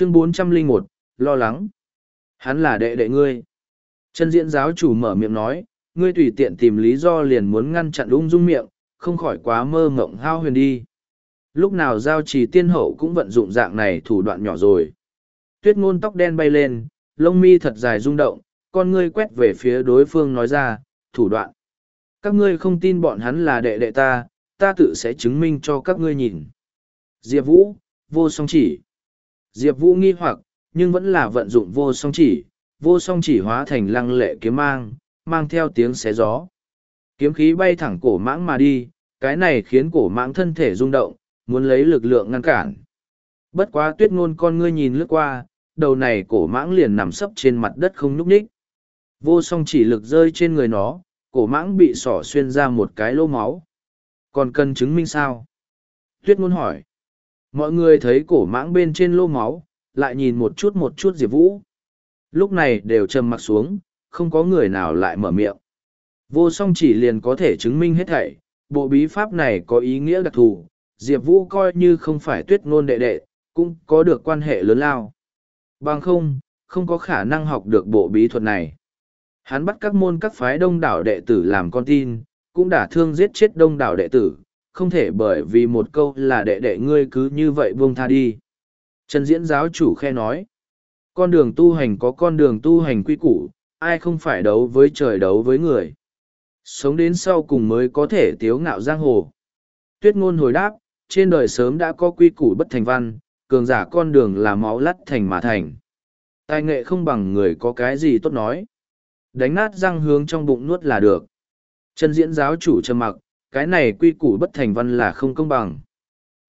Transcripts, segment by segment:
chương bốn trăm linh một, lo lắng. Hắn là đệ đệ ngươi. Chân diễn giáo chủ mở miệng nói, ngươi tùy tiện tìm lý do liền muốn ngăn chặn ung dung miệng, không khỏi quá mơ mộng hao huyền đi. Lúc nào giao trì tiên hậu cũng vận dụng dạng này thủ đoạn nhỏ rồi. Tuyết ngôn tóc đen bay lên, lông mi thật dài rung động, con ngươi quét về phía đối phương nói ra, thủ đoạn. Các ngươi không tin bọn hắn là đệ đệ ta ta tự sẽ chứng minh cho các ngươi nhìn. Diệp vũ, vô song chỉ diệp vũ nghi hoặc, nhưng vẫn là vận dụng vô song chỉ, vô song chỉ hóa thành lăng lệ kiếm mang mang theo tiếng xé gió. Kiếm khí bay thẳng cổ mãng mà đi, cái này khiến cổ mãng thân thể rung động, muốn lấy lực lượng ngăn cản. Bất quá tuyết ngôn con ngươi nhìn lướt qua, đầu này cổ mãng liền nằm sấp trên mặt đất không nhúc nhích. vô song chỉ lực rơi trên người nó, cổ mãng bị sỏ xuyên ra một cái lô máu. Còn cần chứng minh sao? Tuyết ngôn hỏi mọi người thấy cổ mãng bên trên lô máu, lại nhìn một chút một chút diệp vũ. Lúc này đều trầm mặc xuống, không có người nào lại mở miệng. Vô song chỉ liền có thể chứng minh hết thảy, bộ bí pháp này có ý nghĩa đặc thù, diệp vũ coi như không phải tuyết ngôn đệ đệ, cũng có được quan hệ lớn lao. Bằng không không có khả năng học được bộ bí thuật này. Hắn bắt các môn các phái đông đảo đệ tử làm con tin, cũng đã thương giết chết đông đảo đệ tử không thể bởi vì một câu là đệ đệ ngươi cứ như vậy buông tha đi. Trần diễn giáo chủ khe nói, con đường tu hành có con đường tu hành quy củ, ai không phải đấu với trời đấu với người. Sống đến sau cùng mới có thể tiếu ngạo giang hồ. Tuyết ngôn hồi đáp, trên đời sớm đã có quy củ bất thành văn, cường giả con đường là máu lắt thành mà thành. Tài nghệ không bằng người có cái gì tốt nói. Đánh nát răng hướng trong bụng nuốt là được. Chân diễn giáo chủ trầm mặc cái này quy củ bất thành văn là không công bằng.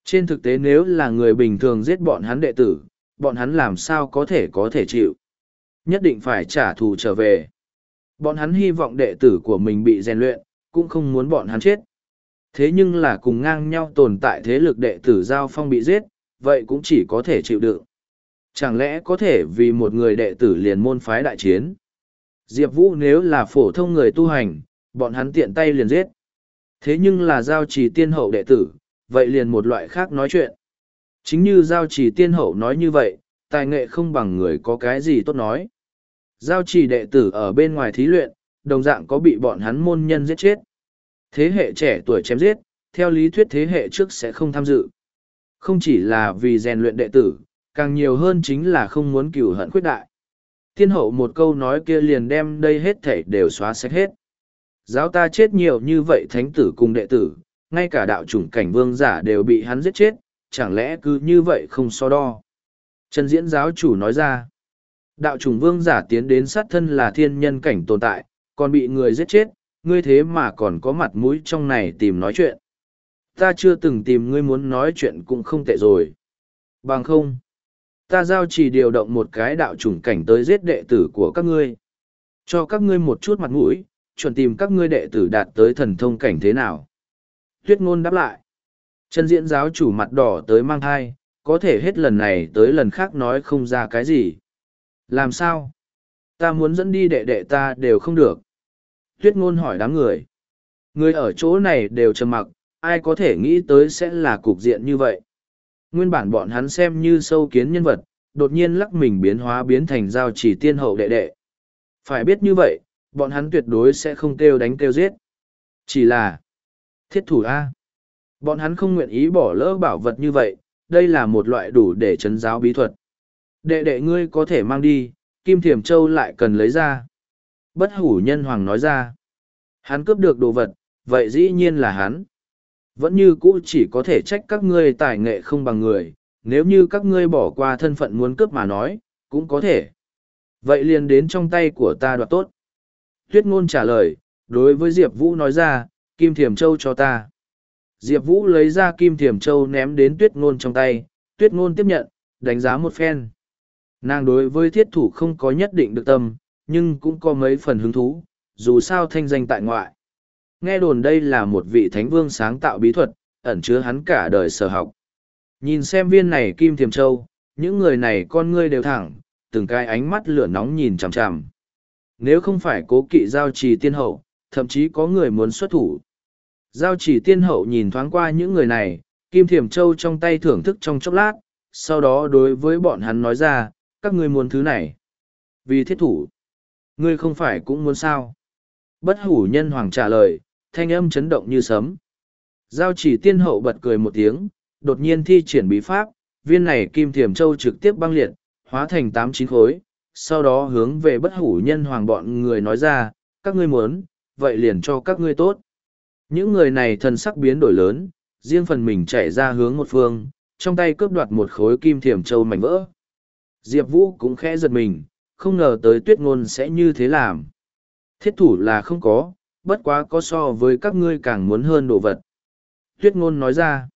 Trên thực tế nếu là người bình thường giết bọn hắn đệ tử, bọn hắn làm sao có thể có thể chịu? Nhất định phải trả thù trở về. Bọn hắn hy vọng đệ tử của mình bị rèn luyện, cũng không muốn bọn hắn chết. Thế nhưng là cùng ngang nhau tồn tại thế lực đệ tử giao phong bị giết, vậy cũng chỉ có thể chịu đựng. Chẳng lẽ có thể vì một người đệ tử liền môn phái đại chiến? Diệp vũ nếu là phổ thông người tu hành, bọn hắn tiện tay liền giết thế nhưng là giao trì tiên hậu đệ tử, vậy liền một loại khác nói chuyện. Chính như giao trì tiên hậu nói như vậy, tài nghệ không bằng người có cái gì tốt nói. Giao trì đệ tử ở bên ngoài thí luyện, đồng dạng có bị bọn hắn môn nhân giết chết. Thế hệ trẻ tuổi chém giết, theo lý thuyết thế hệ trước sẽ không tham dự. Không chỉ là vì rèn luyện đệ tử, càng nhiều hơn chính là không muốn cửu hận khuyết đại. Tiên hậu một câu nói kia liền đem đây hết thảy đều xóa sạch hết giáo ta chết nhiều như vậy thánh tử cùng đệ tử, ngay cả đạo chủng cảnh vương giả đều bị hắn giết chết, chẳng lẽ cứ như vậy không so đo? Trần diễn giáo chủ nói ra, đạo chủng vương giả tiến đến sát thân là thiên nhân cảnh tồn tại, còn bị người giết chết, ngươi thế mà còn có mặt mũi trong này tìm nói chuyện. Ta chưa từng tìm ngươi muốn nói chuyện cũng không tệ rồi. Bằng không, ta giao chỉ điều động một cái đạo chủng cảnh tới giết đệ tử của các ngươi. Cho các ngươi một chút mặt mũi chuẩn tìm các ngươi đệ tử đạt tới thần thông cảnh thế nào. Tuyết ngôn đáp lại. Chân diễn giáo chủ mặt đỏ tới mang thai, có thể hết lần này tới lần khác nói không ra cái gì. Làm sao? Ta muốn dẫn đi đệ đệ ta đều không được. Tuyết ngôn hỏi đám người. Người ở chỗ này đều trầm mặc, ai có thể nghĩ tới sẽ là cục diện như vậy? Nguyên bản bọn hắn xem như sâu kiến nhân vật, đột nhiên lắc mình biến hóa biến thành giao chỉ tiên hậu đệ đệ. Phải biết như vậy bọn hắn tuyệt đối sẽ không kêu đánh kêu giết. Chỉ là, thiết thủ a. Bọn hắn không nguyện ý bỏ lỡ bảo vật như vậy, đây là một loại đủ để chấn giáo bí thuật. Đệ đệ ngươi có thể mang đi, kim thiểm châu lại cần lấy ra. Bất hủ nhân hoàng nói ra. Hắn cướp được đồ vật, vậy dĩ nhiên là hắn. Vẫn như cũ chỉ có thể trách các ngươi tài nghệ không bằng người, nếu như các ngươi bỏ qua thân phận muốn cướp mà nói, cũng có thể. Vậy liền đến trong tay của ta đoạt tốt tuyết ngôn trả lời, đối với diệp vũ nói ra, kim thiềm châu cho ta. Diệp vũ lấy ra kim thiềm châu ném đến tuyết ngôn trong tay, tuyết ngôn tiếp nhận, đánh giá một phen. Nàng đối với thiết thủ không có nhất định được tâm, nhưng cũng có mấy phần hứng thú, dù sao thanh danh tại ngoại. Nghe đồn đây là một vị thánh vương sáng tạo bí thuật, ẩn chứa hắn cả đời sở học. Nhìn xem viên này kim thiềm châu, những người này con ngươi đều thẳng, từng cái ánh mắt lửa nóng nhìn chằm chằm nếu không phải cố kỵ giao trì tiên hậu thậm chí có người muốn xuất thủ giao trì tiên hậu nhìn thoáng qua những người này kim thiểm châu trong tay thưởng thức trong chốc lát sau đó đối với bọn hắn nói ra, các ngươi muốn thứ này. Vì thiết thủ, ngươi không phải cũng muốn sao. Bất hủ nhân hoàng trả lời, thanh âm chấn động như sấm. Giao chỉ tiên hậu bật cười một tiếng, đột nhiên thi triển bí pháp, viên này kim thiểm châu trực tiếp băng liệt, hóa thành tám chín khối, sau đó hướng về bất hủ nhân hoàng bọn người nói ra, các ngươi muốn, vậy liền cho các ngươi tốt. Những người này thần sắc biến đổi lớn, riêng phần mình chạy ra hướng một phương, trong tay cướp đoạt một khối kim thiềm châu mảnh vỡ. Diệp Vũ cũng khẽ giật mình, không ngờ tới tuyết ngôn sẽ như thế làm. Thiết thủ là không có, bất quá có so với các ngươi càng muốn hơn đồ vật. Tuyết ngôn nói ra,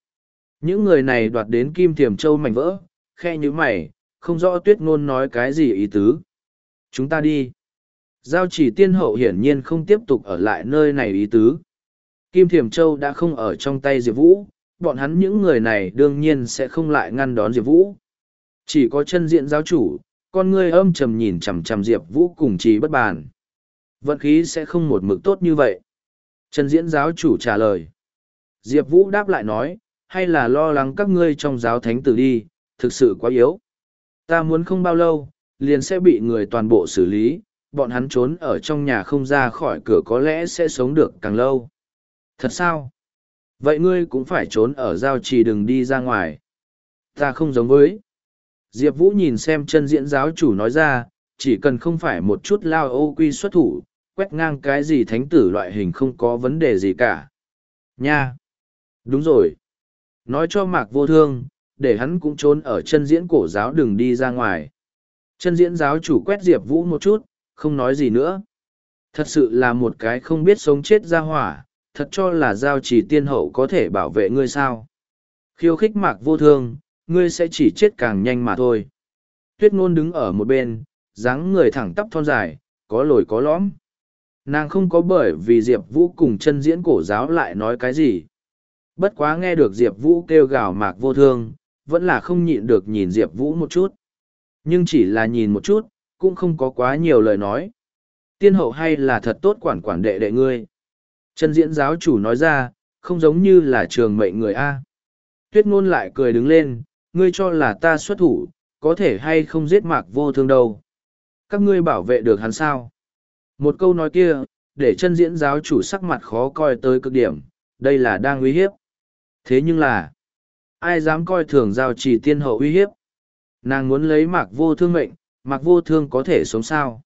những người này đoạt đến kim thiềm châu mảnh vỡ, khe như mày, không rõ tuyết ngôn nói cái gì ý tứ. Chúng ta đi. Giao chỉ tiên hậu hiển nhiên không tiếp tục ở lại nơi này ý tứ. Kim Thiểm Châu đã không ở trong tay Diệp Vũ, bọn hắn những người này đương nhiên sẽ không lại ngăn đón Diệp Vũ. Chỉ có chân diện giáo chủ, con ngươi âm trầm nhìn chằm chằm Diệp Vũ cùng trí bất bàn. Vận khí sẽ không một mực tốt như vậy. Chân diễn giáo chủ trả lời. Diệp Vũ đáp lại nói, hay là lo lắng các ngươi trong giáo thánh tử đi, thực sự quá yếu. Ta muốn không bao lâu, liền sẽ bị người toàn bộ xử lý, bọn hắn trốn ở trong nhà không ra khỏi cửa có lẽ sẽ sống được càng lâu. Thật sao? Vậy ngươi cũng phải trốn ở giao trì đừng đi ra ngoài. Ta không giống với. Diệp Vũ nhìn xem chân diễn giáo chủ nói ra, chỉ cần không phải một chút lao ô quy xuất thủ, quét ngang cái gì thánh tử loại hình không có vấn đề gì cả. Nha! Đúng rồi! Nói cho mạc vô thương, để hắn cũng trốn ở chân diễn cổ giáo đừng đi ra ngoài. Chân diễn giáo chủ quét Diệp Vũ một chút, không nói gì nữa. Thật sự là một cái không biết sống chết ra hỏa, thật cho là giao chỉ tiên hậu có thể bảo vệ ngươi sao. Khiêu khích mạc vô thương, ngươi sẽ chỉ chết càng nhanh mà thôi. Tuyết ngôn đứng ở một bên, dáng người thẳng tắp thon dài, có lồi có lõm. Nàng không có bởi vì Diệp Vũ cùng chân diễn cổ giáo lại nói cái gì. Bất quá nghe được Diệp Vũ kêu gào mạc vô thương, vẫn là không nhịn được nhìn Diệp Vũ một chút. Nhưng chỉ là nhìn một chút, cũng không có quá nhiều lời nói. Tiên hậu hay là thật tốt quản quản đệ đệ ngươi. Chân diễn giáo chủ nói ra, không giống như là trường mệnh người A. Tuyết ngôn lại cười đứng lên, ngươi cho là ta xuất thủ, có thể hay không giết mạc vô thương đâu. Các ngươi bảo vệ được hắn sao? Một câu nói kia, để chân diễn giáo chủ sắc mặt khó coi tới cực điểm, đây là đang uy hiếp. Thế nhưng là, ai dám coi thường giao trì tiên hậu uy hiếp? Nàng muốn lấy mạc vô thương mệnh, mạc vô thương có thể sống sao?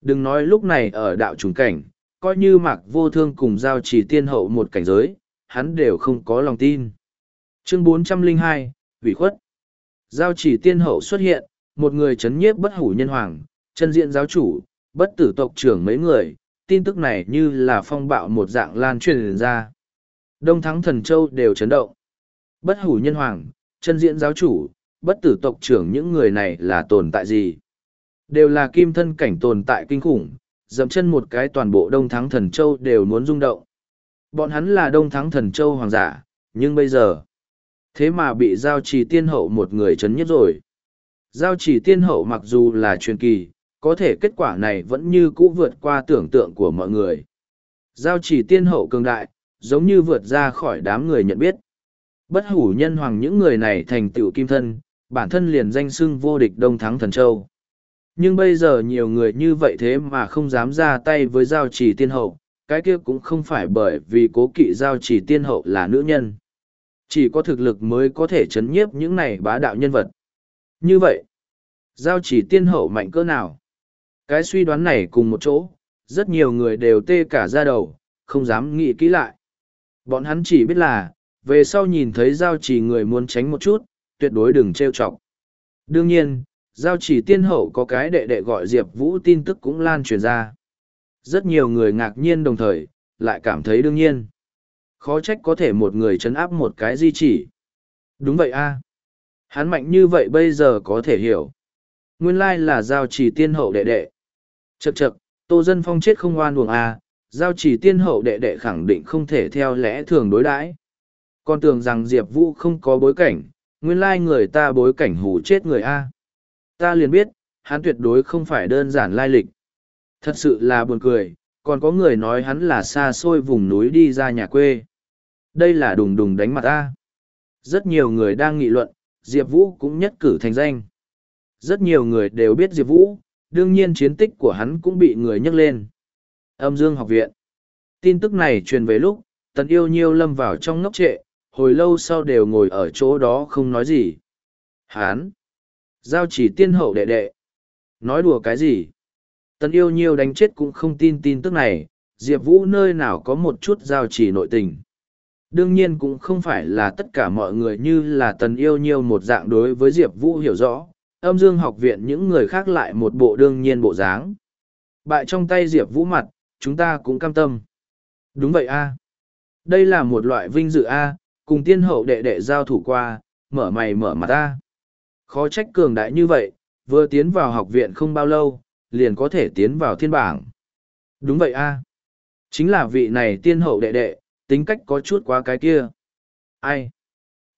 Đừng nói lúc này ở đạo trùng cảnh, coi như mạc vô thương cùng giao trì tiên hậu một cảnh giới, hắn đều không có lòng tin. Chương 402, Vĩ khuất. Giao chỉ tiên hậu xuất hiện, một người chấn nhiếp bất hủ nhân hoàng, chân diện giáo chủ, bất tử tộc trưởng mấy người, tin tức này như là phong bạo một dạng lan truyền ra. Đông thắng thần châu đều chấn động. Bất hủ nhân hoàng, chân diện giáo chủ, bất tử tộc trưởng những người này là tồn tại gì? Đều là kim thân cảnh tồn tại kinh khủng, dậm chân một cái toàn bộ đông thắng thần châu đều muốn rung động. Bọn hắn là đông thắng thần châu hoàng giả, nhưng bây giờ, thế mà bị giao trì tiên hậu một người chấn nhất rồi. Giao trì tiên hậu mặc dù là truyền kỳ, có thể kết quả này vẫn như cũ vượt qua tưởng tượng của mọi người. Giao trì tiên hậu cường đại, giống như vượt ra khỏi đám người nhận biết. Bất hủ nhân hoàng những người này thành tựu kim thân, bản thân liền danh xưng vô địch đông thắng thần châu. Nhưng bây giờ nhiều người như vậy thế mà không dám ra tay với giao trì tiên hậu, cái kia cũng không phải bởi vì cố kỵ giao trì tiên hậu là nữ nhân. Chỉ có thực lực mới có thể chấn nhiếp những này bá đạo nhân vật. Như vậy, giao chỉ tiên hậu mạnh cỡ nào? Cái suy đoán này cùng một chỗ, rất nhiều người đều tê cả ra đầu, không dám nghĩ kỹ lại. Bọn hắn chỉ biết là, về sau nhìn thấy giao chỉ người muốn tránh một chút, tuyệt đối đừng trêu chọc. Đương nhiên, giao chỉ tiên hậu có cái đệ đệ gọi Diệp Vũ tin tức cũng lan truyền ra. Rất nhiều người ngạc nhiên đồng thời, lại cảm thấy đương nhiên. Khó trách có thể một người chấn áp một cái di chỉ. Đúng vậy a Hắn mạnh như vậy bây giờ có thể hiểu. Nguyên lai là giao chỉ tiên hậu đệ đệ. Chậc chậc, Tô Dân Phong chết không oan uổng a giao chỉ tiên hậu đệ đệ khẳng định không thể theo lẽ thường đối đãi con tưởng rằng diệp vũ không có bối cảnh nguyên lai người ta bối cảnh hủ chết người a ta liền biết hắn tuyệt đối không phải đơn giản lai lịch thật sự là buồn cười còn có người nói hắn là xa xôi vùng núi đi ra nhà quê đây là đùng đùng đánh mặt ta rất nhiều người đang nghị luận Diệp Vũ cũng nhất cử thành danh. Rất nhiều người đều biết Diệp Vũ, đương nhiên chiến tích của hắn cũng bị người nhắc lên. Âm Dương học viện. Tin tức này truyền về lúc, tần yêu nhiêu lâm vào trong ngốc trệ, hồi lâu sau đều ngồi ở chỗ đó không nói gì. Hán! Giao chỉ tiên hậu đệ đệ. Nói đùa cái gì? Tần yêu nhiêu đánh chết cũng không tin tin tức này, Diệp Vũ nơi nào có một chút giao chỉ nội tình. Đương nhiên cũng không phải là tất cả mọi người như là tần yêu nhiêu một dạng đối với Diệp Vũ hiểu rõ, âm dương học viện những người khác lại một bộ đương nhiên bộ dáng. Bại trong tay Diệp Vũ mặt, chúng ta cũng cam tâm. Đúng vậy a Đây là một loại vinh dự a cùng tiên hậu đệ đệ giao thủ qua, mở mày mở mặt ta. Khó trách cường đại như vậy, vừa tiến vào học viện không bao lâu, liền có thể tiến vào thiên bảng. Đúng vậy a Chính là vị này tiên hậu đệ đệ, tính cách có chút quá cái kia. Ai?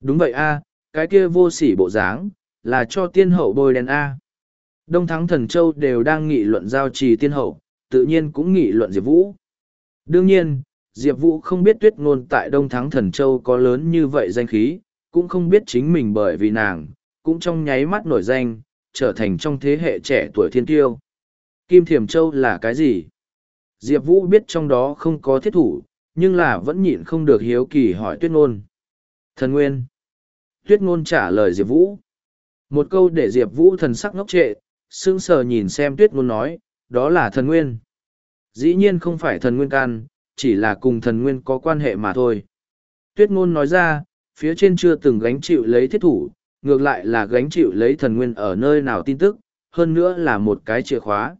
Đúng vậy a cái kia vô sỉ bộ dáng, là cho tiên hậu bôi đen a Đông Thắng Thần Châu đều đang nghị luận giao trì tiên hậu, tự nhiên cũng nghị luận Diệp Vũ. Đương nhiên, Diệp Vũ không biết tuyết ngôn tại Đông Thắng Thần Châu có lớn như vậy danh khí, cũng không biết chính mình bởi vì nàng, cũng trong nháy mắt nổi danh, trở thành trong thế hệ trẻ tuổi thiên tiêu. Kim Thiểm Châu là cái gì? Diệp Vũ biết trong đó không có thiết thủ, nhưng là vẫn nhịn không được hiếu kỳ hỏi tuyết ngôn. Thần Nguyên. Tuyết ngôn trả lời Diệp Vũ. Một câu để Diệp Vũ thần sắc ngốc trệ, sững sờ nhìn xem tuyết ngôn nói, đó là thần nguyên. Dĩ nhiên không phải thần nguyên can, chỉ là cùng thần nguyên có quan hệ mà thôi. Tuyết ngôn nói ra, phía trên chưa từng gánh chịu lấy thiết thủ, ngược lại là gánh chịu lấy thần nguyên ở nơi nào tin tức, hơn nữa là một cái chìa khóa.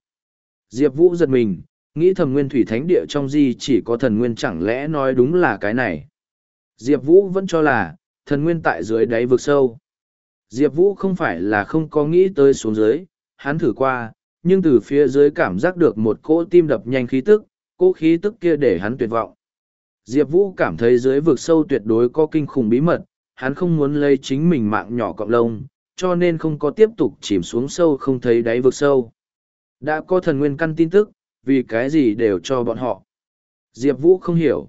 Diệp Vũ giật mình, nghĩ thầm nguyên thủy thánh địa trong gì chỉ có thần nguyên chẳng lẽ nói đúng là cái này. Diệp Vũ vẫn cho là, thần nguyên tại dưới đáy vực sâu. Diệp Vũ không phải là không có nghĩ tới xuống dưới, hắn thử qua, nhưng từ phía dưới cảm giác được một cỗ tim đập nhanh khí tức, cỗ khí tức kia để hắn tuyệt vọng. Diệp Vũ cảm thấy dưới vực sâu tuyệt đối có kinh khủng bí mật, hắn không muốn lấy chính mình mạng nhỏ cọng lông, cho nên không có tiếp tục chìm xuống sâu không thấy đáy vực sâu. Đã có thần nguyên căn tin tức, vì cái gì đều cho bọn họ. Diệp Vũ không hiểu.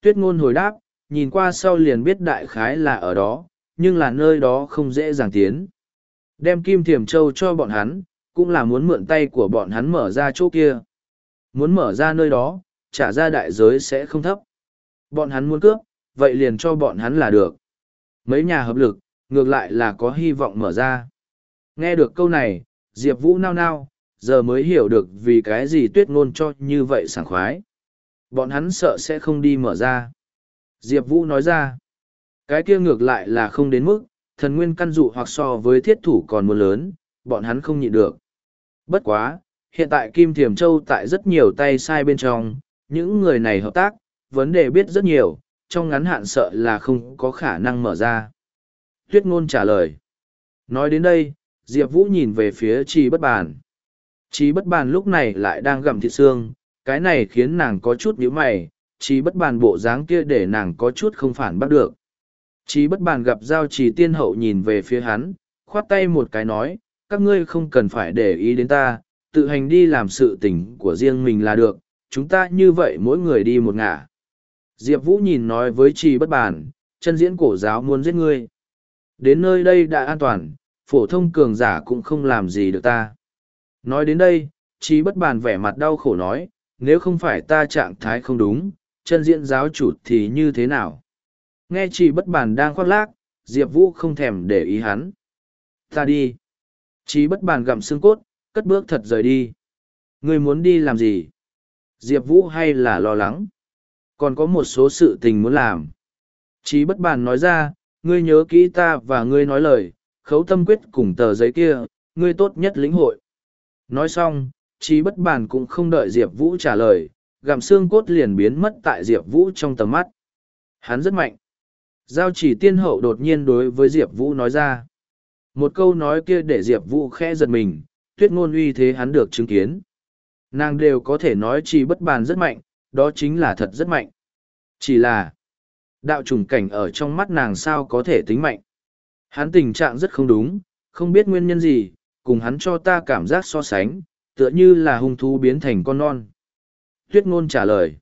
Tuyết ngôn hồi đáp, nhìn qua sau liền biết đại khái là ở đó, nhưng là nơi đó không dễ dàng tiến. Đem kim thiềm châu cho bọn hắn, cũng là muốn mượn tay của bọn hắn mở ra chỗ kia. Muốn mở ra nơi đó, trả ra đại giới sẽ không thấp. Bọn hắn muốn cướp, vậy liền cho bọn hắn là được. Mấy nhà hợp lực, ngược lại là có hy vọng mở ra. Nghe được câu này, Diệp Vũ nao nao, giờ mới hiểu được vì cái gì tuyết ngôn cho như vậy sảng khoái. Bọn hắn sợ sẽ không đi mở ra. Diệp Vũ nói ra, cái kia ngược lại là không đến mức, thần nguyên căn dụ hoặc so với thiết thủ còn muốn lớn, bọn hắn không nhịn được. Bất quá, hiện tại Kim Thiểm Châu tại rất nhiều tay sai bên trong, những người này hợp tác, vấn đề biết rất nhiều, trong ngắn hạn sợ là không có khả năng mở ra. Tuyết ngôn trả lời. Nói đến đây, Diệp Vũ nhìn về phía trì bất bàn. trì bất bàn lúc này lại đang gặm thịt xương, cái này khiến nàng có chút nhíu mày, trì bất bàn bộ dáng kia để nàng có chút không phản bắt được. trì bất bàn gặp giao trì tiên hậu nhìn về phía hắn, khoát tay một cái nói, các ngươi không cần phải để ý đến ta, tự hành đi làm sự tình của riêng mình là được, chúng ta như vậy mỗi người đi một ngả. Diệp Vũ nhìn nói với trì bất bản, chân diễn cổ giáo muốn giết ngươi. Đến nơi đây đã an toàn, phổ thông cường giả cũng không làm gì được ta. Nói đến đây, trì bất bản vẻ mặt đau khổ nói, nếu không phải ta trạng thái không đúng, chân diễn giáo chủ thì như thế nào? Nghe trì bất bản đang khoác lác, Diệp Vũ không thèm để ý hắn. Ta đi. Chí bất bàn gặm xương cốt, cất bước thật rời đi. Ngươi muốn đi làm gì? Diệp Vũ hay là lo lắng? Còn có một số sự tình muốn làm. Chí bất bàn nói ra, ngươi nhớ kỹ ta và ngươi nói lời, khấu tâm quyết cùng tờ giấy kia, ngươi tốt nhất lĩnh hội. Nói xong, chí bất bàn cũng không đợi Diệp Vũ trả lời, gặm xương cốt liền biến mất tại Diệp Vũ trong tầm mắt. Hắn rất mạnh. Giao chỉ tiên hậu đột nhiên đối với Diệp Vũ nói ra. Một câu nói kia để Diệp Vũ khẽ giật mình, tuyết ngôn uy thế hắn được chứng kiến. Nàng đều có thể nói chỉ bất bàn rất mạnh, đó chính là thật rất mạnh. Chỉ là, đạo trùng cảnh ở trong mắt nàng sao có thể tính mạnh. Hắn tình trạng rất không đúng, không biết nguyên nhân gì, cùng hắn cho ta cảm giác so sánh, tựa như là hung thú biến thành con non. Tuyết ngôn trả lời.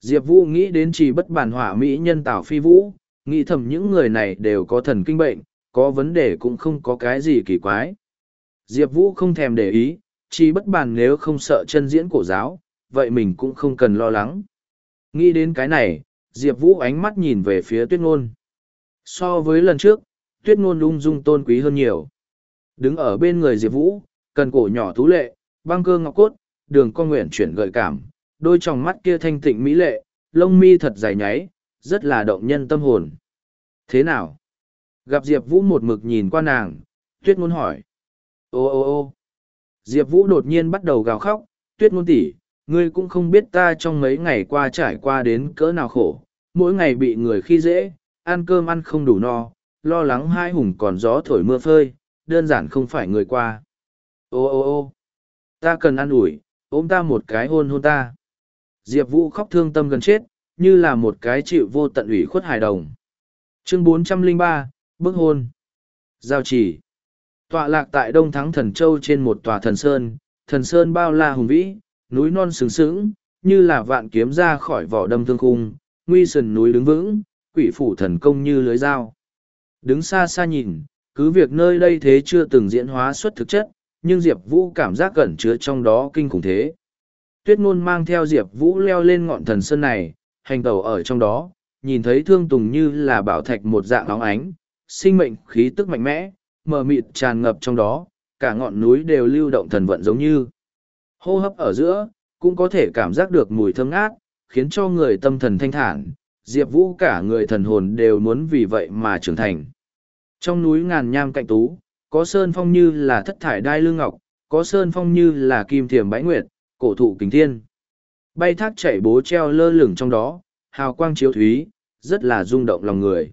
Diệp Vũ nghĩ đến chỉ bất bản hỏa mỹ nhân tảo phi vũ, nghĩ thầm những người này đều có thần kinh bệnh, có vấn đề cũng không có cái gì kỳ quái. Diệp Vũ không thèm để ý, chỉ bất bàn nếu không sợ chân diễn cổ giáo, vậy mình cũng không cần lo lắng. Nghĩ đến cái này, Diệp Vũ ánh mắt nhìn về phía tuyết ngôn. So với lần trước, tuyết ngôn ung dung tôn quý hơn nhiều. Đứng ở bên người Diệp Vũ, cần cổ nhỏ thú lệ, băng cơ ngọc cốt, đường con nguyện chuyển gợi cảm, đôi tròng mắt kia thanh tịnh mỹ lệ, lông mi thật dài nháy, rất là động nhân tâm hồn. Thế nào? Gặp Diệp Vũ một mực nhìn qua nàng, tuyết ngôn hỏi. Ô ô ô Diệp Vũ đột nhiên bắt đầu gào khóc, tuyết ngôn tỷ, ngươi cũng không biết ta trong mấy ngày qua trải qua đến cỡ nào khổ, mỗi ngày bị người khi dễ, ăn cơm ăn không đủ no, lo lắng hai hùng còn gió thổi mưa phơi, đơn giản không phải người qua. Ô ô ô ta cần ăn ủi, ôm ta một cái hôn hôn ta. Diệp Vũ khóc thương tâm gần chết, như là một cái chịu vô tận ủy khuất hài đồng. Chương 403, Bức hôn. Giao chỉ. Tọa lạc tại Đông Thắng Thần Châu trên một tòa thần sơn, thần sơn bao la hùng vĩ, núi non sừng sững, như là vạn kiếm ra khỏi vỏ đâm thương khung, nguy sườn núi đứng vững, quỷ phủ thần công như lưới dao. Đứng xa xa nhìn, cứ việc nơi đây thế chưa từng diễn hóa xuất thực chất, nhưng Diệp Vũ cảm giác gần chứa trong đó kinh khủng thế. Tuyết ngôn mang theo Diệp Vũ leo lên ngọn thần sơn này, hành tàu ở trong đó, nhìn thấy thương tùng như là bảo thạch một dạng óng ánh, sinh mệnh khí tức mạnh mẽ, mờ mịt tràn ngập trong đó, cả ngọn núi đều lưu động thần vận giống như. Hô hấp ở giữa, cũng có thể cảm giác được mùi thơm ngát, khiến cho người tâm thần thanh thản, Diệp Vũ cả người thần hồn đều muốn vì vậy mà trưởng thành. Trong núi ngàn nham cạnh tú, có sơn phong như là thất thải đai lương ngọc, có sơn phong như là kim thiềm bãi nguyệt, cổ thụ kính thiên. Bay thác chảy bố treo lơ lửng trong đó, hào quang chiếu thúy, rất là rung động lòng người.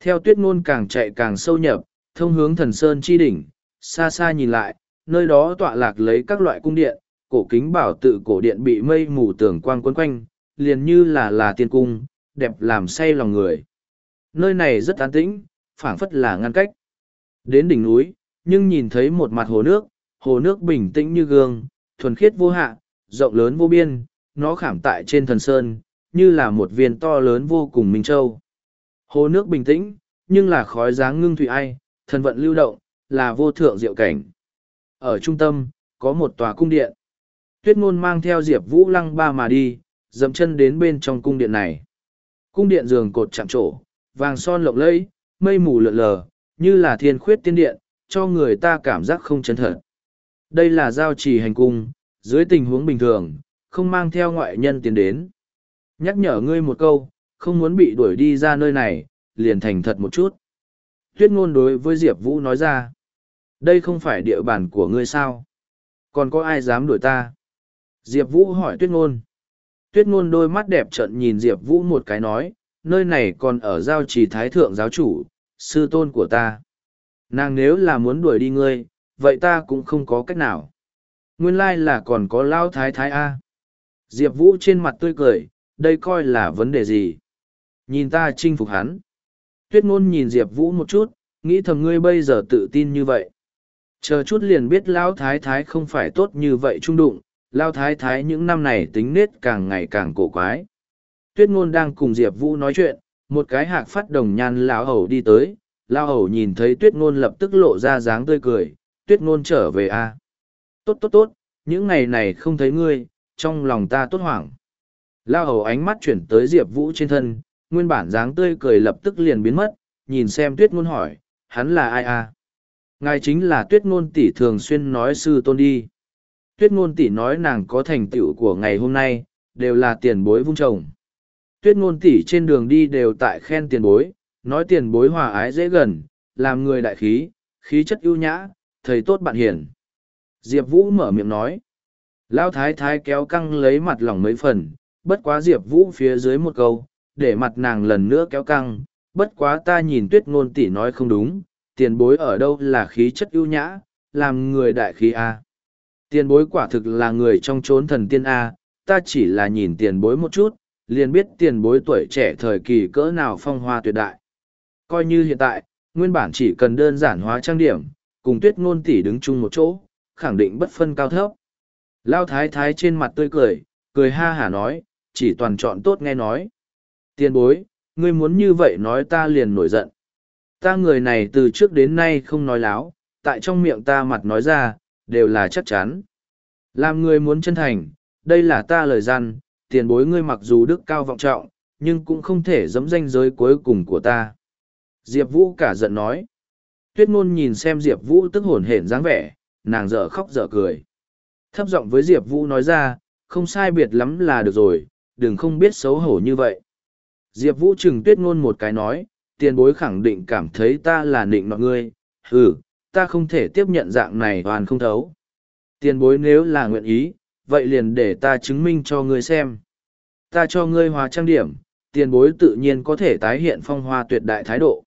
Theo tuyết ngôn càng chạy càng sâu nhập, thông hướng thần sơn chi đỉnh, xa xa nhìn lại, nơi đó tọa lạc lấy các loại cung điện, cổ kính bảo tự cổ điện bị mây mù tường quang quấn quanh, liền như là là tiên cung, đẹp làm say lòng người. Nơi này rất an tĩnh, phảng phất là ngăn cách. Đến đỉnh núi, nhưng nhìn thấy một mặt hồ nước, hồ nước bình tĩnh như gương, thuần khiết vô hạ, rộng lớn vô biên, nó khảm tại trên thần sơn, như là một viên to lớn vô cùng minh châu. Hồ nước bình tĩnh, nhưng là khói dáng ngưng thủy ai, thần vận lưu động, là vô thượng diệu cảnh. Ở trung tâm, có một tòa cung điện. Tuyết ngôn mang theo Diệp Vũ lăng ba mà đi, dậm chân đến bên trong cung điện này. Cung điện giường cột chạm trổ, vàng son lộng lẫy, mây mù lượn lờ, như là thiên khuyết tiên điện, cho người ta cảm giác không chân thật. Đây là giao trì hành cung, dưới tình huống bình thường, không mang theo ngoại nhân tiến đến. Nhắc nhở ngươi một câu, không muốn bị đuổi đi ra nơi này, liền thành thật một chút. Tuyết ngôn đối với Diệp Vũ nói ra. Đây không phải địa bàn của ngươi sao? Còn có ai dám đuổi ta? Diệp Vũ hỏi Tuyết ngôn. Tuyết ngôn đôi mắt đẹp trận nhìn Diệp Vũ một cái nói, nơi này còn ở giao trì thái thượng giáo chủ, sư tôn của ta. Nàng nếu là muốn đuổi đi ngươi, vậy ta cũng không có cách nào. Nguyên lai là còn có lao thái thái A. Diệp Vũ trên mặt tươi cười, đây coi là vấn đề gì? Nhìn ta chinh phục hắn. Tuyết ngôn nhìn Diệp Vũ một chút, nghĩ thầm ngươi bây giờ tự tin như vậy. Chờ chút liền biết Lão Thái Thái không phải tốt như vậy trung đụng, Lão Thái Thái những năm này tính nết càng ngày càng cổ quái. Tuyết ngôn đang cùng Diệp Vũ nói chuyện, một cái hạc phát đồng nhan lão hầu đi tới, lão hầu nhìn thấy tuyết ngôn lập tức lộ ra dáng tươi cười, tuyết ngôn trở về a à? Tốt tốt tốt, những ngày này không thấy ngươi, trong lòng ta tốt hoảng. Lao hầu ánh mắt chuyển tới Diệp Vũ trên thân, nguyên bản dáng tươi cười lập tức liền biến mất, nhìn xem tuyết ngôn hỏi, hắn là ai à? Ngài chính là tuyết ngôn tỷ thường xuyên nói sư tôn đi. Tuyết ngôn tỷ nói nàng có thành tựu của ngày hôm nay, đều là tiền bối vung trồng. Tuyết ngôn tỷ trên đường đi đều tại khen tiền bối, nói tiền bối hòa ái dễ gần, làm người đại khí, khí chất ưu nhã, thầy tốt bạn hiền. Diệp Vũ mở miệng nói. Lão thái thái kéo căng lấy mặt lòng mấy phần, bất quá Diệp Vũ phía dưới một câu, để mặt nàng lần nữa kéo căng, bất quá ta nhìn tuyết ngôn tỷ nói không đúng, tiền bối ở đâu là khí chất ưu nhã, làm người đại khí A. Tiền bối quả thực là người trong chốn thần tiên A, ta chỉ là nhìn tiền bối một chút, liền biết tiền bối tuổi trẻ thời kỳ cỡ nào phong hoa tuyệt đại. Coi như hiện tại, nguyên bản chỉ cần đơn giản hóa trang điểm, cùng tuyết ngôn tỷ đứng chung một chỗ, khẳng định bất phân cao thấp. Lao thái thái trên mặt tươi cười, cười ha hả nói, chỉ toàn chọn tốt nghe nói. Tiền bối, ngươi muốn như vậy nói ta liền nổi giận. Ta người này từ trước đến nay không nói láo, tại trong miệng ta mặt nói ra, đều là chắc chắn. Làm người muốn chân thành, đây là ta lời gian, tiền bối ngươi mặc dù đức cao vọng trọng, nhưng cũng không thể dẫm danh giới cuối cùng của ta. Diệp Vũ cả giận nói. Tuyết ngôn nhìn xem Diệp Vũ tức hổn hển dáng vẻ, nàng dở khóc dở cười. Thấp giọng với Diệp Vũ nói ra, không sai biệt lắm là được rồi, đừng không biết xấu hổ như vậy. Diệp Vũ chừng tuyết ngôn một cái nói, tiền bối khẳng định cảm thấy ta là nịnh nọt ngươi, hừ, ta không thể tiếp nhận dạng này toàn không thấu. Tiền bối nếu là nguyện ý, vậy liền để ta chứng minh cho ngươi xem. Ta cho ngươi hóa trang điểm, tiền bối tự nhiên có thể tái hiện phong hoa tuyệt đại thái độ.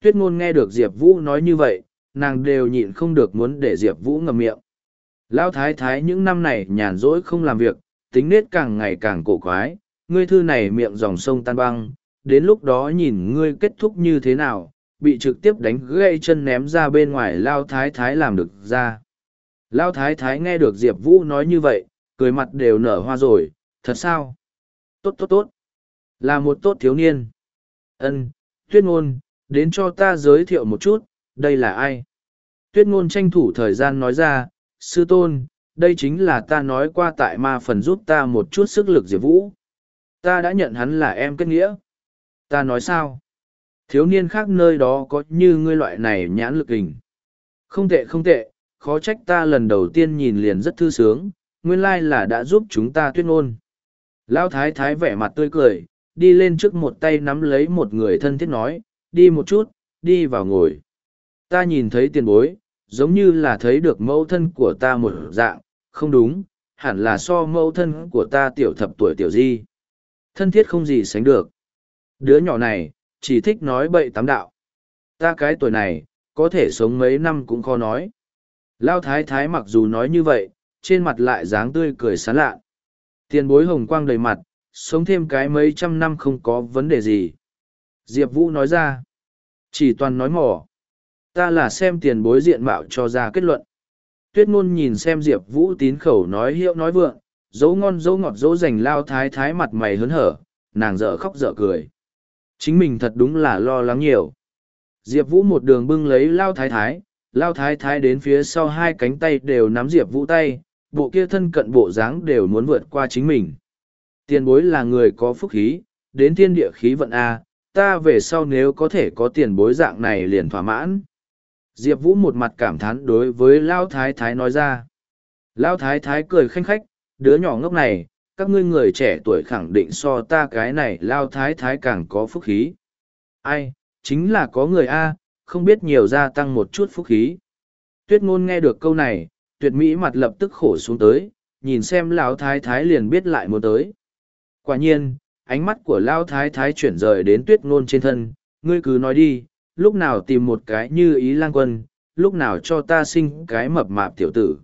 Tuyết ngôn nghe được Diệp Vũ nói như vậy, nàng đều nhịn không được muốn để Diệp Vũ ngầm miệng. Lão thái thái những năm này nhàn rỗi không làm việc, tính nết càng ngày càng cổ quái, ngươi thư này miệng dòng sông tan băng, đến lúc đó nhìn ngươi kết thúc như thế nào, bị trực tiếp đánh gãy chân ném ra bên ngoài Lao thái thái làm được ra. Lao thái thái nghe được Diệp Vũ nói như vậy, cười mặt đều nở hoa rồi, thật sao? Tốt tốt tốt. Là một tốt thiếu niên. Ân, tuyết ngôn, đến cho ta giới thiệu một chút, đây là ai? Tuyết ngôn tranh thủ thời gian nói ra, sư tôn, đây chính là ta nói qua tại ma phần giúp ta một chút sức lực diệp vũ. Ta đã nhận hắn là em kết nghĩa. Ta nói sao? Thiếu niên khác nơi đó có như ngươi loại này nhãn lực hình. Không tệ không tệ, khó trách ta lần đầu tiên nhìn liền rất thư sướng, nguyên lai là đã giúp chúng ta tuyết ngôn. Lão thái thái vẻ mặt tươi cười, đi lên trước một tay nắm lấy một người thân thiết nói, đi một chút, đi vào ngồi. Ta nhìn thấy tiền bối, giống như là thấy được mẫu thân của ta một dạng, không đúng, hẳn là so mẫu thân của ta tiểu thập tuổi tiểu di. Thân thiết không gì sánh được. Đứa nhỏ này, chỉ thích nói bậy tám đạo. Ta cái tuổi này, có thể sống mấy năm cũng khó nói. Lao thái thái mặc dù nói như vậy, trên mặt lại dáng tươi cười sán lạ. Tiền bối hồng quang đầy mặt, sống thêm cái mấy trăm năm không có vấn đề gì. Diệp Vũ nói ra, chỉ toàn nói mỏ. Ta là xem tiền bối diện mạo cho ra kết luận. Tuyết ngôn nhìn xem Diệp Vũ tín khẩu nói hiệu nói vượng, dấu ngon dấu ngọt dấu dành lao thái thái mặt mày hớn hở, nàng dở khóc dở cười. Chính mình thật đúng là lo lắng nhiều. Diệp Vũ một đường bưng lấy lao thái thái, lao thái thái đến phía sau hai cánh tay đều nắm Diệp Vũ tay, bộ kia thân cận bộ dáng đều muốn vượt qua chính mình. Tiền bối là người có phúc khí, đến thiên địa khí vận A, ta về sau nếu có thể có tiền bối dạng này liền thỏa mãn. Diệp Vũ một mặt cảm thán đối với Lao Thái Thái nói ra. Lao Thái Thái cười khanh khách, đứa nhỏ ngốc này, các ngươi người trẻ tuổi khẳng định so ta cái này Lao Thái Thái càng có phúc khí. Ai, chính là có người A, không biết nhiều gia tăng một chút phúc khí. Tuyết ngôn nghe được câu này, tuyệt mỹ mặt lập tức khổ xuống tới, nhìn xem Lão Thái Thái liền biết lại muốn tới. Quả nhiên, ánh mắt của Lao Thái Thái chuyển rời đến tuyết ngôn trên thân, ngươi cứ nói đi, lúc nào tìm một cái như ý lang quân, lúc nào cho ta sinh cái mập mạp tiểu tử.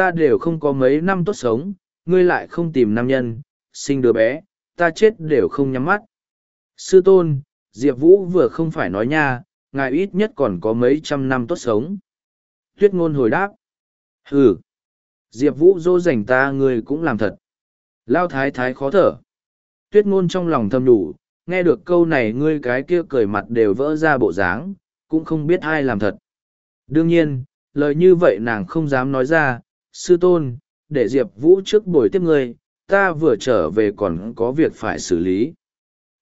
Ta đều không có mấy năm tốt sống, ngươi lại không tìm nam nhân, sinh đứa bé, ta chết đều không nhắm mắt. Sư tôn, Diệp Vũ vừa không phải nói nha, ngài ít nhất còn có mấy trăm năm tốt sống. Tuyết ngôn hồi đáp. Hừ. Diệp Vũ dỗ dành ta ngươi cũng làm thật. Lao thái thái khó thở. Tuyết ngôn trong lòng thầm đủ, nghe được câu này ngươi cái kia cười mặt đều vỡ ra bộ dáng, cũng không biết ai làm thật. Đương nhiên, lời như vậy nàng không dám nói ra, sư tôn, để Diệp Vũ trước buổi tiếp ngươi, ta vừa trở về còn có việc phải xử lý.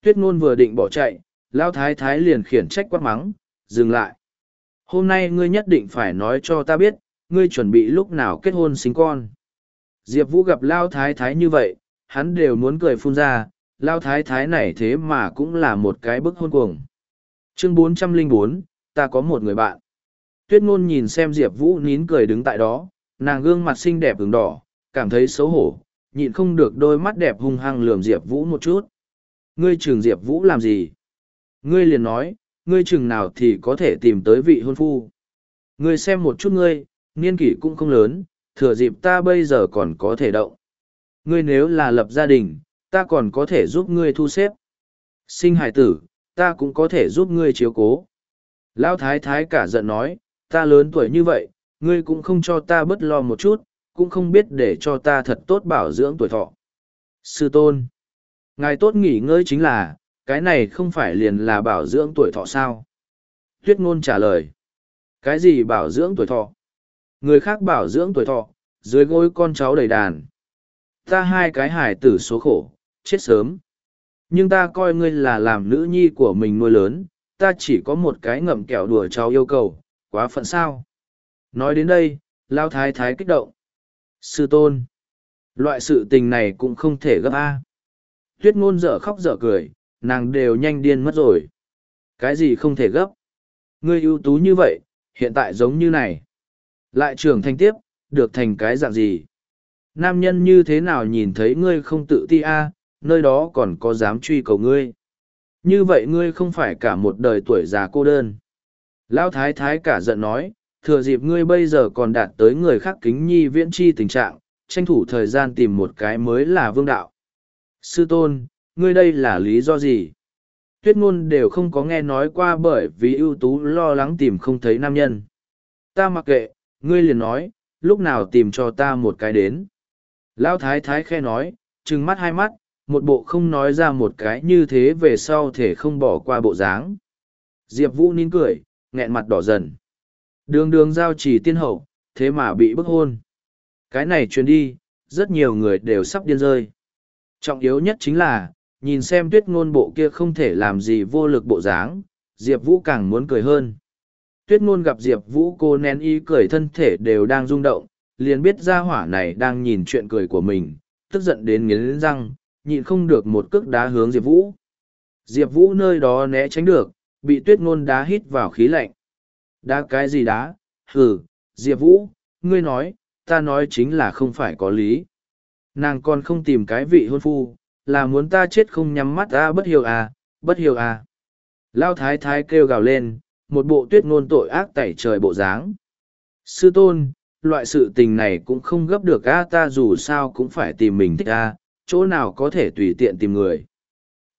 Tuyết ngôn vừa định bỏ chạy, Lao Thái Thái liền khiển trách quát mắng, dừng lại. Hôm nay ngươi nhất định phải nói cho ta biết, ngươi chuẩn bị lúc nào kết hôn sinh con. Diệp Vũ gặp Lao Thái Thái như vậy, hắn đều muốn cười phun ra, lao thái thái này thế mà cũng là một cái bức hôn cuồng. Chương 404, ta có một người bạn. Tuyết ngôn nhìn xem Diệp Vũ nín cười đứng tại đó, nàng gương mặt xinh đẹp ửng đỏ, cảm thấy xấu hổ, nhịn không được đôi mắt đẹp hung hăng lườm Diệp Vũ một chút. Ngươi trường Diệp Vũ làm gì? Ngươi liền nói, ngươi chừng nào thì có thể tìm tới vị hôn phu. Ngươi xem một chút ngươi, niên kỷ cũng không lớn, thừa dịp ta bây giờ còn có thể động. Ngươi nếu là lập gia đình, ta còn có thể giúp ngươi thu xếp. Sinh hải tử, ta cũng có thể giúp ngươi chiếu cố. Lão thái thái cả giận nói, ta lớn tuổi như vậy, ngươi cũng không cho ta bớt lo một chút, cũng không biết để cho ta thật tốt bảo dưỡng tuổi thọ. Sư tôn, ngài tốt nghỉ ngơi chính là, cái này không phải liền là bảo dưỡng tuổi thọ sao. Tuyết ngôn trả lời. Cái gì bảo dưỡng tuổi thọ? Người khác bảo dưỡng tuổi thọ, dưới gối con cháu đầy đàn. Ta hai cái hải tử số khổ, chết sớm. Nhưng ta coi ngươi là làm nữ nhi của mình nuôi lớn, ta chỉ có một cái ngậm kẹo đùa cháu yêu cầu, quá phận sao. Nói đến đây, Lao Thái Thái kích động. Sư tôn. Loại sự tình này cũng không thể gấp A. Tuyết ngôn dở khóc dở cười, nàng đều nhanh điên mất rồi. Cái gì không thể gấp? Ngươi ưu tú như vậy, hiện tại giống như này. Lại trưởng thành tiếp, được thành cái dạng gì? Nam nhân như thế nào nhìn thấy ngươi không tự ti a, nơi đó còn có dám truy cầu ngươi. Như vậy ngươi không phải cả một đời tuổi già cô đơn. Lão thái thái cả giận nói, thừa dịp ngươi bây giờ còn đạt tới người khác kính nhi viễn chi tình trạng, tranh thủ thời gian tìm một cái mới là vương đạo. Sư tôn, ngươi đây là lý do gì? Tuyết ngôn đều không có nghe nói qua bởi vì ưu tú lo lắng tìm không thấy nam nhân. Ta mặc kệ, ngươi liền nói, lúc nào tìm cho ta một cái đến. Lão thái thái khe nói, trừng mắt hai mắt, một bộ không nói ra một cái như thế về sau thể không bỏ qua bộ dáng. Diệp Vũ nín cười, nghẹn mặt đỏ dần. Đường đường giao chỉ tiên hậu, thế mà bị bức hôn. Cái này truyền đi, rất nhiều người đều sắp điên rơi. Trọng yếu nhất chính là, nhìn xem tuyết ngôn bộ kia không thể làm gì vô lực bộ dáng, Diệp Vũ càng muốn cười hơn. Tuyết ngôn gặp Diệp Vũ cô nén y cười thân thể đều đang rung động, liền biết ra hỏa này đang nhìn chuyện cười của mình, tức giận đến nghiến răng, nhịn không được một cước đá hướng Diệp Vũ. Diệp Vũ nơi đó né tránh được, bị tuyết ngôn đá hít vào khí lạnh. Đá cái gì đá? Hừ, Diệp Vũ, ngươi nói, ta nói chính là không phải có lý. Nàng còn không tìm cái vị hôn phu, là muốn ta chết không nhắm mắt ta bất hiểu à, bất hiểu à, à. Lao thái thái kêu gào lên, một bộ tuyết ngôn tội ác tẩy trời bộ dáng. Sư tôn, loại sự tình này cũng không gấp được a ta dù sao cũng phải tìm mình thích a chỗ nào có thể tùy tiện tìm người.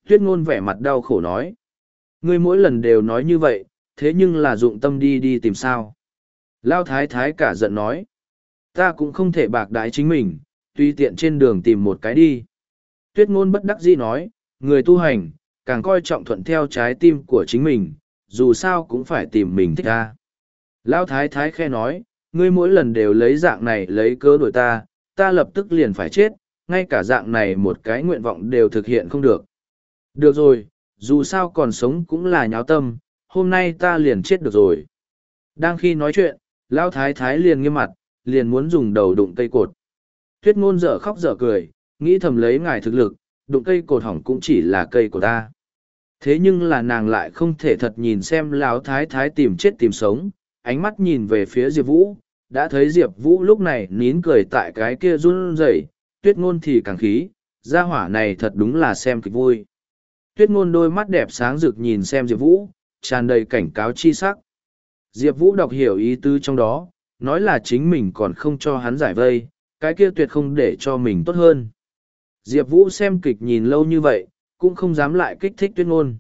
Tuyết ngôn vẻ mặt đau khổ nói. Ngươi mỗi lần đều nói như vậy, thế nhưng là dụng tâm đi đi tìm sao. Lao thái thái cả giận nói. Ta cũng không thể bạc đái chính mình, tùy tiện trên đường tìm một cái đi. Tuyết ngôn bất đắc dĩ nói, người tu hành, càng coi trọng thuận theo trái tim của chính mình, dù sao cũng phải tìm mình thích ta. Lao thái thái khe nói, ngươi mỗi lần đều lấy dạng này lấy cớ đổi ta, ta lập tức liền phải chết, ngay cả dạng này một cái nguyện vọng đều thực hiện không được. Được rồi, dù sao còn sống cũng là nháo tâm, hôm nay ta liền chết được rồi. Đang khi nói chuyện, Lão Thái Thái liền nghiêm mặt, liền muốn dùng đầu đụng cây cột. Tuyết ngôn dở khóc dở cười, nghĩ thầm lấy ngài thực lực, đụng cây cột hỏng cũng chỉ là cây của ta. Thế nhưng là nàng lại không thể thật nhìn xem Lão Thái Thái tìm chết tìm sống, ánh mắt nhìn về phía Diệp Vũ, đã thấy Diệp Vũ lúc này nín cười tại cái kia run rẩy, tuyết ngôn thì càng khí, gia hỏa này thật đúng là xem kịch vui. Tuyết ngôn đôi mắt đẹp sáng rực nhìn xem Diệp Vũ, tràn đầy cảnh cáo chi sắc. Diệp Vũ đọc hiểu ý tứ trong đó, nói là chính mình còn không cho hắn giải vây, cái kia tuyệt không để cho mình tốt hơn. Diệp Vũ xem kịch nhìn lâu như vậy, cũng không dám lại kích thích tuyết ngôn.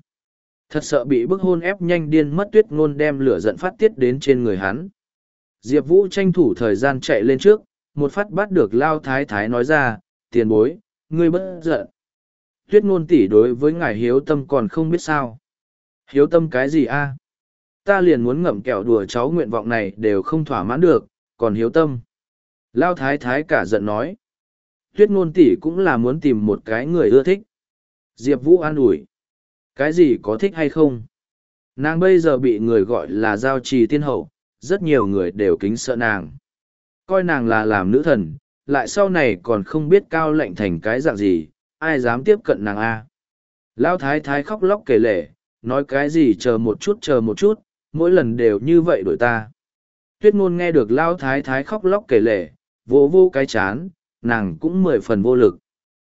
Thật sợ bị bức hôn ép nhanh điên mất tuyết ngôn đem lửa giận phát tiết đến trên người hắn. Diệp Vũ tranh thủ thời gian chạy lên trước, một phát bắt được Lao Thái Thái nói ra, tiền bối, ngươi bất giận. Tuyết ngôn tỷ đối với ngài hiếu tâm còn không biết sao. Hiếu tâm cái gì a? Ta liền muốn ngậm kẹo đùa cháu nguyện vọng này đều không thỏa mãn được, còn hiếu tâm. Lao Thái Thái cả giận nói. Tuyết ngôn tỷ cũng là muốn tìm một cái người ưa thích. Diệp Vũ an ủi. Cái gì có thích hay không? Nàng bây giờ bị người gọi là giao trì tiên hậu, rất nhiều người đều kính sợ nàng. Coi nàng là làm nữ thần, lại sau này còn không biết cao lệnh thành cái dạng gì, ai dám tiếp cận nàng a Lão thái thái khóc lóc kể lể, nói cái gì chờ một chút chờ một chút, mỗi lần đều như vậy đổi ta. Tuyết ngôn nghe được Lão thái thái khóc lóc kể lể, vô vô cái chán, nàng cũng mười phần vô lực.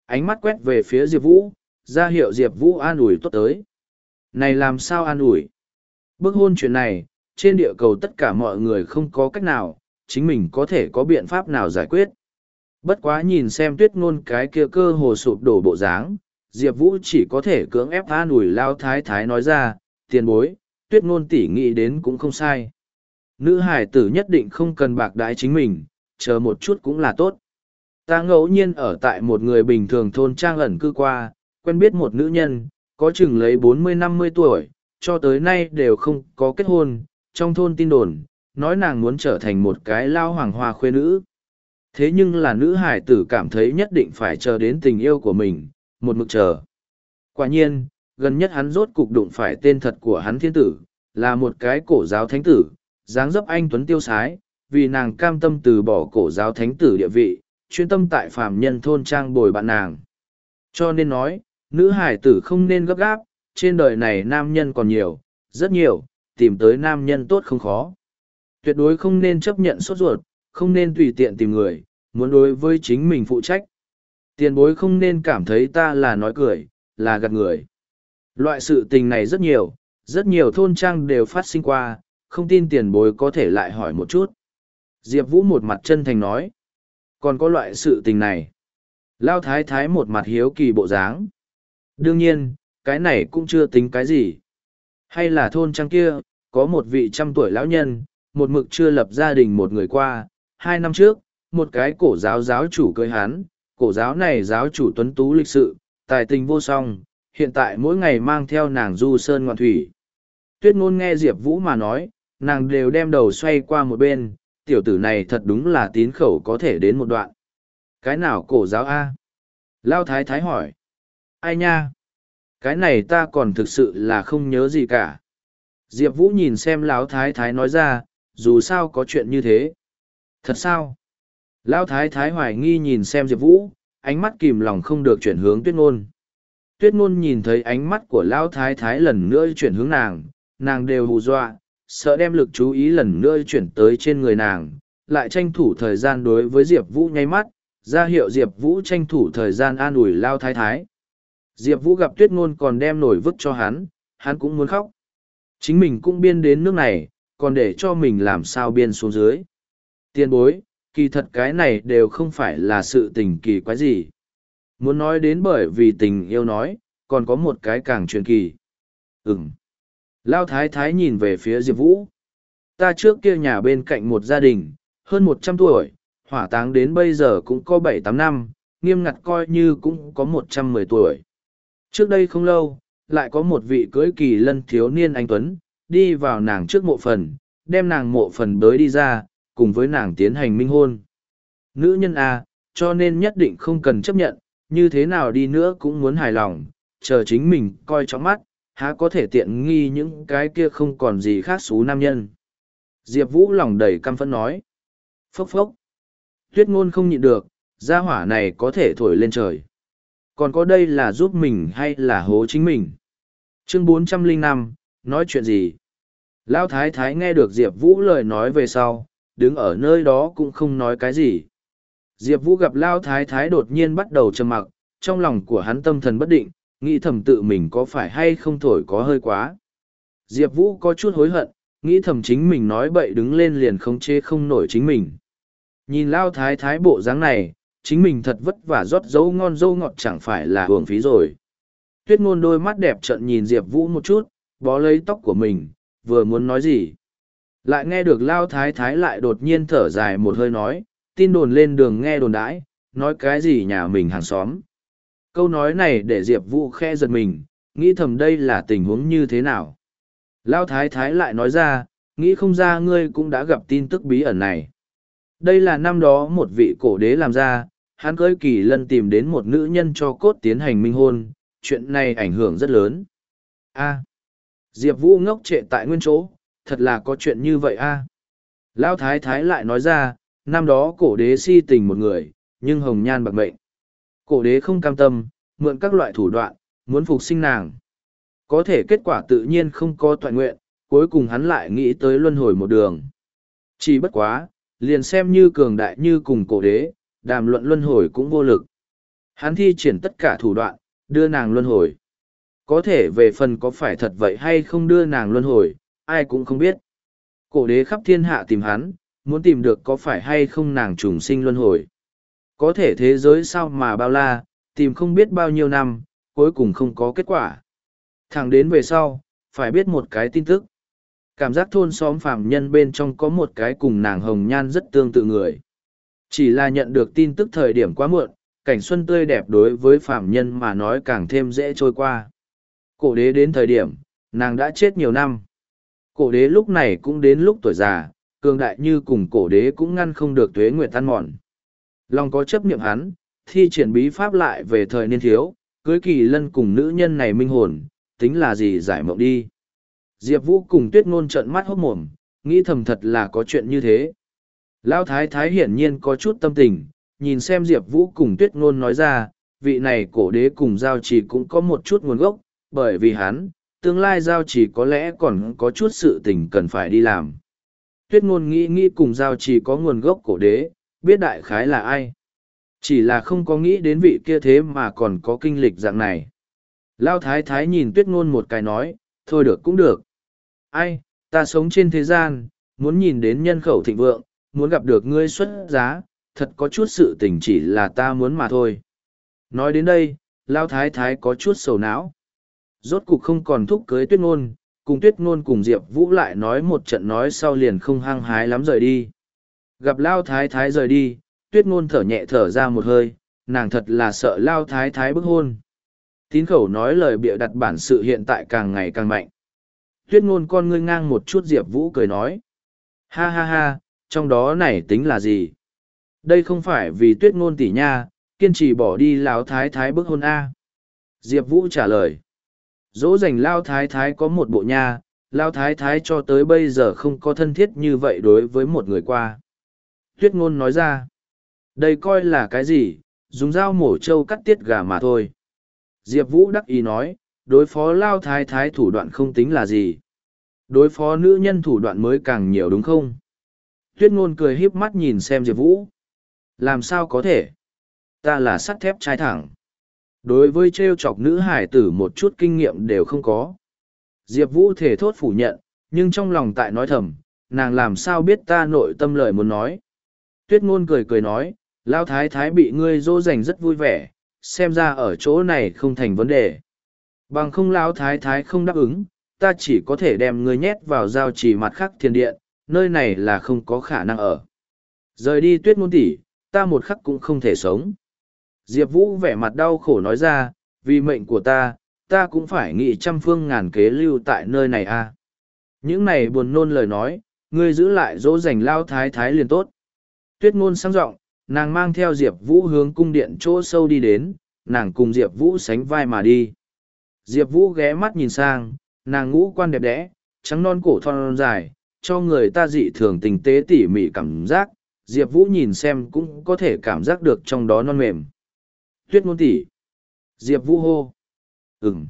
Ánh mắt quét về phía Diệp Vũ, ra hiệu Diệp Vũ an ủi tốt tới. Này làm sao an ủi? Bức hôn chuyện này, trên địa cầu tất cả mọi người không có cách nào, chính mình có thể có biện pháp nào giải quyết. Bất quá nhìn xem tuyết ngôn cái kia cơ hồ sụp đổ bộ dáng, Diệp Vũ chỉ có thể cưỡng ép an ủi lao thái thái nói ra, tiền bối, tuyết ngôn tỉ nghĩ đến cũng không sai. Nữ hải tử nhất định không cần bạc đái chính mình, chờ một chút cũng là tốt. Ta ngẫu nhiên ở tại một người bình thường thôn trang ẩn cư qua, quen biết một nữ nhân, có chừng lấy bốn mươi năm mươi tuổi, cho tới nay đều không có kết hôn, trong thôn tin đồn, nói nàng muốn trở thành một cái lao hoàng hoa khuê nữ. Thế nhưng là nữ hải tử cảm thấy nhất định phải chờ đến tình yêu của mình, một mực chờ. Quả nhiên, gần nhất hắn rốt cục đụng phải tên thật của hắn thiên tử, là một cái cổ giáo thánh tử, dáng dấp anh tuấn tiêu sái, vì nàng cam tâm từ bỏ cổ giáo thánh tử địa vị, chuyên tâm tại phàm nhân thôn trang bồi bạn nàng. Cho nên nói, nữ hải tử không nên gấp gáp, trên đời này nam nhân còn nhiều, rất nhiều, tìm tới nam nhân tốt không khó. Tuyệt đối không nên chấp nhận sốt ruột, không nên tùy tiện tìm người, muốn đối với chính mình phụ trách. Tiền bối không nên cảm thấy ta là nói cười, là gạt người. Loại sự tình này rất nhiều, rất nhiều thôn trang đều phát sinh qua, không tin tiền bối có thể lại hỏi một chút. Diệp Vũ một mặt chân thành nói. Còn có loại sự tình này. Lao thái thái một mặt hiếu kỳ bộ dáng. Đương nhiên, cái này cũng chưa tính cái gì. Hay là thôn trang kia, có một vị trăm tuổi lão nhân, một mực chưa lập gia đình một người qua, hai năm trước, một cái cổ giáo giáo chủ cưới hán, cổ giáo này giáo chủ tuấn tú lịch sự, tài tình vô song, hiện tại mỗi ngày mang theo nàng du sơn ngoạn thủy. Tuyết ngôn nghe Diệp Vũ mà nói, nàng đều đem đầu xoay qua một bên, tiểu tử này thật đúng là tín khẩu có thể đến một đoạn. Cái nào cổ giáo A? Lao Thái Thái hỏi. Ai nha? Cái này ta còn thực sự là không nhớ gì cả. Diệp Vũ nhìn xem Lão Thái Thái nói ra, dù sao có chuyện như thế. Thật sao? Lão Thái Thái hoài nghi nhìn xem Diệp Vũ, ánh mắt kìm lòng không được chuyển hướng tuyết ngôn. Tuyết ngôn nhìn thấy ánh mắt của Lão Thái Thái lần nữa chuyển hướng nàng, nàng đều hù dọa, sợ đem lực chú ý lần nữa chuyển tới trên người nàng, lại tranh thủ thời gian đối với Diệp Vũ nháy mắt, ra hiệu Diệp Vũ tranh thủ thời gian an ủi Lao Thái Thái. Diệp Vũ gặp tuyết ngôn còn đem nổi vứt cho hắn, hắn cũng muốn khóc. Chính mình cũng biên đến nước này, còn để cho mình làm sao biên xuống dưới. Tiên bối, kỳ thật cái này đều không phải là sự tình kỳ quái gì. Muốn nói đến bởi vì tình yêu nói, còn có một cái càng truyền kỳ. Ừm. Lao thái thái nhìn về phía Diệp Vũ. Ta trước kia nhà bên cạnh một gia đình, hơn một trăm tuổi, hỏa táng đến bây giờ cũng có bảy tám năm, nghiêm ngặt coi như cũng có một trăm mười tuổi. Trước đây không lâu, lại có một vị cưới kỳ lân thiếu niên anh Tuấn, đi vào nàng trước mộ phần, đem nàng mộ phần bới đi ra, cùng với nàng tiến hành minh hôn. Nữ nhân A, cho nên nhất định không cần chấp nhận, như thế nào đi nữa cũng muốn hài lòng, chờ chính mình coi trong mắt, há có thể tiện nghi những cái kia không còn gì khác xú nam nhân. Diệp Vũ lòng đầy căm phẫn nói. Phốc phốc. Tuyết ngôn không nhịn được, gia hỏa này có thể thổi lên trời. Còn có đây là giúp mình hay là hố chính mình? Chương 405, nói chuyện gì? Lão Thái Thái nghe được Diệp Vũ lời nói về sau, đứng ở nơi đó cũng không nói cái gì. Diệp Vũ gặp Lão Thái Thái đột nhiên bắt đầu trầm mặc, trong lòng của hắn tâm thần bất định, nghĩ thầm tự mình có phải hay không thổi có hơi quá. Diệp Vũ có chút hối hận, nghĩ thầm chính mình nói bậy đứng lên liền không chê không nổi chính mình. Nhìn lao thái thái bộ dáng này, chính mình thật vất vả rót dấu ngon dâu ngọt chẳng phải là hưởng phí rồi. Tuyết ngôn đôi mắt đẹp trận nhìn Diệp Vũ một chút, bó lấy tóc của mình, vừa muốn nói gì. Lại nghe được lao thái thái lại đột nhiên thở dài một hơi nói, tin đồn lên đường nghe đồn đãi, nói cái gì nhà mình hàng xóm. Câu nói này để Diệp Vũ khe giật mình, nghĩ thầm đây là tình huống như thế nào. Lao Thái Thái lại nói ra, nghĩ không ra ngươi cũng đã gặp tin tức bí ẩn này. Đây là năm đó một vị cổ đế làm ra, hắn cưới kỳ lân tìm đến một nữ nhân cho cốt tiến hành minh hôn, chuyện này ảnh hưởng rất lớn. A. Diệp Vũ ngốc trệ tại nguyên chỗ, thật là có chuyện như vậy a. lão Thái Thái lại nói ra, năm đó cổ đế si tình một người, nhưng hồng nhan bạc mệnh. Cổ đế không cam tâm, mượn các loại thủ đoạn, muốn phục sinh nàng. Có thể kết quả tự nhiên không có toàn nguyện, cuối cùng hắn lại nghĩ tới luân hồi một đường. Chỉ bất quá, liền xem như cường đại như cùng cổ đế, đàm luận luân hồi cũng vô lực. Hắn thi triển tất cả thủ đoạn, đưa nàng luân hồi. Có thể về phần có phải thật vậy hay không đưa nàng luân hồi, ai cũng không biết. Cổ đế khắp thiên hạ tìm hắn, muốn tìm được có phải hay không nàng trùng sinh luân hồi. Có thể thế giới sao mà bao la, tìm không biết bao nhiêu năm, cuối cùng không có kết quả. Thẳng đến về sau, phải biết một cái tin tức. Cảm giác thôn xóm phạm nhân bên trong có một cái cùng nàng hồng nhan rất tương tự người. Chỉ là nhận được tin tức thời điểm quá muộn, cảnh xuân tươi đẹp đối với phạm nhân mà nói càng thêm dễ trôi qua. Cổ đế đến thời điểm, nàng đã chết nhiều năm. Cổ đế lúc này cũng đến lúc tuổi già, cường đại như cùng cổ đế cũng ngăn không được tuế nguyệt tan mòn. Lòng có chấp niệm hắn, thi triển bí pháp lại về thời niên thiếu, cưới kỳ lân cùng nữ nhân này minh hồn, tính là gì giải mộng đi. Diệp Vũ cùng tuyết ngôn trận mắt hốt mồm, nghĩ thầm thật là có chuyện như thế. Lão Thái Thái hiển nhiên có chút tâm tình, nhìn xem Diệp Vũ cùng tuyết ngôn nói ra, vị này cổ đế cùng giao chỉ cũng có một chút nguồn gốc, bởi vì hắn, tương lai giao chỉ có lẽ còn có chút sự tình cần phải đi làm. Tuyết ngôn nghĩ nghĩ cùng giao chỉ có nguồn gốc cổ đế, biết đại khái là ai. Chỉ là không có nghĩ đến vị kia thế mà còn có kinh lịch dạng này. Lao thái thái nhìn tuyết ngôn một cái nói, thôi được cũng được. Ai, ta sống trên thế gian, muốn nhìn đến nhân khẩu thịnh vượng, muốn gặp được ngươi xuất giá, thật có chút sự tình chỉ là ta muốn mà thôi. Nói đến đây, Lao thái thái có chút sầu não. Rốt cục không còn thúc cưới tuyết ngôn, cùng tuyết ngôn cùng Diệp Vũ lại nói một trận nói sau liền không hăng hái lắm rời đi. Gặp Lao thái thái rời đi, tuyết ngôn thở nhẹ thở ra một hơi, nàng thật là sợ Lao thái thái bức hôn. Tín khẩu nói lời bịa đặt bản sự hiện tại càng ngày càng mạnh. Tuyết ngôn con ngươi ngang một chút diệp vũ cười nói. Ha ha ha trong đó này tính là gì? Đây không phải vì tuyết ngôn tỷ nha kiên trì bỏ đi lão thái thái bức hôn a. Diệp vũ trả lời dỗ dành lao thái thái có một bộ nha lao thái thái cho tới bây giờ không có thân thiết như vậy đối với một người qua tuyết ngôn nói ra đây coi là cái gì dùng dao mổ trâu cắt tiết gà mà thôi Diệp Vũ đắc ý nói, đối phó lao thái thái thủ đoạn không tính là gì. Đối phó nữ nhân thủ đoạn mới càng nhiều đúng không? Tuyết ngôn cười híp mắt nhìn xem Diệp Vũ. Làm sao có thể? Ta là sắt thép trai thẳng. Đối với trêu chọc nữ hải tử một chút kinh nghiệm đều không có. Diệp Vũ thể thốt phủ nhận, nhưng trong lòng tại nói thầm, nàng làm sao biết ta nội tâm lời muốn nói. Tuyết ngôn cười cười nói, Lao Thái Thái bị ngươi dỗ dành rất vui vẻ, xem ra ở chỗ này không thành vấn đề. Bằng không lão thái thái không đáp ứng, ta chỉ có thể đem ngươi nhét vào giao chỉ mặt khắc thiên điện, nơi này là không có khả năng ở. Rời đi tuyết ngôn tỷ, ta một khắc cũng không thể sống. Diệp Vũ vẻ mặt đau khổ nói ra, vì mệnh của ta, ta cũng phải nghĩ trăm phương ngàn kế lưu tại nơi này a. À. Những này buồn nôn lời nói, ngươi giữ lại dỗ dành lao thái thái liền tốt. Tuyết ngôn sang rộng, nàng mang theo diệp vũ hướng cung điện chỗ sâu đi đến nàng cùng diệp vũ sánh vai mà đi diệp vũ ghé mắt nhìn sang nàng ngũ quan đẹp đẽ trắng non cổ thon dài cho người ta dị thường tình tế tỉ mỉ cảm giác diệp vũ nhìn xem cũng có thể cảm giác được trong đó non mềm tuyết ngôn tỷ, diệp vũ hô ừng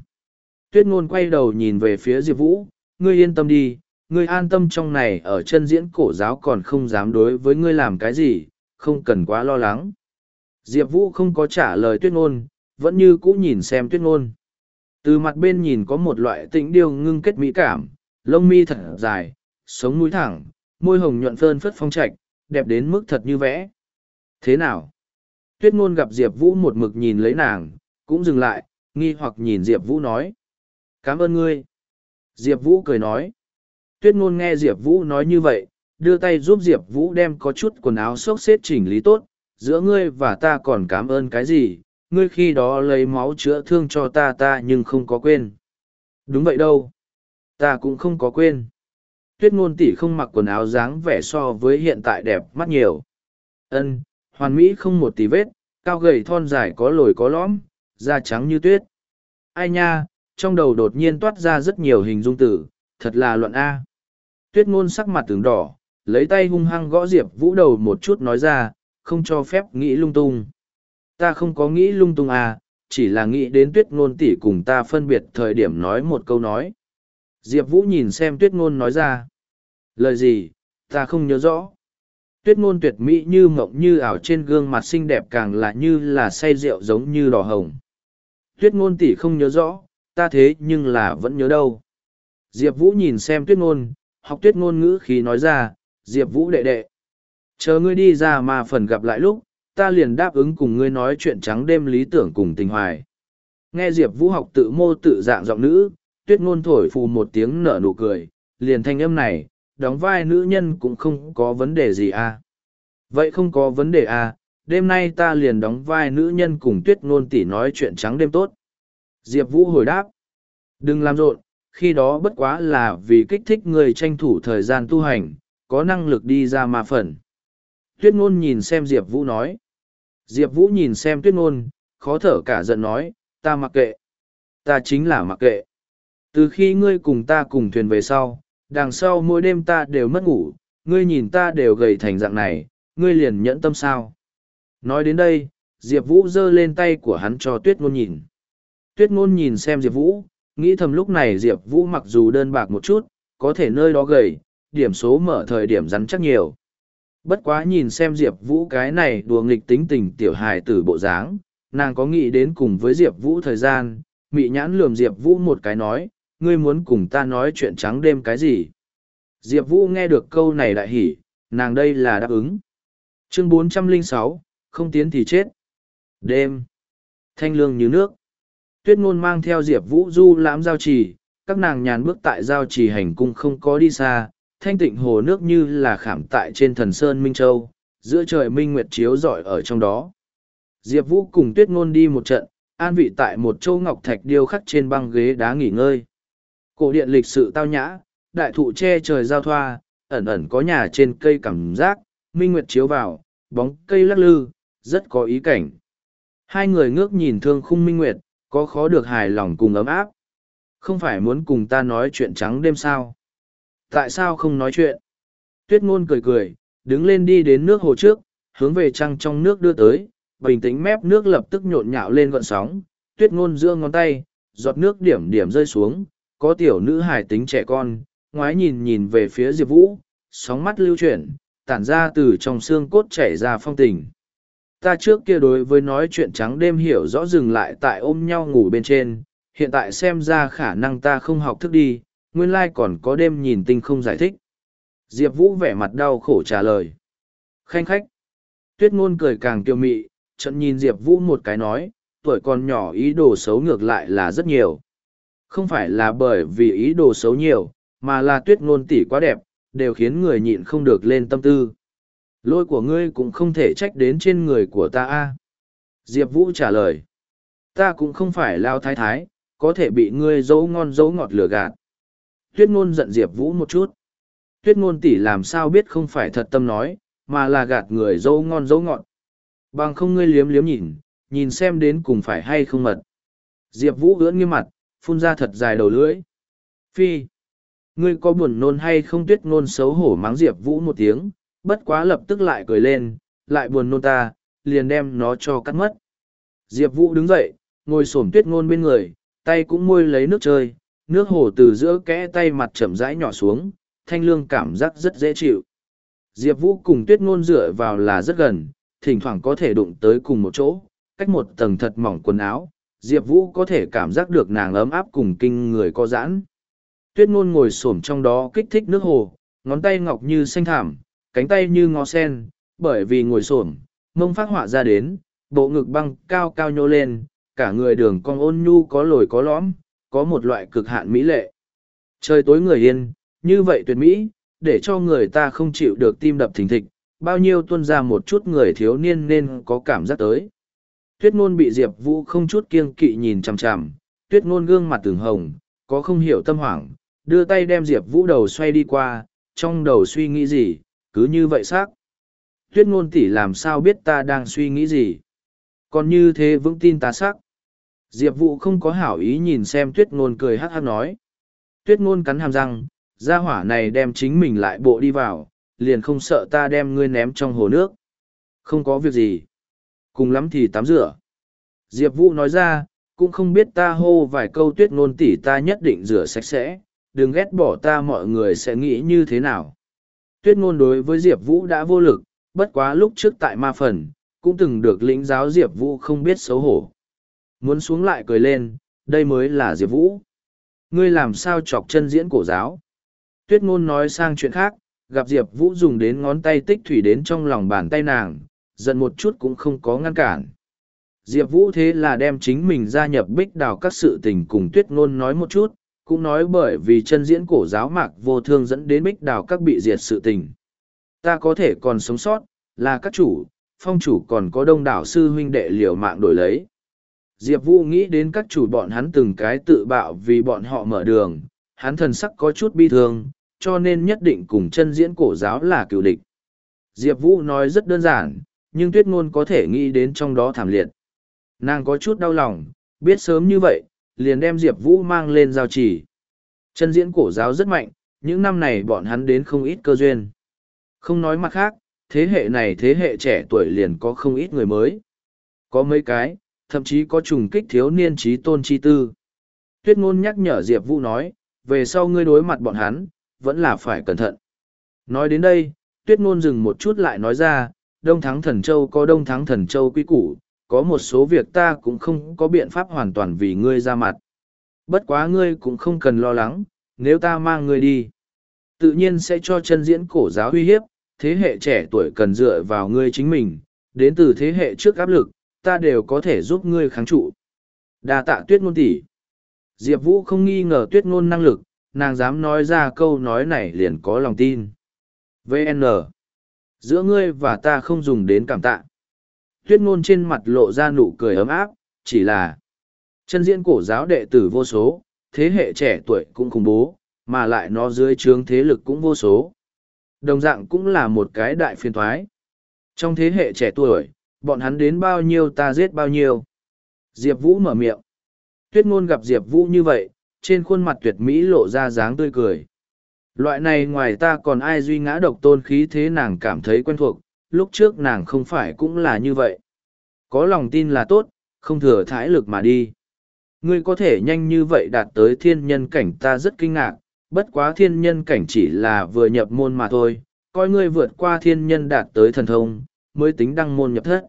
tuyết ngôn quay đầu nhìn về phía diệp vũ ngươi yên tâm đi ngươi an tâm trong này ở chân diễn cổ giáo còn không dám đối với ngươi làm cái gì không cần quá lo lắng. Diệp Vũ không có trả lời tuyết ngôn, vẫn như cũ nhìn xem tuyết ngôn. Từ mặt bên nhìn có một loại tĩnh điêu ngưng kết mỹ cảm, lông mi thật dài, sống mũi thẳng, môi hồng nhuận phơn phất phong trạch, đẹp đến mức thật như vẽ. Thế nào? Tuyết ngôn gặp Diệp Vũ một mực nhìn lấy nàng, cũng dừng lại, nghi hoặc nhìn Diệp Vũ nói. Cảm ơn ngươi. Diệp Vũ cười nói. Tuyết ngôn nghe Diệp Vũ nói như vậy, đưa tay giúp diệp vũ đem có chút quần áo xốc xếp chỉnh lý tốt giữa ngươi và ta còn cảm ơn cái gì ngươi khi đó lấy máu chữa thương cho ta ta nhưng không có quên đúng vậy đâu ta cũng không có quên tuyết ngôn tỷ không mặc quần áo dáng vẻ so với hiện tại đẹp mắt nhiều ân hoàn mỹ không một tí vết, cao gầy thon dài có lồi có lõm, da trắng như tuyết. Ai nha, trong đầu đột nhiên toát ra rất nhiều hình dung tử, thật là luận a. Tuyết ngôn sắc mặt tường đỏ, lấy tay hung hăng gõ diệp vũ đầu một chút nói ra, không cho phép nghĩ lung tung. Ta không có nghĩ lung tung à chỉ là nghĩ đến tuyết ngôn tỷ cùng ta phân biệt thời điểm nói một câu nói. Diệp vũ nhìn xem tuyết ngôn nói ra. Lời gì, ta không nhớ rõ tuyết ngôn tuyệt mỹ như mộng như ảo trên gương mặt xinh đẹp càng là như là say rượu giống như đỏ hồng tuyết ngôn tỷ không nhớ rõ ta thế nhưng là vẫn nhớ đâu diệp vũ nhìn xem tuyết ngôn học tuyết ngôn ngữ khí nói ra Diệp Vũ đệ đệ. Chờ ngươi đi ra mà phần gặp lại lúc, ta liền đáp ứng cùng ngươi nói chuyện trắng đêm lý tưởng cùng tình hoài. Nghe Diệp Vũ học tự mô tự dạng giọng nữ, tuyết ngôn thổi phù một tiếng nở nụ cười, liền thanh âm này, đóng vai nữ nhân cũng không có vấn đề gì à. Vậy không có vấn đề à, đêm nay ta liền đóng vai nữ nhân cùng tuyết ngôn tỷ nói chuyện trắng đêm tốt. Diệp Vũ hồi đáp, đừng làm rộn, khi đó bất quá là vì kích thích người tranh thủ thời gian tu hành, có năng lực đi ra ma phần. Tuyết ngôn nhìn xem Diệp Vũ nói. Diệp Vũ nhìn xem tuyết ngôn, khó thở cả giận nói, ta mặc kệ. Ta chính là mặc kệ. Từ khi ngươi cùng ta cùng thuyền về sau, đằng sau mỗi đêm ta đều mất ngủ, ngươi nhìn ta đều gầy thành dạng này, ngươi liền nhẫn tâm sao. Nói đến đây, Diệp Vũ giơ lên tay của hắn cho tuyết ngôn nhìn. Tuyết ngôn nhìn xem Diệp Vũ, nghĩ thầm lúc này Diệp Vũ mặc dù đơn bạc một chút, có thể nơi đó gầy, điểm số mở thời điểm rắn chắc nhiều. Bất quá nhìn xem Diệp Vũ cái này đùa nghịch tính tình tiểu hài tử bộ dáng, nàng có nghĩ đến cùng với Diệp Vũ thời gian, mị nhãn lườm Diệp Vũ một cái nói, ngươi muốn cùng ta nói chuyện trắng đêm cái gì? Diệp Vũ nghe được câu này đại hỉ, nàng đây là đáp ứng. Chương 406, không tiến thì chết. Đêm. Thanh lương như nước. Tuyết ngôn mang theo Diệp Vũ du lãm giao trì, các nàng nhàn bước tại giao trì hành cung không có đi xa, thanh tịnh hồ nước như là khảm tại trên thần sơn Minh Châu, giữa trời Minh Nguyệt chiếu rọi ở trong đó. Diệp Vũ cùng Tuyết ngôn đi một trận, an vị tại một châu ngọc thạch điêu khắc trên băng ghế đá nghỉ ngơi. Cổ điện lịch sự tao nhã, đại thụ che trời giao thoa, ẩn ẩn có nhà trên cây cảm giác, Minh Nguyệt chiếu vào, bóng cây lắc lư, rất có ý cảnh. Hai người ngước nhìn thương khung Minh Nguyệt, có khó được hài lòng cùng ấm áp. Không phải muốn cùng ta nói chuyện trắng đêm sao? Tại sao không nói chuyện? Tuyết ngôn cười cười, đứng lên đi đến nước hồ trước, hướng về trăng trong nước đưa tới, bình tĩnh mép nước lập tức nhộn nhạo lên gọn sóng. Tuyết ngôn giữa ngón tay, giọt nước điểm điểm rơi xuống, có tiểu nữ hài tính trẻ con, ngoái nhìn nhìn về phía Diệp Vũ, sóng mắt lưu chuyển, tản ra từ trong xương cốt chảy ra phong tình. Ta trước kia đối với nói chuyện trắng đêm hiểu rõ dừng lại tại ôm nhau ngủ bên trên, hiện tại xem ra khả năng ta không học thức đi, nguyên lai còn có đêm nhìn tinh không giải thích. Diệp Vũ vẻ mặt đau khổ trả lời. Khanh khách. Tuyết ngôn cười càng kiêu mị, trận nhìn Diệp Vũ một cái nói, tuổi còn nhỏ ý đồ xấu ngược lại là rất nhiều. Không phải là bởi vì ý đồ xấu nhiều, mà là tuyết ngôn tỷ quá đẹp, đều khiến người nhịn không được lên tâm tư. Lôi của ngươi cũng không thể trách đến trên người của ta a Diệp Vũ trả lời. Ta cũng không phải lao thái thái, có thể bị ngươi dấu ngon dấu ngọt lửa gạt. Tuyết ngôn giận Diệp Vũ một chút. Tuyết ngôn tỷ làm sao biết không phải thật tâm nói, mà là gạt người dấu ngon dấu ngọt. Bằng không ngươi liếm liếm nhìn, nhìn xem đến cùng phải hay không mật. Diệp Vũ ưỡn nghiêm mặt, phun ra thật dài đầu lưỡi. Phi! Ngươi có buồn nôn hay không tuyết ngôn xấu hổ mắng Diệp Vũ một tiếng, bất quá lập tức lại cười lên, lại buồn nôn ta, liền đem nó cho cắt mất. Diệp Vũ đứng dậy, ngồi xổm tuyết ngôn bên người, tay cũng môi lấy nước chơi, nước hồ từ giữa kẽ tay mặt chậm rãi nhỏ xuống, thanh lương cảm giác rất dễ chịu. Diệp Vũ cùng tuyết ngôn dựa vào là rất gần, thỉnh thoảng có thể đụng tới cùng một chỗ, cách một tầng thật mỏng quần áo, Diệp Vũ có thể cảm giác được nàng ấm áp cùng kinh người có giãn. Tuyết ngôn ngồi xổm trong đó kích thích nước hồ, ngón tay ngọc như xanh thảm, cánh tay như ngó sen, bởi vì ngồi xổm, mông phát họa ra đến, bộ ngực băng cao cao nhô lên, cả người đường cong ôn nhu có lồi có lõm, có một loại cực hạn mỹ lệ. Trời tối người yên, như vậy tuyệt mỹ, để cho người ta không chịu được tim đập thình thịch, bao nhiêu tuân ra một chút người thiếu niên nên có cảm giác tới. Tuyết ngôn bị Diệp Vũ không chút kiêng kỵ nhìn chằm chằm, tuyết ngôn gương mặt từng hồng, có không hiểu tâm hoảng, đưa tay đem Diệp Vũ đầu xoay đi qua, trong đầu suy nghĩ gì, cứ như vậy xác. Tuyết ngôn tỷ làm sao biết ta đang suy nghĩ gì. Còn như thế vững tin ta xác. Diệp Vũ không có hảo ý nhìn xem tuyết ngôn cười hắc hắc nói. Tuyết ngôn cắn hàm răng, gia hỏa này đem chính mình lại bộ đi vào, liền không sợ ta đem ngươi ném trong hồ nước. Không có việc gì. Cùng lắm thì tắm rửa. Diệp Vũ nói ra, cũng không biết ta hô vài câu tuyết ngôn tỷ ta nhất định rửa sạch sẽ, đừng ghét bỏ ta mọi người sẽ nghĩ như thế nào. Tuyết ngôn đối với Diệp Vũ đã vô lực, bất quá lúc trước tại ma phần, cũng từng được lĩnh giáo Diệp Vũ không biết xấu hổ. Muốn xuống lại cười lên, đây mới là Diệp Vũ. Ngươi làm sao chọc chân diễn cổ giáo? Tuyết ngôn nói sang chuyện khác, gặp Diệp Vũ dùng đến ngón tay tích thủy đến trong lòng bàn tay nàng, giận một chút cũng không có ngăn cản. Diệp Vũ thế là đem chính mình gia nhập bích đào các sự tình cùng tuyết ngôn nói một chút, cũng nói bởi vì chân diễn cổ giáo mạc vô thương dẫn đến bích đào các bị diệt sự tình. Ta có thể còn sống sót, là các chủ, phong chủ còn có đông đảo sư huynh đệ liều mạng đổi lấy. Diệp Vũ nghĩ đến các chủ bọn hắn từng cái tự bạo vì bọn họ mở đường, hắn thần sắc có chút bi thương, cho nên nhất định cùng chân diễn cổ giáo là cựu địch. Diệp Vũ nói rất đơn giản, nhưng tuyết ngôn có thể nghĩ đến trong đó thảm liệt. Nàng có chút đau lòng, biết sớm như vậy, liền đem Diệp Vũ mang lên giao chỉ. Chân diễn cổ giáo rất mạnh, những năm này bọn hắn đến không ít cơ duyên. Không nói mặt khác, thế hệ này thế hệ trẻ tuổi liền có không ít người mới. Có mấy cái, thậm chí có trùng kích thiếu niên trí tôn chi tư. Tuyết ngôn nhắc nhở Diệp Vũ nói, về sau ngươi đối mặt bọn hắn, vẫn là phải cẩn thận. Nói đến đây, Tuyết ngôn dừng một chút lại nói ra, Đông Thắng Thần Châu có Đông Thắng Thần Châu quy củ, có một số việc ta cũng không có biện pháp hoàn toàn vì ngươi ra mặt. Bất quá ngươi cũng không cần lo lắng, nếu ta mang ngươi đi. Tự nhiên sẽ cho chân diễn cổ giáo uy hiếp, thế hệ trẻ tuổi cần dựa vào ngươi chính mình, đến từ thế hệ trước áp lực, ta đều có thể giúp ngươi kháng trụ. đa tạ tuyết ngôn tỷ Diệp Vũ không nghi ngờ tuyết ngôn năng lực, nàng dám nói ra câu nói này liền có lòng tin. VN Giữa ngươi và ta không dùng đến cảm tạ. Tuyết ngôn trên mặt lộ ra nụ cười ấm áp, chỉ là chân diễn cổ giáo đệ tử vô số, thế hệ trẻ tuổi cũng khủng bố, mà lại nó dưới trướng thế lực cũng vô số. Đồng dạng cũng là một cái đại phiên thoái. Trong thế hệ trẻ tuổi, bọn hắn đến bao nhiêu ta giết bao nhiêu. Diệp Vũ mở miệng. Tuyết ngôn gặp Diệp Vũ như vậy, trên khuôn mặt tuyệt mỹ lộ ra dáng tươi cười. Loại này ngoài ta còn ai duy ngã độc tôn khí thế nàng cảm thấy quen thuộc, lúc trước nàng không phải cũng là như vậy. Có lòng tin là tốt, không thừa thái lực mà đi. Ngươi có thể nhanh như vậy đạt tới thiên nhân cảnh ta rất kinh ngạc, bất quá thiên nhân cảnh chỉ là vừa nhập môn mà thôi, coi ngươi vượt qua thiên nhân đạt tới thần thông, mới tính đăng môn nhập thất.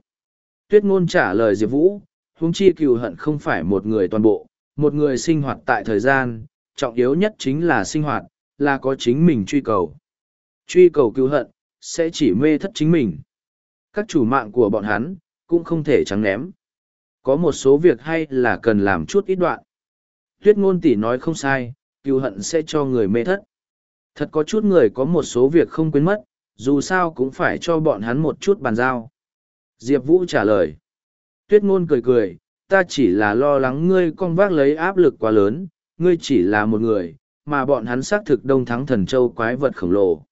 Tuyết ngôn trả lời Diệp Vũ, huống chi cừu hận không phải một người toàn bộ, một người sinh hoạt tại thời gian, trọng yếu nhất chính là sinh hoạt, là có chính mình truy cầu. Truy cầu cứu hận, sẽ chỉ mê thất chính mình. Các chủ mạng của bọn hắn, cũng không thể trắng ném. Có một số việc hay là cần làm chút ít đoạn. Tuyết ngôn tỷ nói không sai, cứu hận sẽ cho người mê thất. Thật có chút người có một số việc không quên mất, dù sao cũng phải cho bọn hắn một chút bàn giao. Diệp Vũ trả lời. Tuyết ngôn cười cười, ta chỉ là lo lắng ngươi con vác lấy áp lực quá lớn, ngươi chỉ là một người, mà bọn hắn xác thực đông thắng thần châu quái vật khổng lồ.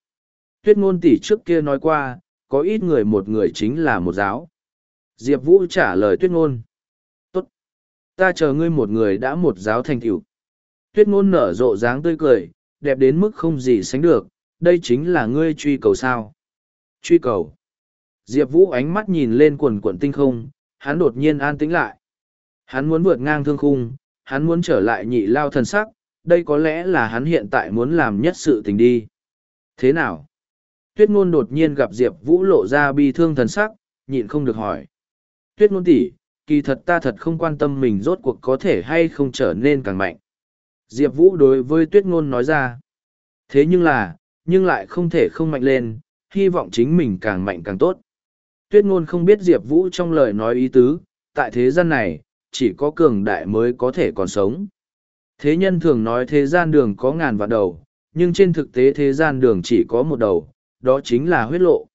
Tuyết ngôn tỷ trước kia nói qua, có ít người một người chính là một giáo. Diệp Vũ trả lời tuyết ngôn. Tốt. Ta chờ ngươi một người đã một giáo thành tiểu. Tuyết ngôn nở rộ dáng tươi cười, đẹp đến mức không gì sánh được, đây chính là ngươi truy cầu sao. Truy cầu. Diệp Vũ ánh mắt nhìn lên quần quần tinh không, hắn đột nhiên an tĩnh lại. Hắn muốn vượt ngang thương khung, hắn muốn trở lại nhị lao thần sắc, đây có lẽ là hắn hiện tại muốn làm nhất sự tình đi. Thế nào? Tuyết ngôn đột nhiên gặp Diệp Vũ lộ ra bi thương thần sắc, nhịn không được hỏi. Tuyết ngôn tỷ, kỳ thật ta thật không quan tâm mình rốt cuộc có thể hay không trở nên càng mạnh. Diệp Vũ đối với tuyết ngôn nói ra. Thế nhưng là, nhưng lại không thể không mạnh lên, hy vọng chính mình càng mạnh càng tốt. Tuyết ngôn không biết Diệp Vũ trong lời nói ý tứ, tại thế gian này, chỉ có cường đại mới có thể còn sống. Thế nhân thường nói thế gian đường có ngàn vạn đầu, nhưng trên thực tế thế gian đường chỉ có một đầu, đó chính là huyết lộ.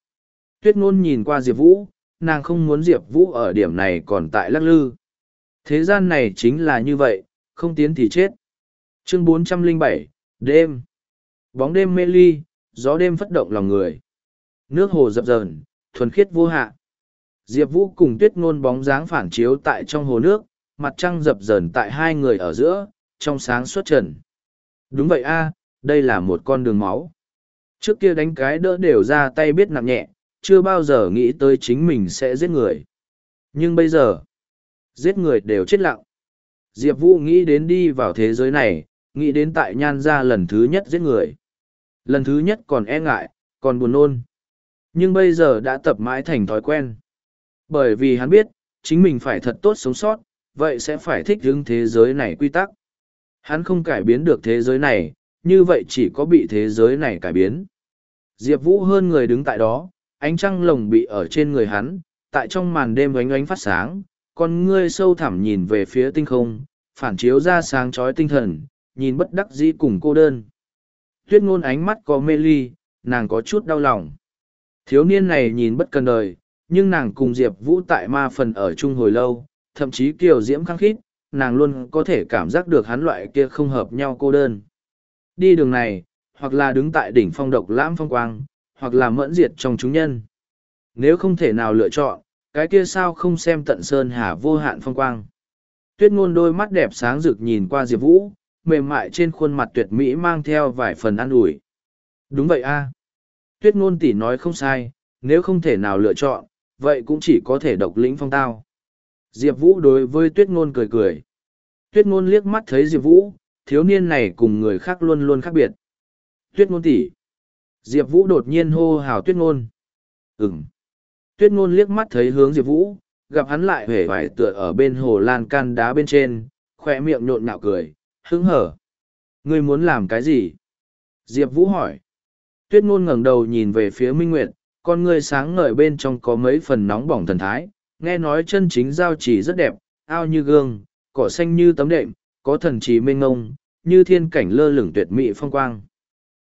Tuyết ngôn nhìn qua Diệp Vũ, nàng không muốn Diệp Vũ ở điểm này còn tại lắc lư. Thế gian này chính là như vậy, không tiến thì chết. Chương 407, đêm. Bóng đêm mê ly, gió đêm phất động lòng người. Nước hồ dập dờn, thuần khiết vô hạ. Diệp Vũ cùng tuyết ngôn bóng dáng phản chiếu tại trong hồ nước, mặt trăng dập dờn tại hai người ở giữa, trong sáng suốt trần. Đúng vậy a đây là một con đường máu. Trước kia đánh cái đỡ đều ra tay biết nặng nhẹ, chưa bao giờ nghĩ tới chính mình sẽ giết người. Nhưng bây giờ, giết người đều chết lặng. Diệp Vũ nghĩ đến đi vào thế giới này, nghĩ đến tại nhan ra lần thứ nhất giết người. Lần thứ nhất còn e ngại, còn buồn nôn. Nhưng bây giờ đã tập mãi thành thói quen. Bởi vì hắn biết, chính mình phải thật tốt sống sót, vậy sẽ phải thích ứng thế giới này quy tắc. Hắn không cải biến được thế giới này, như vậy chỉ có bị thế giới này cải biến. Diệp Vũ hơn người đứng tại đó, ánh trăng lồng bị ở trên người hắn, tại trong màn đêm oánh oánh phát sáng, con ngươi sâu thẳm nhìn về phía tinh không, phản chiếu ra sáng chói tinh thần, nhìn bất đắc dĩ cùng cô đơn. Tuyết ngôn ánh mắt có mê ly, nàng có chút đau lòng. Thiếu niên này nhìn bất cần đời, nhưng nàng cùng Diệp Vũ tại ma phần ở chung hồi lâu, thậm chí kiều diễm khăng khít, nàng luôn có thể cảm giác được hắn loại kia không hợp nhau cô đơn. Đi đường này, hoặc là đứng tại đỉnh phong độc lãm phong quang, hoặc là mẫn diệt trong chúng nhân. Nếu không thể nào lựa chọn, cái kia sao không xem tận sơn hà vô hạn phong quang. Tuyết ngôn đôi mắt đẹp sáng rực nhìn qua Diệp Vũ, mềm mại trên khuôn mặt tuyệt mỹ mang theo vài phần ăn ủi. Đúng vậy a à. Tuyết ngôn tỷ nói không sai, nếu không thể nào lựa chọn, vậy cũng chỉ có thể độc lĩnh phong tao. Diệp Vũ đối với tuyết ngôn cười cười. Tuyết ngôn liếc mắt thấy Diệp Vũ, thiếu niên này cùng người khác luôn luôn khác biệt. Tuyết ngôn tỷ Diệp Vũ đột nhiên hô hào tuyết ngôn. Ừm. Tuyết ngôn liếc mắt thấy hướng Diệp Vũ, gặp hắn lại hề vải tựa ở bên hồ lan can đá bên trên, khỏe miệng nhộn nạo cười, hứng hở. Ngươi muốn làm cái gì? Diệp Vũ hỏi. Tuyết ngôn ngẩng đầu nhìn về phía Minh Nguyệt, con ngươi sáng ngời bên trong có mấy phần nóng bỏng thần thái, nghe nói chân chính giao chỉ rất đẹp, ao như gương, cỏ xanh như tấm đệm, có thần trì mênh ngông, như thiên cảnh lơ lửng tuyệt mỹ phong quang.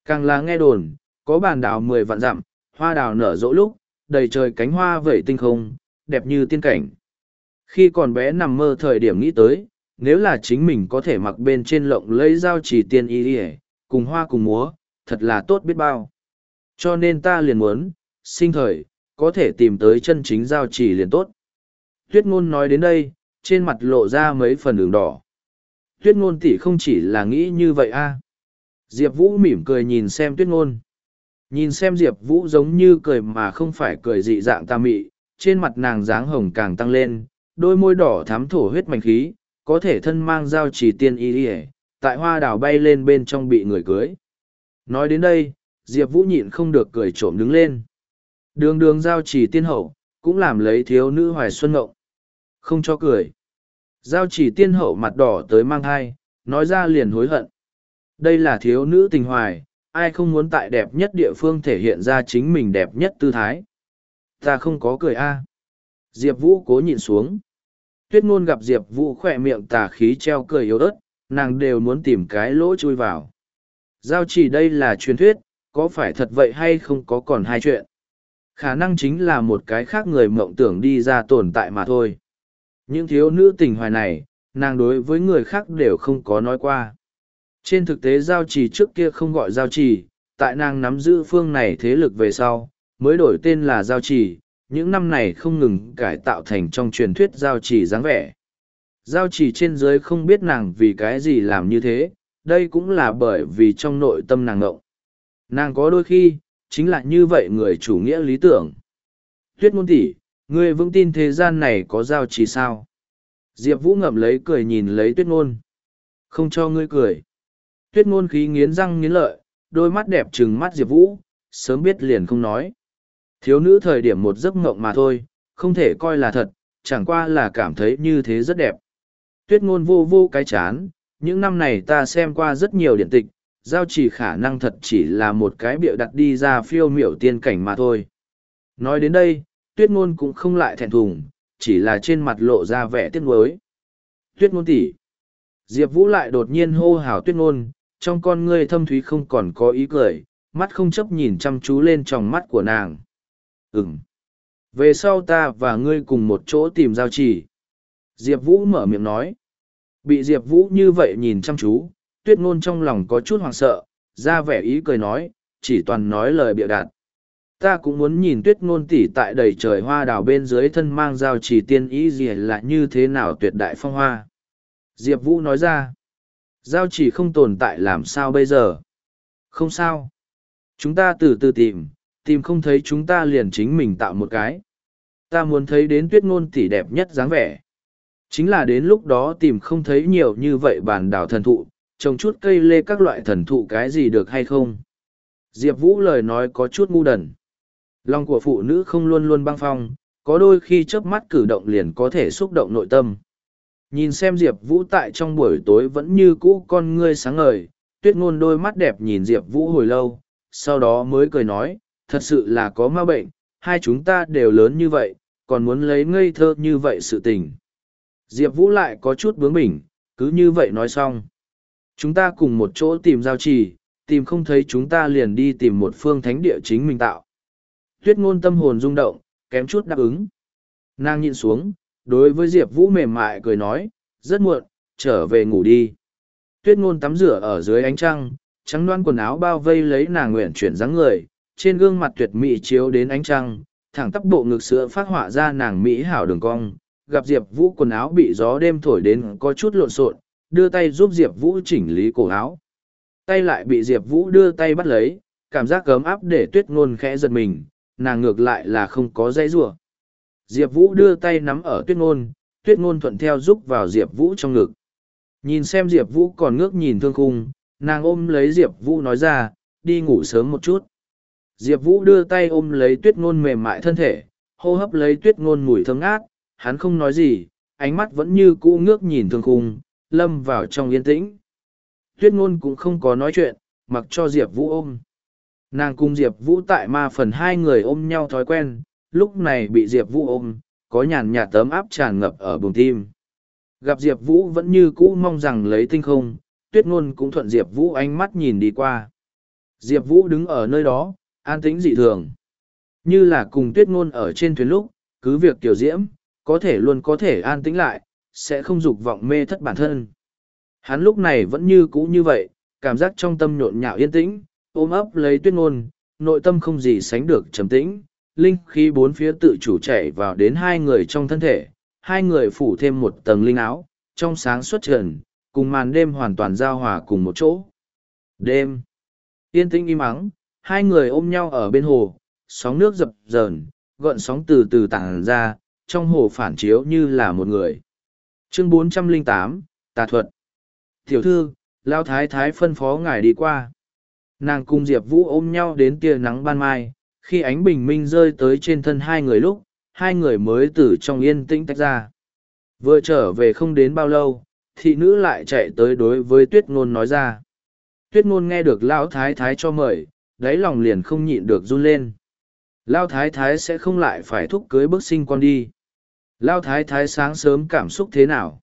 Càng là nghe đồn, có bàn đào mười vạn dặm, hoa đào nở rỗ lúc, đầy trời cánh hoa vẩy tinh không, đẹp như tiên cảnh. Khi còn bé nằm mơ thời điểm nghĩ tới, nếu là chính mình có thể mặc bên trên lộng lấy dao chỉ tiên y đi cùng hoa cùng múa, thật là tốt biết bao. Cho nên ta liền muốn, sinh thời, có thể tìm tới chân chính giao chỉ liền tốt. Tuyết ngôn nói đến đây, trên mặt lộ ra mấy phần đường đỏ. Tuyết ngôn tỷ không chỉ là nghĩ như vậy a Diệp Vũ mỉm cười nhìn xem tuyết ngôn. Nhìn xem Diệp Vũ giống như cười mà không phải cười dị dạng tà mị, trên mặt nàng dáng hồng càng tăng lên, đôi môi đỏ thám thổ huyết mạnh khí, có thể thân mang giao chỉ tiên y ỉa tại hoa đảo bay lên bên trong bị người cưới. Nói đến đây, Diệp Vũ nhịn không được cười trộm đứng lên. Đường đường giao chỉ tiên hậu, cũng làm lấy thiếu nữ hoài xuân ngộng. Không cho cười. Giao chỉ tiên hậu mặt đỏ tới mang thai, nói ra liền hối hận. Đây là thiếu nữ tình hoài, ai không muốn tại đẹp nhất địa phương thể hiện ra chính mình đẹp nhất tư thái. Ta không có cười a Diệp Vũ cố nhìn xuống. Tuyết ngôn gặp Diệp Vũ khỏe miệng tà khí treo cười yếu ớt, nàng đều muốn tìm cái lỗ chui vào. Giao chỉ đây là truyền thuyết, có phải thật vậy hay không có còn hai chuyện. Khả năng chính là một cái khác người mộng tưởng đi ra tồn tại mà thôi. Những thiếu nữ tình hoài này, nàng đối với người khác đều không có nói qua. Trên thực tế giao trì trước kia không gọi giao trì, tại nàng nắm giữ phương này thế lực về sau, mới đổi tên là giao trì, những năm này không ngừng cải tạo thành trong truyền thuyết giao trì dáng vẻ. Giao trì trên dưới không biết nàng vì cái gì làm như thế, đây cũng là bởi vì trong nội tâm nàng ngộng. Nàng có đôi khi, chính là như vậy người chủ nghĩa lý tưởng. Tuyết môn tỷ, ngươi vững tin thế gian này có giao trì sao? Diệp Vũ ngậm lấy cười nhìn lấy tuyết ngôn. Không cho ngươi cười tuyết ngôn khí nghiến răng nghiến lợi, đôi mắt đẹp trừng mắt Diệp Vũ, sớm biết liền không nói. Thiếu nữ thời điểm một giấc mộng mà thôi, không thể coi là thật, chẳng qua là cảm thấy như thế rất đẹp. Tuyết ngôn vô vô cái chán, những năm này ta xem qua rất nhiều điện tịch, giao chỉ khả năng thật chỉ là một cái bịa đặt đi ra phiêu miểu tiên cảnh mà thôi. Nói đến đây, tuyết ngôn cũng không lại thẹn thùng, chỉ là trên mặt lộ ra vẻ tiếc nuối. Tuyết ngôn tỷ Diệp Vũ lại đột nhiên hô hào tuyết ngôn, trong con ngươi thâm thúy không còn có ý cười, mắt không chấp nhìn chăm chú lên trong mắt của nàng. Ừm. Về sau ta và ngươi cùng một chỗ tìm giao chỉ. Diệp Vũ mở miệng nói. Bị Diệp Vũ như vậy nhìn chăm chú, tuyết ngôn trong lòng có chút hoảng sợ, ra vẻ ý cười nói, chỉ toàn nói lời bịa đặt. Ta cũng muốn nhìn tuyết ngôn tỉ tại đầy trời hoa đào bên dưới thân mang giao chỉ tiên ý gì là như thế nào tuyệt đại phong hoa. Diệp Vũ nói ra. Giao chỉ không tồn tại làm sao bây giờ? Không sao. Chúng ta từ từ tìm, tìm không thấy chúng ta liền chính mình tạo một cái. Ta muốn thấy đến tuyết ngôn tỷ đẹp nhất dáng vẻ. Chính là đến lúc đó tìm không thấy nhiều như vậy bản đảo thần thụ, trồng chút cây lê các loại thần thụ cái gì được hay không. Diệp Vũ lời nói có chút ngu đần. Lòng của phụ nữ không luôn luôn băng phong, có đôi khi chớp mắt cử động liền có thể xúc động nội tâm. Nhìn xem diệp vũ tại trong buổi tối vẫn như cũ con ngươi sáng ngời tuyết ngôn đôi mắt đẹp nhìn diệp vũ hồi lâu sau đó mới cười nói thật sự là có ma bệnh hai chúng ta đều lớn như vậy còn muốn lấy ngây thơ như vậy sự tình. Diệp vũ lại có chút bướng bỉnh cứ như vậy nói xong chúng ta cùng một chỗ tìm giao trì tìm không thấy chúng ta liền đi tìm một phương thánh địa chính mình tạo tuyết ngôn tâm hồn rung động kém chút đáp ứng. Nàng nhìn xuống đối với diệp vũ mềm mại cười nói rất muộn trở về ngủ đi. Tuyết ngôn tắm rửa ở dưới ánh trăng trắng đoan quần áo bao vây lấy nàng nguyện chuyển dáng người, trên gương mặt tuyệt mỹ chiếu đến ánh trăng, thẳng tắp bộ ngực sữa phát họa ra nàng mỹ hảo đường cong, gặp Diệp Vũ quần áo bị gió đêm thổi đến có chút lộn xộn, đưa tay giúp Diệp Vũ chỉnh lý cổ áo. Tay lại bị Diệp Vũ đưa tay bắt lấy, cảm giác cấm áp để tuyết ngôn khẽ giật mình, nàng ngược lại là không có dây rủa Diệp Vũ đưa tay nắm ở tuyết ngôn, tuyết ngôn thuận theo giúp vào Diệp Vũ trong ngực. Nhìn xem Diệp Vũ còn ngước nhìn thương khung, nàng ôm lấy Diệp Vũ nói ra, đi ngủ sớm một chút. Diệp Vũ đưa tay ôm lấy tuyết ngôn mềm mại thân thể, hô hấp lấy tuyết ngôn mùi thơm ngát, hắn không nói gì, ánh mắt vẫn như cũ ngước nhìn thương khung, lâm vào trong yên tĩnh. Tuyết ngôn cũng không có nói chuyện, mặc cho Diệp Vũ ôm. Nàng cùng Diệp Vũ tại ma phần hai người ôm nhau thói quen, lúc này bị Diệp Vũ ôm, có nhàn nhạt tấm áp tràn ngập ở bùng tim. Gặp Diệp Vũ vẫn như cũ mong rằng lấy tinh không, tuyết ngôn cũng thuận Diệp Vũ ánh mắt nhìn đi qua. Diệp Vũ đứng ở nơi đó, an tĩnh dị thường. Như là cùng tuyết ngôn ở trên thuyền lúc, cứ việc tiểu diễm, có thể luôn có thể an tĩnh lại, sẽ không dục vọng mê thất bản thân. Hắn lúc này vẫn như cũ như vậy, cảm giác trong tâm nhộn nhạo yên tĩnh, ôm ấp lấy tuyết ngôn, nội tâm không gì sánh được trầm tĩnh, linh khí bốn phía tự chủ chảy vào đến hai người trong thân thể, hai người phủ thêm một tầng linh áo, trong sáng xuất trần, cùng màn đêm hoàn toàn giao hòa cùng một chỗ. Đêm, yên tĩnh im ắng, hai người ôm nhau ở bên hồ, sóng nước dập dờn, gợn sóng từ từ tàng ra, trong hồ phản chiếu như là một người. Chương 408, Tà thuật Tiểu thư, Lao Thái Thái phân phó ngài đi qua. Nàng cùng Diệp Vũ ôm nhau đến tia nắng ban mai, khi ánh bình minh rơi tới trên thân hai người lúc, hai người mới từ trong yên tĩnh tách ra. Vừa trở về không đến bao lâu, thị nữ lại chạy tới đối với tuyết ngôn nói ra. Tuyết ngôn nghe được Lão Thái Thái cho mời, đáy lòng liền không nhịn được run lên. Lao Thái Thái sẽ không lại phải thúc cưới bức sinh con đi. Lao Thái Thái sáng sớm cảm xúc thế nào?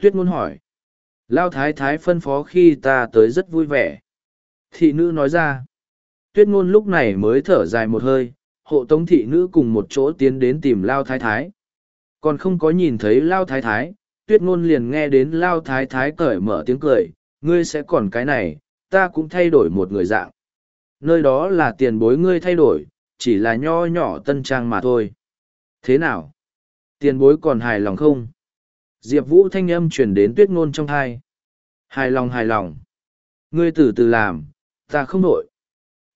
Tuyết ngôn hỏi. Lao Thái Thái phân phó khi ta tới rất vui vẻ. Thị nữ nói ra. Tuyết ngôn lúc này mới thở dài một hơi, hộ tống thị nữ cùng một chỗ tiến đến tìm Lao Thái Thái. Còn không có nhìn thấy Lao Thái Thái, tuyết ngôn liền nghe đến Lao Thái Thái cởi mở tiếng cười, ngươi sẽ còn cái này, ta cũng thay đổi một người dạng. Nơi đó là tiền bối ngươi thay đổi, chỉ là nho nhỏ tân trang mà thôi. Thế nào? Tiền bối còn hài lòng không? Diệp Vũ thanh âm chuyển đến tuyết ngôn trong thai. Hài lòng hài lòng. Ngươi từ từ làm, ta không đổi.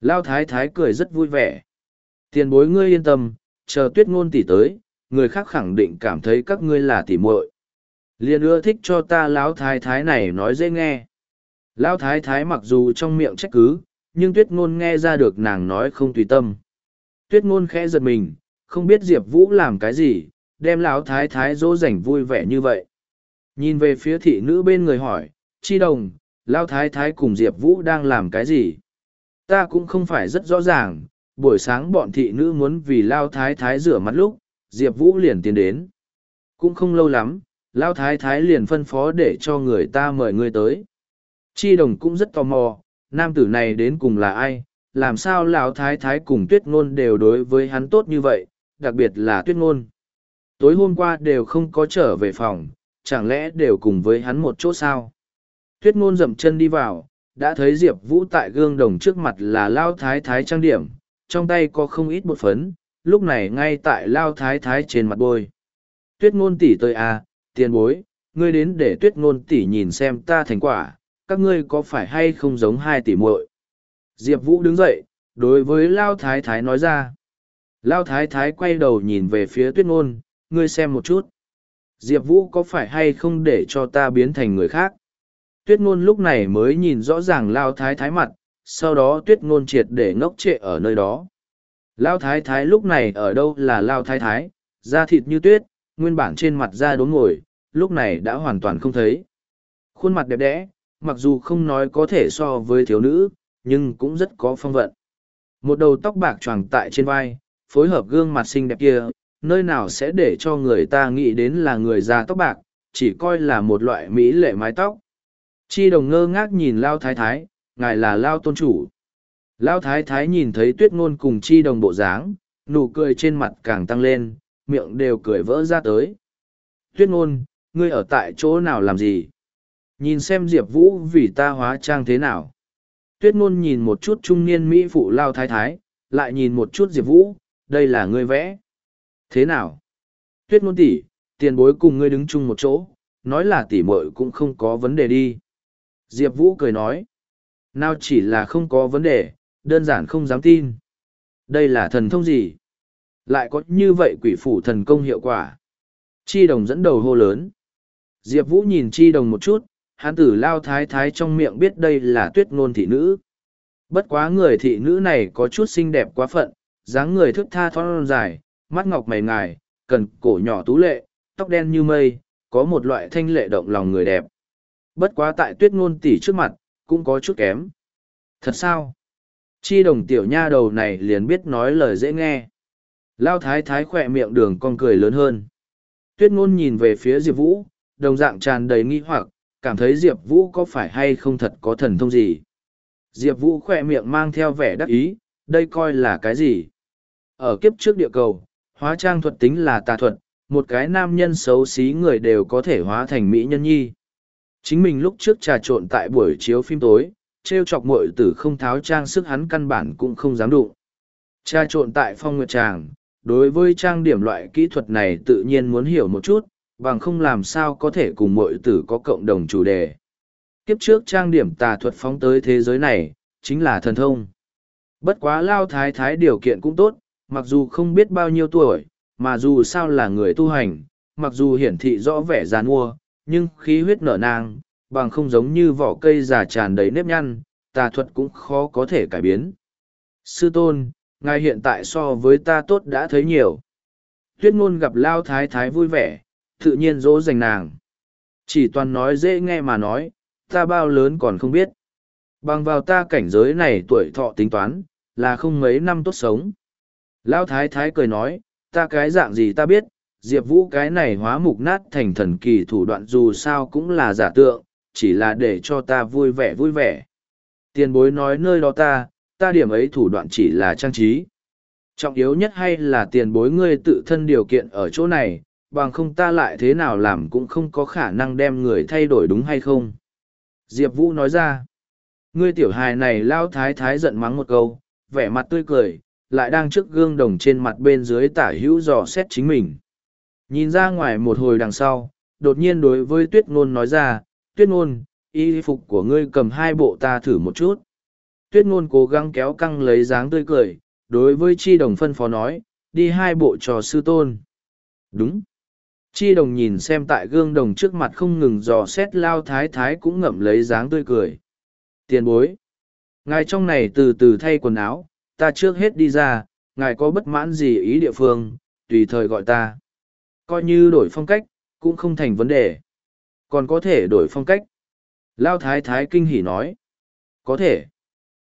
Lao thái thái cười rất vui vẻ. Tiền bối ngươi yên tâm, chờ tuyết ngôn tỷ tới, người khác khẳng định cảm thấy các ngươi là tỷ muội. Liên ưa thích cho ta lão thái thái này nói dễ nghe. Lão thái thái mặc dù trong miệng trách cứ, nhưng tuyết ngôn nghe ra được nàng nói không tùy tâm. Tuyết ngôn khẽ giật mình, không biết Diệp Vũ làm cái gì, đem lão thái thái dỗ rảnh vui vẻ như vậy. Nhìn về phía thị nữ bên người hỏi, chi đồng, lão thái thái cùng Diệp Vũ đang làm cái gì? Ta cũng không phải rất rõ ràng, buổi sáng bọn thị nữ muốn vì lao thái thái rửa mặt lúc, Diệp Vũ liền tiến đến. Cũng không lâu lắm, lao thái thái liền phân phó để cho người ta mời người tới. Chi đồng cũng rất tò mò, nam tử này đến cùng là ai, làm sao lão thái thái cùng tuyết ngôn đều đối với hắn tốt như vậy, đặc biệt là tuyết ngôn. Tối hôm qua đều không có trở về phòng, chẳng lẽ đều cùng với hắn một chỗ sao? Tuyết ngôn dậm chân đi vào, đã thấy diệp vũ tại gương đồng trước mặt là lao thái thái trang điểm trong tay có không ít bột phấn lúc này ngay tại lao thái thái trên mặt bôi. Tuyết ngôn tỷ tới à, tiền bối ngươi đến để tuyết ngôn tỷ nhìn xem ta thành quả các ngươi có phải hay không giống hai tỷ muội? Diệp vũ đứng dậy đối với lao thái thái nói ra. Lao thái thái quay đầu nhìn về phía tuyết ngôn ngươi xem một chút. Diệp vũ có phải hay không để cho ta biến thành người khác? Tuyết ngôn lúc này mới nhìn rõ ràng lao thái thái mặt, sau đó tuyết ngôn triệt để ngốc trệ ở nơi đó. Lao thái thái lúc này ở đâu là lao thái thái? Da thịt như tuyết, nguyên bản trên mặt da đốn ngồi, lúc này đã hoàn toàn không thấy. Khuôn mặt đẹp đẽ, mặc dù không nói có thể so với thiếu nữ, nhưng cũng rất có phong vận. Một đầu tóc bạc choàng tại trên vai, phối hợp gương mặt xinh đẹp kia, nơi nào sẽ để cho người ta nghĩ đến là người già tóc bạc, chỉ coi là một loại mỹ lệ mái tóc. Chi đồng ngơ ngác nhìn Lao Thái Thái, ngài là Lao Tôn Chủ. Lao Thái Thái nhìn thấy tuyết ngôn cùng chi đồng bộ dáng, nụ cười trên mặt càng tăng lên, miệng đều cười vỡ ra tới. Tuyết ngôn, ngươi ở tại chỗ nào làm gì? Nhìn xem Diệp Vũ vì ta hóa trang thế nào? Tuyết ngôn nhìn một chút trung niên Mỹ phụ lao thái thái, lại nhìn một chút Diệp Vũ, đây là ngươi vẽ. Thế nào? Tuyết ngôn tỷ, tiền bối cùng ngươi đứng chung một chỗ, nói là tỷ muội cũng không có vấn đề đi. Diệp Vũ cười nói, nào chỉ là không có vấn đề, đơn giản không dám tin. Đây là thần thông gì? Lại có như vậy quỷ phủ thần công hiệu quả. Chi đồng dẫn đầu hô lớn. Diệp Vũ nhìn chi đồng một chút, hán tử lao thái thái trong miệng biết đây là tuyết ngôn thị nữ. Bất quá người thị nữ này có chút xinh đẹp quá phận, dáng người thức tha thon dài, mắt ngọc mày ngài, cần cổ nhỏ tú lệ, tóc đen như mây, có một loại thanh lệ động lòng người đẹp. Bất quá tại tuyết ngôn tỷ trước mặt, cũng có chút kém. Thật sao? Chi đồng tiểu nha đầu này liền biết nói lời dễ nghe. Lao thái thái khỏe miệng đường con cười lớn hơn. Tuyết ngôn nhìn về phía Diệp Vũ, đồng dạng tràn đầy nghi hoặc, cảm thấy Diệp Vũ có phải hay không thật có thần thông gì. Diệp Vũ khỏe miệng mang theo vẻ đắc ý, đây coi là cái gì? Ở kiếp trước địa cầu, hóa trang thuật tính là tà thuật, một cái nam nhân xấu xí người đều có thể hóa thành mỹ nhân nhi. Chính mình lúc trước trà trộn tại buổi chiếu phim tối, treo chọc muội tử không tháo trang sức hắn căn bản cũng không dám đụng. Trà trộn tại phong nguyệt tràng, đối với trang điểm loại kỹ thuật này tự nhiên muốn hiểu một chút, bằng không làm sao có thể cùng muội tử có cộng đồng chủ đề. Kiếp trước trang điểm tà thuật phóng tới thế giới này, chính là thần thông. Bất quá lao thái thái điều kiện cũng tốt, mặc dù không biết bao nhiêu tuổi, mà dù sao là người tu hành, mặc dù hiển thị rõ vẻ giàn mua, nhưng khí huyết nở nang, bằng không giống như vỏ cây già tràn đầy nếp nhăn, tà thuật cũng khó có thể cải biến. Sư tôn, ngài hiện tại so với ta tốt đã thấy nhiều. Tuyết ngôn gặp Lao Thái Thái vui vẻ, tự nhiên dỗ dành nàng. Chỉ toàn nói dễ nghe mà nói, ta bao lớn còn không biết. Bằng vào ta cảnh giới này tuổi thọ tính toán, là không mấy năm tốt sống. Lao Thái Thái cười nói, ta cái dạng gì ta biết, Diệp Vũ cái này hóa mục nát thành thần kỳ thủ đoạn dù sao cũng là giả tượng, chỉ là để cho ta vui vẻ vui vẻ. Tiền bối nói nơi đó ta, ta điểm ấy thủ đoạn chỉ là trang trí. Trọng yếu nhất hay là tiền bối ngươi tự thân điều kiện ở chỗ này, bằng không ta lại thế nào làm cũng không có khả năng đem người thay đổi đúng hay không. Diệp Vũ nói ra, ngươi tiểu hài này lao thái thái giận mắng một câu, vẻ mặt tươi cười, lại đang trước gương đồng trên mặt bên dưới tả hữu dò xét chính mình. Nhìn ra ngoài một hồi đằng sau, đột nhiên đối với tuyết ngôn nói ra, tuyết ngôn, y phục của ngươi cầm hai bộ ta thử một chút. Tuyết ngôn cố gắng kéo căng lấy dáng tươi cười, đối với chi đồng phân phó nói, đi hai bộ trò sư tôn. Đúng. Chi đồng nhìn xem tại gương đồng trước mặt không ngừng dò xét lao thái thái cũng ngậm lấy dáng tươi cười. Tiền bối. Ngài trong này từ từ thay quần áo, ta trước hết đi ra, ngài có bất mãn gì ý địa phương, tùy thời gọi ta. Coi như đổi phong cách, cũng không thành vấn đề. Còn có thể đổi phong cách. Lao thái thái kinh hỉ nói. Có thể.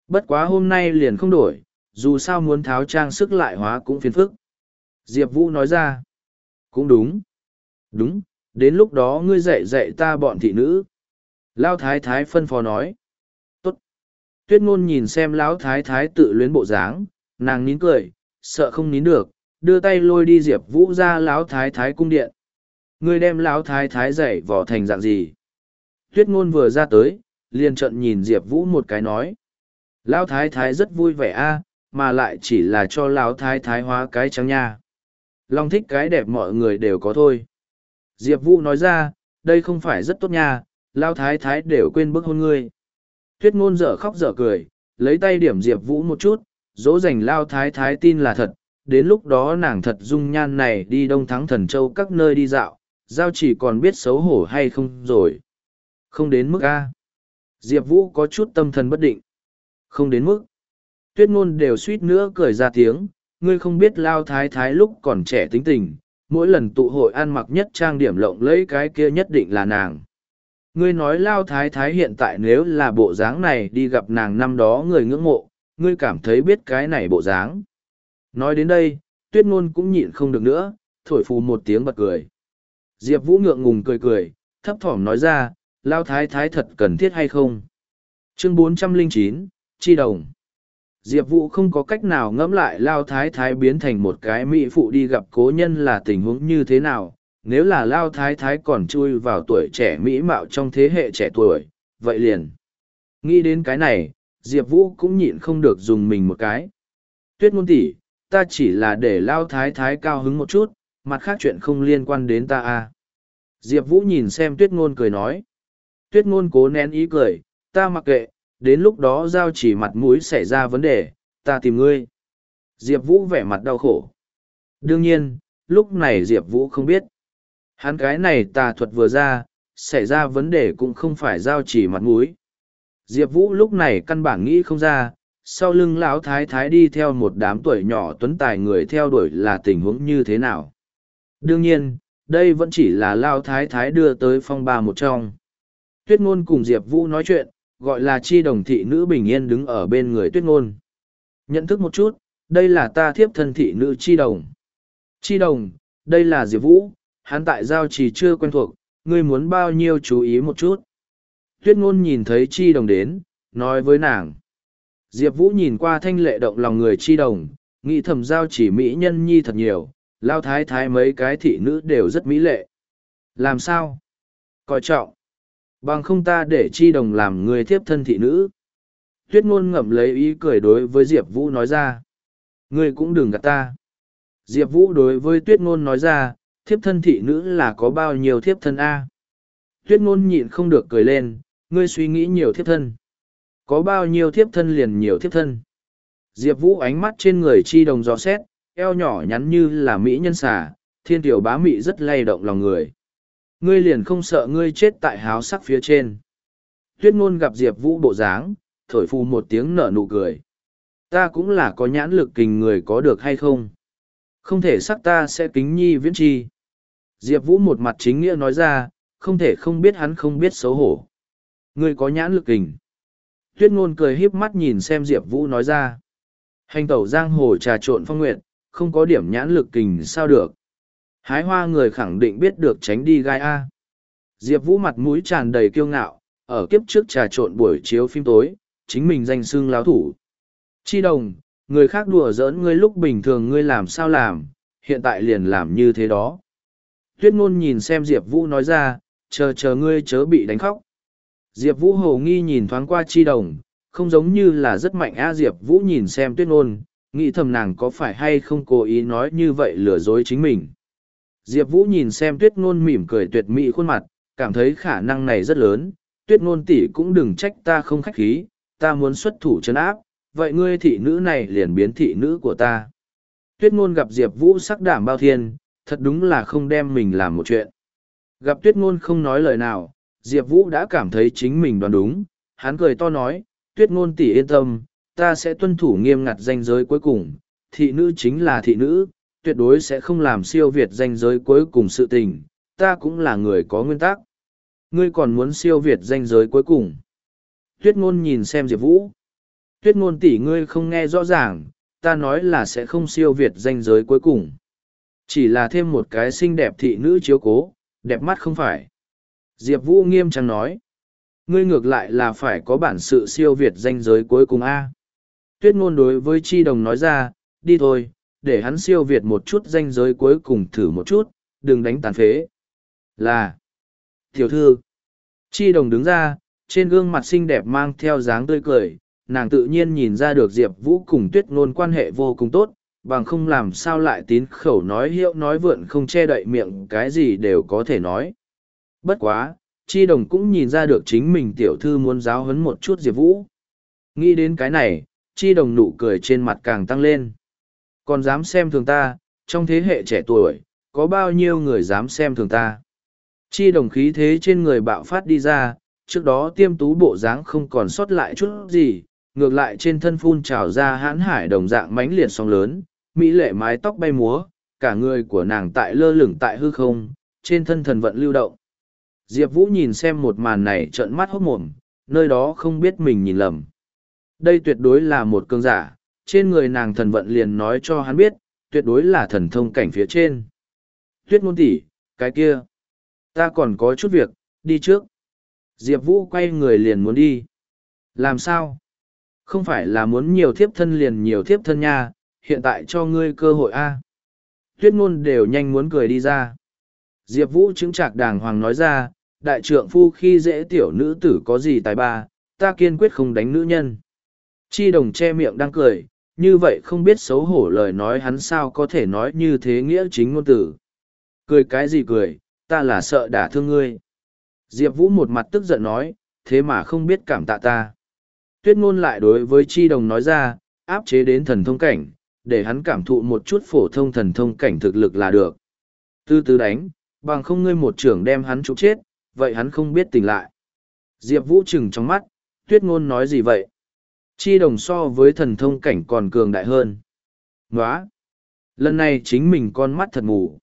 Bất quá hôm nay liền không đổi, dù sao muốn tháo trang sức lại hóa cũng phiền phức. Diệp Vũ nói ra. Cũng đúng. Đúng, đến lúc đó ngươi dạy dạy ta bọn thị nữ. Lao thái thái phân phó nói. Tốt. Tuyết ngôn nhìn xem lão thái thái tự luyến bộ dáng, nàng nín cười, sợ không nín được, đưa tay lôi đi Diệp Vũ ra lão thái thái cung điện. Ngươi đem lão thái thái dạy vỏ thành dạng gì? Tuyết ngôn vừa ra tới, liền trận nhìn Diệp Vũ một cái nói. Lão thái thái rất vui vẻ a mà lại chỉ là cho lão thái thái hóa cái trắng nha. Long thích cái đẹp mọi người đều có thôi. Diệp Vũ nói ra, đây không phải rất tốt nha, Lão thái thái đều quên bức hôn ngươi. Tuyết ngôn dở khóc dở cười, lấy tay điểm Diệp Vũ một chút, dỗ dành lao thái thái tin là thật, đến lúc đó nàng thật dung nhan này đi đông thắng thần châu các nơi đi dạo, giao chỉ còn biết xấu hổ hay không rồi. Không đến mức A. Diệp Vũ có chút tâm thần bất định. Không đến mức. Tuyết ngôn đều suýt nữa cười ra tiếng, ngươi không biết lao thái thái lúc còn trẻ tính tình, mỗi lần tụ hội ăn mặc nhất trang điểm lộng lẫy cái kia nhất định là nàng. Ngươi nói lao thái thái hiện tại nếu là bộ dáng này đi gặp nàng năm đó người ngưỡng mộ, ngươi cảm thấy biết cái này bộ dáng. Nói đến đây, tuyết ngôn cũng nhịn không được nữa, thổi phù một tiếng bật cười. Diệp Vũ ngượng ngùng cười cười, thấp thỏm nói ra, lao thái thái thật cần thiết hay không? Chương 409, Chi Đồng Diệp Vũ không có cách nào ngẫm lại Lao Thái Thái biến thành một cái mỹ phụ đi gặp cố nhân là tình huống như thế nào. Nếu là Lao Thái Thái còn chui vào tuổi trẻ mỹ mạo trong thế hệ trẻ tuổi, vậy liền. Nghĩ đến cái này, diệp vũ cũng nhịn không được dùng mình một cái tuyết ngôn tỷ ta chỉ là để lao thái thái cao hứng một chút, mặt khác chuyện không liên quan đến ta à. diệp vũ nhìn xem tuyết ngôn cười nói. Tuyết ngôn cố nén ý cười, ta mặc kệ, đến lúc đó giao chỉ mặt mũi xảy ra vấn đề, ta tìm ngươi. Diệp vũ vẻ mặt đau khổ. Đương nhiên, lúc này diệp vũ không biết. Hắn cái này tà thuật vừa ra, xảy ra vấn đề cũng không phải giao chỉ mặt mũi. Diệp vũ lúc này căn bản nghĩ không ra sau lưng lão thái thái đi theo một đám tuổi nhỏ tuấn tài người theo đuổi là tình huống như thế nào? Đương nhiên, đây vẫn chỉ là lao thái thái đưa tới phong ba một trong. Tuyết ngôn cùng diệp vũ nói chuyện, gọi là chi đồng thị nữ bình yên đứng ở bên người tuyết ngôn. Nhận thức một chút, đây là ta thiếp thân thị nữ chi đồng. Chi đồng, đây là diệp vũ, hắn tại giao trì chưa quen thuộc, ngươi muốn bao nhiêu chú ý một chút? Tuyết ngôn nhìn thấy chi đồng đến, nói với nàng diệp vũ nhìn qua thanh lệ động lòng người chi đồng, nghĩ thầm giao chỉ mỹ nhân nhi thật nhiều, lao thái thái mấy cái thị nữ đều rất mỹ lệ. Làm sao? Coi trọng. Bằng không ta để chi đồng làm người thiếp thân thị nữ. Tuyết ngôn ngậm lấy ý cười đối với diệp vũ nói ra. Ngươi cũng đừng gạt ta. Diệp vũ đối với tuyết ngôn nói ra, thiếp thân thị nữ là có bao nhiêu thiếp thân a? Tuyết ngôn nhịn không được cười lên, ngươi suy nghĩ nhiều thiếp thân có bao nhiêu thiếp thân liền nhiều thiếp thân. Diệp vũ ánh mắt trên người chi đồng gió xét, eo nhỏ nhắn như là mỹ nhân xà, thiên tiểu bá mị rất lay động lòng người. Ngươi liền không sợ ngươi chết tại háo sắc phía trên. Tuyết ngôn gặp diệp vũ bộ dáng, thổi phù một tiếng nở nụ cười. Ta cũng là có nhãn lực kình người có được hay không? Không thể sắc ta sẽ kính nhi viễn chi. Diệp vũ một mặt chính nghĩa nói ra, không thể không biết hắn không biết xấu hổ. Ngươi có nhãn lực kình tuyết ngôn cười híp mắt nhìn xem diệp vũ nói ra. Hành tẩu giang hồ trà trộn phong nguyện không có điểm nhãn lực kình sao được. Hái hoa người khẳng định biết được tránh đi gai a. Diệp vũ mặt mũi tràn đầy kiêu ngạo, ở kiếp trước trà trộn buổi chiếu phim tối, chính mình danh xưng láo thủ. Chi đồng, người khác đùa giỡn ngươi lúc bình thường ngươi làm sao làm, hiện tại liền làm như thế đó. Tuyết ngôn nhìn xem diệp vũ nói ra, chờ chờ ngươi chớ bị đánh khóc diệp vũ hồ nghi nhìn thoáng qua chi đồng, không giống như là rất mạnh a diệp vũ nhìn xem tuyết ngôn, nghĩ thầm nàng có phải hay không cố ý nói như vậy lừa dối chính mình. Diệp vũ nhìn xem tuyết ngôn mỉm cười tuyệt mỹ khuôn mặt, cảm thấy khả năng này rất lớn, tuyết ngôn tỷ cũng đừng trách ta không khách khí, ta muốn xuất thủ chấn áp, vậy ngươi thị nữ này liền biến thị nữ của ta. Tuyết ngôn gặp diệp vũ sắc đảm bao thiên, thật đúng là không đem mình làm một chuyện. Gặp tuyết ngôn không nói lời nào diệp vũ đã cảm thấy chính mình đoán đúng. Hắn cười to nói, tuyết ngôn tỷ yên tâm, ta sẽ tuân thủ nghiêm ngặt danh giới cuối cùng. Thị nữ chính là thị nữ, tuyệt đối sẽ không làm siêu việt danh giới cuối cùng sự tình. Ta cũng là người có nguyên tắc. Ngươi còn muốn siêu việt danh giới cuối cùng? Tuyết ngôn nhìn xem diệp vũ. Tuyết ngôn tỷ, ngươi không nghe rõ ràng. Ta nói là sẽ không siêu việt danh giới cuối cùng. Chỉ là thêm một cái xinh đẹp thị nữ chiếu cố. Đẹp mắt không phải diệp vũ nghiêm trang nói, ngươi ngược lại là phải có bản sự siêu việt danh giới cuối cùng a. Tuyết ngôn đối với chi đồng nói ra, đi thôi, để hắn siêu việt một chút danh giới cuối cùng thử một chút, đừng đánh tàn phế. Là, tiểu thư. Chi đồng đứng ra, trên gương mặt xinh đẹp mang theo dáng tươi cười, nàng tự nhiên nhìn ra được diệp vũ cùng tuyết ngôn quan hệ vô cùng tốt, bằng không làm sao lại tín khẩu nói hiệu nói vượn không che đậy miệng cái gì đều có thể nói bất quá, chi đồng cũng nhìn ra được chính mình tiểu thư muốn giáo huấn một chút diệp vũ. Nghĩ đến cái này, chi đồng nụ cười trên mặt càng tăng lên. Còn dám xem thường ta, trong thế hệ trẻ tuổi, có bao nhiêu người dám xem thường ta? Chi đồng khí thế trên người bạo phát đi ra, trước đó tiêm tú bộ dáng không còn sót lại chút gì, ngược lại trên thân phun trào ra hãn hải đồng dạng mãnh liệt sóng lớn, mỹ lệ mái tóc bay múa, cả người của nàng tại lơ lửng tại hư không, trên thân thần vận lưu động diệp vũ nhìn xem một màn này trợn mắt hốc mồm, nơi đó không biết mình nhìn lầm. Đây tuyệt đối là một cương giả, trên người nàng thần vận liền nói cho hắn biết, tuyệt đối là thần thông cảnh phía trên. Tuyết ngôn tỉ cái kia, ta còn có chút việc, đi trước. Diệp vũ quay người liền muốn đi. Làm sao? Không phải là muốn nhiều thiếp thân liền nhiều thiếp thân nha, hiện tại cho ngươi cơ hội a. Tuyết ngôn đều nhanh muốn cười đi ra. Diệp vũ chứng chạc đàng hoàng nói ra đại trượng phu khi dễ tiểu nữ tử có gì tài ba ta kiên quyết không đánh nữ nhân Chi đồng che miệng đang cười, như vậy không biết xấu hổ lời nói hắn sao có thể nói như thế nghĩa chính ngôn tử. Cười cái gì cười, ta là sợ đả thương ngươi. Diệp Vũ một mặt tức giận nói, thế mà không biết cảm tạ ta. Tuyết ngôn lại đối với chi đồng nói ra, áp chế đến thần thông cảnh, để hắn cảm thụ một chút phổ thông thần thông cảnh thực lực là được. Từ từ đánh, bằng không ngươi một trưởng đem hắn trục chết, vậy hắn không biết tỉnh lại. Diệp Vũ trừng trong mắt, tuyết ngôn nói gì vậy? Chi đồng so với thần thông cảnh còn cường đại hơn. Nóa! Lần này chính mình con mắt thật mù.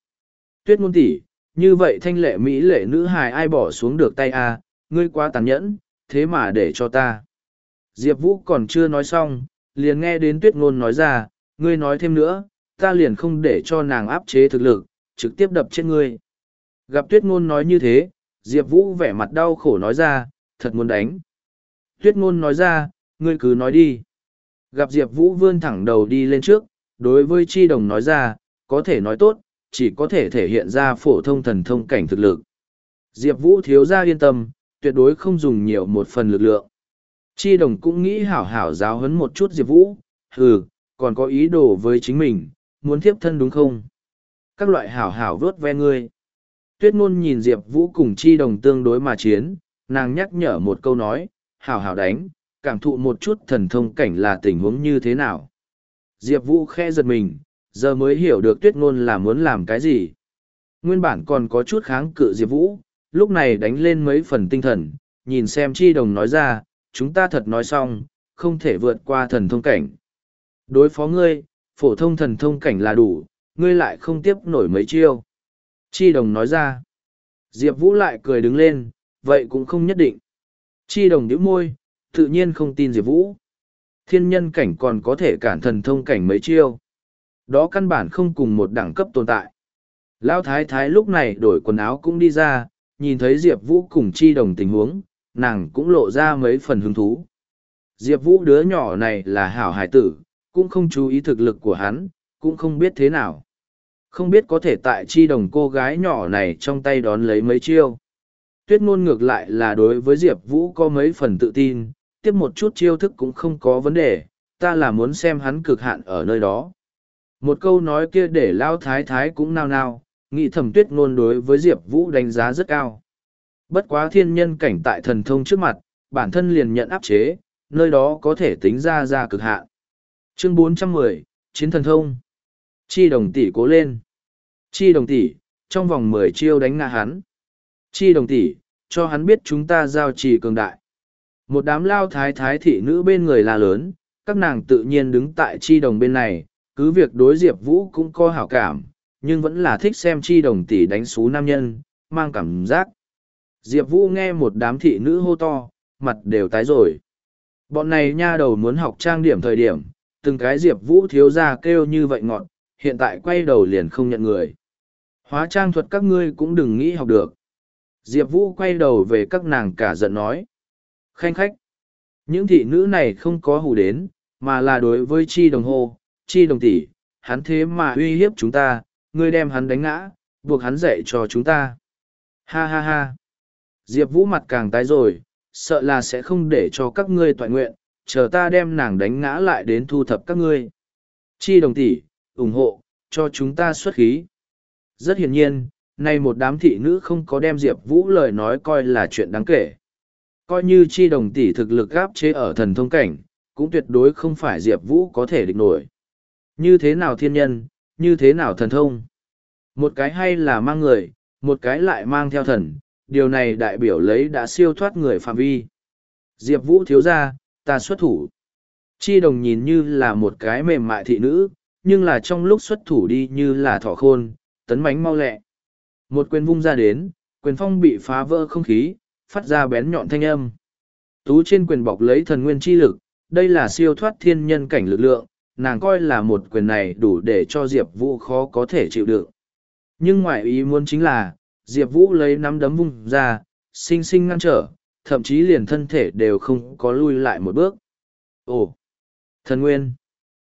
Tuyết ngôn tỷ, như vậy thanh lệ mỹ lệ nữ hài ai bỏ xuống được tay a ngươi quá tàn nhẫn, thế mà để cho ta. Diệp Vũ còn chưa nói xong, liền nghe đến tuyết ngôn nói ra, ngươi nói thêm nữa, ta liền không để cho nàng áp chế thực lực, trực tiếp đập chết ngươi. Gặp tuyết ngôn nói như thế, Diệp Vũ vẻ mặt đau khổ nói ra, thật muốn đánh. Tuyết ngôn nói ra, ngươi cứ nói đi. Gặp Diệp Vũ vươn thẳng đầu đi lên trước, đối với chi đồng nói ra, có thể nói tốt, chỉ có thể thể hiện ra phổ thông thần thông cảnh thực lực. Diệp Vũ thiếu ra yên tâm, tuyệt đối không dùng nhiều một phần lực lượng. Chi đồng cũng nghĩ hảo hảo giáo huấn một chút Diệp Vũ, hừ, còn có ý đồ với chính mình, muốn thiếp thân đúng không? Các loại hảo hảo vớt ve ngươi. Tuyết ngôn nhìn Diệp Vũ cùng chi đồng tương đối mà chiến, nàng nhắc nhở một câu nói, hào hào đánh, cảm thụ một chút thần thông cảnh là tình huống như thế nào. Diệp Vũ khe giật mình, giờ mới hiểu được tuyết ngôn là muốn làm cái gì. Nguyên bản còn có chút kháng cự Diệp Vũ, lúc này đánh lên mấy phần tinh thần, nhìn xem chi đồng nói ra, chúng ta thật nói xong, không thể vượt qua thần thông cảnh. Đối phó ngươi, phổ thông thần thông cảnh là đủ, ngươi lại không tiếp nổi mấy chiêu. Chi đồng nói ra. Diệp Vũ lại cười đứng lên, vậy cũng không nhất định. Chi đồng nhíu môi, tự nhiên không tin Diệp Vũ. Thiên nhân cảnh còn có thể cản thần thông cảnh mấy chiêu. Đó căn bản không cùng một đẳng cấp tồn tại. Lão Thái Thái lúc này đổi quần áo cũng đi ra, nhìn thấy Diệp Vũ cùng chi đồng tình huống, nàng cũng lộ ra mấy phần hứng thú. Diệp Vũ đứa nhỏ này là hảo hải tử, cũng không chú ý thực lực của hắn, cũng không biết thế nào. Không biết có thể tại chi đồng cô gái nhỏ này trong tay đón lấy mấy chiêu. Tuyết ngôn ngược lại là đối với Diệp Vũ có mấy phần tự tin, tiếp một chút chiêu thức cũng không có vấn đề, ta là muốn xem hắn cực hạn ở nơi đó. Một câu nói kia để Lao Thái Thái cũng nao nao, nghĩ thầm tuyết ngôn đối với Diệp Vũ đánh giá rất cao. Bất quá thiên nhân cảnh tại thần thông trước mặt, bản thân liền nhận áp chế, nơi đó có thể tính ra ra cực hạn. Chương 410, Chiến thần thông. Chi đồng tỷ cố lên. Chi đồng tỷ, trong vòng mười chiêu đánh ngã hắn. Chi đồng tỷ, cho hắn biết chúng ta giao trì cường đại. Một đám lao thái thái thị nữ bên người là lớn, các nàng tự nhiên đứng tại chi đồng bên này, cứ việc đối diệp vũ cũng có hảo cảm, nhưng vẫn là thích xem chi đồng tỷ đánh xú nam nhân, mang cảm giác. Diệp Vũ nghe một đám thị nữ hô to, mặt đều tái rồi. Bọn này nha đầu muốn học trang điểm thời điểm, từng cái Diệp Vũ thiếu ra kêu như vậy ngọn, hiện tại quay đầu liền không nhận người. Hóa trang thuật các ngươi cũng đừng nghĩ học được. Diệp Vũ quay đầu về các nàng cả giận nói. Khanh khách. Những thị nữ này không có hù đến, mà là đối với chi đồng hồ, chi đồng tỷ, hắn thế mà uy hiếp chúng ta, ngươi đem hắn đánh ngã, buộc hắn dạy cho chúng ta. Ha ha ha. Diệp Vũ mặt càng tái rồi, sợ là sẽ không để cho các ngươi toại nguyện, chờ ta đem nàng đánh ngã lại đến thu thập các ngươi. Chi đồng tỷ, ủng hộ, cho chúng ta xuất khí. Rất hiển nhiên, nay một đám thị nữ không có đem Diệp Vũ lời nói coi là chuyện đáng kể. Coi như chi đồng tỷ thực lực gáp chế ở thần thông cảnh, cũng tuyệt đối không phải Diệp Vũ có thể địch nổi. Như thế nào thiên nhân, như thế nào thần thông. Một cái hay là mang người, một cái lại mang theo thần, điều này đại biểu lấy đã siêu thoát người phạm vi. Diệp Vũ thiếu ra, ta xuất thủ. Chi đồng nhìn như là một cái mềm mại thị nữ, nhưng là trong lúc xuất thủ đi như là thỏ khôn, tấn mánh mau lẹ. Một quyền vung ra đến, quyền phong bị phá vỡ không khí, phát ra bén nhọn thanh âm. Tú trên quyền bọc lấy thần nguyên chi lực, đây là siêu thoát thiên nhân cảnh lực lượng, nàng coi là một quyền này đủ để cho Diệp Vũ khó có thể chịu đựng. Nhưng ngoại ý muốn chính là, Diệp Vũ lấy nắm đấm vung ra, sinh sinh ngăn trở, thậm chí liền thân thể đều không có lui lại một bước. Ồ! Thần Nguyên!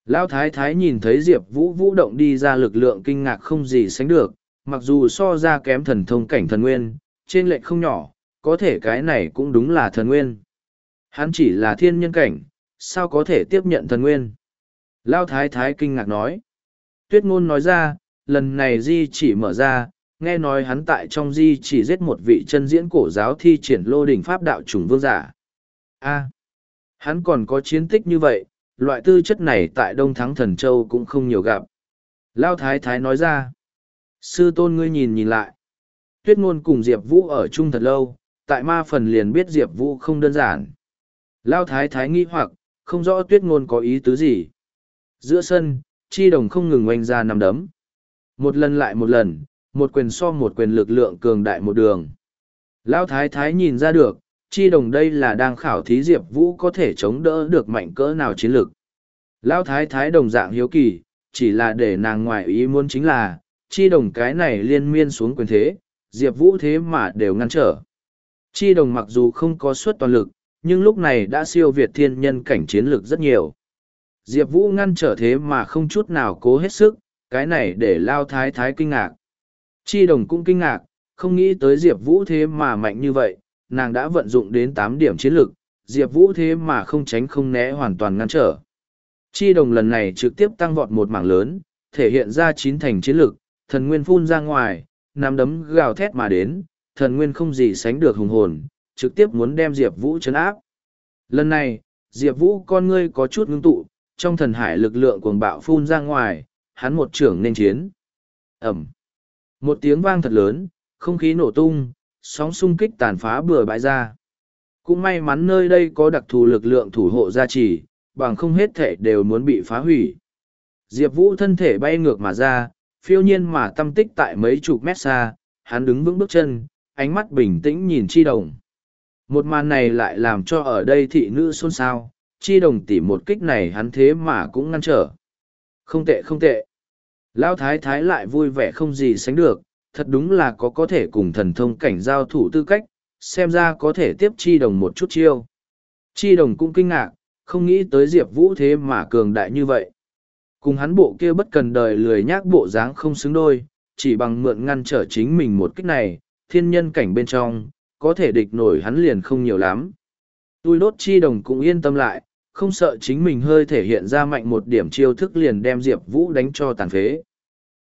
Lão Thái Thái nhìn thấy Diệp Vũ vũ động đi ra lực lượng kinh ngạc không gì sánh được, mặc dù so ra kém thần thông cảnh thần nguyên, trên lệnh không nhỏ, có thể cái này cũng đúng là thần nguyên. Hắn chỉ là thiên nhân cảnh, sao có thể tiếp nhận thần nguyên? Lão thái thái kinh ngạc nói. Tuyết ngôn nói ra, lần này di chỉ mở ra, nghe nói hắn tại trong di chỉ giết một vị chân diễn cổ giáo thi triển lô đỉnh pháp đạo trùng vương giả. a hắn còn có chiến tích như vậy, loại tư chất này tại Đông Thắng Thần Châu cũng không nhiều gặp. Lao Thái Thái nói ra, sư tôn ngươi nhìn nhìn lại. Tuyết ngôn cùng Diệp Vũ ở chung thật lâu, tại ma phần liền biết Diệp Vũ không đơn giản. Lao Thái Thái nghi hoặc, không rõ tuyết ngôn có ý tứ gì. Giữa sân, chi đồng không ngừng oanh ra nằm đấm. Một lần lại một lần, một quyền so một quyền lực lượng cường đại một đường. Lão Thái Thái nhìn ra được, chi đồng đây là đang khảo thí Diệp Vũ có thể chống đỡ được mạnh cỡ nào chiến lực. Lão Thái Thái đồng dạng hiếu kỳ, chỉ là để nàng ngoại ý muốn chính là, chi đồng cái này liên miên xuống quyền thế, Diệp Vũ thế mà đều ngăn trở. Chi đồng mặc dù không có suất toàn lực, nhưng lúc này đã siêu việt thiên nhân cảnh chiến lược rất nhiều. Diệp Vũ ngăn trở thế mà không chút nào cố hết sức, cái này để Lao Thái Thái kinh ngạc. Chi đồng cũng kinh ngạc, không nghĩ tới Diệp Vũ thế mà mạnh như vậy, nàng đã vận dụng đến tám điểm chiến lược, Diệp Vũ thế mà không tránh không né hoàn toàn ngăn trở. Chi đồng lần này trực tiếp tăng vọt một mảng lớn, thể hiện ra chín thành chiến lược, thần nguyên phun ra ngoài, nắm đấm gào thét mà đến, thần nguyên không gì sánh được hùng hồn, trực tiếp muốn đem Diệp Vũ chấn áp. Lần này, Diệp Vũ con ngươi có chút ngưng tụ, trong thần hải lực lượng cuồng bạo phun ra ngoài, hắn một trưởng nên chiến. Ẩm. Một tiếng vang thật lớn, không khí nổ tung, sóng xung kích tàn phá bừa bãi ra. Cũng may mắn nơi đây có đặc thù lực lượng thủ hộ gia trì, bằng không hết thể đều muốn bị phá hủy. Diệp Vũ thân thể bay ngược mà ra, phiêu nhiên mà tâm tích tại mấy chục mét xa, hắn đứng vững bước chân, ánh mắt bình tĩnh nhìn chi đồng. Một màn này lại làm cho ở đây thị nữ xôn xao, chi đồng tỉ một kích này hắn thế mà cũng ngăn trở. Không tệ không tệ. Lão thái thái lại vui vẻ không gì sánh được, thật đúng là có có thể cùng thần thông cảnh giao thủ tư cách, xem ra có thể tiếp chi đồng một chút chiêu. Chi đồng cũng kinh ngạc, không nghĩ tới Diệp Vũ thế mà cường đại như vậy. Cùng hắn bộ kia bất cần đời lười nhác bộ dáng không xứng đôi, chỉ bằng mượn ngăn trở chính mình một kích này, thiên nhân cảnh bên trong, có thể địch nổi hắn liền không nhiều lắm. Tôi đốt chi đồng cũng yên tâm lại, không sợ chính mình hơi thể hiện ra mạnh một điểm chiêu thức liền đem Diệp Vũ đánh cho tàn phế.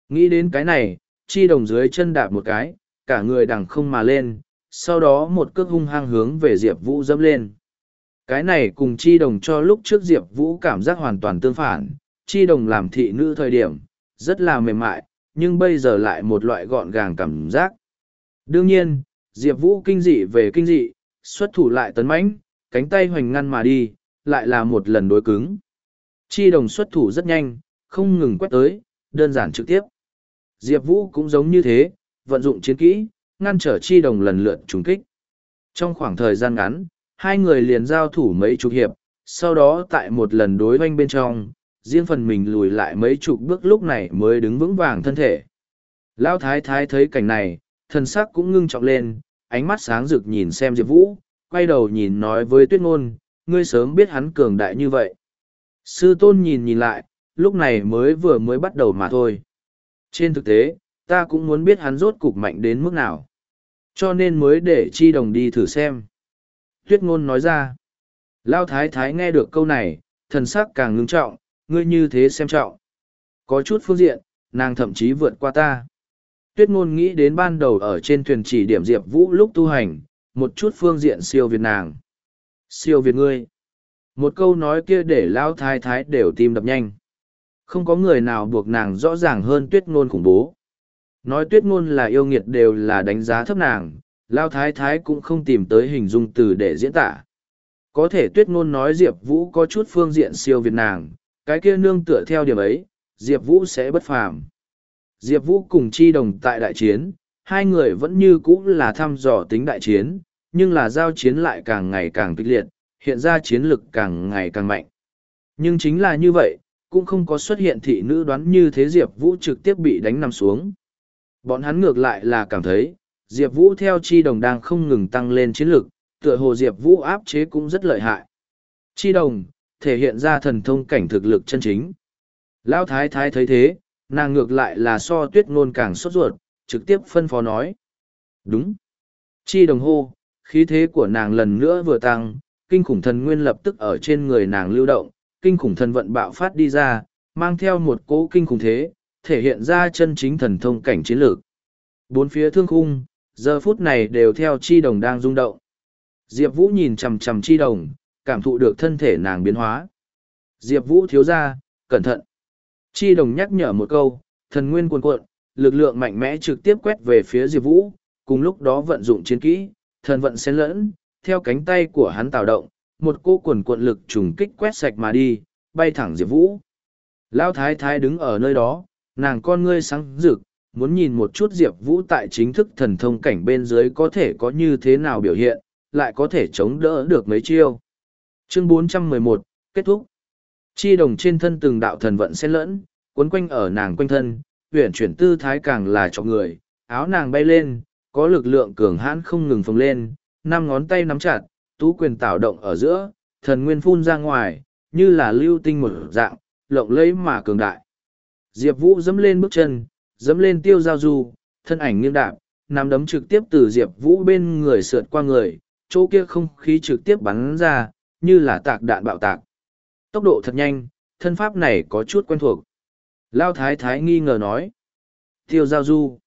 Nghĩ đến cái này, chi đồng dưới chân đạp một cái, cả người đằng không mà lên, sau đó một cước hung hăng hướng về Diệp Vũ dẫm lên. Cái này cùng chi đồng cho lúc trước Diệp Vũ cảm giác hoàn toàn tương phản, chi đồng làm thị nữ thời điểm, rất là mềm mại, nhưng bây giờ lại một loại gọn gàng cảm giác. Đương nhiên, Diệp Vũ kinh dị về kinh dị, xuất thủ lại tấn mãnh, cánh tay hoành ngăn mà đi, lại là một lần đối cứng. Chi đồng xuất thủ rất nhanh, không ngừng quét tới, đơn giản trực tiếp. Diệp Vũ cũng giống như thế, vận dụng chiến kỹ, ngăn trở chi đồng lần lượt trùng kích. Trong khoảng thời gian ngắn, hai người liền giao thủ mấy chục hiệp, sau đó tại một lần đối hoanh bên trong, riêng phần mình lùi lại mấy chục bước lúc này mới đứng vững vàng thân thể. Lão thái thái thấy cảnh này, thân sắc cũng ngưng trọng lên, ánh mắt sáng rực nhìn xem Diệp Vũ, quay đầu nhìn nói với tuyết ngôn, ngươi sớm biết hắn cường đại như vậy. Sư tôn nhìn nhìn lại, lúc này mới vừa mới bắt đầu mà thôi. Trên thực tế, ta cũng muốn biết hắn rốt cục mạnh đến mức nào. Cho nên mới để chi đồng đi thử xem. Tuyết ngôn nói ra. Lao thái thái nghe được câu này, thần sắc càng ngưng trọng, ngươi như thế xem trọng. Có chút phương diện, nàng thậm chí vượt qua ta. Tuyết ngôn nghĩ đến ban đầu ở trên thuyền chỉ điểm Diệp Vũ lúc tu hành, một chút phương diện siêu việt nàng. Siêu việt ngươi. Một câu nói kia để lao thái thái đều tim đập nhanh. Không có người nào buộc nàng rõ ràng hơn tuyết ngôn khủng bố. Nói tuyết ngôn là yêu nghiệt đều là đánh giá thấp nàng, Lao Thái Thái cũng không tìm tới hình dung từ để diễn tả. Có thể tuyết ngôn nói Diệp Vũ có chút phương diện siêu việt nàng, cái kia nương tựa theo điểm ấy, Diệp Vũ sẽ bất phàm. Diệp Vũ cùng chi đồng tại đại chiến, hai người vẫn như cũ là thăm dò tính đại chiến, nhưng là giao chiến lại càng ngày càng kịch liệt, hiện ra chiến lực càng ngày càng mạnh. Nhưng chính là như vậy, cũng không có xuất hiện thị nữ đoán như thế Diệp Vũ trực tiếp bị đánh nằm xuống. Bọn hắn ngược lại là cảm thấy, Diệp Vũ theo chi đồng đang không ngừng tăng lên chiến lực, tựa hồ Diệp Vũ áp chế cũng rất lợi hại. Chi đồng, thể hiện ra thần thông cảnh thực lực chân chính. Lão Thái Thái thấy thế, nàng ngược lại là so tuyết ngôn càng sốt ruột, trực tiếp phân phó nói. Đúng. Chi đồng hô, khí thế của nàng lần nữa vừa tăng, kinh khủng thần nguyên lập tức ở trên người nàng lưu động, kinh khủng thần vận bạo phát đi ra, mang theo một cỗ kinh khủng thế, thể hiện ra chân chính thần thông cảnh chiến lược. Bốn phía thương khung, giờ phút này đều theo chi đồng đang rung động. Diệp Vũ nhìn chầm chầm chi đồng, cảm thụ được thân thể nàng biến hóa. Diệp Vũ thiếu ra, cẩn thận. Chi đồng nhắc nhở một câu, thần nguyên cuồn cuộn, lực lượng mạnh mẽ trực tiếp quét về phía Diệp Vũ, cùng lúc đó vận dụng chiến kỹ, thần vận xen lẫn, theo cánh tay của hắn tạo động, một cô cuồn cuộn lực trùng kích quét sạch mà đi, bay thẳng Diệp Vũ. Lão thái thái đứng ở nơi đó, nàng con ngươi sáng rực, muốn nhìn một chút Diệp Vũ tại chính thức thần thông cảnh bên dưới có thể có như thế nào biểu hiện, lại có thể chống đỡ được mấy chiêu. Chương 411, kết thúc. Chi đồng trên thân từng đạo thần vận xen lẫn, cuốn quanh ở nàng quanh thân, huyền chuyển tư thái càng là cho người, áo nàng bay lên, có lực lượng cường hãn không ngừng phồng lên, năm ngón tay nắm chặt, tú quyền tạo động ở giữa, thần nguyên phun ra ngoài, như là lưu tinh một dạng, lộng lẫy mà cường đại. Diệp Vũ dẫm lên bước chân, dẫm lên tiêu giao du, thân ảnh nghiêng đạp, nắm đấm trực tiếp từ Diệp Vũ bên người sượt qua người, chỗ kia không khí trực tiếp bắn ra, như là tạc đạn bạo tạc. Tốc độ thật nhanh, thân pháp này có chút quen thuộc. Lao Thái Thái nghi ngờ nói. Tiêu giao du.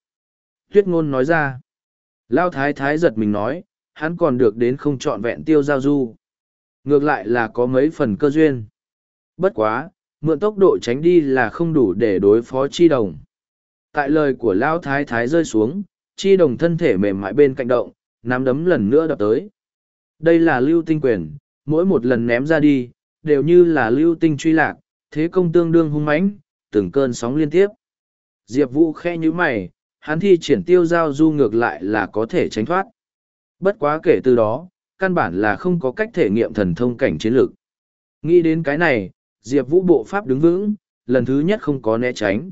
Tuyết ngôn nói ra. Lao Thái Thái giật mình nói, hắn còn được đến không trọn vẹn tiêu giao du. Ngược lại là có mấy phần cơ duyên. Bất quá, mượn tốc độ tránh đi là không đủ để đối phó chi đồng. Tại lời của Lao Thái Thái rơi xuống, chi đồng thân thể mềm mại bên cạnh động, nắm đấm lần nữa đập tới. Đây là lưu tinh quyền, mỗi một lần ném ra đi, đều như là lưu tinh truy lạc, thế công tương đương hung mãnh, từng cơn sóng liên tiếp. Diệp Vũ khe như mày, hắn thi triển tiêu giao du ngược lại là có thể tránh thoát. Bất quá kể từ đó, căn bản là không có cách thể nghiệm thần thông cảnh chiến lược. Nghĩ đến cái này, Diệp Vũ bộ pháp đứng vững, lần thứ nhất không có né tránh.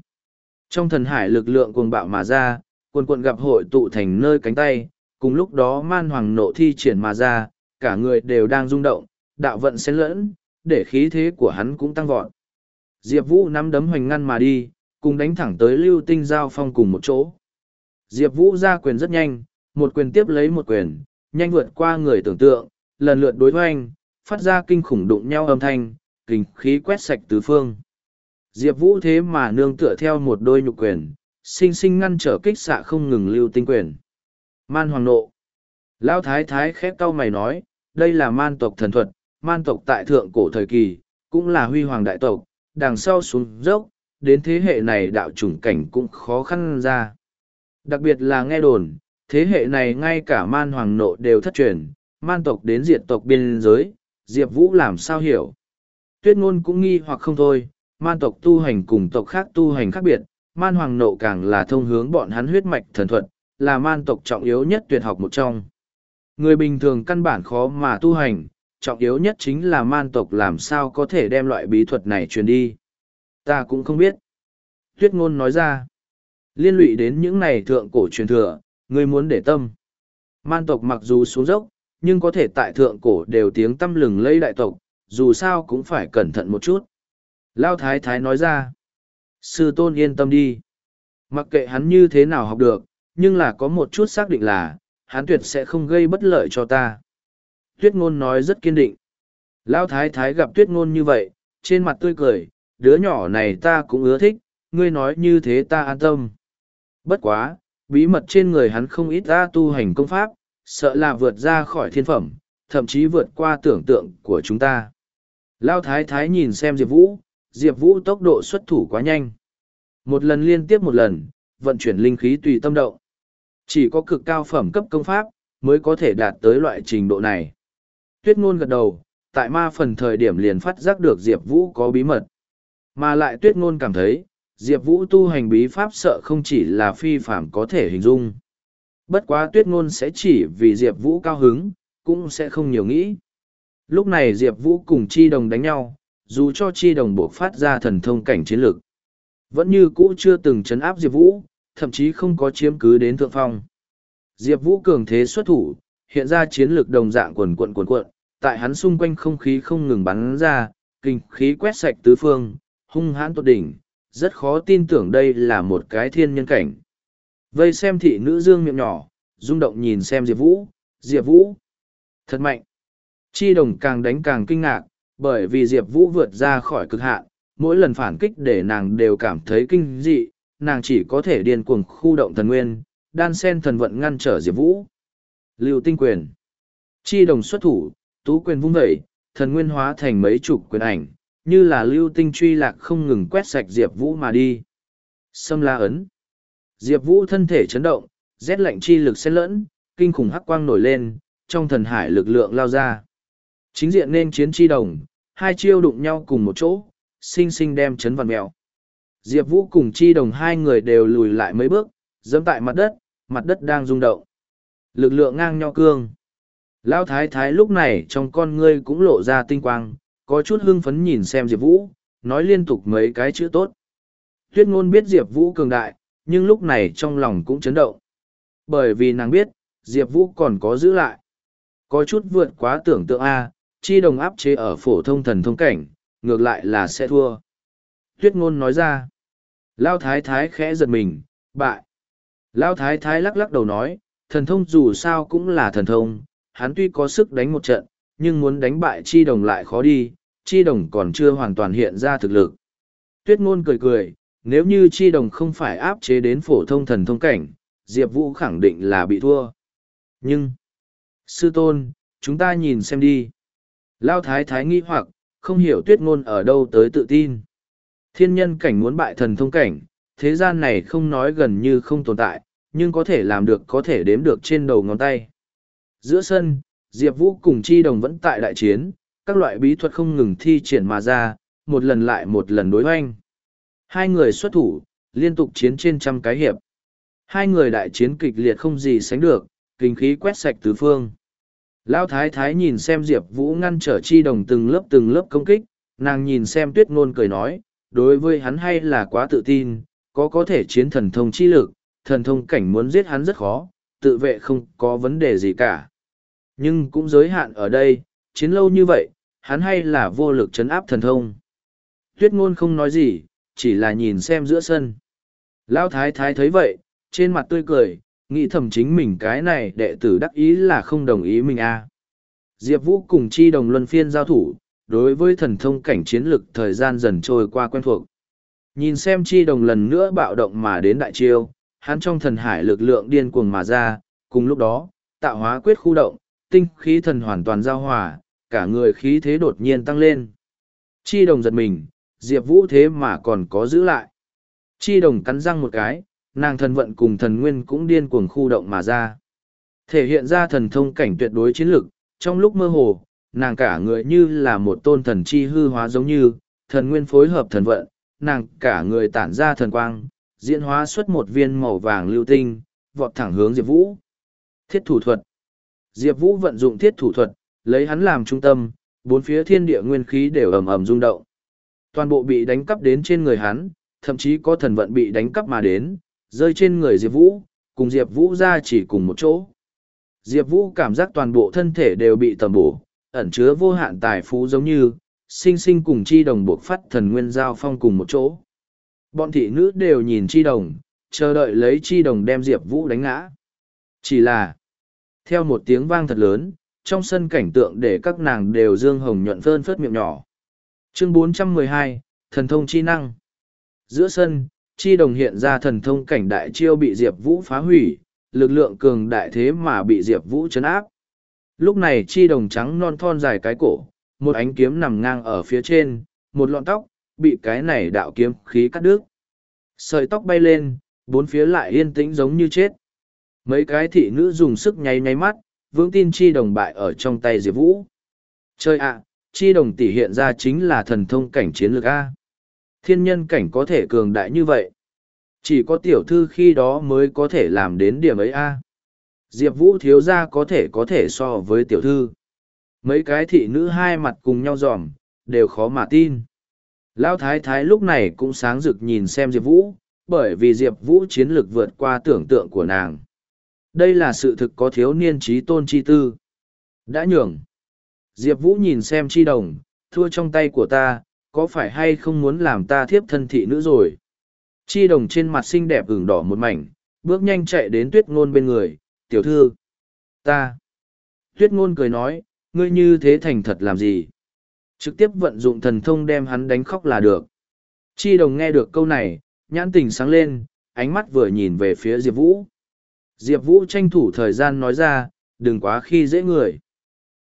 Trong thần hải lực lượng cuồng bạo mà ra, quần quận gặp hội tụ thành nơi cánh tay, cùng lúc đó man hoàng nộ thi triển mà ra, cả người đều đang rung động, đạo vận xen lẫn, để khí thế của hắn cũng tăng vọt. Diệp Vũ nắm đấm hoành ngăn mà đi, cùng đánh thẳng tới lưu tinh giao phong cùng một chỗ. Diệp Vũ ra quyền rất nhanh, một quyền tiếp lấy một quyền, nhanh vượt qua người tưởng tượng, lần lượt đối hoanh, phát ra kinh khủng đụng nhau âm thanh, kinh khí quét sạch tứ phương. Diệp Vũ thế mà nương tựa theo một đôi nhục quyền, sinh sinh ngăn trở kích xạ không ngừng lưu tinh quyền. Man hoàng nộ. Lão thái thái khép cau mày nói, đây là man tộc thần thuật, man tộc tại thượng cổ thời kỳ, cũng là huy hoàng đại tộc, đằng sau xuống dốc, đến thế hệ này đạo chủng cảnh cũng khó khăn ra. Đặc biệt là nghe đồn, thế hệ này ngay cả man hoàng nộ đều thất truyền, man tộc đến diệt tộc biên giới, Diệp Vũ làm sao hiểu. Tuyết ngôn cũng nghi hoặc không thôi, man tộc tu hành cùng tộc khác tu hành khác biệt, man hoàng nộ càng là thông hướng bọn hắn huyết mạch thần thuật, là man tộc trọng yếu nhất tuyệt học một trong. Người bình thường căn bản khó mà tu hành, trọng yếu nhất chính là man tộc làm sao có thể đem loại bí thuật này truyền đi. Ta cũng không biết. Tuyết ngôn nói ra. Liên lụy đến những này thượng cổ truyền thừa, Ngươi muốn để tâm. Man tộc mặc dù xuống dốc, nhưng có thể tại thượng cổ đều tiếng tâm lừng lây đại tộc, dù sao cũng phải cẩn thận một chút. Lao Thái Thái nói ra. Sư tôn yên tâm đi. Mặc kệ hắn như thế nào học được, nhưng là có một chút xác định là, hắn tuyệt sẽ không gây bất lợi cho ta. Tuyết ngôn nói rất kiên định. Lão thái thái gặp tuyết ngôn như vậy, trên mặt tươi cười, đứa nhỏ này ta cũng ưa thích, ngươi nói như thế ta an tâm. Bất quá, bí mật trên người hắn không ít ra tu hành công pháp, sợ là vượt ra khỏi thiên phẩm, thậm chí vượt qua tưởng tượng của chúng ta. Lão thái thái nhìn xem Diệp Vũ, Diệp Vũ tốc độ xuất thủ quá nhanh. Một lần liên tiếp một lần, vận chuyển linh khí tùy tâm động. Chỉ có cực cao phẩm cấp công pháp, mới có thể đạt tới loại trình độ này. Tuyết ngôn gật đầu, tại ma phần thời điểm liền phát giác được Diệp Vũ có bí mật. Mà lại tuyết ngôn cảm thấy, Diệp Vũ tu hành bí pháp sợ không chỉ là phi phạm có thể hình dung. Bất quá tuyết ngôn sẽ chỉ vì Diệp Vũ cao hứng, cũng sẽ không nhiều nghĩ. Lúc này Diệp Vũ cùng Chi Đồng đánh nhau, dù cho Chi Đồng buộc phát ra thần thông cảnh chiến lược, vẫn như cũ chưa từng chấn áp Diệp Vũ, thậm chí không có chiếm cứ đến thượng phong. Diệp Vũ cường thế xuất thủ, hiện ra chiến lược đồng dạng quần quận quần quận, tại hắn xung quanh không khí không ngừng bắn ra, kinh khí quét sạch tứ phương, hung hãn tột đỉnh, rất khó tin tưởng đây là một cái thiên nhân cảnh. Vây xem thị nữ dương miệng nhỏ, rung động nhìn xem Diệp Vũ, Diệp Vũ. Thật mạnh. Chi đồng càng đánh càng kinh ngạc, bởi vì Diệp Vũ vượt ra khỏi cực hạn, mỗi lần phản kích để nàng đều cảm thấy kinh dị, nàng chỉ có thể điên cuồng khu động thần nguyên, đan sen thần vận ngăn trở Diệp Vũ. Lưu tinh quyền. Chi đồng xuất thủ, tú quyền vung dậy, thần nguyên hóa thành mấy chục quyền ảnh, như là lưu tinh truy lạc không ngừng quét sạch Diệp Vũ mà đi. Xâm la ấn. Diệp Vũ thân thể chấn động, rét lạnh chi lực xen lẫn, kinh khủng hắc quang nổi lên, trong thần hải lực lượng lao ra. Chính diện nên chiến chi đồng, hai chiêu đụng nhau cùng một chỗ, sinh sinh đem chấn vằn mèo. Diệp Vũ cùng chi đồng hai người đều lùi lại mấy bước, dẫm tại mặt đất, mặt đất đang rung động. Lực lượng ngang nhau cương. Lão thái thái lúc này trong con ngươi cũng lộ ra tinh quang, có chút hưng phấn nhìn xem Diệp Vũ, nói liên tục mấy cái chữ tốt. Tuyết ngôn biết Diệp Vũ cường đại, nhưng lúc này trong lòng cũng chấn động. Bởi vì nàng biết, Diệp Vũ còn có giữ lại. Có chút vượt quá tưởng tượng A, chi đồng áp chế ở phổ thông thần thông cảnh, ngược lại là sẽ thua. Tuyết ngôn nói ra. Lao thái thái khẽ giật mình, bại. Lao thái thái lắc lắc đầu nói, thần thông dù sao cũng là thần thông, hắn tuy có sức đánh một trận, nhưng muốn đánh bại chi đồng lại khó đi, chi đồng còn chưa hoàn toàn hiện ra thực lực. Tuyết ngôn cười cười, nếu như chi đồng không phải áp chế đến phổ thông thần thông cảnh, Diệp Vũ khẳng định là bị thua. Nhưng, sư tôn, chúng ta nhìn xem đi. Lao thái thái nghi hoặc, không hiểu tuyết ngôn ở đâu tới tự tin. Thiên nhân cảnh muốn bại thần thông cảnh, thế gian này không nói gần như không tồn tại, nhưng có thể làm được có thể đếm được trên đầu ngón tay. Giữa sân, Diệp Vũ cùng Chi Đồng vẫn tại đại chiến, các loại bí thuật không ngừng thi triển mà ra, một lần lại một lần đối hoanh. Hai người xuất thủ, liên tục chiến trên trăm cái hiệp. Hai người đại chiến kịch liệt không gì sánh được, kinh khí quét sạch tứ phương. Lão thái thái nhìn xem Diệp Vũ ngăn trở chi đồng từng lớp từng lớp công kích, nàng nhìn xem tuyết ngôn cười nói, đối với hắn hay là quá tự tin, có có thể chiến thần thông chi lực, thần thông cảnh muốn giết hắn rất khó, tự vệ không có vấn đề gì cả. Nhưng cũng giới hạn ở đây, chiến lâu như vậy, hắn hay là vô lực chấn áp thần thông. Tuyết ngôn không nói gì, chỉ là nhìn xem giữa sân. Lão thái thái thấy vậy, trên mặt tươi cười, nghĩ thầm chính mình cái này đệ tử đắc ý là không đồng ý mình a à. diệp vũ cùng chi đồng luân phiên giao thủ đối với thần thông cảnh chiến lực thời gian dần trôi qua quen thuộc nhìn xem chi đồng lần nữa bạo động mà đến đại chiêu hắn trong thần hải lực lượng điên cuồng mà ra cùng lúc đó tạo hóa quyết khu động tinh khí thần hoàn toàn giao hòa cả người khí thế đột nhiên tăng lên chi đồng giật mình diệp vũ thế mà còn có giữ lại chi đồng cắn răng một cái nàng thần vận cùng thần nguyên cũng điên cuồng khu động mà ra. Thể hiện ra thần thông cảnh tuyệt đối chiến lực, trong lúc mơ hồ, nàng cả người như là một tôn thần chi hư hóa giống như, thần nguyên phối hợp thần vận, nàng cả người tản ra thần quang, diễn hóa xuất một viên màu vàng lưu tinh, vọt thẳng hướng Diệp Vũ. Thiết thủ thuật Diệp Vũ vận dụng thiết thủ thuật, lấy hắn làm trung tâm, bốn phía thiên địa nguyên khí đều ầm ầm rung động. Toàn bộ bị đánh cắp đến trên người hắn, thậm chí có thần vận bị đánh cắp mà đến, rơi trên người Diệp Vũ, cùng Diệp Vũ ra chỉ cùng một chỗ. Diệp Vũ cảm giác toàn bộ thân thể đều bị tầm bổ, ẩn chứa vô hạn tài phú giống như, sinh sinh cùng chi đồng buộc phát thần nguyên giao phong cùng một chỗ. Bọn thị nữ đều nhìn chi đồng, chờ đợi lấy chi đồng đem Diệp Vũ đánh ngã. Chỉ là, theo một tiếng vang thật lớn, trong sân cảnh tượng để các nàng đều dương hồng nhuận phơn phớt miệng nhỏ. Chương 412, Thần thông chi năng. Giữa sân, chi đồng hiện ra thần thông cảnh đại chiêu bị Diệp Vũ phá hủy, lực lượng cường đại thế mà bị Diệp Vũ chấn áp. Lúc này chi đồng trắng non thon dài cái cổ, một ánh kiếm nằm ngang ở phía trên, một lọn tóc, bị cái này đạo kiếm khí cắt đứt. Sợi tóc bay lên, bốn phía lại yên tĩnh giống như chết. Mấy cái thị nữ dùng sức nháy nháy mắt, vững tin chi đồng bại ở trong tay Diệp Vũ. Chơi ạ, chi đồng tỷ hiện ra chính là thần thông cảnh chiến lược A thiên nhân cảnh có thể cường đại như vậy. Chỉ có tiểu thư khi đó mới có thể làm đến điểm ấy a. Diệp Vũ thiếu gia có thể có thể so với tiểu thư. Mấy cái thị nữ hai mặt cùng nhau dòm, đều khó mà tin. Lão thái thái lúc này cũng sáng rực nhìn xem Diệp Vũ, bởi vì Diệp Vũ chiến lược vượt qua tưởng tượng của nàng. Đây là sự thực có thiếu niên trí tôn chi tư. Đã nhường. Diệp Vũ nhìn xem chi đồng, thua trong tay của ta, có phải hay không muốn làm ta thiếp thân thị nữ rồi? Chi đồng trên mặt xinh đẹp ửng đỏ một mảnh, bước nhanh chạy đến tuyết ngôn bên người, tiểu thư. Ta. Tuyết ngôn cười nói, ngươi như thế thành thật làm gì? Trực tiếp vận dụng thần thông đem hắn đánh khóc là được. Chi đồng nghe được câu này, nhãn tình sáng lên, ánh mắt vừa nhìn về phía Diệp Vũ. Diệp Vũ tranh thủ thời gian nói ra, đừng quá khi dễ người.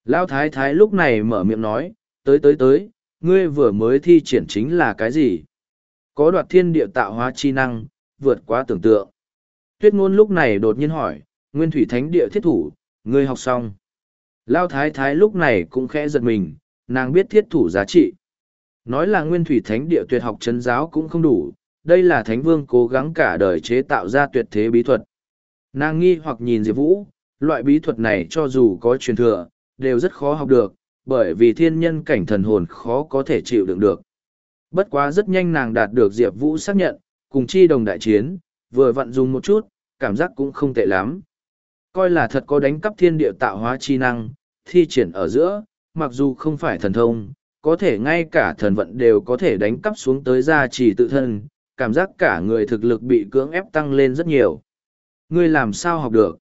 Lão Thái Thái lúc này mở miệng nói, tới tới tới, ngươi vừa mới thi triển chính là cái gì? Có đoạt thiên địa tạo hóa chi năng, vượt quá tưởng tượng. Tuyết ngôn lúc này đột nhiên hỏi, nguyên thủy thánh địa thiết thủ, ngươi học xong. Lao thái thái lúc này cũng khẽ giật mình, nàng biết thiết thủ giá trị. Nói là nguyên thủy thánh địa tuyệt học chấn giáo cũng không đủ, đây là thánh vương cố gắng cả đời chế tạo ra tuyệt thế bí thuật. Nàng nghi hoặc nhìn Diệp Vũ, loại bí thuật này cho dù có truyền thừa, đều rất khó học được, bởi vì thiên nhân cảnh thần hồn khó có thể chịu đựng được. Bất quá rất nhanh nàng đạt được Diệp Vũ xác nhận, cùng chi đồng đại chiến, vừa vận dùng một chút, cảm giác cũng không tệ lắm. Coi là thật có đánh cắp thiên địa tạo hóa chi năng, thi triển ở giữa, mặc dù không phải thần thông, có thể ngay cả thần vận đều có thể đánh cắp xuống tới gia trì tự thân, cảm giác cả người thực lực bị cưỡng ép tăng lên rất nhiều. Ngươi làm sao học được?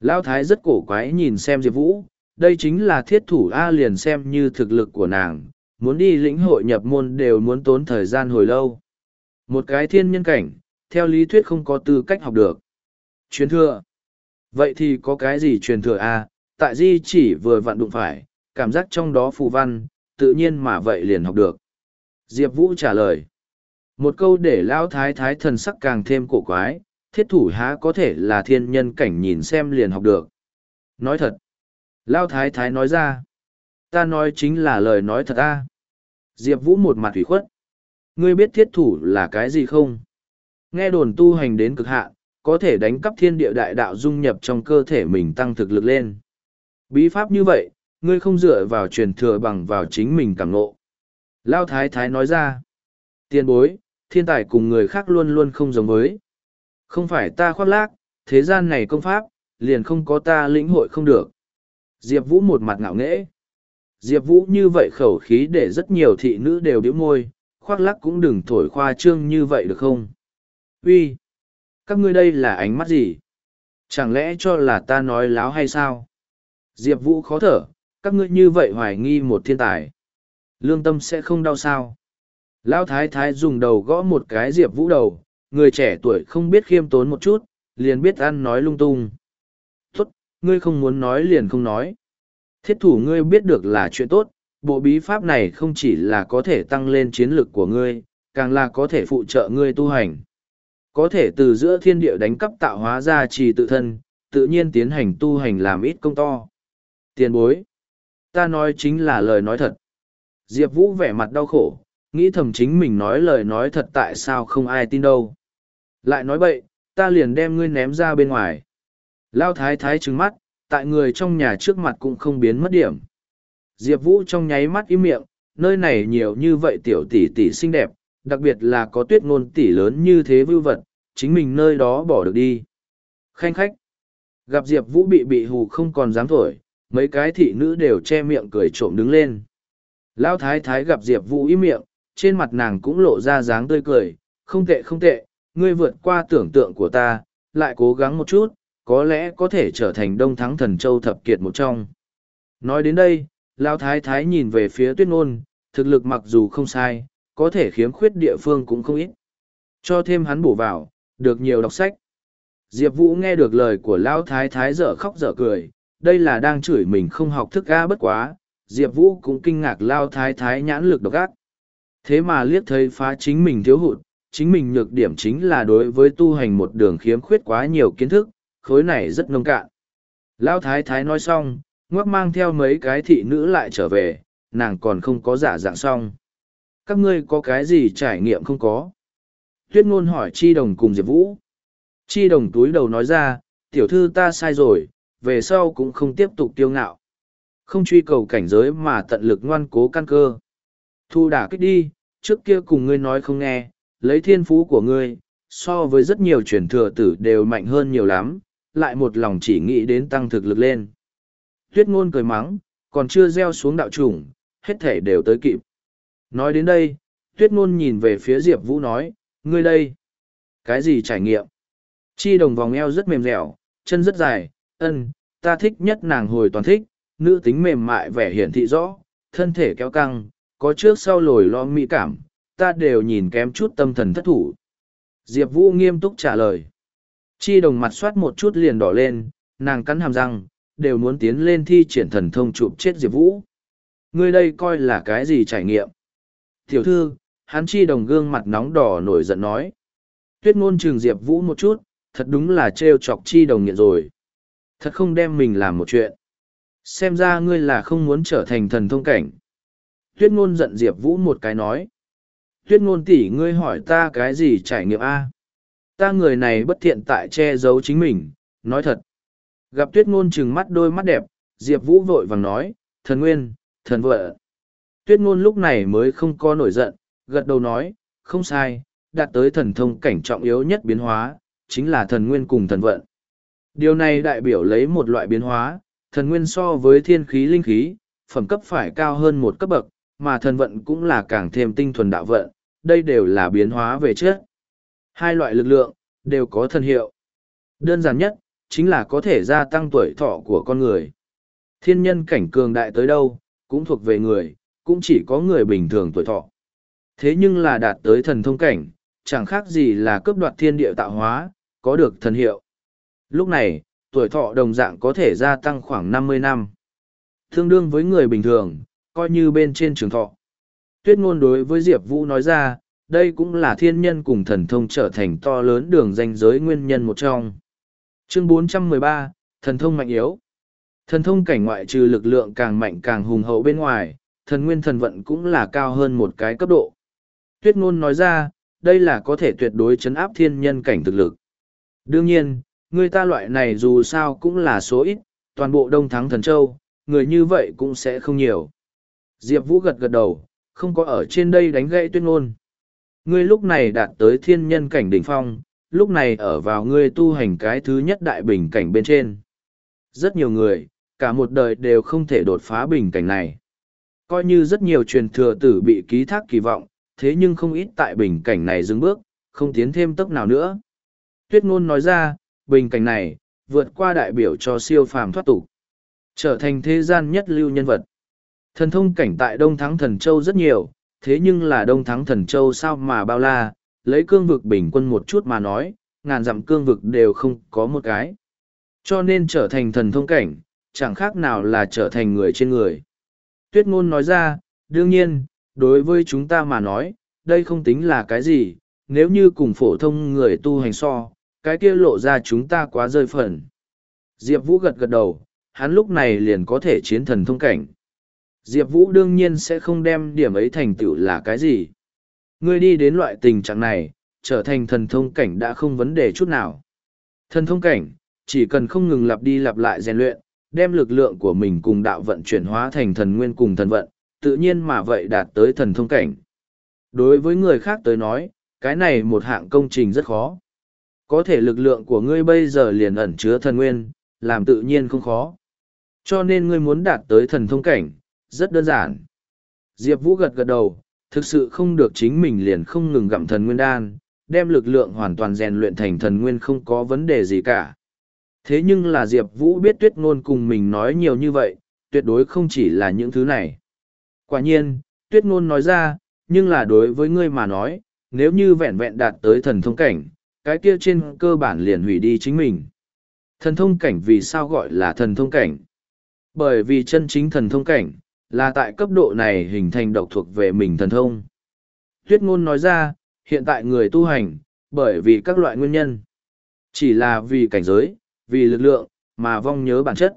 Lão Thái rất cổ quái nhìn xem Diệp Vũ, đây chính là thiết thủ A liền xem như thực lực của nàng, muốn đi lĩnh hội nhập môn đều muốn tốn thời gian hồi lâu. Một cái thiên nhân cảnh, theo lý thuyết không có tư cách học được. Truyền thừa. Vậy thì có cái gì truyền thừa A, tại di chỉ vừa vặn đụng phải, cảm giác trong đó phù văn, tự nhiên mà vậy liền học được. Diệp Vũ trả lời. Một câu để Lão Thái Thái thần sắc càng thêm cổ quái, thiết thủ há có thể là thiên nhân cảnh nhìn xem liền học được. Nói thật. Lão Thái Thái nói ra. Ta nói chính là lời nói thật a Diệp Vũ một mặt hủy khuất. Ngươi biết thiết thủ là cái gì không? Nghe đồn tu hành đến cực hạn, có thể đánh cắp thiên địa đại đạo dung nhập trong cơ thể mình tăng thực lực lên. Bí pháp như vậy, ngươi không dựa vào truyền thừa bằng vào chính mình cảm ngộ. Lao Thái Thái nói ra, tiên bối, thiên tài cùng người khác luôn luôn không giống với. Không phải ta khoác lác, thế gian này công pháp, liền không có ta lĩnh hội không được. Diệp Vũ một mặt ngạo nghễ. Diệp Vũ như vậy khẩu khí để rất nhiều thị nữ đều điếu môi, khoác lác cũng đừng thổi khoa trương như vậy được không? Uy, Các ngươi đây là ánh mắt gì? Chẳng lẽ cho là ta nói láo hay sao? Diệp Vũ khó thở, các ngươi như vậy hoài nghi một thiên tài. Lương tâm sẽ không đau sao. Lão Thái Thái dùng đầu gõ một cái Diệp Vũ đầu, người trẻ tuổi không biết khiêm tốn một chút, liền biết ăn nói lung tung. Tốt, ngươi không muốn nói liền không nói. Thiết thủ ngươi biết được là chuyện tốt, bộ bí pháp này không chỉ là có thể tăng lên chiến lực của ngươi, càng là có thể phụ trợ ngươi tu hành. Có thể từ giữa thiên địa đánh cắp tạo hóa ra trì tự thân, tự nhiên tiến hành tu hành làm ít công to. Tiền bối. Ta nói chính là lời nói thật. Diệp Vũ vẻ mặt đau khổ, nghĩ thầm chính mình nói lời nói thật tại sao không ai tin đâu. Lại nói bậy, ta liền đem ngươi ném ra bên ngoài. Lao thái thái trừng mắt, tại người trong nhà trước mặt cũng không biến mất điểm. Diệp Vũ trong nháy mắt im miệng, nơi này nhiều như vậy tiểu tỷ tỷ xinh đẹp, đặc biệt là có tuyết ngôn tỷ lớn như thế vưu vật, chính mình nơi đó bỏ được đi. Khanh khách, gặp Diệp Vũ bị bị hù không còn dám thổi, mấy cái thị nữ đều che miệng cười trộm đứng lên. Lão thái thái gặp Diệp Vũ im miệng, trên mặt nàng cũng lộ ra dáng tươi cười, không tệ không tệ, ngươi vượt qua tưởng tượng của ta, lại cố gắng một chút, có lẽ có thể trở thành đông thắng thần châu thập kiệt một trong. Nói đến đây, Lão thái thái nhìn về phía tuyết nôn, thực lực mặc dù không sai, có thể khiếm khuyết địa phương cũng không ít. Cho thêm hắn bổ vào, được nhiều đọc sách. Diệp Vũ nghe được lời của Lão thái thái dở khóc dở cười, đây là đang chửi mình không học thức ga bất quá, Diệp Vũ cũng kinh ngạc lao thái thái nhãn lực độc ác. Thế mà liếc thấy phá chính mình thiếu hụt, chính mình nhược điểm chính là đối với tu hành một đường khiếm khuyết quá nhiều kiến thức, khối này rất nông cạn. Lao thái thái nói xong, ngoắc mang theo mấy cái thị nữ lại trở về, nàng còn không có giả dạng xong. Các ngươi có cái gì trải nghiệm không có? Tuyết ngôn hỏi Chi Đồng cùng Diệp Vũ. Chi Đồng túi đầu nói ra, tiểu thư ta sai rồi, về sau cũng không tiếp tục tiêu ngạo. Không truy cầu cảnh giới mà tận lực ngoan cố căn cơ. Thu đả kích đi, trước kia cùng ngươi nói không nghe, lấy thiên phú của ngươi, so với rất nhiều truyền thừa tử đều mạnh hơn nhiều lắm, lại một lòng chỉ nghĩ đến tăng thực lực lên. Tuyết ngôn cười mắng, còn chưa gieo xuống đạo chủng, hết thể đều tới kịp. Nói đến đây, tuyết ngôn nhìn về phía Diệp Vũ nói, ngươi đây. Cái gì trải nghiệm? Chi đồng vòng eo rất mềm dẻo, chân rất dài, ân, ta thích nhất nàng hồi toàn thích, nữ tính mềm mại vẻ hiển thị rõ, thân thể kéo căng, có trước sau lồi lo mỹ cảm, ta đều nhìn kém chút tâm thần thất thủ. Diệp Vũ nghiêm túc trả lời. Chi đồng mặt soát một chút liền đỏ lên, nàng cắn hàm răng, đều muốn tiến lên thi triển thần thông chụp chết Diệp Vũ. Ngươi đây coi là cái gì trải nghiệm? Tiểu thư, hắn chi đồng gương mặt nóng đỏ nổi giận nói. Tuyết ngôn trường Diệp Vũ một chút, thật đúng là trêu chọc chi đồng nghiện rồi. Thật không đem mình làm một chuyện. Xem ra ngươi là không muốn trở thành thần thông cảnh. Tuyết ngôn giận Diệp Vũ một cái nói. Tuyết ngôn tỷ ngươi hỏi ta cái gì trải nghiệm A? Ta người này bất thiện tại che giấu chính mình, nói thật. Gặp tuyết ngôn chừng mắt đôi mắt đẹp, Diệp Vũ vội vàng nói, thần nguyên, thần vợ. Tuyết ngôn lúc này mới không có nổi giận, gật đầu nói, không sai, đạt tới thần thông cảnh trọng yếu nhất biến hóa, chính là thần nguyên cùng thần vận. Điều này đại biểu lấy một loại biến hóa, thần nguyên so với thiên khí linh khí, phẩm cấp phải cao hơn một cấp bậc, mà thần vận cũng là càng thêm tinh thuần đạo vận, đây đều là biến hóa về trước. Hai loại lực lượng, đều có thần hiệu. Đơn giản nhất, chính là có thể gia tăng tuổi thọ của con người. Thiên nhân cảnh cường đại tới đâu, cũng thuộc về người, cũng chỉ có người bình thường tuổi thọ. Thế nhưng là đạt tới thần thông cảnh, chẳng khác gì là cướp đoạt thiên địa tạo hóa, có được thần hiệu. Lúc này, tuổi thọ đồng dạng có thể gia tăng khoảng năm mươi năm. Tương đương với người bình thường, coi như bên trên trường thọ. Tuyết ngôn đối với Diệp Vũ nói ra, đây cũng là thiên nhân cùng thần thông trở thành to lớn đường danh giới nguyên nhân một trong. Chương 413, Thần thông mạnh yếu Thần thông cảnh ngoại trừ lực lượng càng mạnh càng hùng hậu bên ngoài, thần nguyên thần vận cũng là cao hơn một cái cấp độ. Tuyết ngôn nói ra, đây là có thể tuyệt đối chấn áp thiên nhân cảnh thực lực. Đương nhiên, người ta loại này dù sao cũng là số ít, toàn bộ đông thắng thần châu, người như vậy cũng sẽ không nhiều. Diệp Vũ gật gật đầu, không có ở trên đây đánh gãy tuyết ngôn. Ngươi lúc này đạt tới thiên nhân cảnh đỉnh phong, lúc này ở vào ngươi tu hành cái thứ nhất đại bình cảnh bên trên. Rất nhiều người, cả một đời đều không thể đột phá bình cảnh này. Coi như rất nhiều truyền thừa tử bị ký thác kỳ vọng, thế nhưng không ít tại bình cảnh này dừng bước, không tiến thêm tốc nào nữa. Tuyết ngôn nói ra, bình cảnh này, vượt qua đại biểu cho siêu phàm thoát tục, trở thành thế gian nhất lưu nhân vật. Thần thông cảnh tại Đông Thắng Thần Châu rất nhiều, thế nhưng là Đông Thắng Thần Châu sao mà bao la, lấy cương vực bình quân một chút mà nói, ngàn dặm cương vực đều không có một cái. Cho nên trở thành thần thông cảnh, chẳng khác nào là trở thành người trên người. Tuyết ngôn nói ra, đương nhiên, đối với chúng ta mà nói, đây không tính là cái gì, nếu như cùng phổ thông người tu hành so, cái kia lộ ra chúng ta quá rơi phần. Diệp Vũ gật gật đầu, hắn lúc này liền có thể chiến thần thông cảnh. Diệp Vũ đương nhiên sẽ không đem điểm ấy thành tựu là cái gì. Ngươi đi đến loại tình trạng này, trở thành thần thông cảnh đã không vấn đề chút nào. Thần thông cảnh, chỉ cần không ngừng lặp đi lặp lại rèn luyện, đem lực lượng của mình cùng đạo vận chuyển hóa thành thần nguyên cùng thần vận, tự nhiên mà vậy đạt tới thần thông cảnh. Đối với người khác tới nói, cái này một hạng công trình rất khó. Có thể lực lượng của ngươi bây giờ liền ẩn chứa thần nguyên, làm tự nhiên không khó. Cho nên ngươi muốn đạt tới thần thông cảnh, rất đơn giản. Diệp Vũ gật gật đầu, thực sự không được chính mình liền không ngừng gặm thần nguyên đan, đem lực lượng hoàn toàn rèn luyện thành thần nguyên không có vấn đề gì cả. Thế nhưng là Diệp Vũ biết tuyết ngôn cùng mình nói nhiều như vậy, tuyệt đối không chỉ là những thứ này. Quả nhiên, tuyết ngôn nói ra, nhưng là đối với ngươi mà nói, nếu như vẹn vẹn đạt tới thần thông cảnh, cái kia trên cơ bản liền hủy đi chính mình. Thần thông cảnh vì sao gọi là thần thông cảnh? Bởi vì chân chính thần thông cảnh, là tại cấp độ này hình thành độc thuộc về mình thần thông. Tuyết ngôn nói ra, hiện tại người tu hành, bởi vì các loại nguyên nhân, chỉ là vì cảnh giới, vì lực lượng, mà vong nhớ bản chất.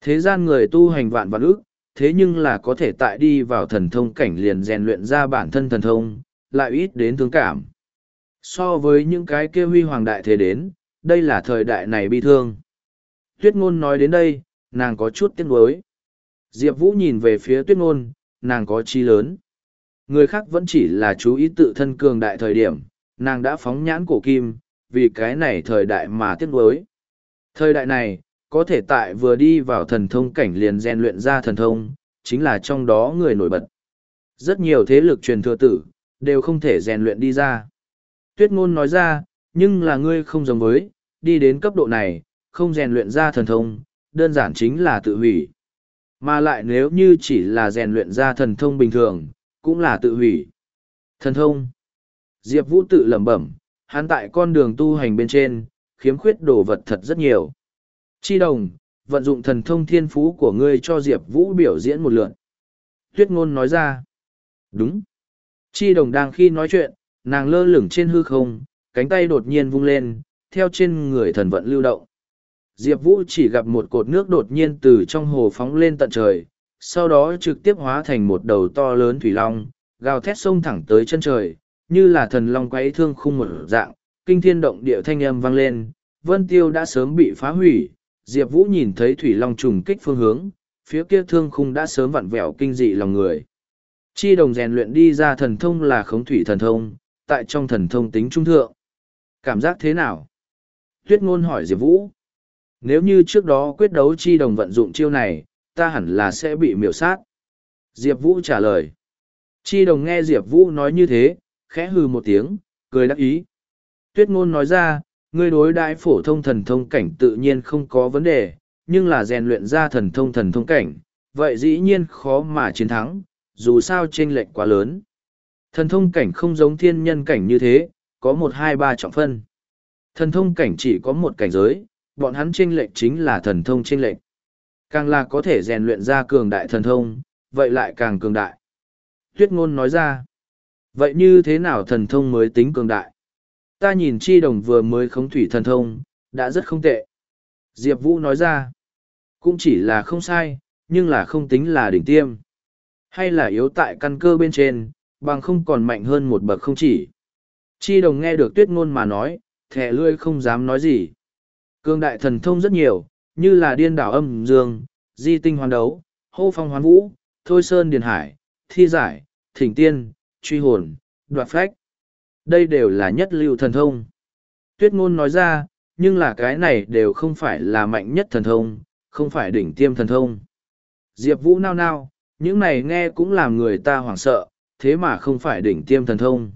Thế gian người tu hành vạn vạn ước, thế nhưng là có thể tại đi vào thần thông cảnh liền rèn luyện ra bản thân thần thông, lại ít đến thương cảm. So với những cái kia huy hoàng đại thế đến, đây là thời đại này bi thương. Tuyết ngôn nói đến đây, nàng có chút tiếc nuối. Diệp Vũ nhìn về phía tuyết ngôn, nàng có chi lớn. Người khác vẫn chỉ là chú ý tự thân cường đại thời điểm, nàng đã phóng nhãn cổ kim, vì cái này thời đại mà tiếc nuối. Thời đại này, có thể tại vừa đi vào thần thông cảnh liền rèn luyện ra thần thông, chính là trong đó người nổi bật. Rất nhiều thế lực truyền thừa tử, đều không thể rèn luyện đi ra. Tuyết ngôn nói ra, nhưng là ngươi không giống với, đi đến cấp độ này, không rèn luyện ra thần thông, đơn giản chính là tự hủy. Mà lại nếu như chỉ là rèn luyện ra thần thông bình thường, cũng là tự hủy. Thần thông. Diệp Vũ tự lẩm bẩm, hắn tại con đường tu hành bên trên, khiếm khuyết đồ vật thật rất nhiều. Chi đồng, vận dụng thần thông thiên phú của ngươi cho Diệp Vũ biểu diễn một lượn. Tuyết ngôn nói ra. Đúng. Chi đồng đang khi nói chuyện, nàng lơ lửng trên hư không, cánh tay đột nhiên vung lên, theo trên người thần vận lưu động. Diệp Vũ chỉ gặp một cột nước đột nhiên từ trong hồ phóng lên tận trời, sau đó trực tiếp hóa thành một đầu to lớn thủy long, gào thét sông thẳng tới chân trời, như là thần long quấy thương khung một dạng, kinh thiên động địa thanh âm vang lên, vân tiêu đã sớm bị phá hủy, Diệp Vũ nhìn thấy thủy long trùng kích phương hướng, phía kia thương khung đã sớm vặn vẹo kinh dị lòng người. Chi đồng rèn luyện đi ra thần thông là khống thủy thần thông, tại trong thần thông tính trung thượng. Cảm giác thế nào? Tuyết ngôn hỏi Diệp Vũ. Nếu như trước đó quyết đấu chi đồng vận dụng chiêu này, ta hẳn là sẽ bị miểu sát. Diệp Vũ trả lời. Chi đồng nghe Diệp Vũ nói như thế, khẽ hừ một tiếng, cười đắc ý. Tuyết ngôn nói ra, ngươi đối đại phổ thông thần thông cảnh tự nhiên không có vấn đề, nhưng là rèn luyện ra thần thông thần thông cảnh, vậy dĩ nhiên khó mà chiến thắng, dù sao chênh lệch quá lớn. Thần thông cảnh không giống thiên nhân cảnh như thế, có một hai ba trọng phân. Thần thông cảnh chỉ có một cảnh giới, bọn hắn chênh lệch chính là thần thông chênh lệch. Càng là có thể rèn luyện ra cường đại thần thông, vậy lại càng cường đại. Tuyết ngôn nói ra, vậy như thế nào thần thông mới tính cường đại? Ta nhìn chi đồng vừa mới khống thủy thần thông, đã rất không tệ. Diệp Vũ nói ra, cũng chỉ là không sai, nhưng là không tính là đỉnh tiêm. Hay là yếu tại căn cơ bên trên, bằng không còn mạnh hơn một bậc không chỉ. Chi đồng nghe được tuyết ngôn mà nói, thẻ lươi không dám nói gì. Cương đại thần thông rất nhiều, như là điên đảo âm dương, di tinh hoàn đấu, hô phong hoán vũ, thôi sơn điền hải, thi giải, thỉnh tiên, truy hồn, đoạt phách. Đây đều là nhất lưu thần thông. Tuyết ngôn nói ra, nhưng là cái này đều không phải là mạnh nhất thần thông, không phải đỉnh tiêm thần thông. Diệp Vũ nao nao, những này nghe cũng làm người ta hoảng sợ, thế mà không phải đỉnh tiêm thần thông.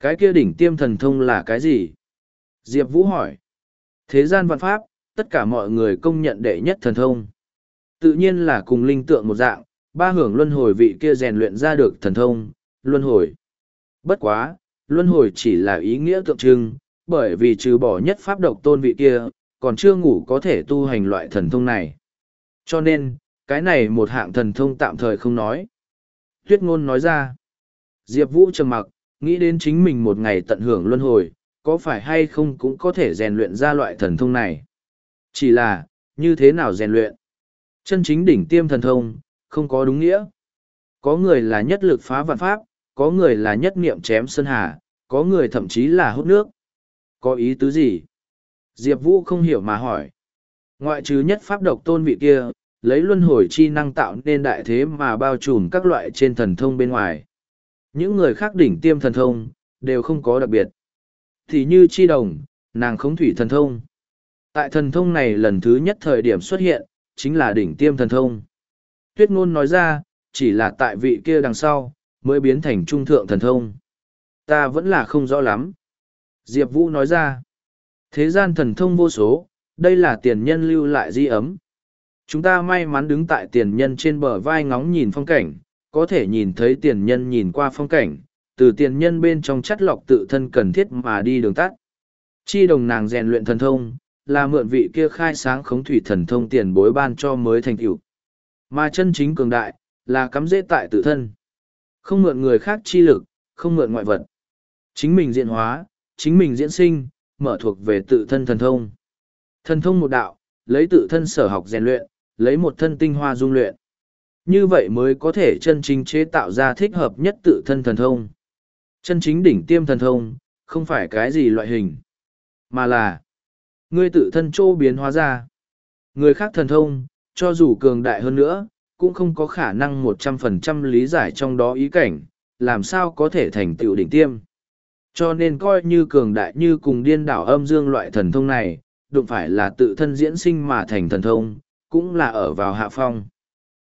Cái kia đỉnh tiêm thần thông là cái gì? Diệp Vũ hỏi. Thế gian văn pháp, tất cả mọi người công nhận đệ nhất thần thông. Tự nhiên là cùng linh tượng một dạng, ba hưởng luân hồi vị kia rèn luyện ra được thần thông, luân hồi. Bất quá, luân hồi chỉ là ý nghĩa tượng trưng, bởi vì trừ bỏ nhất pháp độc tôn vị kia, còn chưa ngủ có thể tu hành loại thần thông này. Cho nên, cái này một hạng thần thông tạm thời không nói. Tuyết ngôn nói ra. Diệp Vũ trầm mặc, nghĩ đến chính mình một ngày tận hưởng luân hồi, có phải hay không cũng có thể rèn luyện ra loại thần thông này. Chỉ là, như thế nào rèn luyện? Chân chính đỉnh tiêm thần thông, không có đúng nghĩa. Có người là nhất lực phá vạn pháp, có người là nhất niệm chém sơn hà, có người thậm chí là hút nước. Có ý tứ gì? Diệp Vũ không hiểu mà hỏi. Ngoại trừ nhất pháp độc tôn vị kia, lấy luân hồi chi năng tạo nên đại thế mà bao trùm các loại trên thần thông bên ngoài. Những người khác đỉnh tiêm thần thông, đều không có đặc biệt. Thì như chi đồng, nàng không thủy thần thông. Tại thần thông này lần thứ nhất thời điểm xuất hiện, chính là đỉnh tiêm thần thông. Tuyết ngôn nói ra, chỉ là tại vị kia đằng sau, mới biến thành trung thượng thần thông. Ta vẫn là không rõ lắm. Diệp Vũ nói ra, thế gian thần thông vô số, đây là tiền nhân lưu lại di ấm. Chúng ta may mắn đứng tại tiền nhân trên bờ vai ngóng nhìn phong cảnh, có thể nhìn thấy tiền nhân nhìn qua phong cảnh, từ tiền nhân bên trong chất lọc tự thân cần thiết mà đi đường tắt. Chi đồng nàng rèn luyện thần thông, là mượn vị kia khai sáng khống thủy thần thông tiền bối ban cho mới thành tựu. Mà chân chính cường đại, là cắm dễ tại tự thân. Không mượn người khác chi lực, không mượn ngoại vật. Chính mình diễn hóa, chính mình diễn sinh, mở thuộc về tự thân thần thông. Thần thông một đạo, lấy tự thân sở học rèn luyện, lấy một thân tinh hoa dung luyện. Như vậy mới có thể chân chính chế tạo ra thích hợp nhất tự thân thần thông. Chân chính đỉnh tiêm thần thông, không phải cái gì loại hình, mà là ngươi tự thân chỗ biến hóa ra. Người khác thần thông, cho dù cường đại hơn nữa, cũng không có khả năng một trăm phần trăm lý giải trong đó ý cảnh, làm sao có thể thành tựu đỉnh tiêm. Cho nên coi như cường đại như cùng điên đảo âm dương loại thần thông này, đụng phải là tự thân diễn sinh mà thành thần thông, cũng là ở vào hạ phong.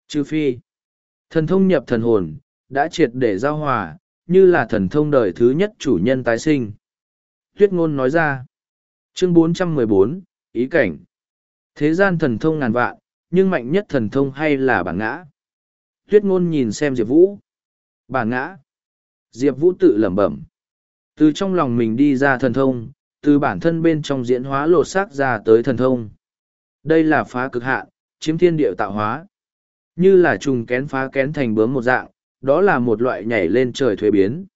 Trừ phi, thần thông nhập thần hồn, đã triệt để giao hòa, như là thần thông đời thứ nhất chủ nhân tái sinh. Tuyết ngôn nói ra, chương 414, ý cảnh. Thế gian thần thông ngàn vạn, nhưng mạnh nhất thần thông hay là bản ngã. Tuyết ngôn nhìn xem Diệp Vũ. Bản ngã. Diệp Vũ tự lẩm bẩm. Từ trong lòng mình đi ra thần thông, từ bản thân bên trong diễn hóa lột xác ra tới thần thông. Đây là phá cực hạn, chiếm thiên điệu tạo hóa. Như là trùng kén phá kén thành bướm một dạng, đó là một loại nhảy lên trời thuế biến.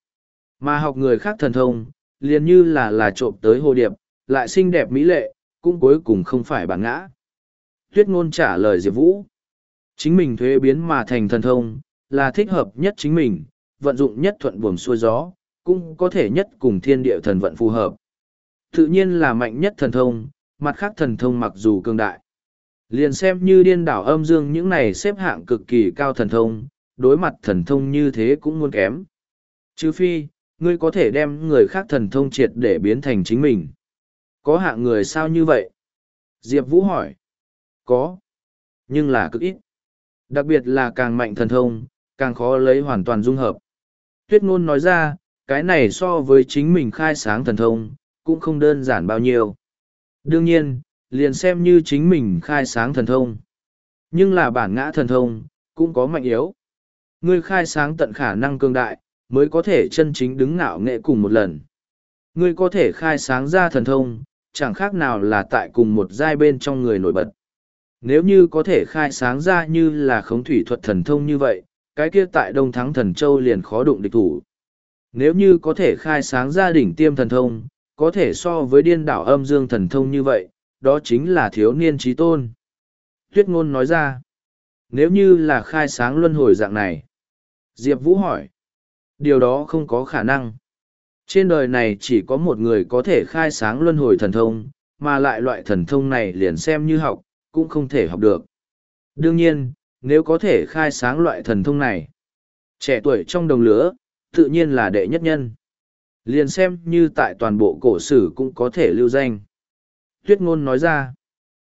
Mà học người khác thần thông, liền như là là trộm tới hồ điệp, lại xinh đẹp mỹ lệ, cũng cuối cùng không phải bản ngã. Tuyết ngôn trả lời Diệp Vũ. Chính mình thuế biến mà thành thần thông, là thích hợp nhất chính mình, vận dụng nhất thuận buồm xuôi gió, cũng có thể nhất cùng thiên địa thần vận phù hợp. Tự nhiên là mạnh nhất thần thông, mặt khác thần thông mặc dù cường đại. Liền xem như điên đảo âm dương những này xếp hạng cực kỳ cao thần thông, đối mặt thần thông như thế cũng muốn kém. Chứ phi, ngươi có thể đem người khác thần thông triệt để biến thành chính mình. Có hạng người sao như vậy? Diệp Vũ hỏi. Có. Nhưng là cực ít. Đặc biệt là càng mạnh thần thông, càng khó lấy hoàn toàn dung hợp. Tuyết ngôn nói ra, cái này so với chính mình khai sáng thần thông, cũng không đơn giản bao nhiêu. Đương nhiên, liền xem như chính mình khai sáng thần thông. Nhưng là bản ngã thần thông, cũng có mạnh yếu. Ngươi khai sáng tận khả năng cương đại, mới có thể chân chính đứng ngạo nghệ cùng một lần. Ngươi có thể khai sáng ra thần thông, chẳng khác nào là tại cùng một giai bên trong người nổi bật. Nếu như có thể khai sáng ra như là khống thủy thuật thần thông như vậy, cái kia tại Đông Thắng Thần Châu liền khó đụng địch thủ. Nếu như có thể khai sáng ra đỉnh tiêm thần thông, có thể so với điên đảo âm dương thần thông như vậy, đó chính là thiếu niên trí tôn. Tuyết ngôn nói ra, nếu như là khai sáng luân hồi dạng này. Diệp Vũ hỏi, điều đó không có khả năng. Trên đời này chỉ có một người có thể khai sáng luân hồi thần thông, mà lại loại thần thông này liền xem như học, cũng không thể học được. Đương nhiên, nếu có thể khai sáng loại thần thông này, trẻ tuổi trong đồng lứa, tự nhiên là đệ nhất nhân. Liền xem như tại toàn bộ cổ sử cũng có thể lưu danh. Tuyết ngôn nói ra,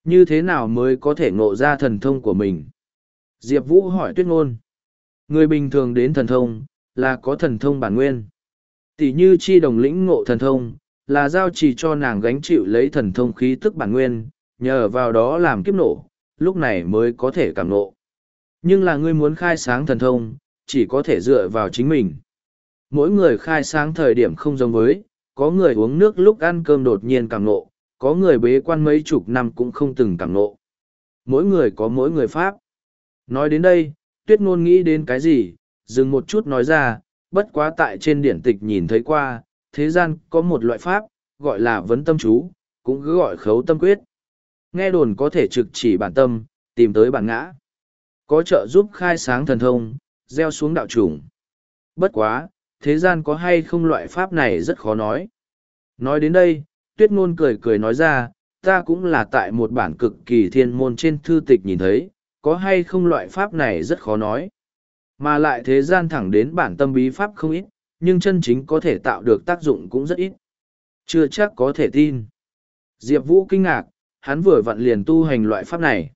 như thế nào mới có thể ngộ ra thần thông của mình? Diệp Vũ hỏi tuyết ngôn. Người bình thường đến thần thông, là có thần thông bản nguyên. Tỷ như chi đồng lĩnh ngộ thần thông, là giao chỉ cho nàng gánh chịu lấy thần thông khí tức bản nguyên, nhờ vào đó làm kiếp nổ, lúc này mới có thể cảm nộ. Nhưng là ngươi muốn khai sáng thần thông, chỉ có thể dựa vào chính mình. Mỗi người khai sáng thời điểm không giống với, có người uống nước lúc ăn cơm đột nhiên cảm nộ, có người bế quan mấy chục năm cũng không từng cảm nộ. Mỗi người có mỗi người pháp. Nói đến đây, tuyết ngôn nghĩ đến cái gì, dừng một chút nói ra, bất quá tại trên điển tịch nhìn thấy qua, thế gian có một loại pháp, gọi là vấn tâm chú, cũng cứ gọi khấu tâm quyết. Nghe đồn có thể trực chỉ bản tâm, tìm tới bản ngã. Có trợ giúp khai sáng thần thông, gieo xuống đạo chủng. Bất quá, thế gian có hay không loại pháp này rất khó nói. Nói đến đây, tuyết ngôn cười cười nói ra, ta cũng là tại một bản cực kỳ thiên môn trên thư tịch nhìn thấy, có hay không loại pháp này rất khó nói. Mà lại thế gian thẳng đến bản tâm bí pháp không ít, nhưng chân chính có thể tạo được tác dụng cũng rất ít. Chưa chắc có thể tin. Diệp Vũ kinh ngạc, hắn vừa vặn liền tu hành loại pháp này.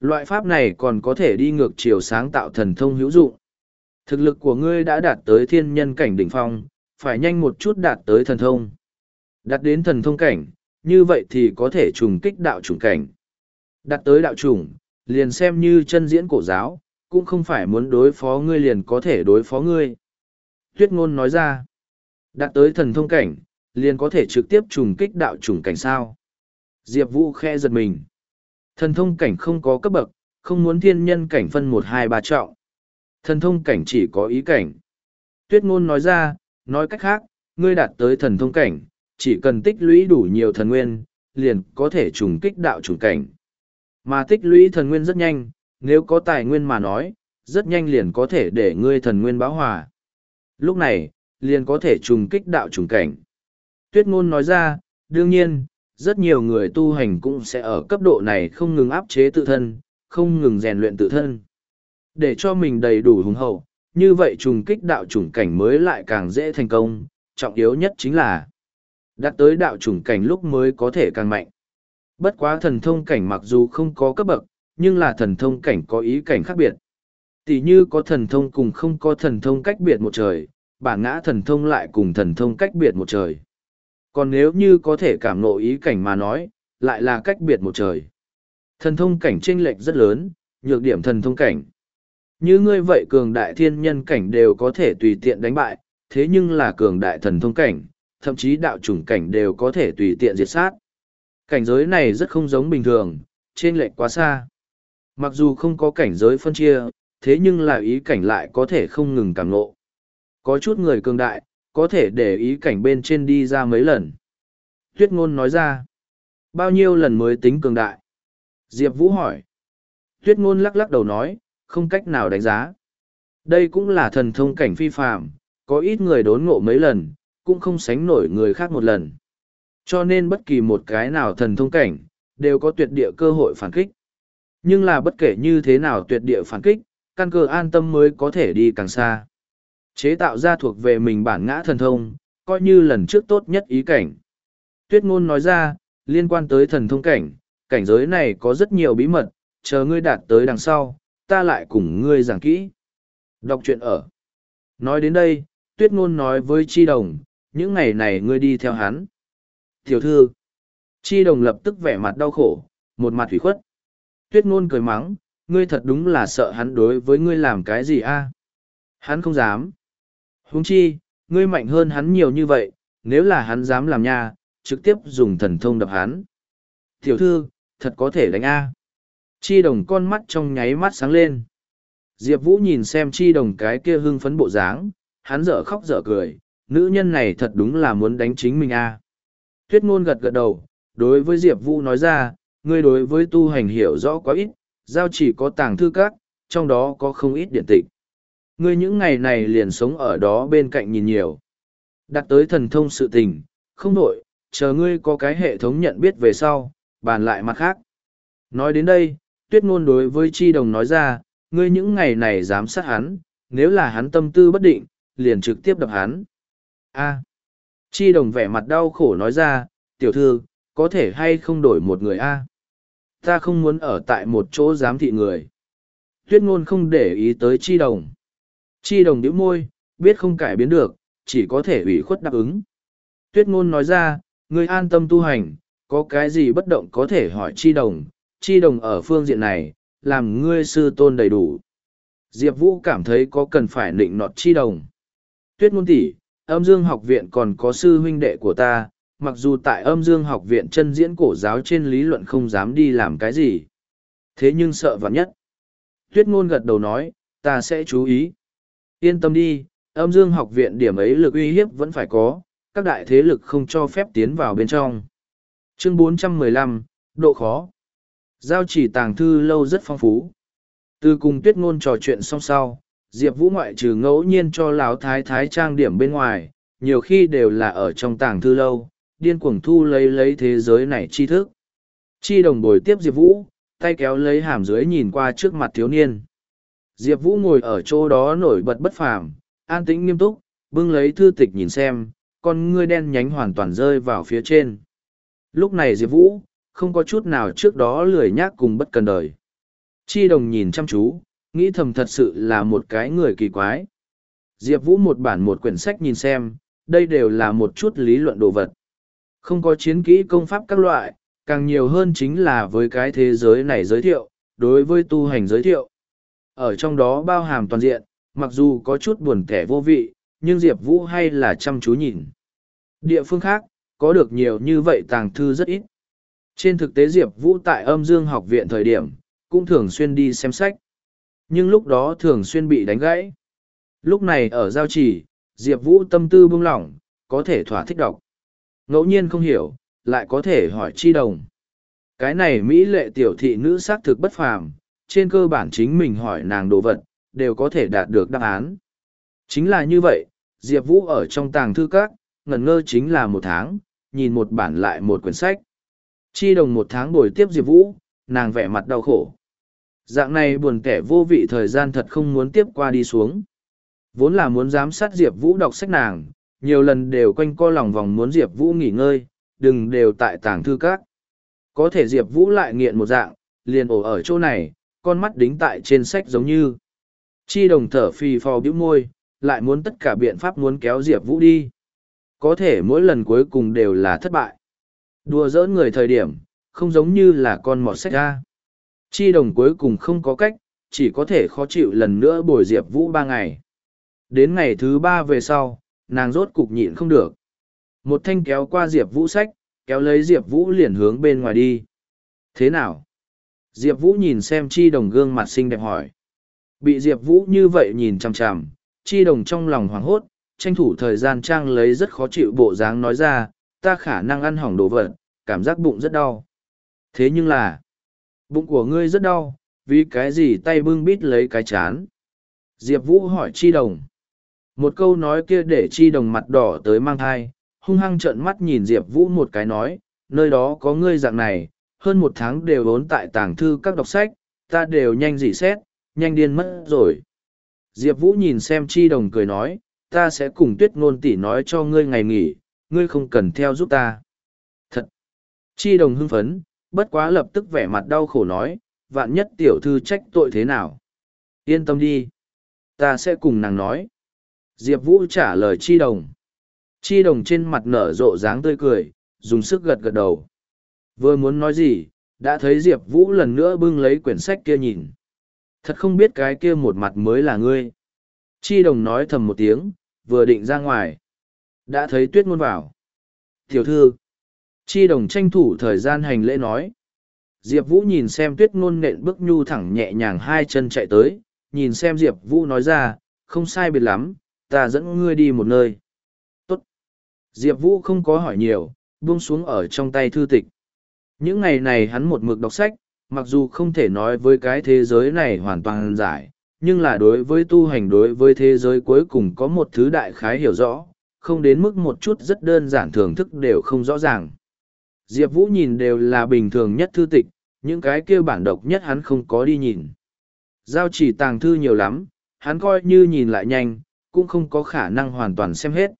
Loại pháp này còn có thể đi ngược chiều sáng tạo thần thông hữu dụng. Thực lực của ngươi đã đạt tới thiên nhân cảnh đỉnh phong, phải nhanh một chút đạt tới thần thông. Đạt đến thần thông cảnh, như vậy thì có thể trùng kích đạo chủng cảnh. Đạt tới đạo chủng, liền xem như chân diễn cổ giáo, cũng không phải muốn đối phó ngươi liền có thể đối phó ngươi. Tuyết ngôn nói ra, đạt tới thần thông cảnh, liền có thể trực tiếp trùng kích đạo trùng cảnh sao. Diệp Vũ khe giật mình. Thần thông cảnh không có cấp bậc, không muốn thiên nhân cảnh phân một hai ba trọng. Thần thông cảnh chỉ có ý cảnh. Tuyết ngôn nói ra, nói cách khác, ngươi đạt tới thần thông cảnh, chỉ cần tích lũy đủ nhiều thần nguyên, liền có thể trùng kích đạo trùng cảnh. Mà tích lũy thần nguyên rất nhanh, nếu có tài nguyên mà nói, rất nhanh liền có thể để ngươi thần nguyên báo hòa. Lúc này, liền có thể trùng kích đạo trùng cảnh. Tuyết ngôn nói ra, đương nhiên, rất nhiều người tu hành cũng sẽ ở cấp độ này không ngừng áp chế tự thân, không ngừng rèn luyện tự thân. Để cho mình đầy đủ hùng hậu, như vậy trùng kích đạo trùng cảnh mới lại càng dễ thành công, trọng yếu nhất chính là đạt tới đạo trùng cảnh lúc mới có thể càng mạnh. Bất quá thần thông cảnh mặc dù không có cấp bậc, nhưng là thần thông cảnh có ý cảnh khác biệt. Tỷ như có thần thông cùng không có thần thông cách biệt một trời, bản ngã thần thông lại cùng thần thông cách biệt một trời. Còn nếu như có thể cảm nộ ý cảnh mà nói, lại là cách biệt một trời. Thần thông cảnh chênh lệch rất lớn, nhược điểm thần thông cảnh. Như ngươi vậy cường đại thiên nhân cảnh đều có thể tùy tiện đánh bại, thế nhưng là cường đại thần thông cảnh, thậm chí đạo chủng cảnh đều có thể tùy tiện diệt sát. Cảnh giới này rất không giống bình thường, trên lệch quá xa. Mặc dù không có cảnh giới phân chia, thế nhưng là ý cảnh lại có thể không ngừng cảm ngộ. Có chút người cường đại, có thể để ý cảnh bên trên đi ra mấy lần. Tuyết ngôn nói ra, bao nhiêu lần mới tính cường đại? Diệp Vũ hỏi. Tuyết ngôn lắc lắc đầu nói, không cách nào đánh giá. Đây cũng là thần thông cảnh phi phạm, có ít người đốn ngộ mấy lần, cũng không sánh nổi người khác một lần. Cho nên bất kỳ một cái nào thần thông cảnh, đều có tuyệt địa cơ hội phản kích. Nhưng là bất kể như thế nào tuyệt địa phản kích, căn cơ an tâm mới có thể đi càng xa. Chế tạo ra thuộc về mình bản ngã thần thông, coi như lần trước tốt nhất ý cảnh. Tuyết ngôn nói ra, liên quan tới thần thông cảnh, cảnh giới này có rất nhiều bí mật, chờ ngươi đạt tới đằng sau, ta lại cùng ngươi giảng kỹ. Đọc truyện ở. Nói đến đây, tuyết ngôn nói với Chi Đồng, những ngày này ngươi đi theo hắn. Tiểu thư. Chi Đồng lập tức vẻ mặt đau khổ, một mặt thủy khuất. Tuyết ngôn cười mắng, ngươi thật đúng là sợ hắn đối với ngươi làm cái gì a? Hắn không dám. Huống chi, ngươi mạnh hơn hắn nhiều như vậy, nếu là hắn dám làm nha, trực tiếp dùng thần thông đập hắn. Tiểu thư, thật có thể đánh A. Chi đồng con mắt trong nháy mắt sáng lên. Diệp Vũ nhìn xem chi đồng cái kia hưng phấn bộ dáng, hắn dở khóc dở cười, nữ nhân này thật đúng là muốn đánh chính mình A. Tuyết ngôn gật gật đầu, đối với Diệp Vũ nói ra, ngươi đối với tu hành hiểu rõ quá ít, giao chỉ có tàng thư các, trong đó có không ít điện tịch. Ngươi những ngày này liền sống ở đó bên cạnh nhìn nhiều. Đặt tới thần thông sự tình, không đổi, chờ ngươi có cái hệ thống nhận biết về sau, bàn lại mặt khác. Nói đến đây, tuyết ngôn đối với chi đồng nói ra, ngươi những ngày này dám sát hắn, nếu là hắn tâm tư bất định, liền trực tiếp đập hắn. A. Chi đồng vẻ mặt đau khổ nói ra, tiểu thư, có thể hay không đổi một người A. Ta không muốn ở tại một chỗ giám thị người. Tuyết ngôn không để ý tới chi đồng. Chi đồng nhíu môi, biết không cải biến được, chỉ có thể ủy khuất đáp ứng. Tuyết ngôn nói ra, ngươi an tâm tu hành, có cái gì bất động có thể hỏi chi đồng, chi đồng ở phương diện này, làm ngươi sư tôn đầy đủ. Diệp Vũ cảm thấy có cần phải nịnh nọt chi đồng. Tuyết ngôn tỷ, âm dương học viện còn có sư huynh đệ của ta, mặc dù tại âm dương học viện chân diễn cổ giáo trên lý luận không dám đi làm cái gì. Thế nhưng sợ vạn nhất. Tuyết ngôn gật đầu nói, ta sẽ chú ý. Yên tâm đi, âm dương học viện điểm ấy lực uy hiếp vẫn phải có, các đại thế lực không cho phép tiến vào bên trong. Chương 415, độ khó. Giao chỉ tàng thư lâu rất phong phú. Từ cùng tuyết ngôn trò chuyện xong sau, Diệp Vũ ngoại trừ ngẫu nhiên cho lão thái thái trang điểm bên ngoài, nhiều khi đều là ở trong tàng thư lâu, điên cuồng thu lấy lấy thế giới này tri thức. Chi đồng bồi tiếp Diệp Vũ, tay kéo lấy hàm dưới nhìn qua trước mặt thiếu niên. Diệp Vũ ngồi ở chỗ đó nổi bật bất phàm, an tĩnh nghiêm túc, bưng lấy thư tịch nhìn xem, con ngươi đen nhánh hoàn toàn rơi vào phía trên. Lúc này Diệp Vũ, không có chút nào trước đó lười nhác cùng bất cần đời. Chi đồng nhìn chăm chú, nghĩ thầm thật sự là một cái người kỳ quái. Diệp Vũ một bản một quyển sách nhìn xem, đây đều là một chút lý luận đồ vật. Không có chiến kỹ công pháp các loại, càng nhiều hơn chính là với cái thế giới này giới thiệu, đối với tu hành giới thiệu. Ở trong đó bao hàm toàn diện, mặc dù có chút buồn kẻ vô vị, nhưng Diệp Vũ hay là chăm chú nhìn. Địa phương khác, có được nhiều như vậy tàng thư rất ít. Trên thực tế Diệp Vũ tại âm dương học viện thời điểm, cũng thường xuyên đi xem sách. Nhưng lúc đó thường xuyên bị đánh gãy. Lúc này ở giao chỉ, Diệp Vũ tâm tư bông lỏng, có thể thỏa thích đọc. Ngẫu nhiên không hiểu, lại có thể hỏi chi đồng. Cái này Mỹ lệ tiểu thị nữ xác thực bất phàm, trên cơ bản chính mình hỏi nàng đồ vật, đều có thể đạt được đáp án. Chính là như vậy, Diệp Vũ ở trong tàng thư các, ngẩn ngơ chính là một tháng, nhìn một bản lại một quyển sách. Chi đồng một tháng bồi tiếp Diệp Vũ, nàng vẻ mặt đau khổ. Dạng này buồn kẻ vô vị thời gian thật không muốn tiếp qua đi xuống. Vốn là muốn giám sát Diệp Vũ đọc sách nàng, nhiều lần đều quanh co lòng vòng muốn Diệp Vũ nghỉ ngơi, đừng đều tại tàng thư các. Có thể Diệp Vũ lại nghiện một dạng, liền ổ ở chỗ này, con mắt đính tại trên sách giống như. Chi đồng thở phì phò bĩu môi, lại muốn tất cả biện pháp muốn kéo Diệp Vũ đi. Có thể mỗi lần cuối cùng đều là thất bại. Đùa giỡn người thời điểm, không giống như là con mọt sách ra. Chi đồng cuối cùng không có cách, chỉ có thể khó chịu lần nữa bồi Diệp Vũ ba ngày. Đến ngày thứ ba về sau, nàng rốt cục nhịn không được. Một thanh kéo qua Diệp Vũ sách, kéo lấy Diệp Vũ liền hướng bên ngoài đi. Thế nào? Diệp Vũ nhìn xem chi đồng gương mặt xinh đẹp hỏi. Bị Diệp Vũ như vậy nhìn chằm chằm, chi đồng trong lòng hoảng hốt, tranh thủ thời gian trang lấy rất khó chịu bộ dáng nói ra, ta khả năng ăn hỏng đồ vật, cảm giác bụng rất đau. Thế nhưng là, bụng của ngươi rất đau, vì cái gì tay bưng bít lấy cái chán. Diệp Vũ hỏi chi đồng. Một câu nói kia để chi đồng mặt đỏ tới mang thai, hung hăng trợn mắt nhìn Diệp Vũ một cái nói, nơi đó có ngươi dạng này, hơn một tháng đều ốn tại tàng thư các đọc sách, ta đều nhanh dị xét, nhanh điên mất rồi. Diệp Vũ nhìn xem chi đồng cười nói, ta sẽ cùng tuyết ngôn tỷ nói cho ngươi ngày nghỉ, ngươi không cần theo giúp ta. Thật! Chi đồng hưng phấn, bất quá lập tức vẻ mặt đau khổ nói, vạn nhất tiểu thư trách tội thế nào. Yên tâm đi. Ta sẽ cùng nàng nói. Diệp Vũ trả lời chi đồng. Chi đồng trên mặt nở rộ dáng tươi cười, dùng sức gật gật đầu. Vừa muốn nói gì, đã thấy Diệp Vũ lần nữa bưng lấy quyển sách kia nhìn. Thật không biết cái kia một mặt mới là ngươi. Chi đồng nói thầm một tiếng, vừa định ra ngoài. Đã thấy tuyết ngôn vào. Tiểu thư. Chi đồng tranh thủ thời gian hành lễ nói. Diệp Vũ nhìn xem tuyết ngôn nện bước nhu thẳng nhẹ nhàng hai chân chạy tới, nhìn xem Diệp Vũ nói ra, không sai biệt lắm, ta dẫn ngươi đi một nơi. Tốt. Diệp Vũ không có hỏi nhiều, buông xuống ở trong tay thư tịch. Những ngày này hắn một mực đọc sách, mặc dù không thể nói với cái thế giới này hoàn toàn giải, nhưng là đối với tu hành đối với thế giới cuối cùng có một thứ đại khái hiểu rõ, không đến mức một chút rất đơn giản thưởng thức đều không rõ ràng. Diệp Vũ nhìn đều là bình thường nhất thư tịch, những cái kia bản độc nhất hắn không có đi nhìn. Giao chỉ tàng thư nhiều lắm, hắn coi như nhìn lại nhanh, cũng không có khả năng hoàn toàn xem hết.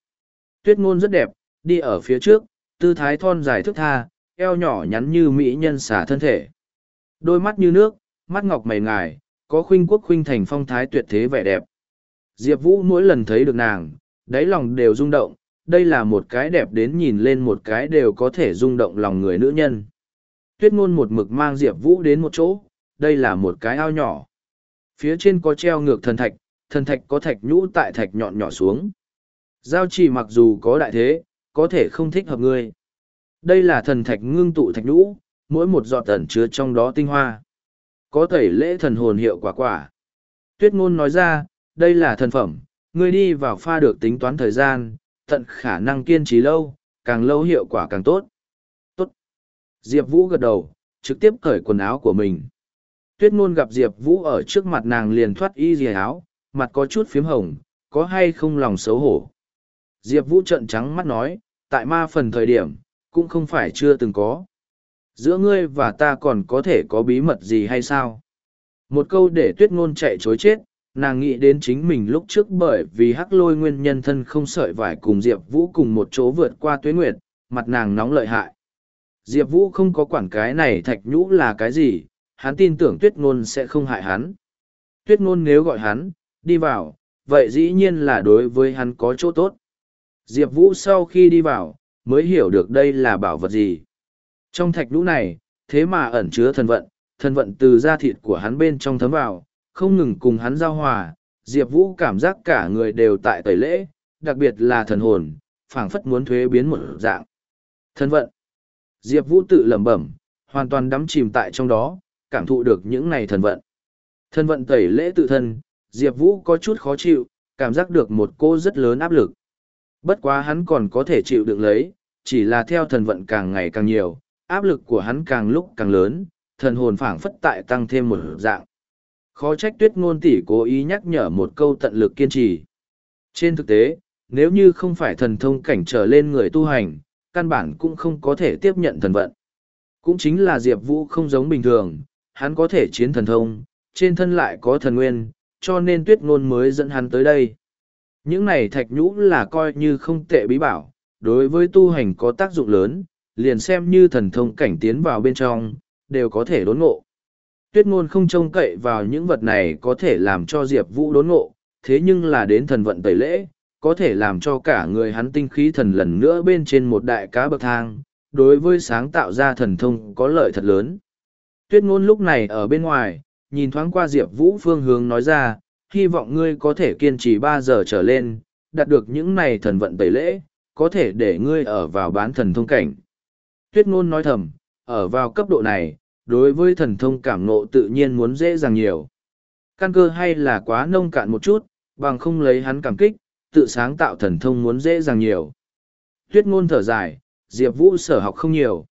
Tuyết ngôn rất đẹp, đi ở phía trước, tư thái thon dài thức tha, eo nhỏ nhắn như mỹ nhân xả thân thể. Đôi mắt như nước, mắt ngọc mày ngài, có khuynh quốc khuynh thành phong thái tuyệt thế vẻ đẹp. Diệp Vũ mỗi lần thấy được nàng, đáy lòng đều rung động, đây là một cái đẹp đến nhìn lên một cái đều có thể rung động lòng người nữ nhân. Tuyết ngôn một mực mang Diệp Vũ đến một chỗ, đây là một cái ao nhỏ. Phía trên có treo ngược thần thạch, thần thạch có thạch nhũ tại thạch nhọn nhỏ xuống. Giao chỉ mặc dù có đại thế, có thể không thích hợp ngươi. Đây là thần thạch ngưng tụ thạch nhũ, mỗi một giọt tẩn chứa trong đó tinh hoa. Có tẩy lễ thần hồn hiệu quả quả. Tuyết ngôn nói ra, đây là thần phẩm, ngươi đi vào pha được tính toán thời gian, tận khả năng kiên trì lâu, càng lâu hiệu quả càng tốt. Tốt. Diệp Vũ gật đầu, trực tiếp cởi quần áo của mình. Tuyết ngôn gặp Diệp Vũ ở trước mặt nàng liền thoát y dì áo, mặt có chút phím hồng, có hay không lòng xấu hổ. Diệp Vũ trận trắng mắt nói, tại ma phần thời điểm, cũng không phải chưa từng có. Giữa ngươi và ta còn có thể có bí mật gì hay sao? Một câu để tuyết ngôn chạy chối chết, nàng nghĩ đến chính mình lúc trước bởi vì hắc lôi nguyên nhân thân không sợi vải cùng Diệp Vũ cùng một chỗ vượt qua tuế nguyệt, mặt nàng nóng lợi hại. Diệp Vũ không có quản cái này thạch nhũ là cái gì, hắn tin tưởng tuyết ngôn sẽ không hại hắn. Tuyết ngôn nếu gọi hắn, đi vào, vậy dĩ nhiên là đối với hắn có chỗ tốt. Diệp Vũ sau khi đi vào, mới hiểu được đây là bảo vật gì. Trong thạch nhũ này, thế mà ẩn chứa thần vận, thần vận từ da thịt của hắn bên trong thấm vào, không ngừng cùng hắn giao hòa, Diệp Vũ cảm giác cả người đều tại tẩy lễ, đặc biệt là thần hồn, phảng phất muốn thuế biến một dạng. Thần vận. Diệp Vũ tự lẩm bẩm, hoàn toàn đắm chìm tại trong đó, cảm thụ được những này thần vận. Thần vận tẩy lễ tự thân, Diệp Vũ có chút khó chịu, cảm giác được một cô rất lớn áp lực. Bất quá hắn còn có thể chịu đựng lấy, chỉ là theo thần vận càng ngày càng nhiều, áp lực của hắn càng lúc càng lớn, thần hồn phảng phất tại tăng thêm một dạng. Khó trách tuyết ngôn tỷ cố ý nhắc nhở một câu tận lực kiên trì. Trên thực tế, nếu như không phải thần thông cảnh trở lên người tu hành, căn bản cũng không có thể tiếp nhận thần vận. Cũng chính là Diệp Vũ không giống bình thường, hắn có thể chiến thần thông, trên thân lại có thần nguyên, cho nên tuyết ngôn mới dẫn hắn tới đây. Những này thạch nhũ là coi như không tệ bí bảo, đối với tu hành có tác dụng lớn, liền xem như thần thông cảnh tiến vào bên trong, đều có thể đốn ngộ. Tuyết ngôn không trông cậy vào những vật này có thể làm cho Diệp Vũ đốn ngộ, thế nhưng là đến thần vận tẩy lễ, có thể làm cho cả người hắn tinh khí thần lần nữa bên trên một đại cá bậc thang, đối với sáng tạo ra thần thông có lợi thật lớn. Tuyết ngôn lúc này ở bên ngoài, nhìn thoáng qua Diệp Vũ phương hướng nói ra, hy vọng ngươi có thể kiên trì ba giờ trở lên, đạt được những này thần vận tẩy lễ, có thể để ngươi ở vào bán thần thông cảnh. Tuyết ngôn nói thầm, ở vào cấp độ này, đối với thần thông cảm nộ tự nhiên muốn dễ dàng nhiều. Căn cơ hay là quá nông cạn một chút, bằng không lấy hắn cảm kích, tự sáng tạo thần thông muốn dễ dàng nhiều. Tuyết ngôn thở dài, Diệp Vũ sở học không nhiều.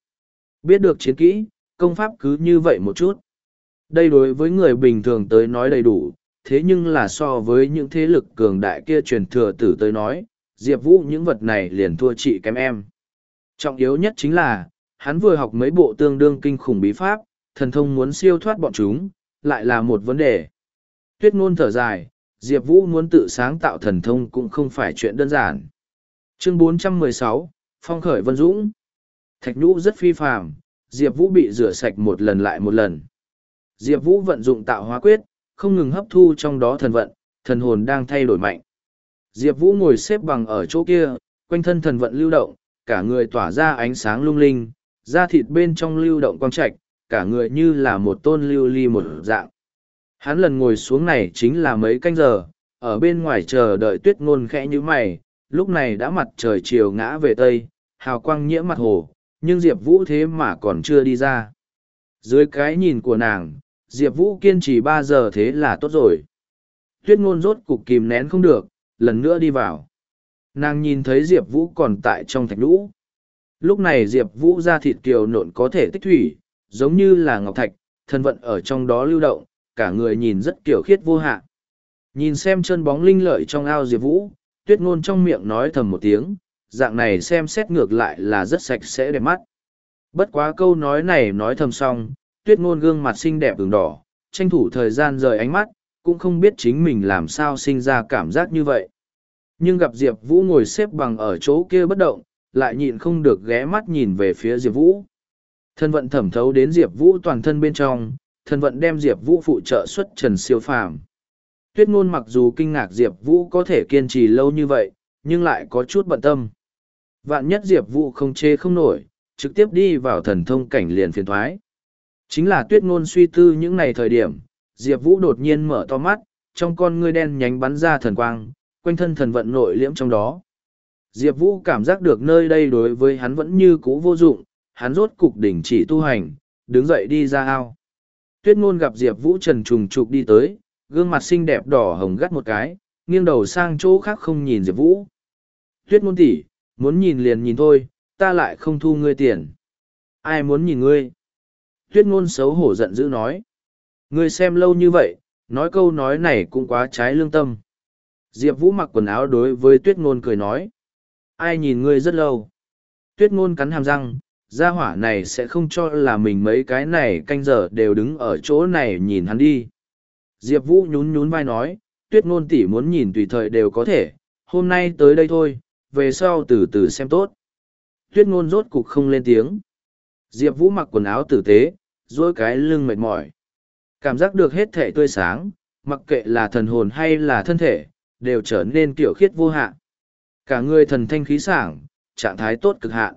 Biết được chiến kỹ, công pháp cứ như vậy một chút. Đây đối với người bình thường tới nói đầy đủ, thế nhưng là so với những thế lực cường đại kia truyền thừa tử tới nói, Diệp Vũ những vật này liền thua chị kém em. Trọng yếu nhất chính là, hắn vừa học mấy bộ tương đương kinh khủng bí pháp, thần thông muốn siêu thoát bọn chúng, lại là một vấn đề. Tuyết ngôn thở dài, Diệp Vũ muốn tự sáng tạo thần thông cũng không phải chuyện đơn giản. Chương 416, Phong khởi Vân Dũng Thạch nhũ rất phi phàm, Diệp Vũ bị rửa sạch một lần lại một lần. Diệp Vũ vận dụng tạo hóa quyết, không ngừng hấp thu trong đó thần vận, thần hồn đang thay đổi mạnh. Diệp Vũ ngồi xếp bằng ở chỗ kia, quanh thân thần vận lưu động, cả người tỏa ra ánh sáng lung linh, da thịt bên trong lưu động quang trạch, cả người như là một tôn lưu ly một dạng. Hắn lần ngồi xuống này chính là mấy canh giờ, ở bên ngoài chờ đợi tuyết ngôn khẽ như mày, lúc này đã mặt trời chiều ngã về tây, hào quang nhiễm mặt hồ, nhưng Diệp Vũ thế mà còn chưa đi ra. Dưới cái nhìn của nàng, Diệp Vũ kiên trì ba giờ thế là tốt rồi. Tuyết ngôn rốt cục kìm nén không được, lần nữa đi vào. Nàng nhìn thấy Diệp Vũ còn tại trong thạch lũ. Lúc này Diệp Vũ ra thịt kiều nộn có thể tích thủy, giống như là ngọc thạch, thân vận ở trong đó lưu động, cả người nhìn rất kiểu khiết vô hạ. Nhìn xem chân bóng linh lợi trong ao Diệp Vũ, tuyết ngôn trong miệng nói thầm một tiếng, dạng này xem xét ngược lại là rất sạch sẽ đẹp mắt. Bất quá câu nói này nói thầm xong, tuyết ngôn gương mặt xinh đẹp ửng đỏ, tranh thủ thời gian rời ánh mắt, cũng không biết chính mình làm sao sinh ra cảm giác như vậy. Nhưng gặp Diệp Vũ ngồi xếp bằng ở chỗ kia bất động, lại nhịn không được ghé mắt nhìn về phía Diệp Vũ. Thân vận thẩm thấu đến Diệp Vũ toàn thân bên trong, thân vận đem Diệp Vũ phụ trợ xuất trần siêu phàm. Tuyết ngôn mặc dù kinh ngạc Diệp Vũ có thể kiên trì lâu như vậy, nhưng lại có chút bận tâm. Vạn nhất Diệp Vũ không chê không nổi, trực tiếp đi vào thần thông cảnh liền phiền thoái. Chính là tuyết ngôn suy tư những ngày thời điểm, Diệp Vũ đột nhiên mở to mắt, trong con ngươi đen nhánh bắn ra thần quang, quanh thân thần vận nội liễm trong đó. Diệp Vũ cảm giác được nơi đây đối với hắn vẫn như cũ vô dụng, hắn rốt cục đỉnh chỉ tu hành, đứng dậy đi ra ao. Tuyết ngôn gặp Diệp Vũ trần trùng trục đi tới, gương mặt xinh đẹp đỏ hồng gắt một cái, nghiêng đầu sang chỗ khác không nhìn Diệp Vũ. Tuyết ngôn tỷ, muốn nhìn liền nhìn thôi, ta lại không thu ngươi tiền. Ai muốn nhìn ngươi? Tuyết ngôn xấu hổ giận dữ nói. Ngươi xem lâu như vậy, nói câu nói này cũng quá trái lương tâm. Diệp Vũ mặc quần áo đối với tuyết ngôn cười nói. Ai nhìn ngươi rất lâu. Tuyết ngôn cắn hàm răng, gia hỏa này sẽ không cho là mình mấy cái này canh giờ đều đứng ở chỗ này nhìn hắn đi. Diệp Vũ nhún nhún vai nói, tuyết ngôn tỷ muốn nhìn tùy thời đều có thể, hôm nay tới đây thôi, về sau từ từ xem tốt. Tuyết ngôn rốt cục không lên tiếng. Diệp Vũ mặc quần áo tử tế, dối cái lưng mệt mỏi. Cảm giác được hết thể tươi sáng, mặc kệ là thần hồn hay là thân thể, đều trở nên kiểu khiết vô hạn. Cả người thần thanh khí sảng, trạng thái tốt cực hạn.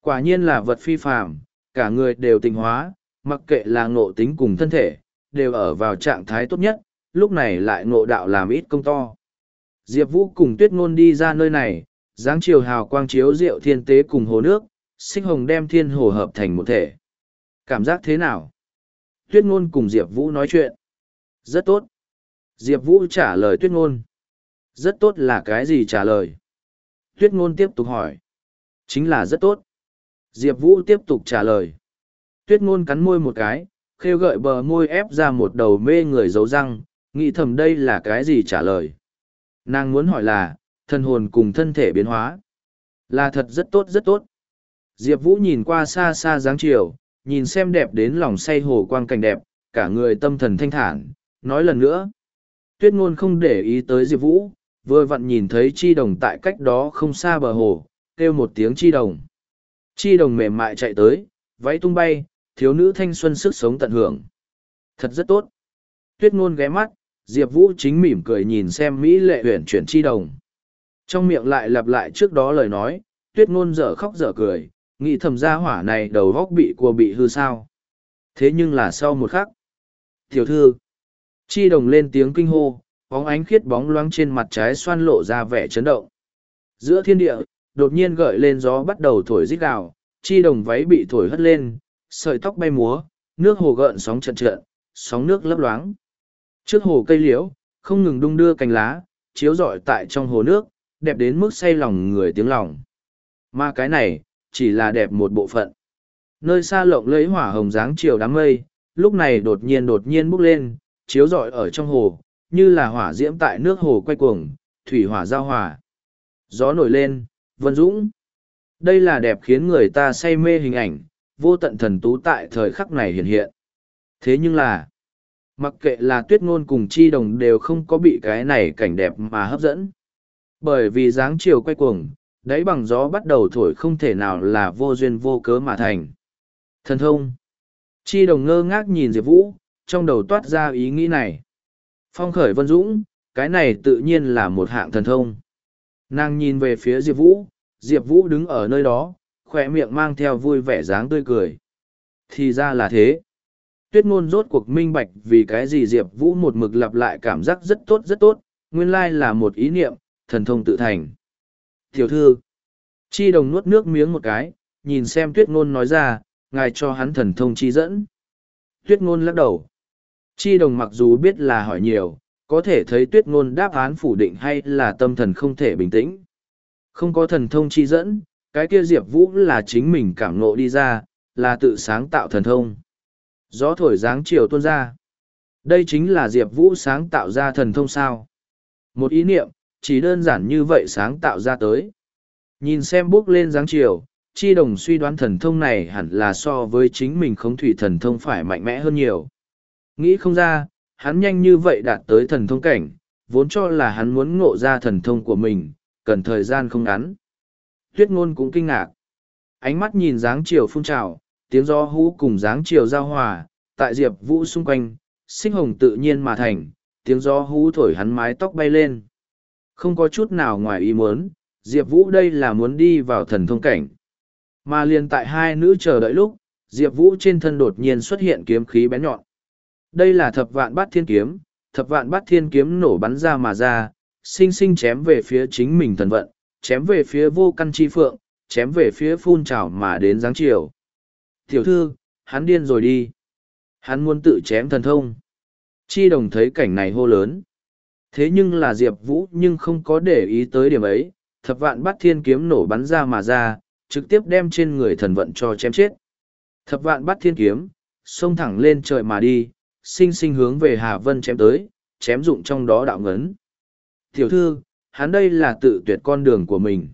Quả nhiên là vật phi phàm, cả người đều tinh hóa, mặc kệ là ngộ tính cùng thân thể, đều ở vào trạng thái tốt nhất, lúc này lại ngộ đạo làm ít công to. Diệp Vũ cùng Tuyết Ngôn đi ra nơi này, dáng chiều hào quang chiếu rượu thiên tế cùng hồ nước, sinh hồng đem thiên hồ hợp thành một thể. Cảm giác thế nào? Tuyết Ngôn cùng Diệp Vũ nói chuyện. Rất tốt. Diệp Vũ trả lời Tuyết Ngôn. Rất tốt là cái gì trả lời? Tuyết Ngôn tiếp tục hỏi. Chính là rất tốt. Diệp Vũ tiếp tục trả lời. Tuyết Ngôn cắn môi một cái, khêu gợi bờ môi ép ra một đầu mê người dấu răng, nghĩ thầm đây là cái gì trả lời. Nàng muốn hỏi là, thân hồn cùng thân thể biến hóa. Là thật rất tốt rất tốt. Diệp Vũ nhìn qua xa xa dáng chiều, nhìn xem đẹp đến lòng say hồ quang cảnh đẹp, cả người tâm thần thanh thản, nói lần nữa. Tuyết ngôn không để ý tới Diệp Vũ, vừa vặn nhìn thấy chi đồng tại cách đó không xa bờ hồ, kêu một tiếng chi đồng. Chi đồng mềm mại chạy tới, váy tung bay, thiếu nữ thanh xuân sức sống tận hưởng. Thật rất tốt. Tuyết ngôn ghé mắt, Diệp Vũ chính mỉm cười nhìn xem Mỹ lệ huyển chuyển chi đồng. Trong miệng lại lặp lại trước đó lời nói, tuyết ngôn dở khóc dở cười, nghĩ thầm gia hỏa này đầu góc bị cua bị hư sao. thế nhưng là sau một khắc tiểu thư chi đồng lên tiếng kinh hô bóng ánh khiết bóng loáng trên mặt trái xoan lộ ra vẻ chấn động. Giữa thiên địa, đột nhiên gợi lên gió bắt đầu thổi rít gào, chi đồng váy bị thổi hất lên, sợi tóc bay múa, nước hồ gợn sóng trận trận, sóng nước lấp loáng. Trước hồ cây liễu, không ngừng đung đưa cành lá, chiếu rọi tại trong hồ nước, đẹp đến mức say lòng người tiếng lòng. Mà cái này, chỉ là đẹp một bộ phận. Nơi xa lộng lấy hỏa hồng dáng chiều đám mây, lúc này đột nhiên đột nhiên bốc lên, chiếu rọi ở trong hồ như là hỏa diễm tại nước hồ quay cuồng, thủy hỏa giao hòa. Gió nổi lên, vân dũng. Đây là đẹp khiến người ta say mê hình ảnh, vô tận thần tú tại thời khắc này hiện hiện. Thế nhưng là, mặc kệ là tuyết ngôn cùng chi đồng đều không có bị cái này cảnh đẹp mà hấp dẫn. Bởi vì dáng chiều quay cuồng, đáy bằng gió bắt đầu thổi không thể nào là vô duyên vô cớ mà thành. Thần thông. Chi đồng ngơ ngác nhìn diệp vũ, trong đầu toát ra ý nghĩ này phong khởi vân dũng, cái này tự nhiên là một hạng thần thông. Nàng nhìn về phía diệp vũ diệp vũ đứng ở nơi đó khoe miệng mang theo vui vẻ dáng tươi cười. Thì ra là thế. Tuyết ngôn rốt cuộc minh bạch vì cái gì diệp vũ một mực lặp lại cảm giác rất tốt rất tốt, nguyên lai là một ý niệm, thần thông tự thành. Tiểu thư, chi đồng nuốt nước miếng một cái, nhìn xem tuyết ngôn nói ra, ngài cho hắn thần thông chi dẫn. Tuyết ngôn lắc đầu chi đồng mặc dù biết là hỏi nhiều, có thể thấy tuyết ngôn đáp án phủ định hay là tâm thần không thể bình tĩnh. Không có thần thông chi dẫn, cái kia diệp vũ là chính mình cảm nộ đi ra, là tự sáng tạo thần thông. Gió thổi dáng chiều tuôn ra. Đây chính là diệp vũ sáng tạo ra thần thông sao? Một ý niệm, chỉ đơn giản như vậy sáng tạo ra tới. Nhìn xem bước lên dáng chiều, chi đồng suy đoán thần thông này hẳn là so với chính mình không thủy thần thông phải mạnh mẽ hơn nhiều nghĩ không ra, hắn nhanh như vậy đạt tới thần thông cảnh, vốn cho là hắn muốn ngộ ra thần thông của mình, cần thời gian không ngắn. Tuyết ngôn cũng kinh ngạc. Ánh mắt nhìn dáng chiều phun trào, tiếng gió hú cùng dáng chiều giao hòa, tại diệp vũ xung quanh, sinh hồng tự nhiên mà thành, tiếng gió hú thổi hắn mái tóc bay lên. Không có chút nào ngoài ý muốn, diệp vũ đây là muốn đi vào thần thông cảnh. Mà liền tại hai nữ chờ đợi lúc, diệp vũ trên thân đột nhiên xuất hiện kiếm khí bén nhọn đây là thập vạn bát thiên kiếm, thập vạn bát thiên kiếm nổ bắn ra mà ra, sinh sinh chém về phía chính mình thần vận, chém về phía vô căn chi phượng, chém về phía phun trào mà đến giáng chiều. Tiểu thư, hắn điên rồi đi. Hắn muốn tự chém thần thông. Chi đồng thấy cảnh này hô lớn. Thế nhưng là diệp vũ nhưng không có để ý tới điểm ấy, thập vạn bắt thiên kiếm nổ bắn ra mà ra, trực tiếp đem trên người thần vận cho chém chết. Thập vạn bắt thiên kiếm, xông thẳng lên trời mà đi sinh sinh hướng về hà vân chém tới, chém dụng trong đó đạo ngấn. Tiểu thư, hắn đây là tự tuyệt con đường của mình.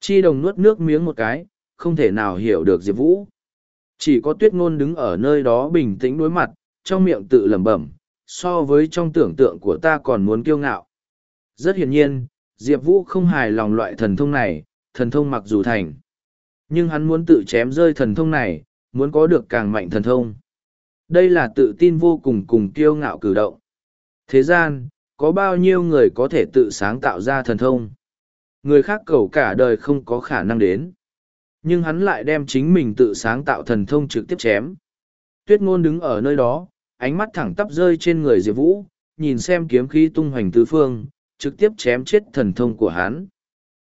Chi đồng nuốt nước miếng một cái, không thể nào hiểu được diệp vũ. Chỉ có tuyết ngôn đứng ở nơi đó bình tĩnh đối mặt, trong miệng tự lẩm bẩm, so với trong tưởng tượng của ta còn muốn kiêu ngạo. Rất hiển nhiên, diệp vũ không hài lòng loại thần thông này, thần thông mặc dù thành. Nhưng hắn muốn tự chém rơi thần thông này, muốn có được càng mạnh thần thông đây là tự tin vô cùng cùng kiêu ngạo cử động. Thế gian có bao nhiêu người có thể tự sáng tạo ra thần thông? Người khác cầu cả đời không có khả năng đến. Nhưng hắn lại đem chính mình tự sáng tạo thần thông trực tiếp chém. Tuyết ngôn đứng ở nơi đó ánh mắt thẳng tắp rơi trên người diệp vũ nhìn xem kiếm khí tung hoành tứ phương trực tiếp chém chết thần thông của hắn.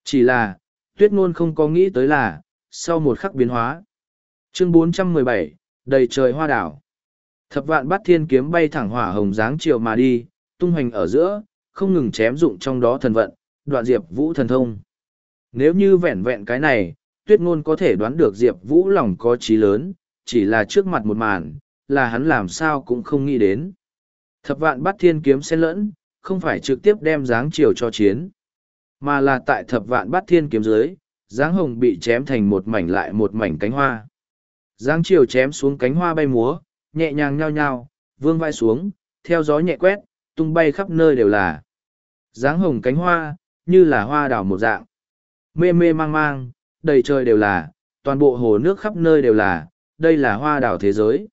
Chỉ là tuyết ngôn không có nghĩ tới là sau một khắc biến hóa. Chương 417, đầy trời hoa đảo thập vạn Bát thiên kiếm bay thẳng hỏa hồng dáng chiều mà đi, tung hoành ở giữa, không ngừng chém dụng trong đó thần vận, đoạn diệp vũ thần thông. Nếu như vẹn vẹn cái này, tuyết ngôn có thể đoán được diệp vũ lòng có trí lớn, chỉ là trước mặt một màn, là hắn làm sao cũng không nghĩ đến. Thập vạn bắt thiên kiếm xen lẫn, không phải trực tiếp đem dáng chiều cho chiến, mà là tại thập vạn bắt thiên kiếm dưới, dáng hồng bị chém thành một mảnh lại một mảnh cánh hoa. Dáng chiều chém xuống cánh hoa bay múa nhẹ nhàng nhao nhao, vương vai xuống, theo gió nhẹ quét, tung bay khắp nơi đều là. Dáng hồng cánh hoa, như là hoa đào một dạng. Mê mê mang mang, đầy trời đều là, toàn bộ hồ nước khắp nơi đều là, đây là hoa đào thế giới.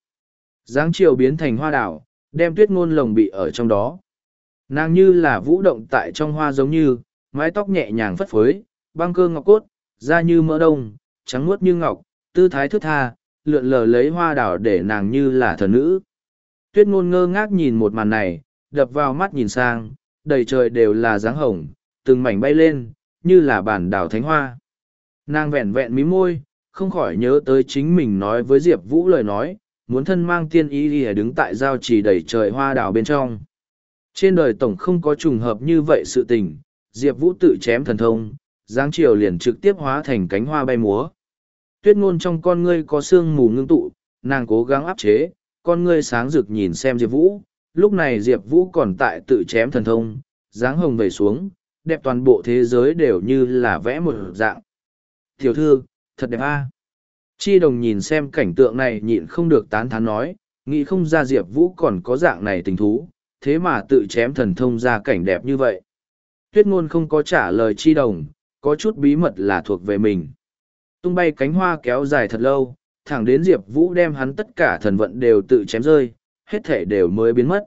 Dáng chiều biến thành hoa đào, đem tuyết ngôn lồng bị ở trong đó. Nàng như là vũ động tại trong hoa giống như, mái tóc nhẹ nhàng phất phới, băng cơ ngọc cốt, da như mỡ đông, trắng nuốt như ngọc, tư thái thướt tha lượn lờ lấy hoa đảo để nàng như là thần nữ. Tuyết ngôn ngơ ngác nhìn một màn này, đập vào mắt nhìn sang, đầy trời đều là dáng hồng, từng mảnh bay lên, như là bản đảo thánh hoa. Nàng vẹn vẹn mí môi, không khỏi nhớ tới chính mình nói với Diệp Vũ lời nói, muốn thân mang tiên ý đi đứng tại giao trì đầy trời hoa đảo bên trong. Trên đời tổng không có trùng hợp như vậy sự tình, Diệp Vũ tự chém thần thông, dáng chiều liền trực tiếp hóa thành cánh hoa bay múa. Tuyết ngôn trong con ngươi có sương mù ngưng tụ, nàng cố gắng áp chế, con ngươi sáng rực nhìn xem Diệp Vũ, lúc này Diệp Vũ còn tại tự chém thần thông, dáng hồng vẩy xuống, đẹp toàn bộ thế giới đều như là vẽ một dạng. Tiểu thư, thật đẹp a Chi đồng nhìn xem cảnh tượng này nhịn không được tán thán nói, nghĩ không ra Diệp Vũ còn có dạng này tình thú, thế mà tự chém thần thông ra cảnh đẹp như vậy. Tuyết ngôn không có trả lời chi đồng, có chút bí mật là thuộc về mình. Tung bay cánh hoa kéo dài thật lâu, thẳng đến Diệp Vũ đem hắn tất cả thần vận đều tự chém rơi, hết thể đều mới biến mất.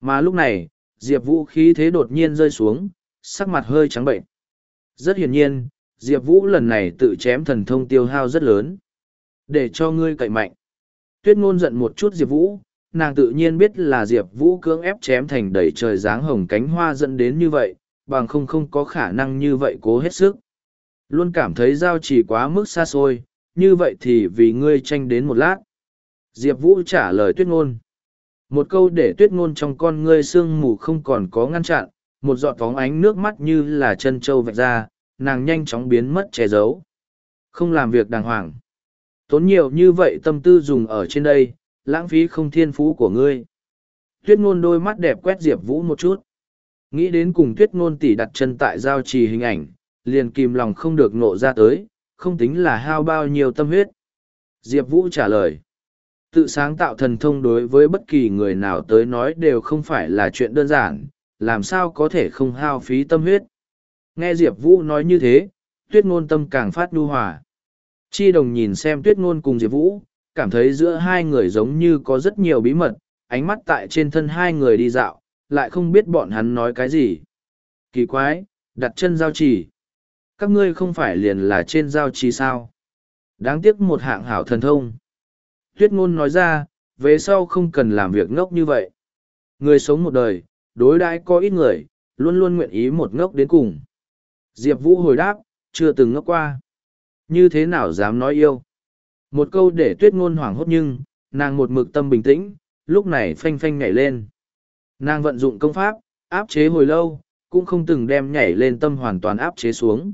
Mà lúc này, Diệp Vũ khí thế đột nhiên rơi xuống, sắc mặt hơi trắng bệnh. Rất hiển nhiên, Diệp Vũ lần này tự chém thần thông tiêu hao rất lớn. Để cho ngươi cậy mạnh. Tuyết ngôn giận một chút Diệp Vũ, nàng tự nhiên biết là Diệp Vũ cưỡng ép chém thành đầy trời dáng hồng cánh hoa dẫn đến như vậy, bằng không không có khả năng như vậy cố hết sức. Luôn cảm thấy giao chỉ quá mức xa xôi, như vậy thì vì ngươi tranh đến một lát. Diệp Vũ trả lời tuyết ngôn. Một câu để tuyết ngôn trong con ngươi sương mù không còn có ngăn chặn, một giọt phóng ánh nước mắt như là chân trâu vạch ra, nàng nhanh chóng biến mất che giấu. Không làm việc đàng hoàng. Tốn nhiều như vậy tâm tư dùng ở trên đây, lãng phí không thiên phú của ngươi. Tuyết ngôn đôi mắt đẹp quét Diệp Vũ một chút. Nghĩ đến cùng tuyết ngôn tỷ đặt chân tại giao trì hình ảnh, liền kìm lòng không được nộ ra tới, không tính là hao bao nhiêu tâm huyết. Diệp Vũ trả lời. Tự sáng tạo thần thông đối với bất kỳ người nào tới nói đều không phải là chuyện đơn giản, làm sao có thể không hao phí tâm huyết. Nghe Diệp Vũ nói như thế, tuyết ngôn tâm càng phát nhu hòa. Chi đồng nhìn xem tuyết ngôn cùng Diệp Vũ, cảm thấy giữa hai người giống như có rất nhiều bí mật, ánh mắt tại trên thân hai người đi dạo, lại không biết bọn hắn nói cái gì. Kỳ quái, đặt chân giao chỉ. Các ngươi không phải liền là trên giao trì sao? Đáng tiếc một hạng hảo thần thông. Tuyết ngôn nói ra, về sau không cần làm việc ngốc như vậy. Người sống một đời, đối đãi có ít người, luôn luôn nguyện ý một ngốc đến cùng. Diệp Vũ hồi đáp, chưa từng ngốc qua. Như thế nào dám nói yêu? Một câu để tuyết ngôn hoảng hốt nhưng, nàng một mực tâm bình tĩnh, lúc này phanh phanh nhảy lên. Nàng vận dụng công pháp, áp chế hồi lâu, cũng không từng đem nhảy lên tâm hoàn toàn áp chế xuống.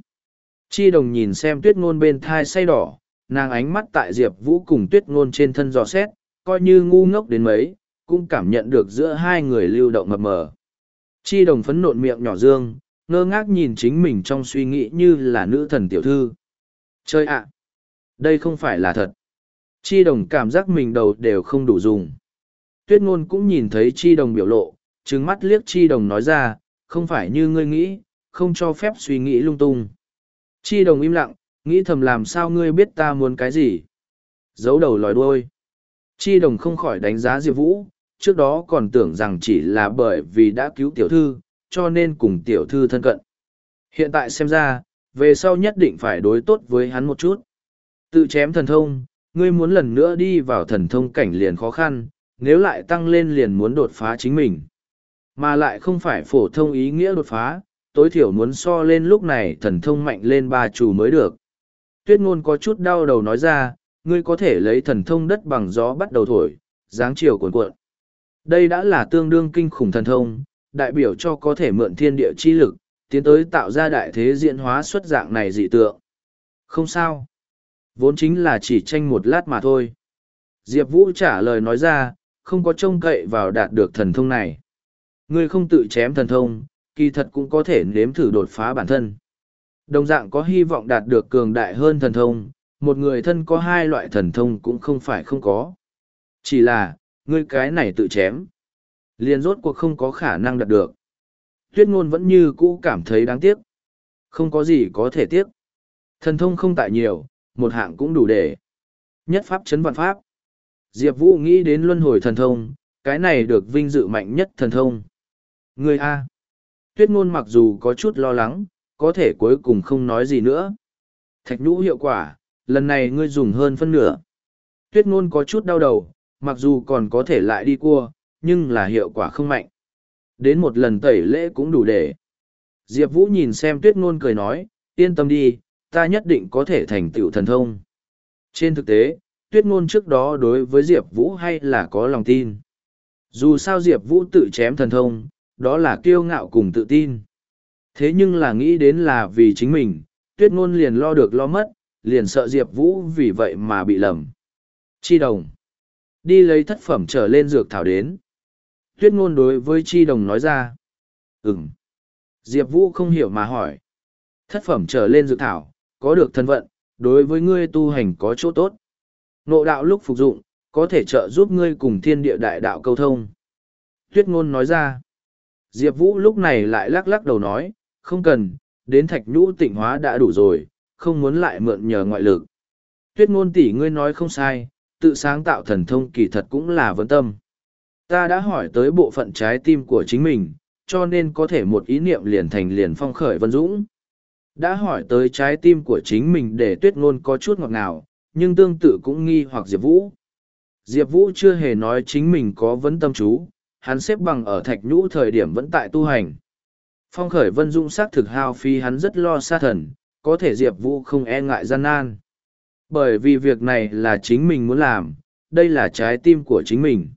Chi đồng nhìn xem tuyết ngôn bên thai say đỏ, nàng ánh mắt tại Diệp Vũ cùng tuyết ngôn trên thân dò xét, coi như ngu ngốc đến mấy, cũng cảm nhận được giữa hai người lưu động mập mờ. Chi đồng phấn nộn miệng nhỏ dương, ngơ ngác nhìn chính mình trong suy nghĩ như là nữ thần tiểu thư. Chơi ạ! đây không phải là thật. Chi đồng cảm giác mình đầu đều không đủ dùng. Tuyết ngôn cũng nhìn thấy chi đồng biểu lộ, trừng mắt liếc chi đồng nói ra, không phải như ngươi nghĩ, không cho phép suy nghĩ lung tung. Chi đồng im lặng, nghĩ thầm làm sao ngươi biết ta muốn cái gì. Giấu đầu lòi đuôi. Chi đồng không khỏi đánh giá Diệp Vũ, trước đó còn tưởng rằng chỉ là bởi vì đã cứu tiểu thư, cho nên cùng tiểu thư thân cận. Hiện tại xem ra, về sau nhất định phải đối tốt với hắn một chút. Tự chém thần thông, ngươi muốn lần nữa đi vào thần thông cảnh liền khó khăn, nếu lại tăng lên liền muốn đột phá chính mình. Mà lại không phải phổ thông ý nghĩa đột phá, tối thiểu muốn so lên lúc này thần thông mạnh lên ba chủ mới được. Tuyết ngôn có chút đau đầu nói ra, ngươi có thể lấy thần thông đất bằng gió bắt đầu thổi, dáng chiều cuộn cuộn. Đây đã là tương đương kinh khủng thần thông, đại biểu cho có thể mượn thiên địa chi lực, tiến tới tạo ra đại thế diễn hóa xuất dạng này dị tượng. Không sao. Vốn chính là chỉ tranh một lát mà thôi. Diệp Vũ trả lời nói ra, không có trông cậy vào đạt được thần thông này. Ngươi không tự chém thần thông, kỳ thật cũng có thể nếm thử đột phá bản thân. Đồng dạng có hy vọng đạt được cường đại hơn thần thông, một người thân có hai loại thần thông cũng không phải không có. Chỉ là, ngươi cái này tự chém. Liền rốt cuộc không có khả năng đạt được. Tuyết ngôn vẫn như cũ cảm thấy đáng tiếc. Không có gì có thể tiếc. Thần thông không tại nhiều, một hạng cũng đủ để. Nhất pháp chấn vạn pháp. Diệp Vũ nghĩ đến luân hồi thần thông, cái này được vinh dự mạnh nhất thần thông. Người A. Tuyết ngôn mặc dù có chút lo lắng, có thể cuối cùng không nói gì nữa. Thạch nhũ hiệu quả, lần này ngươi dùng hơn phân nửa. Tuyết ngôn có chút đau đầu, mặc dù còn có thể lại đi cua, nhưng là hiệu quả không mạnh. Đến một lần tẩy lễ cũng đủ để. Diệp Vũ nhìn xem tuyết ngôn cười nói, yên tâm đi, ta nhất định có thể thành tựu thần thông. Trên thực tế, tuyết ngôn trước đó đối với Diệp Vũ hay là có lòng tin. Dù sao Diệp Vũ tự chém thần thông, đó là kiêu ngạo cùng tự tin. Thế nhưng là nghĩ đến là vì chính mình, tuyết ngôn liền lo được lo mất, liền sợ Diệp Vũ vì vậy mà bị lầm. Chi đồng. Đi lấy thất phẩm trở lên dược thảo đến. Tuyết ngôn đối với Chi đồng nói ra. Ừm. Diệp Vũ không hiểu mà hỏi. Thất phẩm trở lên dược thảo, có được thân vận, đối với ngươi tu hành có chỗ tốt. Nộ đạo lúc phục dụng, có thể trợ giúp ngươi cùng thiên địa đại đạo câu thông. Tuyết ngôn nói ra. Diệp Vũ lúc này lại lắc lắc đầu nói, không cần, đến thạch nhũ tịnh hóa đã đủ rồi, không muốn lại mượn nhờ ngoại lực. Tuyết ngôn tỷ ngươi nói không sai, tự sáng tạo thần thông kỳ thật cũng là vấn tâm. Ta đã hỏi tới bộ phận trái tim của chính mình, cho nên có thể một ý niệm liền thành liền phong khởi vân dũng. Đã hỏi tới trái tim của chính mình để tuyết ngôn có chút ngọt ngào, nhưng tương tự cũng nghi hoặc Diệp Vũ. Diệp Vũ chưa hề nói chính mình có vấn tâm chú, hắn xếp bằng ở thạch nhũ thời điểm vẫn tại tu hành. Phong khởi vân dung xác thực hao phi hắn rất lo xa thần, có thể Diệp Vũ không e ngại gian nan. Bởi vì việc này là chính mình muốn làm, đây là trái tim của chính mình.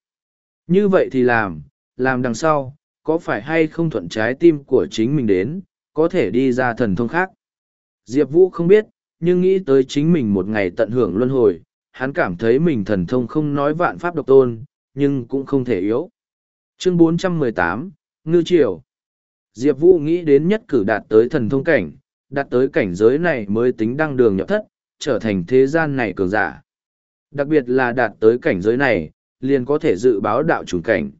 Như vậy thì làm, làm đằng sau, có phải hay không thuận trái tim của chính mình đến, có thể đi ra thần thông khác. Diệp Vũ không biết, nhưng nghĩ tới chính mình một ngày tận hưởng luân hồi, hắn cảm thấy mình thần thông không nói vạn pháp độc tôn, nhưng cũng không thể yếu. Chương 418, Ngư Triều Diệp Vũ nghĩ đến nhất cử đạt tới thần thông cảnh, đạt tới cảnh giới này mới tính đăng đường nhập thất, trở thành thế gian này cường giả. Đặc biệt là đạt tới cảnh giới này, liền có thể dự báo đạo chủng cảnh.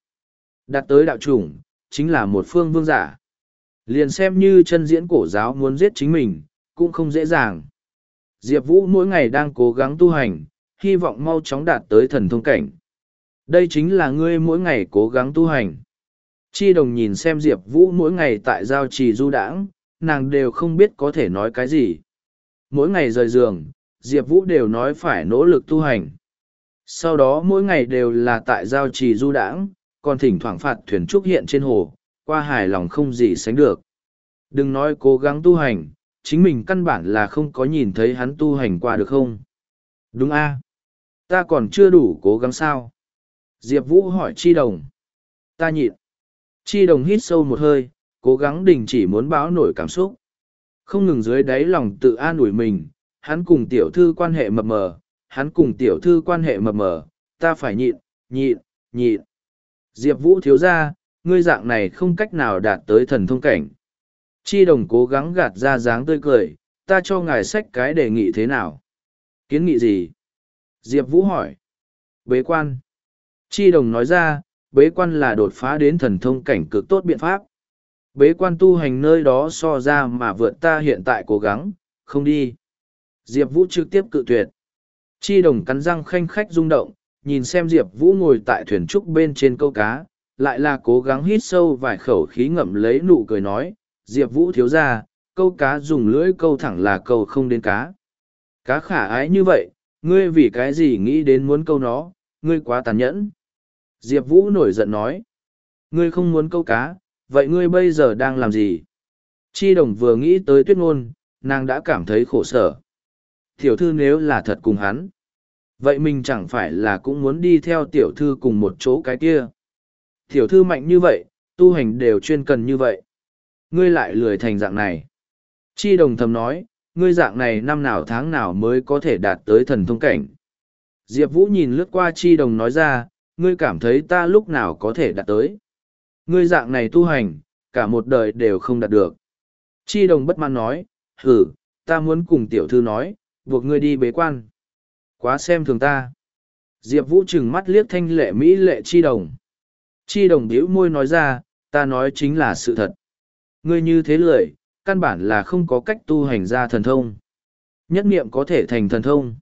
Đạt tới đạo chủng, chính là một phương vương giả. Liền xem như chân diễn cổ giáo muốn giết chính mình, cũng không dễ dàng. Diệp Vũ mỗi ngày đang cố gắng tu hành, hy vọng mau chóng đạt tới thần thông cảnh. Đây chính là ngươi mỗi ngày cố gắng tu hành. Chi đồng nhìn xem Diệp Vũ mỗi ngày tại giao trì du đãng, nàng đều không biết có thể nói cái gì. Mỗi ngày rời giường, Diệp Vũ đều nói phải nỗ lực tu hành. Sau đó mỗi ngày đều là tại giao trì du đãng, còn thỉnh thoảng phạt thuyền trúc hiện trên hồ, qua hài lòng không gì sánh được. Đừng nói cố gắng tu hành, chính mình căn bản là không có nhìn thấy hắn tu hành qua được không? Đúng a Ta còn chưa đủ cố gắng sao? Diệp Vũ hỏi Chi Đồng. Ta nhịn. Chi Đồng hít sâu một hơi, cố gắng đình chỉ muốn báo nổi cảm xúc. Không ngừng dưới đáy lòng tự an ủi mình, hắn cùng tiểu thư quan hệ mập mờ, hắn cùng tiểu thư quan hệ mập mờ, ta phải nhịn, nhịn, nhịn. Diệp Vũ thiếu ra, ngươi dạng này không cách nào đạt tới thần thông cảnh. Chi đồng cố gắng gạt ra dáng tươi cười, ta cho ngài sách cái đề nghị thế nào? Kiến nghị gì? Diệp Vũ hỏi. Bế quan. Chi đồng nói ra, bế quan là đột phá đến thần thông cảnh cực tốt biện pháp. Bế quan tu hành nơi đó so ra mà vượt ta hiện tại cố gắng, không đi. Diệp Vũ trực tiếp cự tuyệt. Chi đồng cắn răng khanh khách rung động, nhìn xem Diệp Vũ ngồi tại thuyền trúc bên trên câu cá, lại là cố gắng hít sâu vài khẩu khí ngậm lấy nụ cười nói, Diệp Vũ thiếu ra, câu cá dùng lưỡi câu thẳng là câu không đến cá. Cá khả ái như vậy, ngươi vì cái gì nghĩ đến muốn câu nó, ngươi quá tàn nhẫn. Diệp Vũ nổi giận nói, ngươi không muốn câu cá, vậy ngươi bây giờ đang làm gì? Chi đồng vừa nghĩ tới tuyết ngôn, nàng đã cảm thấy khổ sở. Tiểu thư nếu là thật cùng hắn, vậy mình chẳng phải là cũng muốn đi theo tiểu thư cùng một chỗ cái kia. Tiểu thư mạnh như vậy, tu hành đều chuyên cần như vậy. Ngươi lại lười thành dạng này. Chi đồng thầm nói, ngươi dạng này năm nào tháng nào mới có thể đạt tới thần thông cảnh. Diệp Vũ nhìn lướt qua chi đồng nói ra, ngươi cảm thấy ta lúc nào có thể đạt tới. Ngươi dạng này tu hành, cả một đời đều không đạt được. Chi đồng bất mãn nói, hử, ta muốn cùng tiểu thư nói, buộc ngươi đi bế quan. Quá xem thường ta. Diệp Vũ trừng mắt liếc thanh lệ Mỹ lệ chi đồng. Chi đồng điếu môi nói ra, ta nói chính là sự thật. Ngươi như thế lười, căn bản là không có cách tu hành ra thần thông. Nhất niệm có thể thành thần thông.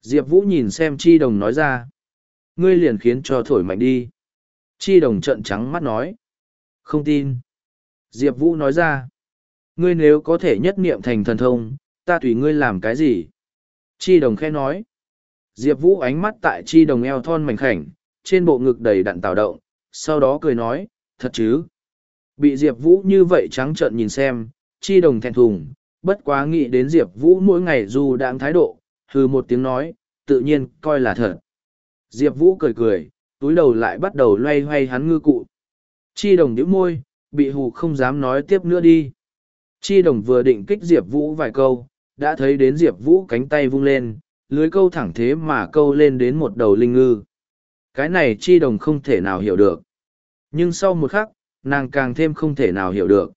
Diệp Vũ nhìn xem chi đồng nói ra. Ngươi liền khiến cho thổi mạnh đi. Chi đồng trận trắng mắt nói. Không tin. Diệp Vũ nói ra. Ngươi nếu có thể nhất niệm thành thần thông, ta tùy ngươi làm cái gì? Chi đồng khẽ nói. Diệp Vũ ánh mắt tại chi đồng eo thon mảnh khảnh, trên bộ ngực đầy đặn tạo động, sau đó cười nói, thật chứ. Bị Diệp Vũ như vậy trắng trợn nhìn xem, chi đồng thẹn thùng, bất quá nghĩ đến Diệp Vũ mỗi ngày dù đang thái độ, hừ một tiếng nói, tự nhiên coi là thật. Diệp Vũ cười cười, túi đầu lại bắt đầu loay hoay hắn ngư cụ. Chi đồng nhíu môi, bị hù không dám nói tiếp nữa đi. Chi đồng vừa định kích Diệp Vũ vài câu, đã thấy đến Diệp Vũ cánh tay vung lên, lưới câu thẳng thế mà câu lên đến một đầu linh ngư. Cái này chi đồng không thể nào hiểu được. Nhưng sau một khắc, nàng càng thêm không thể nào hiểu được.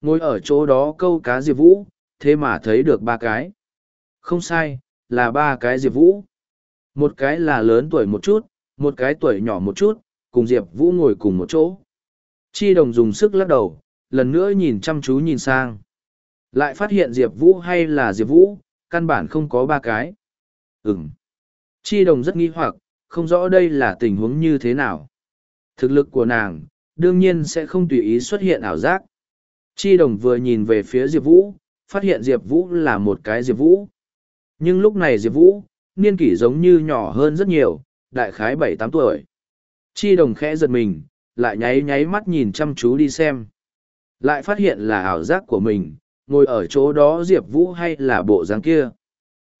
Ngồi ở chỗ đó câu cá Diệp Vũ, thế mà thấy được ba cái. Không sai, là ba cái Diệp Vũ. Một cái là lớn tuổi một chút, một cái tuổi nhỏ một chút, cùng Diệp Vũ ngồi cùng một chỗ. Chi đồng dùng sức lắc đầu, lần nữa nhìn chăm chú nhìn sang. Lại phát hiện Diệp Vũ hay là Diệp Vũ, căn bản không có ba cái. Ừm. Chi đồng rất nghi hoặc, không rõ đây là tình huống như thế nào. Thực lực của nàng, đương nhiên sẽ không tùy ý xuất hiện ảo giác. Chi đồng vừa nhìn về phía Diệp Vũ, phát hiện Diệp Vũ là một cái Diệp Vũ. Nhưng lúc này Diệp Vũ, niên kỷ giống như nhỏ hơn rất nhiều, đại khái bảy tám tuổi. Chi đồng khẽ giật mình, lại nháy nháy mắt nhìn chăm chú đi xem. Lại phát hiện là ảo giác của mình, ngồi ở chỗ đó Diệp Vũ hay là bộ dáng kia.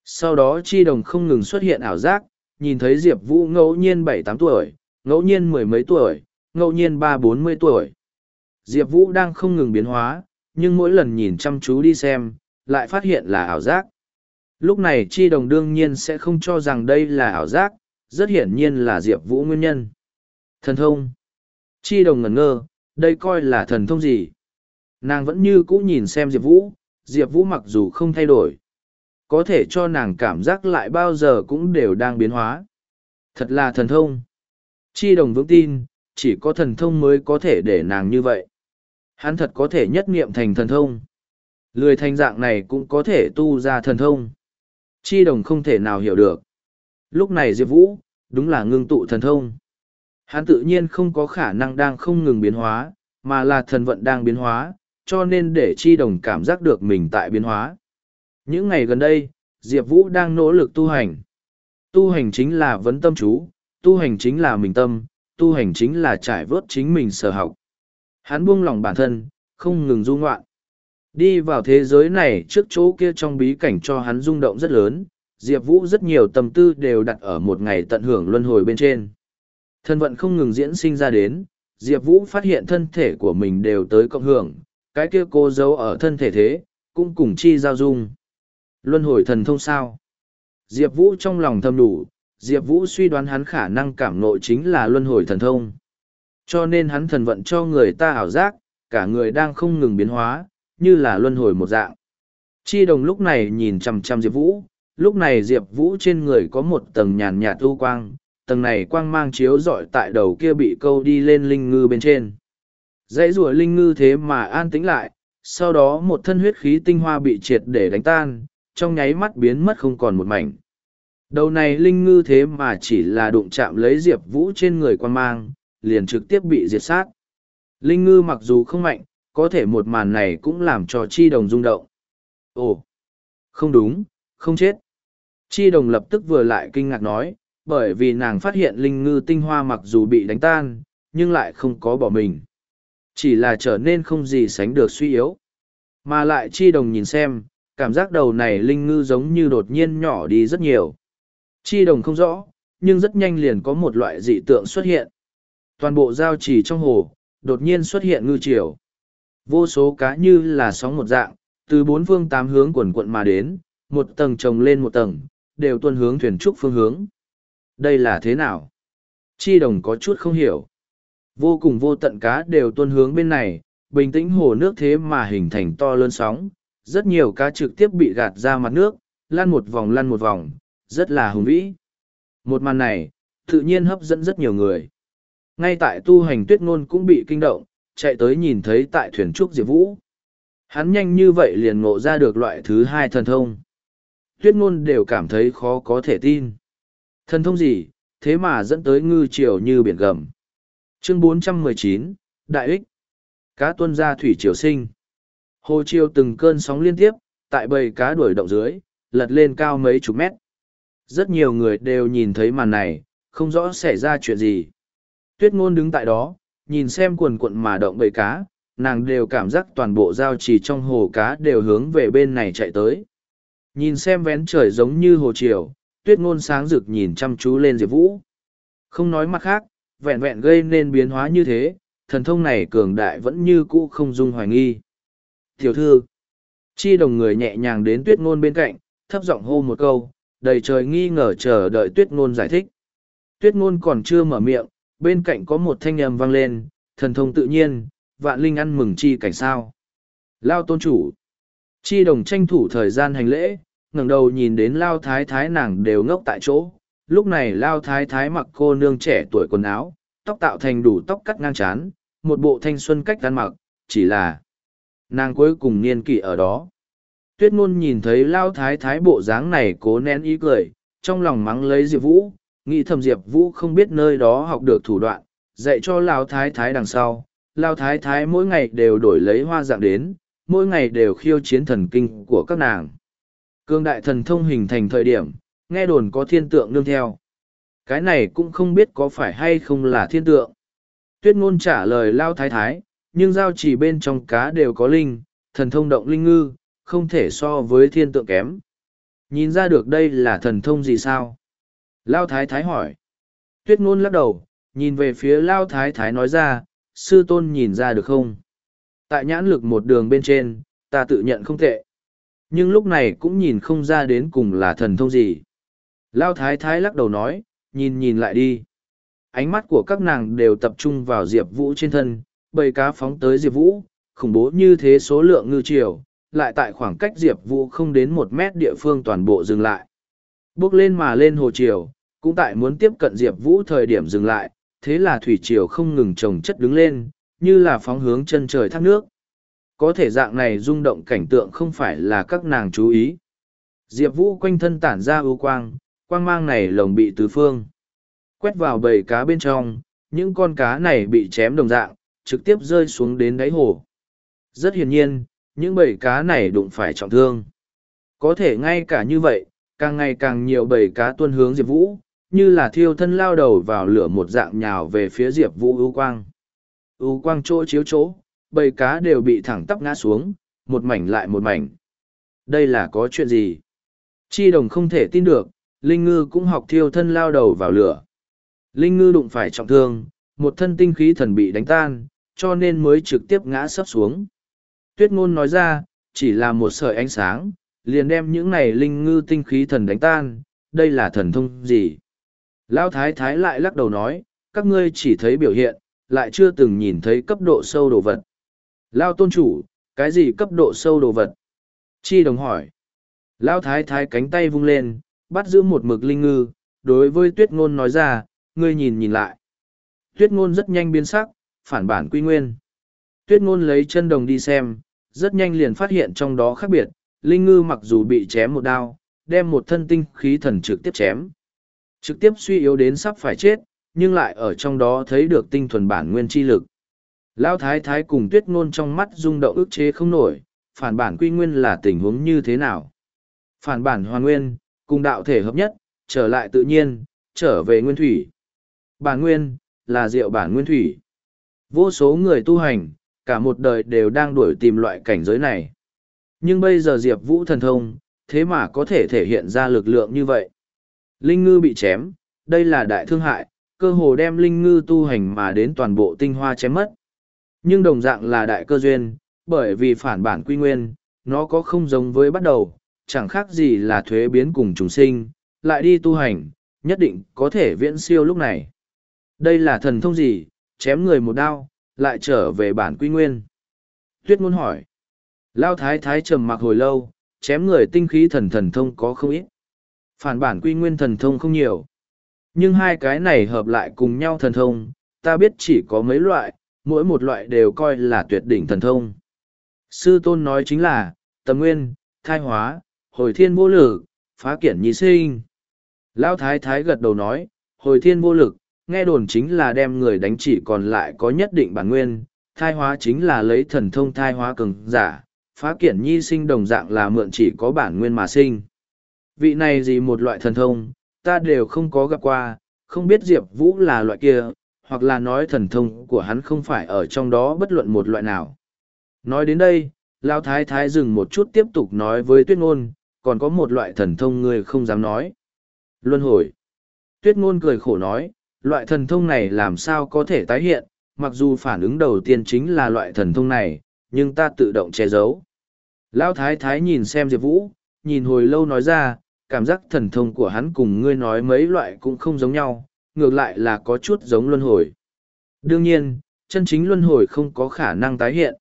Sau đó Chi đồng không ngừng xuất hiện ảo giác, nhìn thấy Diệp Vũ ngẫu nhiên bảy tám tuổi, ngẫu nhiên mười mấy tuổi, ngẫu nhiên ba bốn mươi tuổi. Diệp Vũ đang không ngừng biến hóa, nhưng mỗi lần nhìn chăm chú đi xem, lại phát hiện là ảo giác. Lúc này Chi Đồng đương nhiên sẽ không cho rằng đây là ảo giác, rất hiển nhiên là Diệp Vũ nguyên nhân. Thần thông. Chi Đồng ngẩn ngơ, đây coi là thần thông gì? Nàng vẫn như cũ nhìn xem Diệp Vũ, Diệp Vũ mặc dù không thay đổi. Có thể cho nàng cảm giác lại bao giờ cũng đều đang biến hóa. Thật là thần thông. Chi Đồng vững tin, chỉ có thần thông mới có thể để nàng như vậy. Hắn thật có thể nhất nghiệm thành thần thông. Lười thành dạng này cũng có thể tu ra thần thông. Chi đồng không thể nào hiểu được. Lúc này Diệp Vũ, đúng là ngưng tụ thần thông. Hắn tự nhiên không có khả năng đang không ngừng biến hóa, mà là thần vận đang biến hóa, cho nên để chi đồng cảm giác được mình tại biến hóa. Những ngày gần đây, Diệp Vũ đang nỗ lực tu hành. Tu hành chính là vấn tâm chú, tu hành chính là mình tâm, tu hành chính là trải vớt chính mình sở học. Hắn buông lòng bản thân, không ngừng du ngoạn. Đi vào thế giới này trước chỗ kia trong bí cảnh cho hắn rung động rất lớn, Diệp Vũ rất nhiều tâm tư đều đặt ở một ngày tận hưởng luân hồi bên trên. Thân vận không ngừng diễn sinh ra đến, Diệp Vũ phát hiện thân thể của mình đều tới cộng hưởng, cái kia cô giấu ở thân thể thế, cũng cùng chi giao dung. Luân hồi thần thông sao? Diệp Vũ trong lòng thầm đủ, Diệp Vũ suy đoán hắn khả năng cảm nội chính là luân hồi thần thông. Cho nên hắn thần vận cho người ta ảo giác, cả người đang không ngừng biến hóa, như là luân hồi một dạng. Chi đồng lúc này nhìn chằm chằm Diệp Vũ, lúc này Diệp Vũ trên người có một tầng nhàn nhạt u quang, tầng này quang mang chiếu rọi tại đầu kia bị câu đi lên linh ngư bên trên. Dãy rùa linh ngư thế mà an tĩnh lại, sau đó một thân huyết khí tinh hoa bị triệt để đánh tan, trong nháy mắt biến mất không còn một mảnh. Đầu này linh ngư thế mà chỉ là đụng chạm lấy Diệp Vũ trên người quang mang, liền trực tiếp bị diệt sát. Linh ngư mặc dù không mạnh, có thể một màn này cũng làm cho chi đồng rung động. Ồ, không đúng, không chết. Chi đồng lập tức vừa lại kinh ngạc nói, bởi vì nàng phát hiện linh ngư tinh hoa mặc dù bị đánh tan, nhưng lại không có bỏ mình. Chỉ là trở nên không gì sánh được suy yếu. Mà lại chi đồng nhìn xem, cảm giác đầu này linh ngư giống như đột nhiên nhỏ đi rất nhiều. Chi đồng không rõ, nhưng rất nhanh liền có một loại dị tượng xuất hiện. Toàn bộ giao trì trong hồ, đột nhiên xuất hiện ngư triều. Vô số cá như là sóng một dạng, từ bốn phương tám hướng quần quận mà đến, một tầng trồng lên một tầng, đều tuân hướng thuyền trúc phương hướng. Đây là thế nào? Chi đồng có chút không hiểu. Vô cùng vô tận cá đều tuân hướng bên này, bình tĩnh hồ nước thế mà hình thành to lớn sóng, rất nhiều cá trực tiếp bị gạt ra mặt nước, lăn một vòng lăn một vòng, rất là hùng vĩ. Một màn này, tự nhiên hấp dẫn rất nhiều người. Ngay tại tu hành tuyết ngôn cũng bị kinh động, chạy tới nhìn thấy tại thuyền trúc Diệp Vũ. Hắn nhanh như vậy liền ngộ ra được loại thứ hai thần thông. Tuyết ngôn đều cảm thấy khó có thể tin. Thần thông gì, thế mà dẫn tới ngư triều như biển gầm. Chương 419, Đại ích. Cá tuân ra thủy triều sinh. Hồ triều từng cơn sóng liên tiếp, tại bầy cá đuổi động dưới, lật lên cao mấy chục mét. Rất nhiều người đều nhìn thấy màn này, không rõ xảy ra chuyện gì. Tuyết ngôn đứng tại đó, nhìn xem quần quận mà động bầy cá, nàng đều cảm giác toàn bộ giao trì trong hồ cá đều hướng về bên này chạy tới. Nhìn xem vén trời giống như hồ chiều, tuyết ngôn sáng rực nhìn chăm chú lên Diệp Vũ. Không nói mặt khác, vẹn vẹn gây nên biến hóa như thế, thần thông này cường đại vẫn như cũ không dung hoài nghi. Tiểu thư, chi đồng người nhẹ nhàng đến tuyết ngôn bên cạnh, thấp giọng hô một câu, đầy trời nghi ngờ chờ đợi tuyết ngôn giải thích. Tuyết ngôn còn chưa mở miệng, bên cạnh có một thanh âm vang lên, thần thông tự nhiên, vạn linh ăn mừng chi cảnh sao. Lao tôn chủ. Chi đồng tranh thủ thời gian hành lễ, ngẩng đầu nhìn đến Lao thái thái nàng đều ngốc tại chỗ. Lúc này Lao thái thái mặc cô nương trẻ tuổi quần áo, tóc tạo thành đủ tóc cắt ngang chán, một bộ thanh xuân cách ăn mặc, chỉ là nàng cuối cùng niên kỷ ở đó. Tuyết ngôn nhìn thấy Lao thái thái bộ dáng này cố nén ý cười, trong lòng mắng lấy Diệp Vũ, nghĩ thầm Diệp Vũ không biết nơi đó học được thủ đoạn, dạy cho Lao thái thái đằng sau. Lao thái thái mỗi ngày đều đổi lấy hoa dạng đến, mỗi ngày đều khiêu chiến thần kinh của các nàng. Cương đại thần thông hình thành thời điểm, nghe đồn có thiên tượng nương theo. Cái này cũng không biết có phải hay không là thiên tượng. Tuyết ngôn trả lời lao thái thái, nhưng giao chỉ bên trong cá đều có linh, thần thông động linh ngư, không thể so với thiên tượng kém. Nhìn ra được đây là thần thông gì sao? Lao thái thái hỏi. Tuyết ngôn lắc đầu, nhìn về phía Lao thái thái nói ra, sư tôn nhìn ra được không? Tại nhãn lực một đường bên trên, ta tự nhận không tệ. Nhưng lúc này cũng nhìn không ra đến cùng là thần thông gì. Lao thái thái lắc đầu nói, nhìn nhìn lại đi. Ánh mắt của các nàng đều tập trung vào Diệp Vũ trên thân, bầy cá phóng tới Diệp Vũ, khủng bố như thế số lượng ngư triều, lại tại khoảng cách Diệp Vũ không đến một mét địa phương toàn bộ dừng lại. Bước lên mà lên hồ triều, cũng tại muốn tiếp cận Diệp Vũ thời điểm dừng lại, thế là thủy triều không ngừng trồng chất đứng lên, như là phóng hướng chân trời thác nước. Có thể dạng này rung động cảnh tượng không phải là các nàng chú ý. Diệp Vũ quanh thân tản ra ưu quang, quang mang này lồng bị tứ phương. Quét vào bầy cá bên trong, những con cá này bị chém đồng dạng, trực tiếp rơi xuống đến đáy hồ. Rất hiển nhiên, những bầy cá này đụng phải trọng thương. Có thể ngay cả như vậy, càng ngày càng nhiều bầy cá tuân hướng Diệp Vũ, như là thiêu thân lao đầu vào lửa một dạng nhào về phía Diệp Vũ ưu quang. ưu quang chỗ chiếu chỗ, bầy cá đều bị thẳng tắp ngã xuống, một mảnh lại một mảnh. Đây là có chuyện gì? Chi đồng không thể tin được, Linh Ngư cũng học thiêu thân lao đầu vào lửa. Linh Ngư đụng phải trọng thương, một thân tinh khí thần bị đánh tan, cho nên mới trực tiếp ngã sấp xuống. Tuyết ngôn nói ra, chỉ là một sợi ánh sáng, liền đem những này Linh Ngư tinh khí thần đánh tan, đây là thần thông gì? Lão Thái Thái lại lắc đầu nói, các ngươi chỉ thấy biểu hiện, lại chưa từng nhìn thấy cấp độ sâu đồ vật. Lao tôn chủ, cái gì cấp độ sâu đồ vật? Chi đồng hỏi. Lao thái thái cánh tay vung lên, bắt giữ một mực linh ngư, đối với tuyết ngôn nói ra, ngươi nhìn nhìn lại. Tuyết ngôn rất nhanh biến sắc, phản bản quy nguyên. Tuyết ngôn lấy chân đồng đi xem, rất nhanh liền phát hiện trong đó khác biệt, linh ngư mặc dù bị chém một đao, đem một thân tinh khí thần trực tiếp chém. Trực tiếp suy yếu đến sắp phải chết, nhưng lại ở trong đó thấy được tinh thuần bản nguyên chi lực. Lão thái thái cùng tuyết ngôn trong mắt rung động ức chế không nổi, phản bản quy nguyên là tình huống như thế nào? Phản bản hoàn nguyên, cùng đạo thể hợp nhất, trở lại tự nhiên, trở về nguyên thủy. Bản nguyên, là diệu bản nguyên thủy. Vô số người tu hành, cả một đời đều đang đuổi tìm loại cảnh giới này. Nhưng bây giờ Diệp Vũ thần thông, thế mà có thể thể hiện ra lực lượng như vậy. Linh ngư bị chém, đây là đại thương hại, cơ hồ đem linh ngư tu hành mà đến toàn bộ tinh hoa chém mất. Nhưng đồng dạng là đại cơ duyên, bởi vì phản bản quy nguyên, nó có không giống với bắt đầu, chẳng khác gì là thuế biến cùng trùng sinh, lại đi tu hành, nhất định có thể viễn siêu lúc này. Đây là thần thông gì, chém người một đao, lại trở về bản quy nguyên. Tuyết ngôn hỏi. Lao thái thái trầm mặc hồi lâu, chém người tinh khí thần thần thông có không ít. Phản bản quy nguyên thần thông không nhiều. Nhưng hai cái này hợp lại cùng nhau thần thông, ta biết chỉ có mấy loại, mỗi một loại đều coi là tuyệt đỉnh thần thông. Sư tôn nói chính là, tầm nguyên, thai hóa, hồi thiên vô lực, phá kiển nhi sinh. Lão thái thái gật đầu nói, hồi thiên vô lực, nghe đồn chính là đem người đánh chỉ còn lại có nhất định bản nguyên, thai hóa chính là lấy thần thông thai hóa cường giả, phá kiển nhi sinh đồng dạng là mượn chỉ có bản nguyên mà sinh vị này gì một loại thần thông, ta đều không có gặp qua, không biết Diệp Vũ là loại kia, hoặc là nói thần thông của hắn không phải ở trong đó bất luận một loại nào. Nói đến đây, Lao Thái Thái dừng một chút tiếp tục nói với Tuyết Ngôn, còn có một loại thần thông người không dám nói. Luân hồi. Tuyết Ngôn cười khổ nói, loại thần thông này làm sao có thể tái hiện, mặc dù phản ứng đầu tiên chính là loại thần thông này, nhưng ta tự động che giấu. Lão Thái Thái nhìn xem Diệp Vũ, nhìn hồi lâu nói ra, cảm giác thần thông của hắn cùng ngươi nói mấy loại cũng không giống nhau, ngược lại là có chút giống luân hồi. Đương nhiên, chân chính luân hồi không có khả năng tái hiện.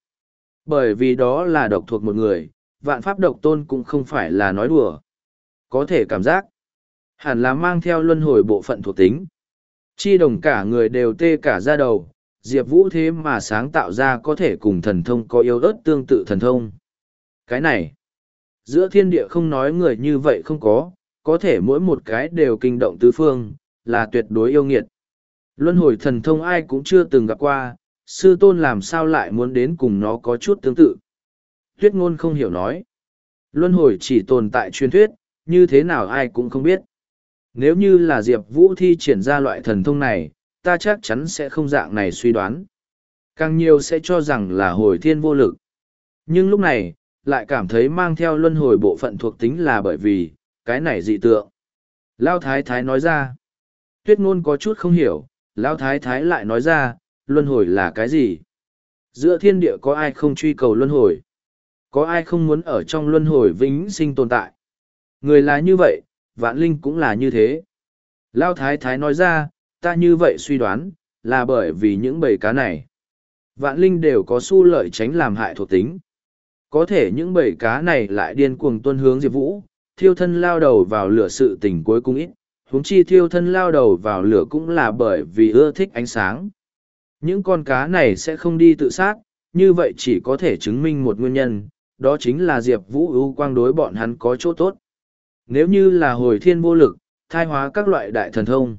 Bởi vì đó là độc thuộc một người, vạn pháp độc tôn cũng không phải là nói đùa. Có thể cảm giác, hẳn là mang theo luân hồi bộ phận thuộc tính. Chi đồng cả người đều tê cả ra đầu, Diệp Vũ thế mà sáng tạo ra có thể cùng thần thông có yếu ớt tương tự thần thông. Cái này, giữa thiên địa không nói người như vậy không có, có thể mỗi một cái đều kinh động tứ phương, là tuyệt đối yêu nghiệt. Luân hồi thần thông ai cũng chưa từng gặp qua, sư tôn làm sao lại muốn đến cùng nó có chút tương tự. Tuyết ngôn không hiểu nói. Luân hồi chỉ tồn tại truyền thuyết, như thế nào ai cũng không biết. Nếu như là Diệp Vũ thi triển ra loại thần thông này, ta chắc chắn sẽ không dạng này suy đoán. Càng nhiều sẽ cho rằng là hồi thiên vô lực. Nhưng lúc này, lại cảm thấy mang theo luân hồi bộ phận thuộc tính là bởi vì, cái này dị tượng. Lao Thái Thái nói ra. Tuyết ngôn có chút không hiểu, Lao Thái Thái lại nói ra, luân hồi là cái gì? Giữa thiên địa có ai không truy cầu luân hồi? Có ai không muốn ở trong luân hồi vĩnh sinh tồn tại? Người là như vậy, vạn linh cũng là như thế. Lao Thái Thái nói ra, ta như vậy suy đoán, là bởi vì những bầy cá này. Vạn linh đều có xu lợi tránh làm hại thuộc tính. Có thể những bầy cá này lại điên cuồng tuân hướng Diệp Vũ, thiêu thân lao đầu vào lửa sự tình cuối cùng ít, huống chi thiêu thân lao đầu vào lửa cũng là bởi vì ưa thích ánh sáng. Những con cá này sẽ không đi tự sát, như vậy chỉ có thể chứng minh một nguyên nhân, đó chính là Diệp Vũ ưu quang đối bọn hắn có chỗ tốt. Nếu như là hồi thiên vô lực, thai hóa các loại đại thần thông,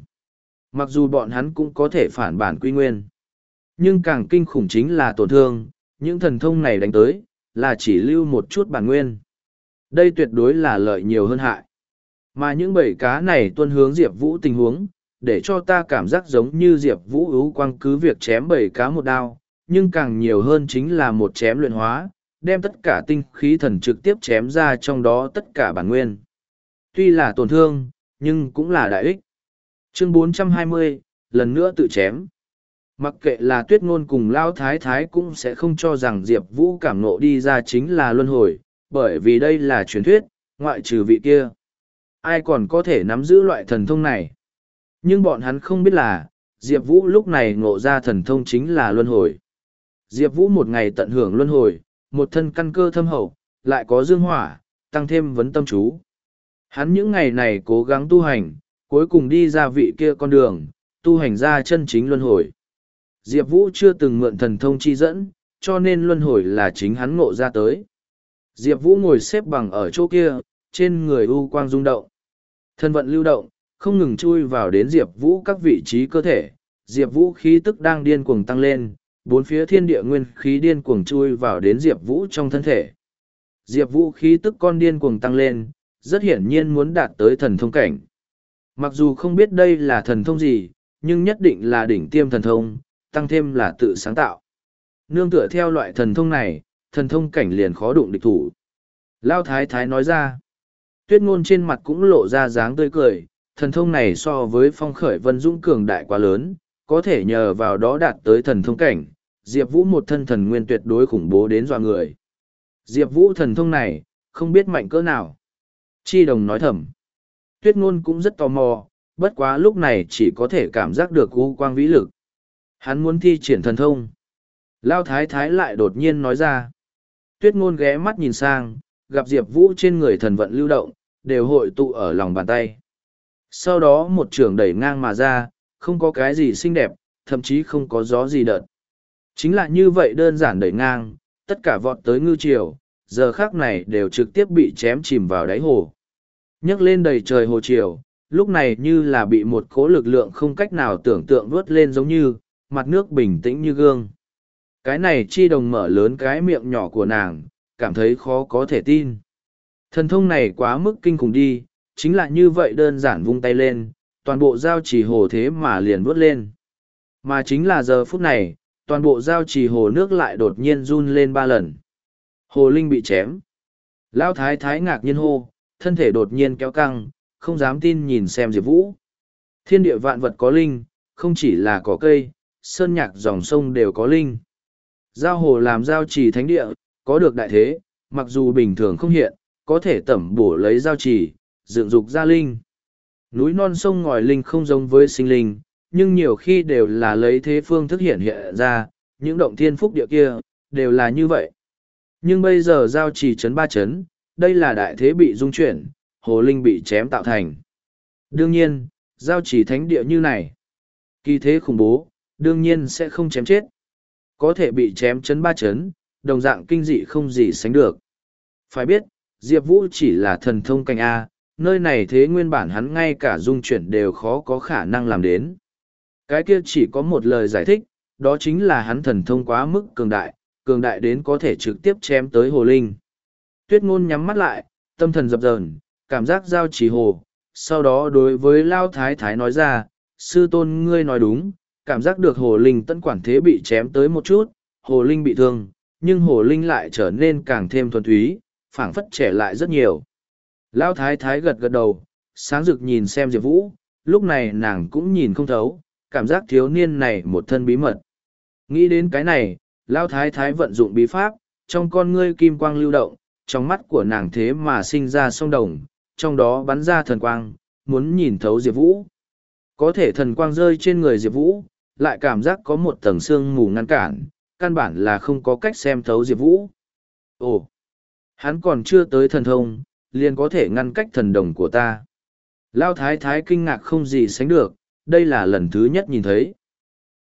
mặc dù bọn hắn cũng có thể phản bản quy nguyên. Nhưng càng kinh khủng chính là tổn thương, những thần thông này đánh tới, là chỉ lưu một chút bản nguyên. Đây tuyệt đối là lợi nhiều hơn hại. Mà những bầy cá này tuân hướng Diệp Vũ tình huống, để cho ta cảm giác giống như Diệp Vũ ưu quang cứ việc chém bầy cá một đao, nhưng càng nhiều hơn chính là một chém luyện hóa, đem tất cả tinh khí thần trực tiếp chém ra trong đó tất cả bản nguyên. Tuy là tổn thương, nhưng cũng là đại ích. Chương 420, lần nữa tự chém. Mặc kệ là tuyết ngôn cùng Lao Thái Thái cũng sẽ không cho rằng Diệp Vũ cảm nộ đi ra chính là luân hồi, bởi vì đây là truyền thuyết, ngoại trừ vị kia. Ai còn có thể nắm giữ loại thần thông này? Nhưng bọn hắn không biết là, Diệp Vũ lúc này ngộ ra thần thông chính là luân hồi. Diệp Vũ một ngày tận hưởng luân hồi, một thân căn cơ thâm hậu, lại có dương hỏa, tăng thêm vấn tâm chú. Hắn những ngày này cố gắng tu hành, cuối cùng đi ra vị kia con đường, tu hành ra chân chính luân hồi. Diệp Vũ chưa từng mượn thần thông chi dẫn, cho nên luân hồi là chính hắn ngộ ra tới. Diệp Vũ ngồi xếp bằng ở chỗ kia, trên người u quang rung động. Thân vận lưu động, không ngừng chui vào đến Diệp Vũ các vị trí cơ thể. Diệp Vũ khí tức đang điên cuồng tăng lên, bốn phía thiên địa nguyên khí điên cuồng chui vào đến Diệp Vũ trong thân thể. Diệp Vũ khí tức con điên cuồng tăng lên, rất hiển nhiên muốn đạt tới thần thông cảnh. Mặc dù không biết đây là thần thông gì, nhưng nhất định là đỉnh tiêm thần thông, tăng thêm là tự sáng tạo. Nương tựa theo loại thần thông này, thần thông cảnh liền khó đụng địch thủ. Lao Thái Thái nói ra, tuyết ngôn trên mặt cũng lộ ra dáng tươi cười, thần thông này so với phong khởi vân dũng cường đại quá lớn, có thể nhờ vào đó đạt tới thần thông cảnh, Diệp Vũ một thân thần nguyên tuyệt đối khủng bố đến dọa người. Diệp Vũ thần thông này, không biết mạnh cỡ nào. Chi đồng nói thầm. Tuyết ngôn cũng rất tò mò, bất quá lúc này chỉ có thể cảm giác được u quang vĩ lực. Hắn muốn thi triển thần thông. Lao thái thái lại đột nhiên nói ra. Tuyết ngôn ghé mắt nhìn sang, gặp Diệp Vũ trên người thần vận lưu động, đều hội tụ ở lòng bàn tay. Sau đó một trường đẩy ngang mà ra, không có cái gì xinh đẹp, thậm chí không có gió gì đợt. Chính là như vậy đơn giản đẩy ngang, tất cả vọt tới ngư triều, giờ khác này đều trực tiếp bị chém chìm vào đáy hồ. nhấc lên đầy trời hồ triều, lúc này như là bị một cố lực lượng không cách nào tưởng tượng vớt lên giống như, mặt nước bình tĩnh như gương. Cái này chi đồng mở lớn cái miệng nhỏ của nàng, cảm thấy khó có thể tin. Thần thông này quá mức kinh khủng đi, chính là như vậy đơn giản vung tay lên, toàn bộ giao trì hồ thế mà liền vút lên. Mà chính là giờ phút này, toàn bộ giao trì hồ nước lại đột nhiên run lên ba lần. Hồ Linh bị chém. Lão thái thái ngạc nhiên hô, thân thể đột nhiên kéo căng, không dám tin nhìn xem Diệp Vũ. Thiên địa vạn vật có linh, không chỉ là có cây, sơn nhạc dòng sông đều có linh. Giao hồ làm giao trì thánh địa, có được đại thế, mặc dù bình thường không hiện, có thể tẩm bổ lấy giao trì, dựng dục ra linh. Núi non sông ngòi linh không giống với sinh linh, nhưng nhiều khi đều là lấy thế phương thức hiện hiện ra, những động thiên phúc địa kia, đều là như vậy. Nhưng bây giờ giao trì chấn ba chấn, đây là đại thế bị dung chuyển, hồ linh bị chém tạo thành. Đương nhiên, giao trì thánh địa như này, kỳ thế khủng bố, đương nhiên sẽ không chém chết. Có thể bị chém chấn ba chấn, đồng dạng kinh dị không gì sánh được. Phải biết, Diệp Vũ chỉ là thần thông canh A, nơi này thế nguyên bản hắn ngay cả dung chuyển đều khó có khả năng làm đến. Cái kia chỉ có một lời giải thích, đó chính là hắn thần thông quá mức cường đại, cường đại đến có thể trực tiếp chém tới hồ linh. Tuyết ngôn nhắm mắt lại, tâm thần dập dờn, cảm giác giao chỉ hồ, sau đó đối với Lao Thái Thái nói ra, sư tôn ngươi nói đúng, cảm giác được hồ linh tẫn quản thế bị chém tới một chút, hồ linh bị thương, nhưng hồ linh lại trở nên càng thêm thuần túy, phảng phất trẻ lại rất nhiều. lão Thái Thái gật gật đầu, sáng rực nhìn xem Diệp Vũ, lúc này nàng cũng nhìn không thấu, cảm giác thiếu niên này một thân bí mật. Nghĩ đến cái này, lão Thái Thái vận dụng bí pháp, trong con ngươi kim quang lưu động, trong mắt của nàng thế mà sinh ra sông đồng, trong đó bắn ra thần quang, muốn nhìn thấu Diệp Vũ. Có thể thần quang rơi trên người Diệp Vũ, lại cảm giác có một tầng xương mù ngăn cản, căn bản là không có cách xem thấu Diệp Vũ. Ồ! Hắn còn chưa tới thần thông, liền có thể ngăn cách thần đồng của ta. Lao Thái Thái kinh ngạc không gì sánh được, đây là lần thứ nhất nhìn thấy.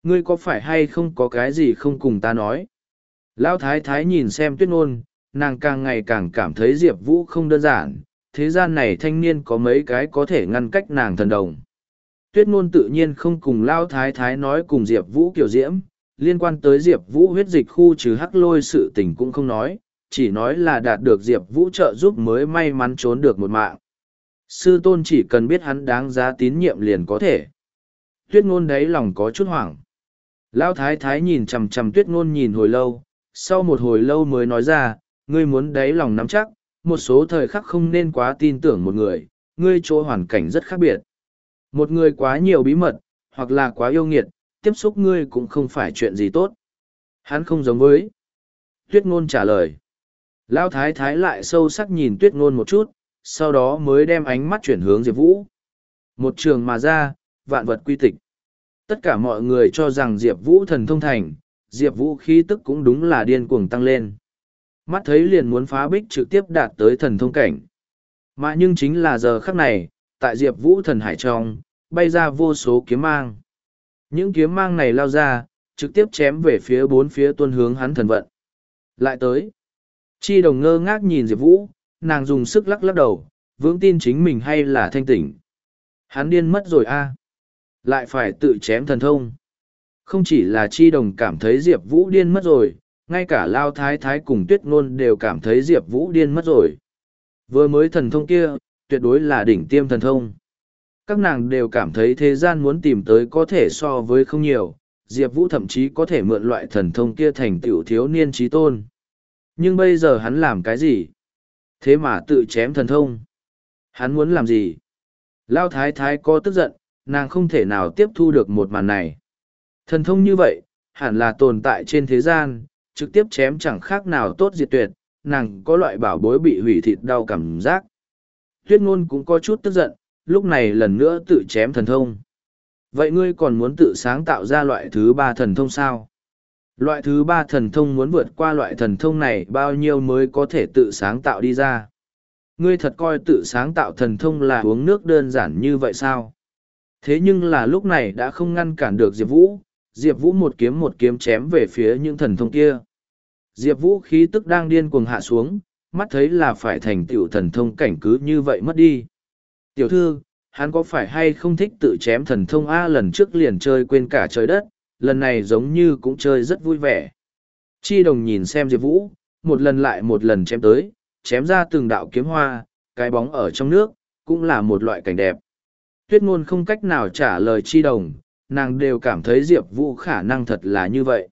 Ngươi có phải hay không có cái gì không cùng ta nói? Lão Thái Thái nhìn xem tuyết nôn, nàng càng ngày càng cảm thấy Diệp Vũ không đơn giản, thế gian này thanh niên có mấy cái có thể ngăn cách nàng thần đồng. Tuyết ngôn tự nhiên không cùng Lão Thái Thái nói cùng Diệp Vũ kiểu diễm, liên quan tới Diệp Vũ huyết dịch khu trừ hắc lôi sự tình cũng không nói, chỉ nói là đạt được Diệp Vũ trợ giúp mới may mắn trốn được một mạng. Sư tôn chỉ cần biết hắn đáng giá tín nhiệm liền có thể. Tuyết ngôn đấy lòng có chút hoảng. Lão thái thái nhìn chằm chằm tuyết ngôn nhìn hồi lâu, sau một hồi lâu mới nói ra, ngươi muốn đáy lòng nắm chắc, một số thời khắc không nên quá tin tưởng một người, ngươi chỗ hoàn cảnh rất khác biệt. Một người quá nhiều bí mật, hoặc là quá yêu nghiệt, tiếp xúc ngươi cũng không phải chuyện gì tốt. Hắn không giống với. Tuyết ngôn trả lời. Lão thái thái lại sâu sắc nhìn tuyết ngôn một chút, sau đó mới đem ánh mắt chuyển hướng Diệp Vũ. Một trường mà ra, vạn vật quy tịch. Tất cả mọi người cho rằng Diệp Vũ thần thông thành, Diệp Vũ khí tức cũng đúng là điên cuồng tăng lên. Mắt thấy liền muốn phá bích trực tiếp đạt tới thần thông cảnh. Mà nhưng chính là giờ khắc này, tại Diệp Vũ thần hải trong, bay ra vô số kiếm mang. Những kiếm mang này lao ra, trực tiếp chém về phía bốn phía tuân hướng hắn thần vận. Lại tới. Chi đồng ngơ ngác nhìn Diệp Vũ, nàng dùng sức lắc lắc đầu, vững tin chính mình hay là thanh tỉnh. Hắn điên mất rồi a lại phải tự chém thần thông. Không chỉ là chi đồng cảm thấy Diệp Vũ điên mất rồi, ngay cả Lao Thái Thái cùng Tuyết Ngôn đều cảm thấy Diệp Vũ điên mất rồi. Vừa mới thần thông kia, tuyệt đối là đỉnh tiêm thần thông. Các nàng đều cảm thấy thế gian muốn tìm tới có thể so với không nhiều, Diệp Vũ thậm chí có thể mượn loại thần thông kia thành tiểu thiếu niên trí tôn. Nhưng bây giờ hắn làm cái gì? Thế mà tự chém thần thông. Hắn muốn làm gì? Lao Thái Thái có tức giận, nàng không thể nào tiếp thu được một màn này. Thần thông như vậy, hẳn là tồn tại trên thế gian, trực tiếp chém chẳng khác nào tốt diệt tuyệt, nàng có loại bảo bối bị hủy thịt đau cảm giác. Tuyết ngôn cũng có chút tức giận, lúc này lần nữa tự chém thần thông. Vậy ngươi còn muốn tự sáng tạo ra loại thứ ba thần thông sao? Loại thứ ba thần thông muốn vượt qua loại thần thông này bao nhiêu mới có thể tự sáng tạo đi ra? Ngươi thật coi tự sáng tạo thần thông là uống nước đơn giản như vậy sao? Thế nhưng là lúc này đã không ngăn cản được Diệp Vũ, Diệp Vũ một kiếm một kiếm chém về phía những thần thông kia. Diệp Vũ khí tức đang điên cuồng hạ xuống, mắt thấy là phải thành tiểu thần thông cảnh cứ như vậy mất đi. Tiểu thư, hắn có phải hay không thích tự chém thần thông A lần trước liền chơi quên cả trời đất, lần này giống như cũng chơi rất vui vẻ. Chi đồng nhìn xem Diệp Vũ, một lần lại một lần chém tới, chém ra từng đạo kiếm hoa, cái bóng ở trong nước, cũng là một loại cảnh đẹp. Tuyết ngôn không cách nào trả lời chi đồng, nàng đều cảm thấy Diệp Vũ khả năng thật là như vậy.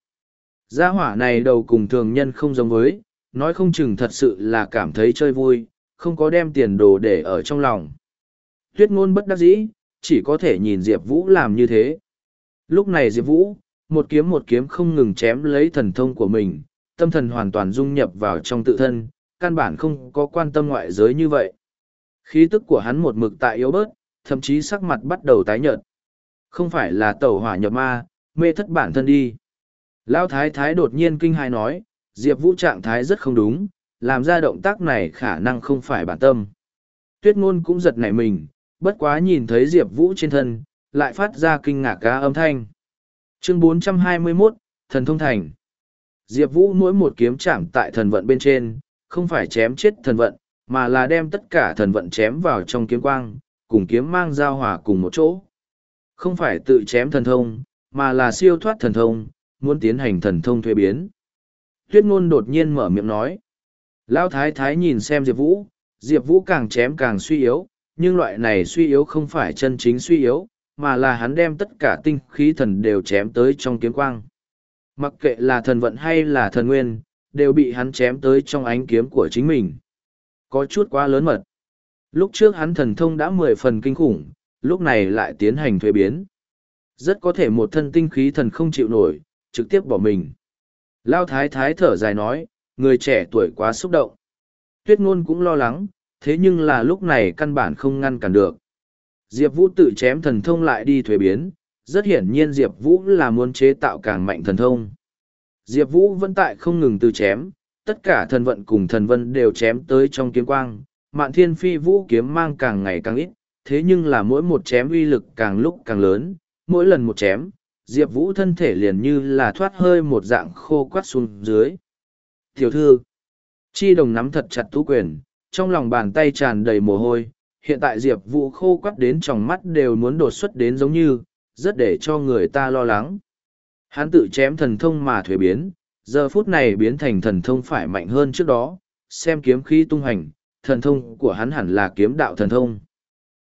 Gia hỏa này đầu cùng thường nhân không giống với, nói không chừng thật sự là cảm thấy chơi vui, không có đem tiền đồ để ở trong lòng. Tuyết ngôn bất đắc dĩ, chỉ có thể nhìn Diệp Vũ làm như thế. Lúc này Diệp Vũ, một kiếm một kiếm không ngừng chém lấy thần thông của mình, tâm thần hoàn toàn dung nhập vào trong tự thân, căn bản không có quan tâm ngoại giới như vậy. Khí tức của hắn một mực tại yếu bớt, thậm chí sắc mặt bắt đầu tái nhợt. Không phải là tẩu hỏa nhập ma, mê thất bản thân đi. Lão thái thái đột nhiên kinh hài nói, Diệp Vũ trạng thái rất không đúng, làm ra động tác này khả năng không phải bản tâm. Tuyết ngôn cũng giật nảy mình, bất quá nhìn thấy Diệp Vũ trên thân, lại phát ra kinh ngạc cá âm thanh. Chương 421, Thần Thông Thành Diệp Vũ mỗi một kiếm chạm tại thần vận bên trên, không phải chém chết thần vận, mà là đem tất cả thần vận chém vào trong kiếm quang, cùng kiếm mang giao hòa cùng một chỗ. Không phải tự chém thần thông, mà là siêu thoát thần thông, muốn tiến hành thần thông thuế biến. Tuyết ngôn đột nhiên mở miệng nói. Lão thái thái nhìn xem Diệp Vũ, Diệp Vũ càng chém càng suy yếu, nhưng loại này suy yếu không phải chân chính suy yếu, mà là hắn đem tất cả tinh khí thần đều chém tới trong kiếm quang. Mặc kệ là thần vận hay là thần nguyên, đều bị hắn chém tới trong ánh kiếm của chính mình. Có chút quá lớn mật. Lúc trước hắn thần thông đã mười phần kinh khủng, lúc này lại tiến hành thuế biến. Rất có thể một thân tinh khí thần không chịu nổi, trực tiếp bỏ mình. Lao thái thái thở dài nói, người trẻ tuổi quá xúc động. Tuyết ngôn cũng lo lắng, thế nhưng là lúc này căn bản không ngăn cản được. Diệp Vũ tự chém thần thông lại đi thuế biến, rất hiển nhiên Diệp Vũ là muốn chế tạo càng mạnh thần thông. Diệp Vũ vẫn tại không ngừng từ chém, tất cả thần vận cùng thần vân đều chém tới trong kiếm quang, mạn thiên phi vũ kiếm mang càng ngày càng ít, thế nhưng là mỗi một chém uy lực càng lúc càng lớn, mỗi lần một chém, Diệp Vũ thân thể liền như là thoát hơi một dạng khô quắt xuống dưới. Tiểu thư, chi đồng nắm thật chặt tú quyền, trong lòng bàn tay tràn đầy mồ hôi, hiện tại Diệp Vũ khô quắt đến trong mắt đều muốn đột xuất đến giống như, rất để cho người ta lo lắng. Hắn tự chém thần thông mà thuế biến, giờ phút này biến thành thần thông phải mạnh hơn trước đó, xem kiếm khí tung hành, thần thông của hắn hẳn là kiếm đạo thần thông.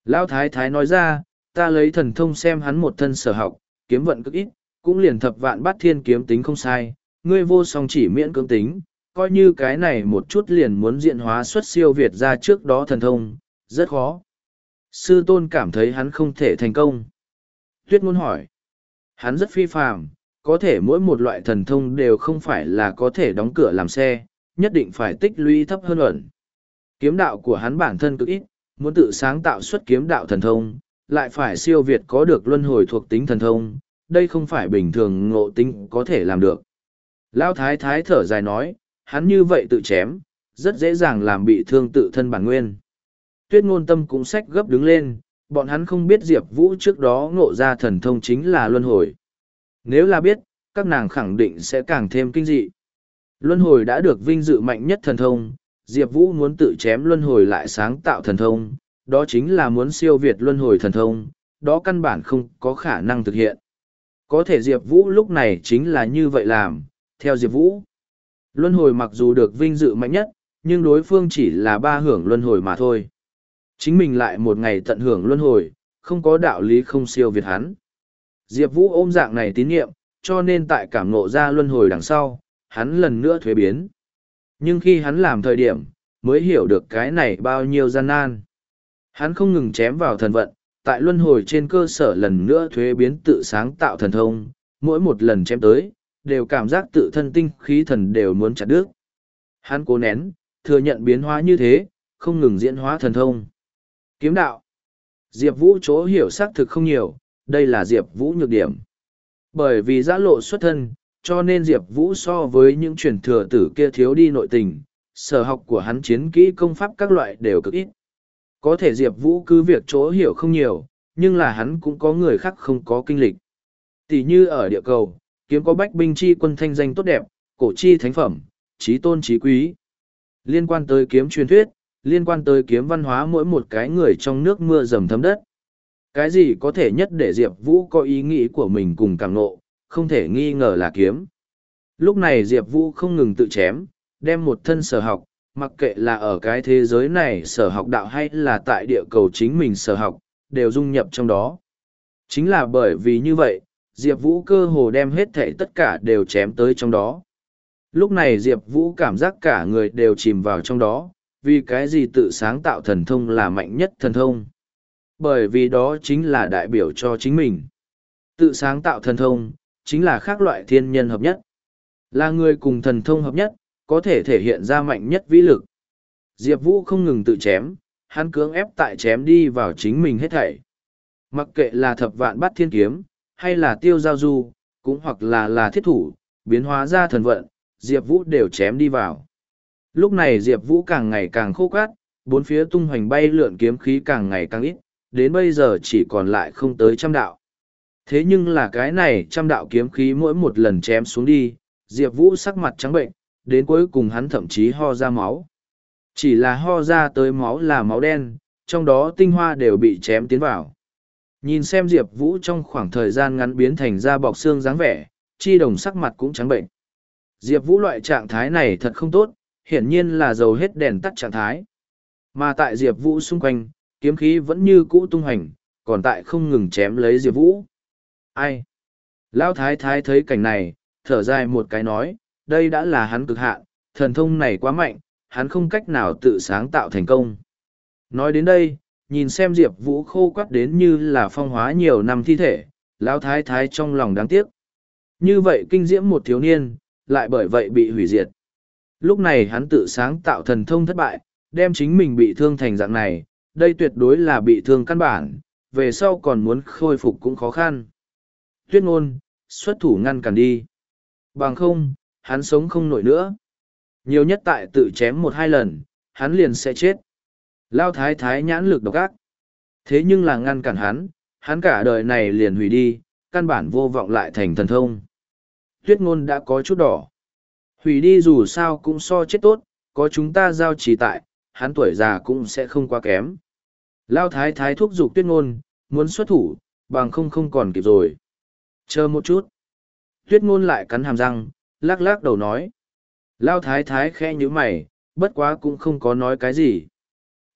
Lão Thái Thái nói ra, ta lấy thần thông xem hắn một thân sở học, kiếm vận cực ít, cũng liền thập vạn bát thiên kiếm tính không sai, ngươi vô song chỉ miễn cưỡng tính, coi như cái này một chút liền muốn diện hóa xuất siêu Việt ra trước đó thần thông, rất khó. Sư tôn cảm thấy hắn không thể thành công. Tuyết muốn hỏi, hắn rất phi phàm, có thể mỗi một loại thần thông đều không phải là có thể đóng cửa làm xe, nhất định phải tích lũy thấp hơn ẩn. Kiếm đạo của hắn bản thân cực ít, muốn tự sáng tạo xuất kiếm đạo thần thông, lại phải siêu việt có được luân hồi thuộc tính thần thông, đây không phải bình thường ngộ tính có thể làm được. Lão thái thái thở dài nói, hắn như vậy tự chém, rất dễ dàng làm bị thương tự thân bản nguyên. Tuyết ngôn tâm cũng sách gấp đứng lên, bọn hắn không biết Diệp Vũ trước đó ngộ ra thần thông chính là luân hồi. Nếu là biết, các nàng khẳng định sẽ càng thêm kinh dị. Luân hồi đã được vinh dự mạnh nhất thần thông, Diệp Vũ muốn tự chém luân hồi lại sáng tạo thần thông, đó chính là muốn siêu việt luân hồi thần thông, đó căn bản không có khả năng thực hiện. Có thể Diệp Vũ lúc này chính là như vậy làm, theo Diệp Vũ. Luân hồi mặc dù được vinh dự mạnh nhất, nhưng đối phương chỉ là ba hưởng luân hồi mà thôi. Chính mình lại một ngày tận hưởng luân hồi, không có đạo lý không siêu việt hắn. Diệp Vũ ôm dạng này tín nhiệm, cho nên tại cảm ngộ ra luân hồi đằng sau, hắn lần nữa thuế biến. Nhưng khi hắn làm thời điểm, mới hiểu được cái này bao nhiêu gian nan. Hắn không ngừng chém vào thần vận, tại luân hồi trên cơ sở lần nữa thuế biến tự sáng tạo thần thông, mỗi một lần chém tới, đều cảm giác tự thân tinh khí thần đều muốn chặt đứt. Hắn cố nén, thừa nhận biến hóa như thế, không ngừng diễn hóa thần thông. Kiếm đạo. Diệp Vũ chỗ hiểu xác thực không nhiều, đây là Diệp Vũ nhược điểm. Bởi vì giã lộ xuất thân, cho nên Diệp Vũ so với những truyền thừa tử kia thiếu đi nội tình, sở học của hắn chiến kỹ công pháp các loại đều cực ít. Có thể Diệp Vũ cứ việc chỗ hiểu không nhiều, nhưng là hắn cũng có người khác không có kinh lịch. Tỷ như ở địa cầu, kiếm có bách binh chi quân thanh danh tốt đẹp, cổ chi thánh phẩm, trí tôn trí quý. Liên quan tới kiếm truyền thuyết, liên quan tới kiếm văn hóa mỗi một cái người trong nước mưa dầm thấm đất. Cái gì có thể nhất để Diệp Vũ có ý nghĩ của mình cùng càng nộ, không thể nghi ngờ là kiếm. Lúc này Diệp Vũ không ngừng tự chém, đem một thân sở học, mặc kệ là ở cái thế giới này sở học đạo hay là tại địa cầu chính mình sở học, đều dung nhập trong đó. Chính là bởi vì như vậy, Diệp Vũ cơ hồ đem hết thể tất cả đều chém tới trong đó. Lúc này Diệp Vũ cảm giác cả người đều chìm vào trong đó, vì cái gì tự sáng tạo thần thông là mạnh nhất thần thông. Bởi vì đó chính là đại biểu cho chính mình. Tự sáng tạo thần thông, chính là khác loại thiên nhân hợp nhất. Là người cùng thần thông hợp nhất, có thể thể hiện ra mạnh nhất vĩ lực. Diệp Vũ không ngừng tự chém, hắn cưỡng ép tại chém đi vào chính mình hết thảy. Mặc kệ là thập vạn bắt thiên kiếm, hay là tiêu giao du, cũng hoặc là là thiết thủ, biến hóa ra thần vận, Diệp Vũ đều chém đi vào. Lúc này Diệp Vũ càng ngày càng khô cát, bốn phía tung hoành bay lượn kiếm khí càng ngày càng ít, đến bây giờ chỉ còn lại không tới trăm đạo. Thế nhưng là cái này trăm đạo kiếm khí mỗi một lần chém xuống đi, Diệp Vũ sắc mặt trắng bệnh, đến cuối cùng hắn thậm chí ho ra máu. Chỉ là ho ra tới máu là máu đen, trong đó tinh hoa đều bị chém tiến vào. Nhìn xem Diệp Vũ trong khoảng thời gian ngắn biến thành da bọc xương dáng vẻ, chi đồng sắc mặt cũng trắng bệnh. Diệp Vũ loại trạng thái này thật không tốt, hiển nhiên là dầu hết đèn tắt trạng thái. Mà tại Diệp Vũ xung quanh, kiếm khí vẫn như cũ tung hành, còn tại không ngừng chém lấy Diệp Vũ. Ai? Lão Thái Thái thấy cảnh này, thở dài một cái nói, đây đã là hắn cực hạn, thần thông này quá mạnh, hắn không cách nào tự sáng tạo thành công. Nói đến đây, nhìn xem Diệp Vũ khô quắt đến như là phong hóa nhiều năm thi thể, Lão Thái Thái trong lòng đáng tiếc. Như vậy kinh diễm một thiếu niên, lại bởi vậy bị hủy diệt. Lúc này hắn tự sáng tạo thần thông thất bại, đem chính mình bị thương thành dạng này, đây tuyệt đối là bị thương căn bản, về sau còn muốn khôi phục cũng khó khăn. Tuyết ngôn, xuất thủ ngăn cản đi. Bằng không, hắn sống không nổi nữa. Nhiều nhất tại tự chém một hai lần, hắn liền sẽ chết. Lao thái thái nhãn lực độc ác. Thế nhưng là ngăn cản hắn, hắn cả đời này liền hủy đi, căn bản vô vọng lại thành thần thông. Tuyết ngôn đã có chút đỏ. Hủy đi dù sao cũng so chết tốt, có chúng ta giao trì tại, hắn tuổi già cũng sẽ không quá kém. Lao thái thái thúc giục tuyết ngôn, muốn xuất thủ, bằng không không còn kịp rồi. Chờ một chút. Tuyết ngôn lại cắn hàm răng, lắc lắc đầu nói. Lao thái thái khẽ như mày, bất quá cũng không có nói cái gì.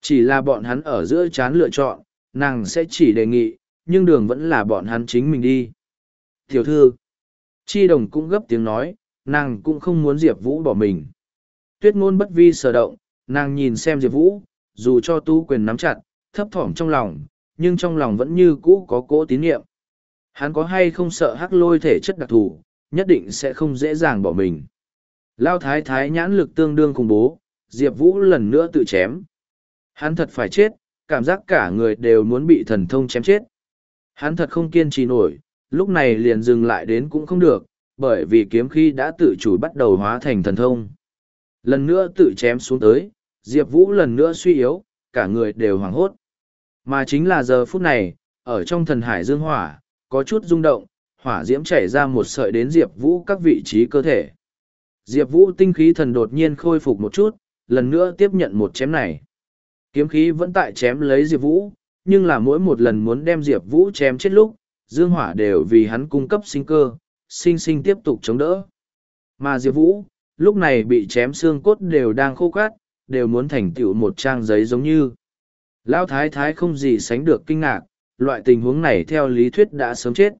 Chỉ là bọn hắn ở giữa chán lựa chọn, nàng sẽ chỉ đề nghị, nhưng đường vẫn là bọn hắn chính mình đi. Tiểu thư, chi đồng cũng gấp tiếng nói, nàng cũng không muốn Diệp Vũ bỏ mình. Tuyết ngôn bất vi sở động, nàng nhìn xem Diệp Vũ, dù cho tu quyền nắm chặt, thấp thỏm trong lòng, nhưng trong lòng vẫn như cũ có cỗ tín nhiệm. Hắn có hay không sợ hắc lôi thể chất đặc thù, nhất định sẽ không dễ dàng bỏ mình. Lao thái thái nhãn lực tương đương khủng bố, Diệp Vũ lần nữa tự chém. Hắn thật phải chết, cảm giác cả người đều muốn bị thần thông chém chết. Hắn thật không kiên trì nổi, lúc này liền dừng lại đến cũng không được, bởi vì kiếm khí đã tự chủ bắt đầu hóa thành thần thông. Lần nữa tự chém xuống tới, Diệp Vũ lần nữa suy yếu, cả người đều hoảng hốt. Mà chính là giờ phút này, ở trong thần hải dương hỏa, có chút rung động, hỏa diễm chảy ra một sợi đến Diệp Vũ các vị trí cơ thể. Diệp Vũ tinh khí thần đột nhiên khôi phục một chút, lần nữa tiếp nhận một chém này. Kiếm khí vẫn tại chém lấy Diệp Vũ, nhưng là mỗi một lần muốn đem Diệp Vũ chém chết lúc, dương hỏa đều vì hắn cung cấp sinh cơ, sinh sinh tiếp tục chống đỡ. Mà Diệp Vũ, lúc này bị chém xương cốt đều đang khô cát, đều muốn thành tựu một trang giấy giống như. Lão Thái Thái không gì sánh được kinh ngạc, loại tình huống này theo lý thuyết đã sớm chết.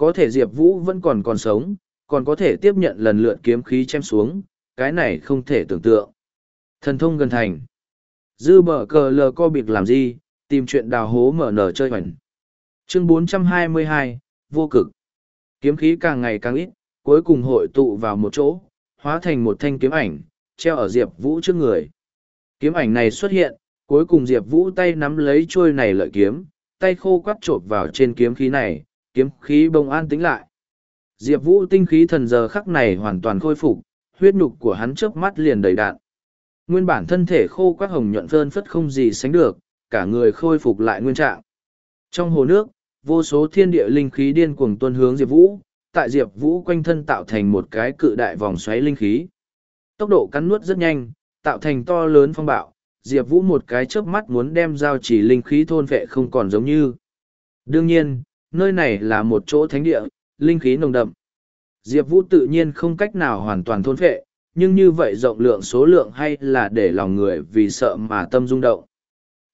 Có thể Diệp Vũ vẫn còn còn sống, còn có thể tiếp nhận lần lượt kiếm khí chém xuống, cái này không thể tưởng tượng. Thần thông gần thành. Dư bờ cờ lờ co biệt làm gì, tìm chuyện đào hố mở nở chơi hoành. Chương 422, vô cực. Kiếm khí càng ngày càng ít, cuối cùng hội tụ vào một chỗ, hóa thành một thanh kiếm ảnh, treo ở Diệp Vũ trước người. Kiếm ảnh này xuất hiện, cuối cùng Diệp Vũ tay nắm lấy trôi này lợi kiếm, tay khô quắt trộp vào trên kiếm khí này, kiếm khí bông an tĩnh lại. Diệp Vũ tinh khí thần giờ khắc này hoàn toàn khôi phục, huyết nhục của hắn chớp mắt liền đầy đạn. Nguyên bản thân thể khô quắt hồng nhuận phơn phất không gì sánh được, cả người khôi phục lại nguyên trạng. Trong hồ nước, vô số thiên địa linh khí điên cuồng tuôn hướng Diệp Vũ, tại Diệp Vũ quanh thân tạo thành một cái cự đại vòng xoáy linh khí. Tốc độ cắn nuốt rất nhanh, tạo thành to lớn phong bạo, Diệp Vũ một cái chớp mắt muốn đem giao chỉ linh khí thôn vệ không còn giống như. Đương nhiên, nơi này là một chỗ thánh địa, linh khí nồng đậm. Diệp Vũ tự nhiên không cách nào hoàn toàn thôn phệ, nhưng như vậy rộng lượng số lượng hay là để lòng người vì sợ mà tâm rung động.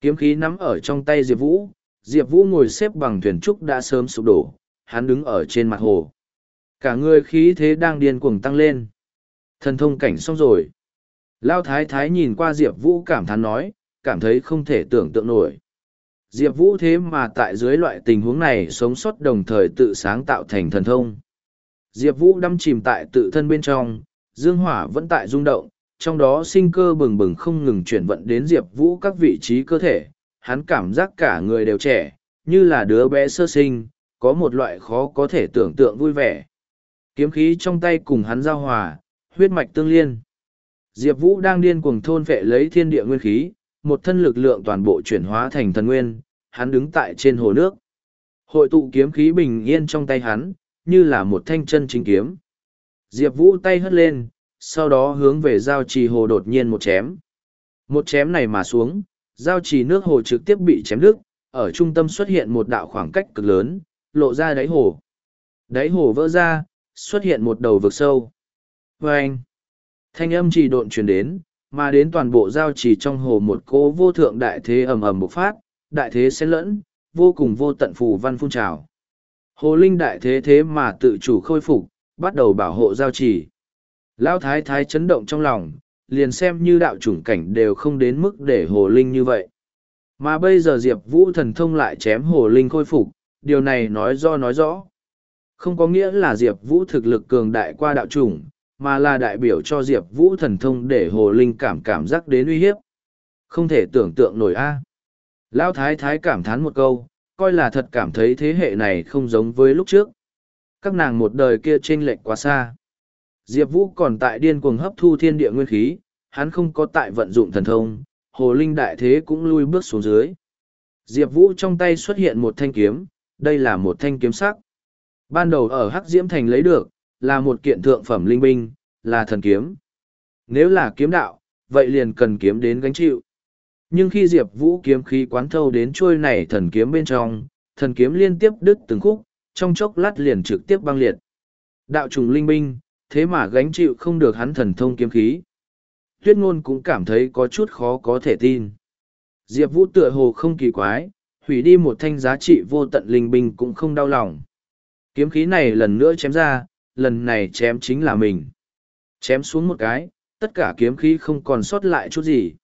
Kiếm khí nắm ở trong tay Diệp Vũ, Diệp Vũ ngồi xếp bằng thuyền trúc đã sớm sụp đổ, hắn đứng ở trên mặt hồ. Cả người khí thế đang điên cuồng tăng lên. Thần thông cảnh xong rồi. Lao Thái Thái nhìn qua Diệp Vũ cảm thán nói, cảm thấy không thể tưởng tượng nổi. Diệp Vũ thế mà tại dưới loại tình huống này sống sót đồng thời tự sáng tạo thành thần thông. Diệp Vũ đâm chìm tại tự thân bên trong, dương hỏa vẫn tại rung động, trong đó sinh cơ bừng bừng không ngừng chuyển vận đến Diệp Vũ các vị trí cơ thể. Hắn cảm giác cả người đều trẻ, như là đứa bé sơ sinh, có một loại khó có thể tưởng tượng vui vẻ. Kiếm khí trong tay cùng hắn giao hòa, huyết mạch tương liên. Diệp Vũ đang điên cuồng thôn vệ lấy thiên địa nguyên khí, một thân lực lượng toàn bộ chuyển hóa thành thần nguyên, hắn đứng tại trên hồ nước. Hội tụ kiếm khí bình yên trong tay hắn, như là một thanh chân chính kiếm. Diệp Vũ tay hất lên, sau đó hướng về giao trì hồ đột nhiên một chém. Một chém này mà xuống, giao trì nước hồ trực tiếp bị chém đứt, ở trung tâm xuất hiện một đạo khoảng cách cực lớn, lộ ra đáy hồ. Đáy hồ vỡ ra, xuất hiện một đầu vực sâu. Và anh, thanh âm trì độn truyền đến, mà đến toàn bộ giao trì trong hồ một cố vô thượng đại thế ầm ầm bộc phát, đại thế xen lẫn, vô cùng vô tận phù văn phun trào. Hồ linh đại thế thế mà tự chủ khôi phục, bắt đầu bảo hộ giao trì. Lão thái thái chấn động trong lòng, liền xem như đạo chủng cảnh đều không đến mức để hồ linh như vậy. Mà bây giờ Diệp Vũ thần thông lại chém hồ linh khôi phục, điều này nói do nói rõ. Không có nghĩa là Diệp Vũ thực lực cường đại qua đạo chủng, mà là đại biểu cho Diệp Vũ thần thông để hồ linh cảm cảm giác đến uy hiếp. Không thể tưởng tượng nổi a. Lão thái thái cảm thán một câu, coi là thật cảm thấy thế hệ này không giống với lúc trước. Các nàng một đời kia chênh lệch quá xa. Diệp Vũ còn tại điên cuồng hấp thu thiên địa nguyên khí, hắn không có tại vận dụng thần thông, hồ linh đại thế cũng lui bước xuống dưới. Diệp Vũ trong tay xuất hiện một thanh kiếm, đây là một thanh kiếm sắc. Ban đầu ở Hắc Diễm Thành lấy được, là một kiện thượng phẩm linh binh, là thần kiếm. Nếu là kiếm đạo, vậy liền cần kiếm đến gánh chịu. Nhưng khi Diệp Vũ kiếm khí quán thâu đến trôi này thần kiếm bên trong, thần kiếm liên tiếp đứt từng khúc, trong chốc lát liền trực tiếp băng liệt. Đạo trùng linh binh, thế mà gánh chịu không được hắn thần thông kiếm khí. Tuyết ngôn cũng cảm thấy có chút khó có thể tin. Diệp Vũ tựa hồ không kỳ quái, hủy đi một thanh giá trị vô tận linh binh cũng không đau lòng. Kiếm khí này lần nữa chém ra, lần này chém chính là mình. Chém xuống một cái, tất cả kiếm khí không còn sót lại chút gì.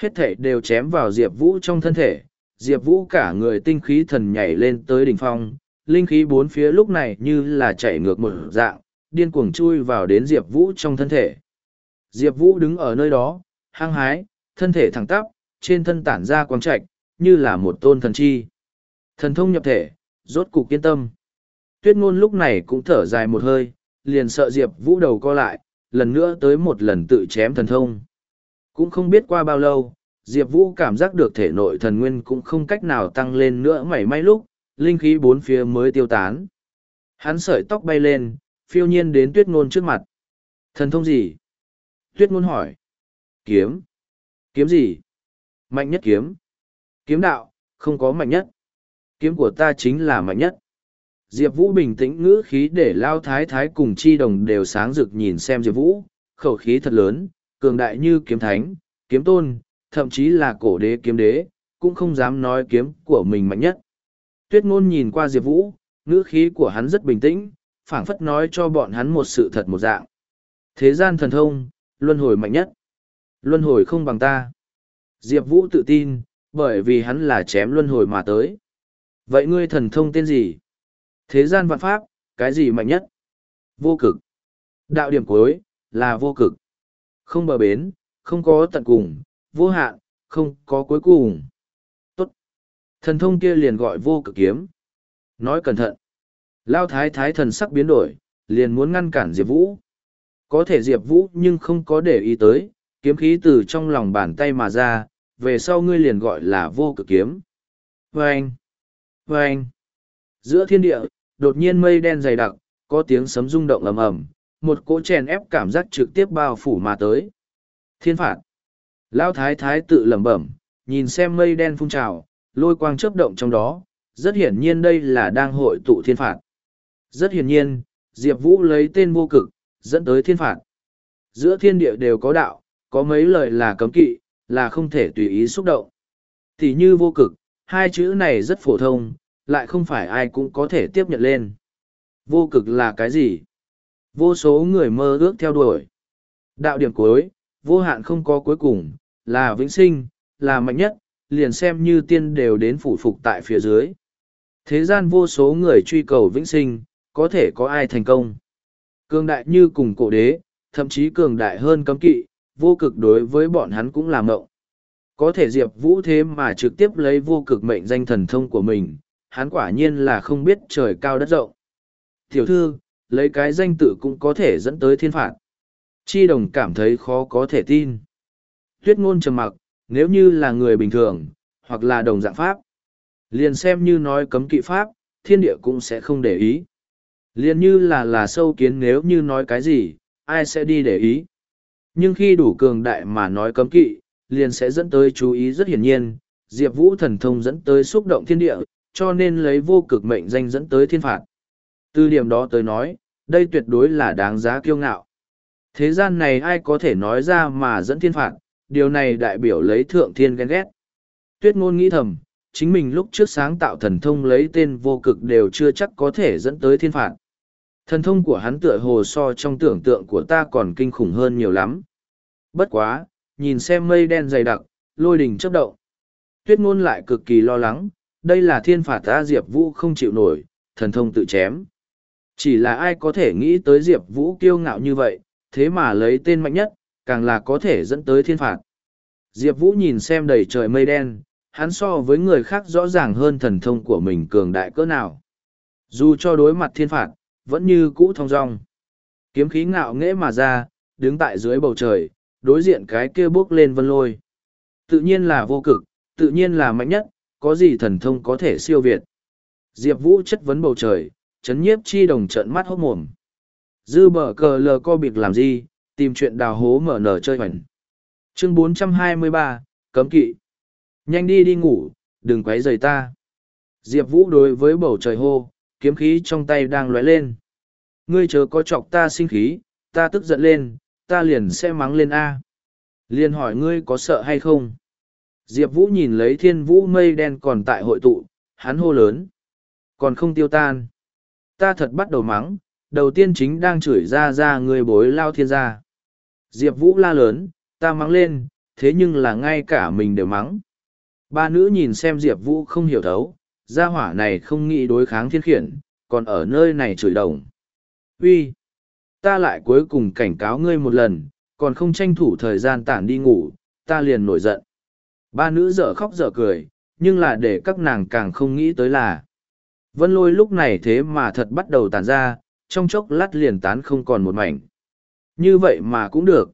Hết thể đều chém vào Diệp Vũ trong thân thể, Diệp Vũ cả người tinh khí thần nhảy lên tới đỉnh phong, linh khí bốn phía lúc này như là chạy ngược một dạng, điên cuồng chui vào đến Diệp Vũ trong thân thể. Diệp Vũ đứng ở nơi đó, hăng hái, thân thể thẳng tắp, trên thân tản ra quang trạch, như là một tôn thần chi. Thần thông nhập thể, rốt cục kiên tâm. Tuyết ngôn lúc này cũng thở dài một hơi, liền sợ Diệp Vũ đầu co lại, lần nữa tới một lần tự chém thần thông. Cũng không biết qua bao lâu, Diệp Vũ cảm giác được thể nội thần nguyên cũng không cách nào tăng lên nữa mảy may lúc, linh khí bốn phía mới tiêu tán. Hắn sợi tóc bay lên, phiêu nhiên đến tuyết ngôn trước mặt. Thần thông gì? Tuyết ngôn hỏi. Kiếm. Kiếm gì? Mạnh nhất kiếm. Kiếm đạo, không có mạnh nhất. Kiếm của ta chính là mạnh nhất. Diệp Vũ bình tĩnh ngữ khí để lao thái thái cùng chi đồng đều sáng rực nhìn xem Diệp Vũ, khẩu khí thật lớn, cường đại như kiếm thánh, kiếm tôn, thậm chí là cổ đế kiếm đế, cũng không dám nói kiếm của mình mạnh nhất. Tuyết ngôn nhìn qua Diệp Vũ, ngữ khí của hắn rất bình tĩnh, phảng phất nói cho bọn hắn một sự thật một dạng. Thế gian thần thông, luân hồi mạnh nhất. Luân hồi không bằng ta. Diệp Vũ tự tin, bởi vì hắn là chém luân hồi mà tới. Vậy ngươi thần thông tên gì? Thế gian vạn pháp, cái gì mạnh nhất? Vô cực. Đạo điểm cuối, là vô cực. Không bờ bến, không có tận cùng, vô hạn, không có cuối cùng. Tốt. Thần thông kia liền gọi vô cực kiếm. Nói cẩn thận. Lao thái thái thần sắc biến đổi, liền muốn ngăn cản Diệp Vũ. Có thể Diệp Vũ nhưng không có để ý tới, kiếm khí từ trong lòng bàn tay mà ra, về sau ngươi liền gọi là vô cực kiếm. Vâng! Vâng! Giữa thiên địa, đột nhiên mây đen dày đặc, có tiếng sấm rung động ầm ầm, một cỗ chèn ép cảm giác trực tiếp bao phủ mà tới. Thiên phạt! Lao thái thái tự lẩm bẩm, nhìn xem mây đen phun trào, lôi quang chớp động trong đó, rất hiển nhiên đây là đang hội tụ thiên phạt. Rất hiển nhiên, Diệp Vũ lấy tên vô cực, dẫn tới thiên phạt. Giữa thiên địa đều có đạo, có mấy lời là cấm kỵ, là không thể tùy ý xúc động. Thì như vô cực, hai chữ này rất phổ thông, lại không phải ai cũng có thể tiếp nhận lên. Vô cực là cái gì? Vô số người mơ ước theo đuổi. Đạo điểm cuối, vô hạn không có cuối cùng, là vĩnh sinh, là mạnh nhất, liền xem như tiên đều đến phủ phục tại phía dưới. Thế gian vô số người truy cầu vĩnh sinh, có thể có ai thành công. Cường đại như cùng cổ đế, thậm chí cường đại hơn cấm kỵ, vô cực đối với bọn hắn cũng là mộng. Có thể Diệp Vũ thế mà trực tiếp lấy vô cực mệnh danh thần thông của mình, hắn quả nhiên là không biết trời cao đất rộng. Tiểu thư, lấy cái danh tự cũng có thể dẫn tới thiên phạt. Chi đồng cảm thấy khó có thể tin. Tuyết ngôn trầm mặc, nếu như là người bình thường, hoặc là đồng dạng pháp. Liền xem như nói cấm kỵ pháp, thiên địa cũng sẽ không để ý. Liền như là là sâu kiến nếu như nói cái gì, ai sẽ đi để ý. Nhưng khi đủ cường đại mà nói cấm kỵ, liền sẽ dẫn tới chú ý rất hiển nhiên, Diệp Vũ thần thông dẫn tới xúc động thiên địa, cho nên lấy vô cực mệnh danh dẫn tới thiên phạt. Từ điểm đó tới nói, đây tuyệt đối là đáng giá kiêu ngạo. Thế gian này ai có thể nói ra mà dẫn thiên phạt, điều này đại biểu lấy thượng thiên ghen ghét. Tuyết ngôn nghĩ thầm, chính mình lúc trước sáng tạo thần thông lấy tên vô cực đều chưa chắc có thể dẫn tới thiên phạt. Thần thông của hắn tựa hồ so trong tưởng tượng của ta còn kinh khủng hơn nhiều lắm. Bất quá, nhìn xem mây đen dày đặc, lôi đình chấp động. Tuyết ngôn lại cực kỳ lo lắng, đây là thiên phạt ta Diệp Vũ không chịu nổi, thần thông tự chém. Chỉ là ai có thể nghĩ tới Diệp Vũ kiêu ngạo như vậy, thế mà lấy tên mạnh nhất, càng là có thể dẫn tới thiên phạt. Diệp Vũ nhìn xem đầy trời mây đen, hắn so với người khác rõ ràng hơn thần thông của mình cường đại cỡ nào. Dù cho đối mặt thiên phạt, vẫn như cũ thong dong. Kiếm khí ngạo nghễ mà ra, đứng tại dưới bầu trời, đối diện cái kia bước lên vân lôi. Tự nhiên là vô cực, tự nhiên là mạnh nhất, có gì thần thông có thể siêu việt. Diệp Vũ chất vấn bầu trời, chấn nhiếp chi đồng trợn mắt hốt mồm. Dư bờ cờ lờ co biệt làm gì, tìm chuyện đào hố mở nở chơi hoành. Chương 423, Cấm kỵ. Nhanh đi đi ngủ, đừng quấy rầy ta. Diệp Vũ đối với bầu trời hô, kiếm khí trong tay đang lóe lên. Ngươi chớ có chọc ta sinh khí, ta tức giận lên, ta liền sẽ mắng lên A. Liền hỏi ngươi có sợ hay không? Diệp Vũ nhìn lấy thiên vũ mây đen còn tại hội tụ, hắn hô lớn. Còn không tiêu tan. Ta thật bắt đầu mắng, đầu tiên chính đang chửi ra ra người bối lao thiên gia. Diệp Vũ la lớn, ta mắng lên, thế nhưng là ngay cả mình đều mắng. Ba nữ nhìn xem Diệp Vũ không hiểu thấu, gia hỏa này không nghĩ đối kháng thiên khiển, còn ở nơi này chửi đồng. Uy, ta lại cuối cùng cảnh cáo ngươi một lần, còn không tranh thủ thời gian tản đi ngủ, ta liền nổi giận. Ba nữ dở khóc dở cười, nhưng là để các nàng càng không nghĩ tới là. Vân lôi lúc này thế mà thật bắt đầu tàn ra, trong chốc lát liền tán không còn một mảnh. Như vậy mà cũng được.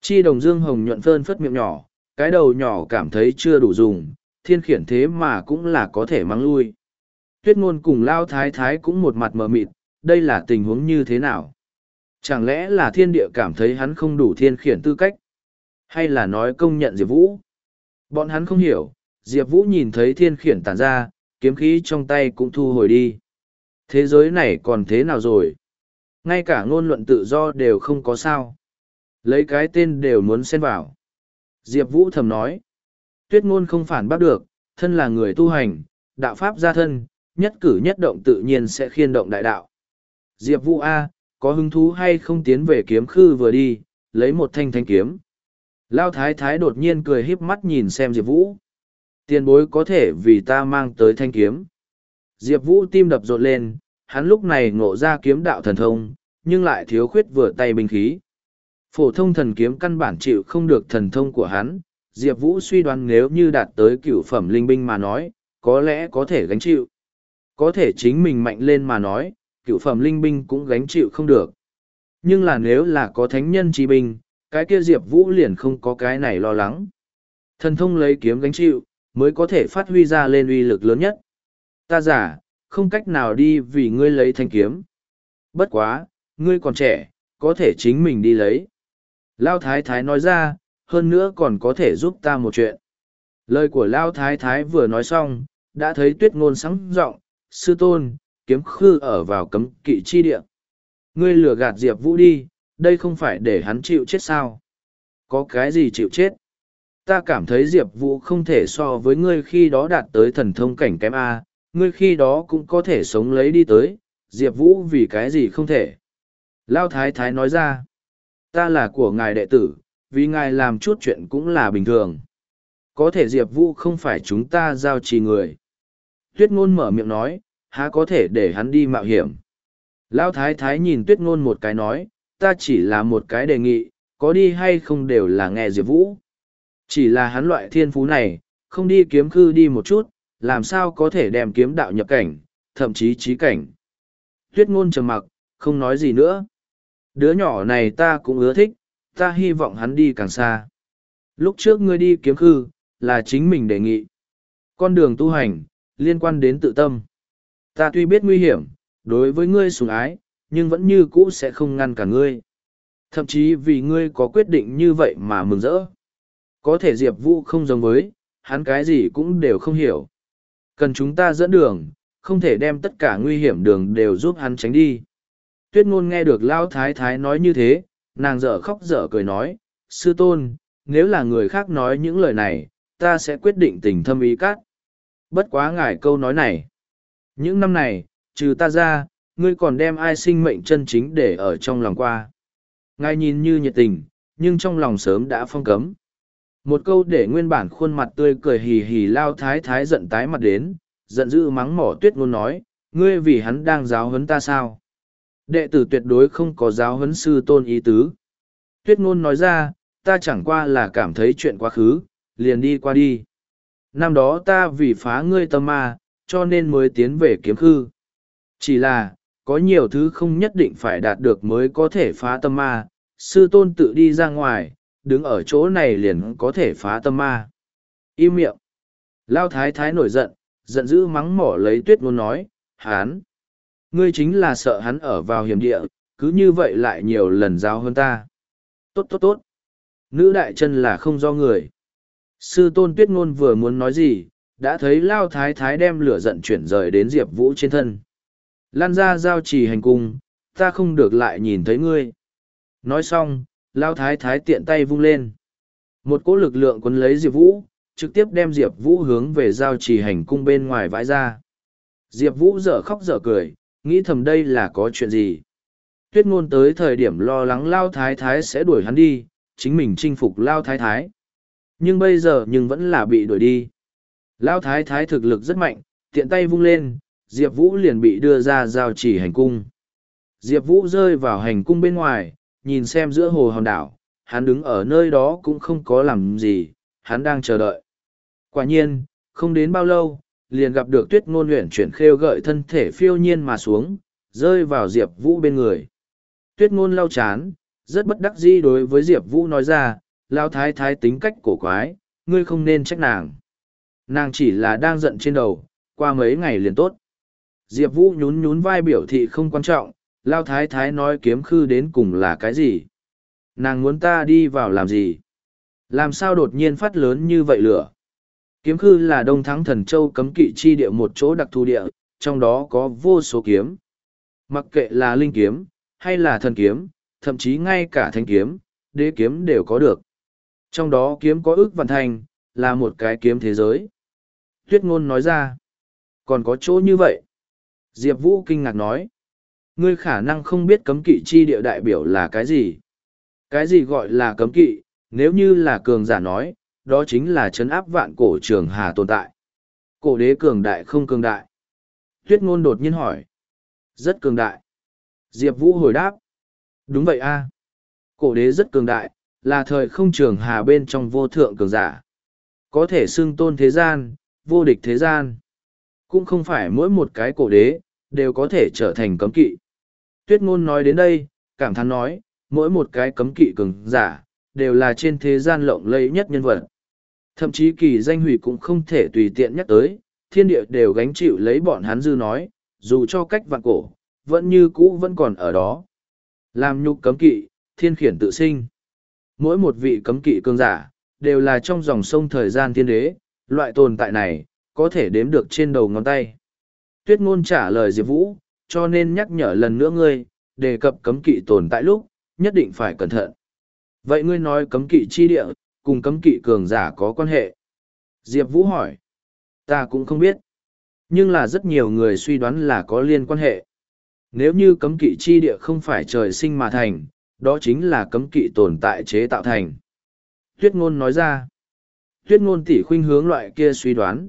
Chi đồng dương hồng nhuận phơn phất miệng nhỏ, cái đầu nhỏ cảm thấy chưa đủ dùng, thiên khiển thế mà cũng là có thể mang lui. Tuyết ngôn cùng lao thái thái cũng một mặt mờ mịt, đây là tình huống như thế nào? Chẳng lẽ là thiên địa cảm thấy hắn không đủ thiên khiển tư cách? Hay là nói công nhận Diệp Vũ? Bọn hắn không hiểu, Diệp Vũ nhìn thấy thiên khiển tàn ra, kiếm khí trong tay cũng thu hồi đi. Thế giới này còn thế nào rồi? Ngay cả ngôn luận tự do đều không có sao. Lấy cái tên đều muốn xen vào. Diệp Vũ thầm nói. Tuyết ngôn không phản bác được, thân là người tu hành, đạo pháp gia thân, nhất cử nhất động tự nhiên sẽ khiên động đại đạo. Diệp Vũ A, có hứng thú hay không tiến về kiếm khư vừa đi, lấy một thanh thanh kiếm. Lao thái thái đột nhiên cười híp mắt nhìn xem Diệp Vũ. Tiền bối có thể vì ta mang tới thanh kiếm. Diệp Vũ tim đập rộn lên, hắn lúc này ngộ ra kiếm đạo thần thông, nhưng lại thiếu khuyết vừa tay binh khí. Phổ thông thần kiếm căn bản chịu không được thần thông của hắn, Diệp Vũ suy đoán nếu như đạt tới cựu phẩm linh binh mà nói, có lẽ có thể gánh chịu. Có thể chính mình mạnh lên mà nói, cựu phẩm linh binh cũng gánh chịu không được. Nhưng là nếu là có thánh nhân trí binh, cái kia Diệp Vũ liền không có cái này lo lắng. Thần thông lấy kiếm gánh chịu, mới có thể phát huy ra lên uy lực lớn nhất. Ta giả, không cách nào đi vì ngươi lấy thanh kiếm. Bất quá, ngươi còn trẻ, có thể chính mình đi lấy. Lao Thái Thái nói ra, hơn nữa còn có thể giúp ta một chuyện. Lời của Lao Thái Thái vừa nói xong, đã thấy tuyết ngôn sáng giọng sư tôn, kiếm khư ở vào cấm kỵ chi địa. Ngươi lừa gạt Diệp Vũ đi, đây không phải để hắn chịu chết sao? Có cái gì chịu chết? Ta cảm thấy Diệp Vũ không thể so với ngươi khi đó đạt tới thần thông cảnh kém A, ngươi khi đó cũng có thể sống lấy đi tới, Diệp Vũ vì cái gì không thể. Lao Thái Thái nói ra, ta là của ngài đệ tử, vì ngài làm chút chuyện cũng là bình thường. Có thể Diệp Vũ không phải chúng ta giao trì người. Tuyết ngôn mở miệng nói, há có thể để hắn đi mạo hiểm. Lao Thái Thái nhìn Tuyết ngôn một cái nói, ta chỉ là một cái đề nghị, có đi hay không đều là nghe Diệp Vũ. Chỉ là hắn loại thiên phú này, không đi kiếm khư đi một chút, làm sao có thể đem kiếm đạo nhập cảnh, thậm chí trí cảnh. Tuyết ngôn trầm mặc, không nói gì nữa. Đứa nhỏ này ta cũng ưa thích, ta hy vọng hắn đi càng xa. Lúc trước ngươi đi kiếm khư, là chính mình đề nghị. Con đường tu hành, liên quan đến tự tâm. Ta tuy biết nguy hiểm, đối với ngươi sủng ái, nhưng vẫn như cũ sẽ không ngăn cả ngươi. Thậm chí vì ngươi có quyết định như vậy mà mừng rỡ. Có thể Diệp Vũ không giống với, hắn cái gì cũng đều không hiểu. Cần chúng ta dẫn đường, không thể đem tất cả nguy hiểm đường đều giúp hắn tránh đi. Tuyết ngôn nghe được Lao Thái Thái nói như thế, nàng dở khóc dở cười nói, Sư Tôn, nếu là người khác nói những lời này, ta sẽ quyết định tình thâm ý cát Bất quá ngài câu nói này. Những năm này, trừ ta ra, ngươi còn đem ai sinh mệnh chân chính để ở trong lòng qua. Ngài nhìn như nhiệt tình, nhưng trong lòng sớm đã phong cấm. Một câu để nguyên bản khuôn mặt tươi cười hì hì lao thái thái giận tái mặt đến, giận dữ mắng mỏ tuyết ngôn nói, ngươi vì hắn đang giáo huấn ta sao? Đệ tử tuyệt đối không có giáo huấn sư tôn ý tứ. Tuyết ngôn nói ra, ta chẳng qua là cảm thấy chuyện quá khứ, liền đi qua đi. Năm đó ta vì phá ngươi tâm ma, cho nên mới tiến về kiếm khư. Chỉ là, có nhiều thứ không nhất định phải đạt được mới có thể phá tâm ma, sư tôn tự đi ra ngoài, đứng ở chỗ này liền có thể phá tâm ma. Im miệng. Lao thái thái nổi giận, giận dữ mắng mỏ lấy tuyết ngôn nói, hán. Ngươi chính là sợ hắn ở vào hiểm địa, cứ như vậy lại nhiều lần giao hơn ta. Tốt tốt tốt. Nữ đại chân là không do người. Sư tôn tuyết ngôn vừa muốn nói gì, đã thấy Lao thái thái đem lửa giận chuyển rời đến Diệp Vũ trên thân. Lan ra giao trì hành cung, ta không được lại nhìn thấy ngươi. Nói xong, Lao thái thái tiện tay vung lên. Một cỗ lực lượng quấn lấy Diệp Vũ, trực tiếp đem Diệp Vũ hướng về giao trì hành cung bên ngoài vãi ra. Diệp Vũ dở khóc dở cười, nghĩ thầm đây là có chuyện gì. Tuyết ngôn tới thời điểm lo lắng Lao Thái Thái sẽ đuổi hắn đi, chính mình chinh phục Lao Thái Thái. Nhưng bây giờ nhưng vẫn là bị đuổi đi. Lao Thái Thái thực lực rất mạnh, tiện tay vung lên, Diệp Vũ liền bị đưa ra giao chỉ hành cung. Diệp Vũ rơi vào hành cung bên ngoài, nhìn xem giữa hồ hòn đảo, hắn đứng ở nơi đó cũng không có làm gì, hắn đang chờ đợi. Quả nhiên, không đến bao lâu, liền gặp được tuyết ngôn luyện chuyển khêu gợi thân thể phiêu nhiên mà xuống, rơi vào Diệp Vũ bên người. Tuyết ngôn lau chán, rất bất đắc dĩ đối với Diệp Vũ nói ra, lao thái thái tính cách cổ quái, ngươi không nên trách nàng. Nàng chỉ là đang giận trên đầu, qua mấy ngày liền tốt. Diệp Vũ nhún nhún vai biểu thị không quan trọng, lao thái thái nói kiếm khư đến cùng là cái gì. Nàng muốn ta đi vào làm gì? Làm sao đột nhiên phát lớn như vậy lửa? Kiếm khư là đông thắng thần châu cấm kỵ chi địa một chỗ đặc thù địa, trong đó có vô số kiếm. Mặc kệ là linh kiếm, hay là thần kiếm, thậm chí ngay cả thanh kiếm, đế kiếm đều có được. Trong đó kiếm có ước văn thành, là một cái kiếm thế giới. Tuyết ngôn nói ra, còn có chỗ như vậy. Diệp Vũ kinh ngạc nói, ngươi khả năng không biết cấm kỵ chi địa đại biểu là cái gì. Cái gì gọi là cấm kỵ, nếu như là cường giả nói, đó chính là chấn áp vạn cổ trường hà tồn tại. Cổ đế cường đại không cường đại. Tuyết ngôn đột nhiên hỏi. Rất cường đại. Diệp Vũ hồi đáp. Đúng vậy a Cổ đế rất cường đại, là thời không trường hà bên trong vô thượng cường giả. Có thể xưng tôn thế gian, vô địch thế gian. Cũng không phải mỗi một cái cổ đế, đều có thể trở thành cấm kỵ. Tuyết ngôn nói đến đây, cảm thán nói, mỗi một cái cấm kỵ cường giả, đều là trên thế gian lộng lẫy nhất nhân vật. Thậm chí kỳ danh hủy cũng không thể tùy tiện nhắc tới, thiên địa đều gánh chịu lấy bọn hắn dư nói, dù cho cách vạn cổ, vẫn như cũ vẫn còn ở đó. Làm nhục cấm kỵ, thiên khiển tự sinh. Mỗi một vị cấm kỵ cường giả, đều là trong dòng sông thời gian thiên đế, loại tồn tại này, có thể đếm được trên đầu ngón tay. Tuyết ngôn trả lời Diệp Vũ, cho nên nhắc nhở lần nữa ngươi, đề cập cấm kỵ tồn tại lúc, nhất định phải cẩn thận. Vậy ngươi nói cấm kỵ chi địa, cùng cấm kỵ cường giả có quan hệ? Diệp Vũ hỏi. Ta cũng không biết. Nhưng là rất nhiều người suy đoán là có liên quan hệ. Nếu như cấm kỵ chi địa không phải trời sinh mà thành, đó chính là cấm kỵ tồn tại chế tạo thành. Tuyết ngôn nói ra. Tuyết ngôn tỉ khuynh hướng loại kia suy đoán.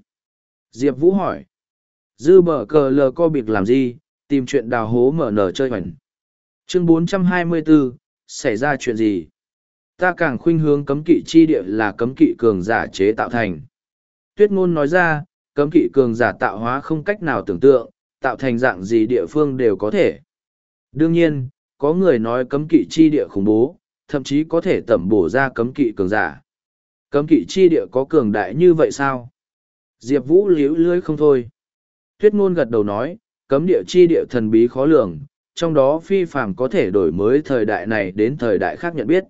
Diệp Vũ hỏi. Dư bờ cờ lờ co biệt làm gì, tìm chuyện đào hố mở nở chơi hoành. Chương 424, xảy ra chuyện gì? Ta càng khuynh hướng cấm kỵ chi địa là cấm kỵ cường giả chế tạo thành. Tuyết ngôn nói ra, cấm kỵ cường giả tạo hóa không cách nào tưởng tượng, tạo thành dạng gì địa phương đều có thể. Đương nhiên, có người nói cấm kỵ chi địa khủng bố, thậm chí có thể tẩm bổ ra cấm kỵ cường giả. Cấm kỵ chi địa có cường đại như vậy sao? Diệp Vũ liễu lưới không thôi. Tuyết ngôn gật đầu nói, cấm địa chi địa thần bí khó lường, trong đó phi phàm có thể đổi mới thời đại này đến thời đại khác nhận biết.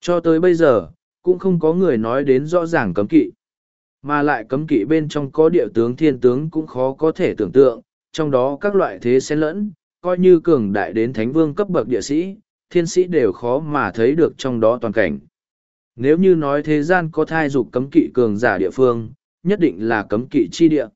Cho tới bây giờ, cũng không có người nói đến rõ ràng cấm kỵ. Mà lại cấm kỵ bên trong có địa tướng thiên tướng cũng khó có thể tưởng tượng, trong đó các loại thế xen lẫn, coi như cường đại đến thánh vương cấp bậc địa sĩ, thiên sĩ đều khó mà thấy được trong đó toàn cảnh. Nếu như nói thế gian có thai dục cấm kỵ cường giả địa phương, nhất định là cấm kỵ chi địa.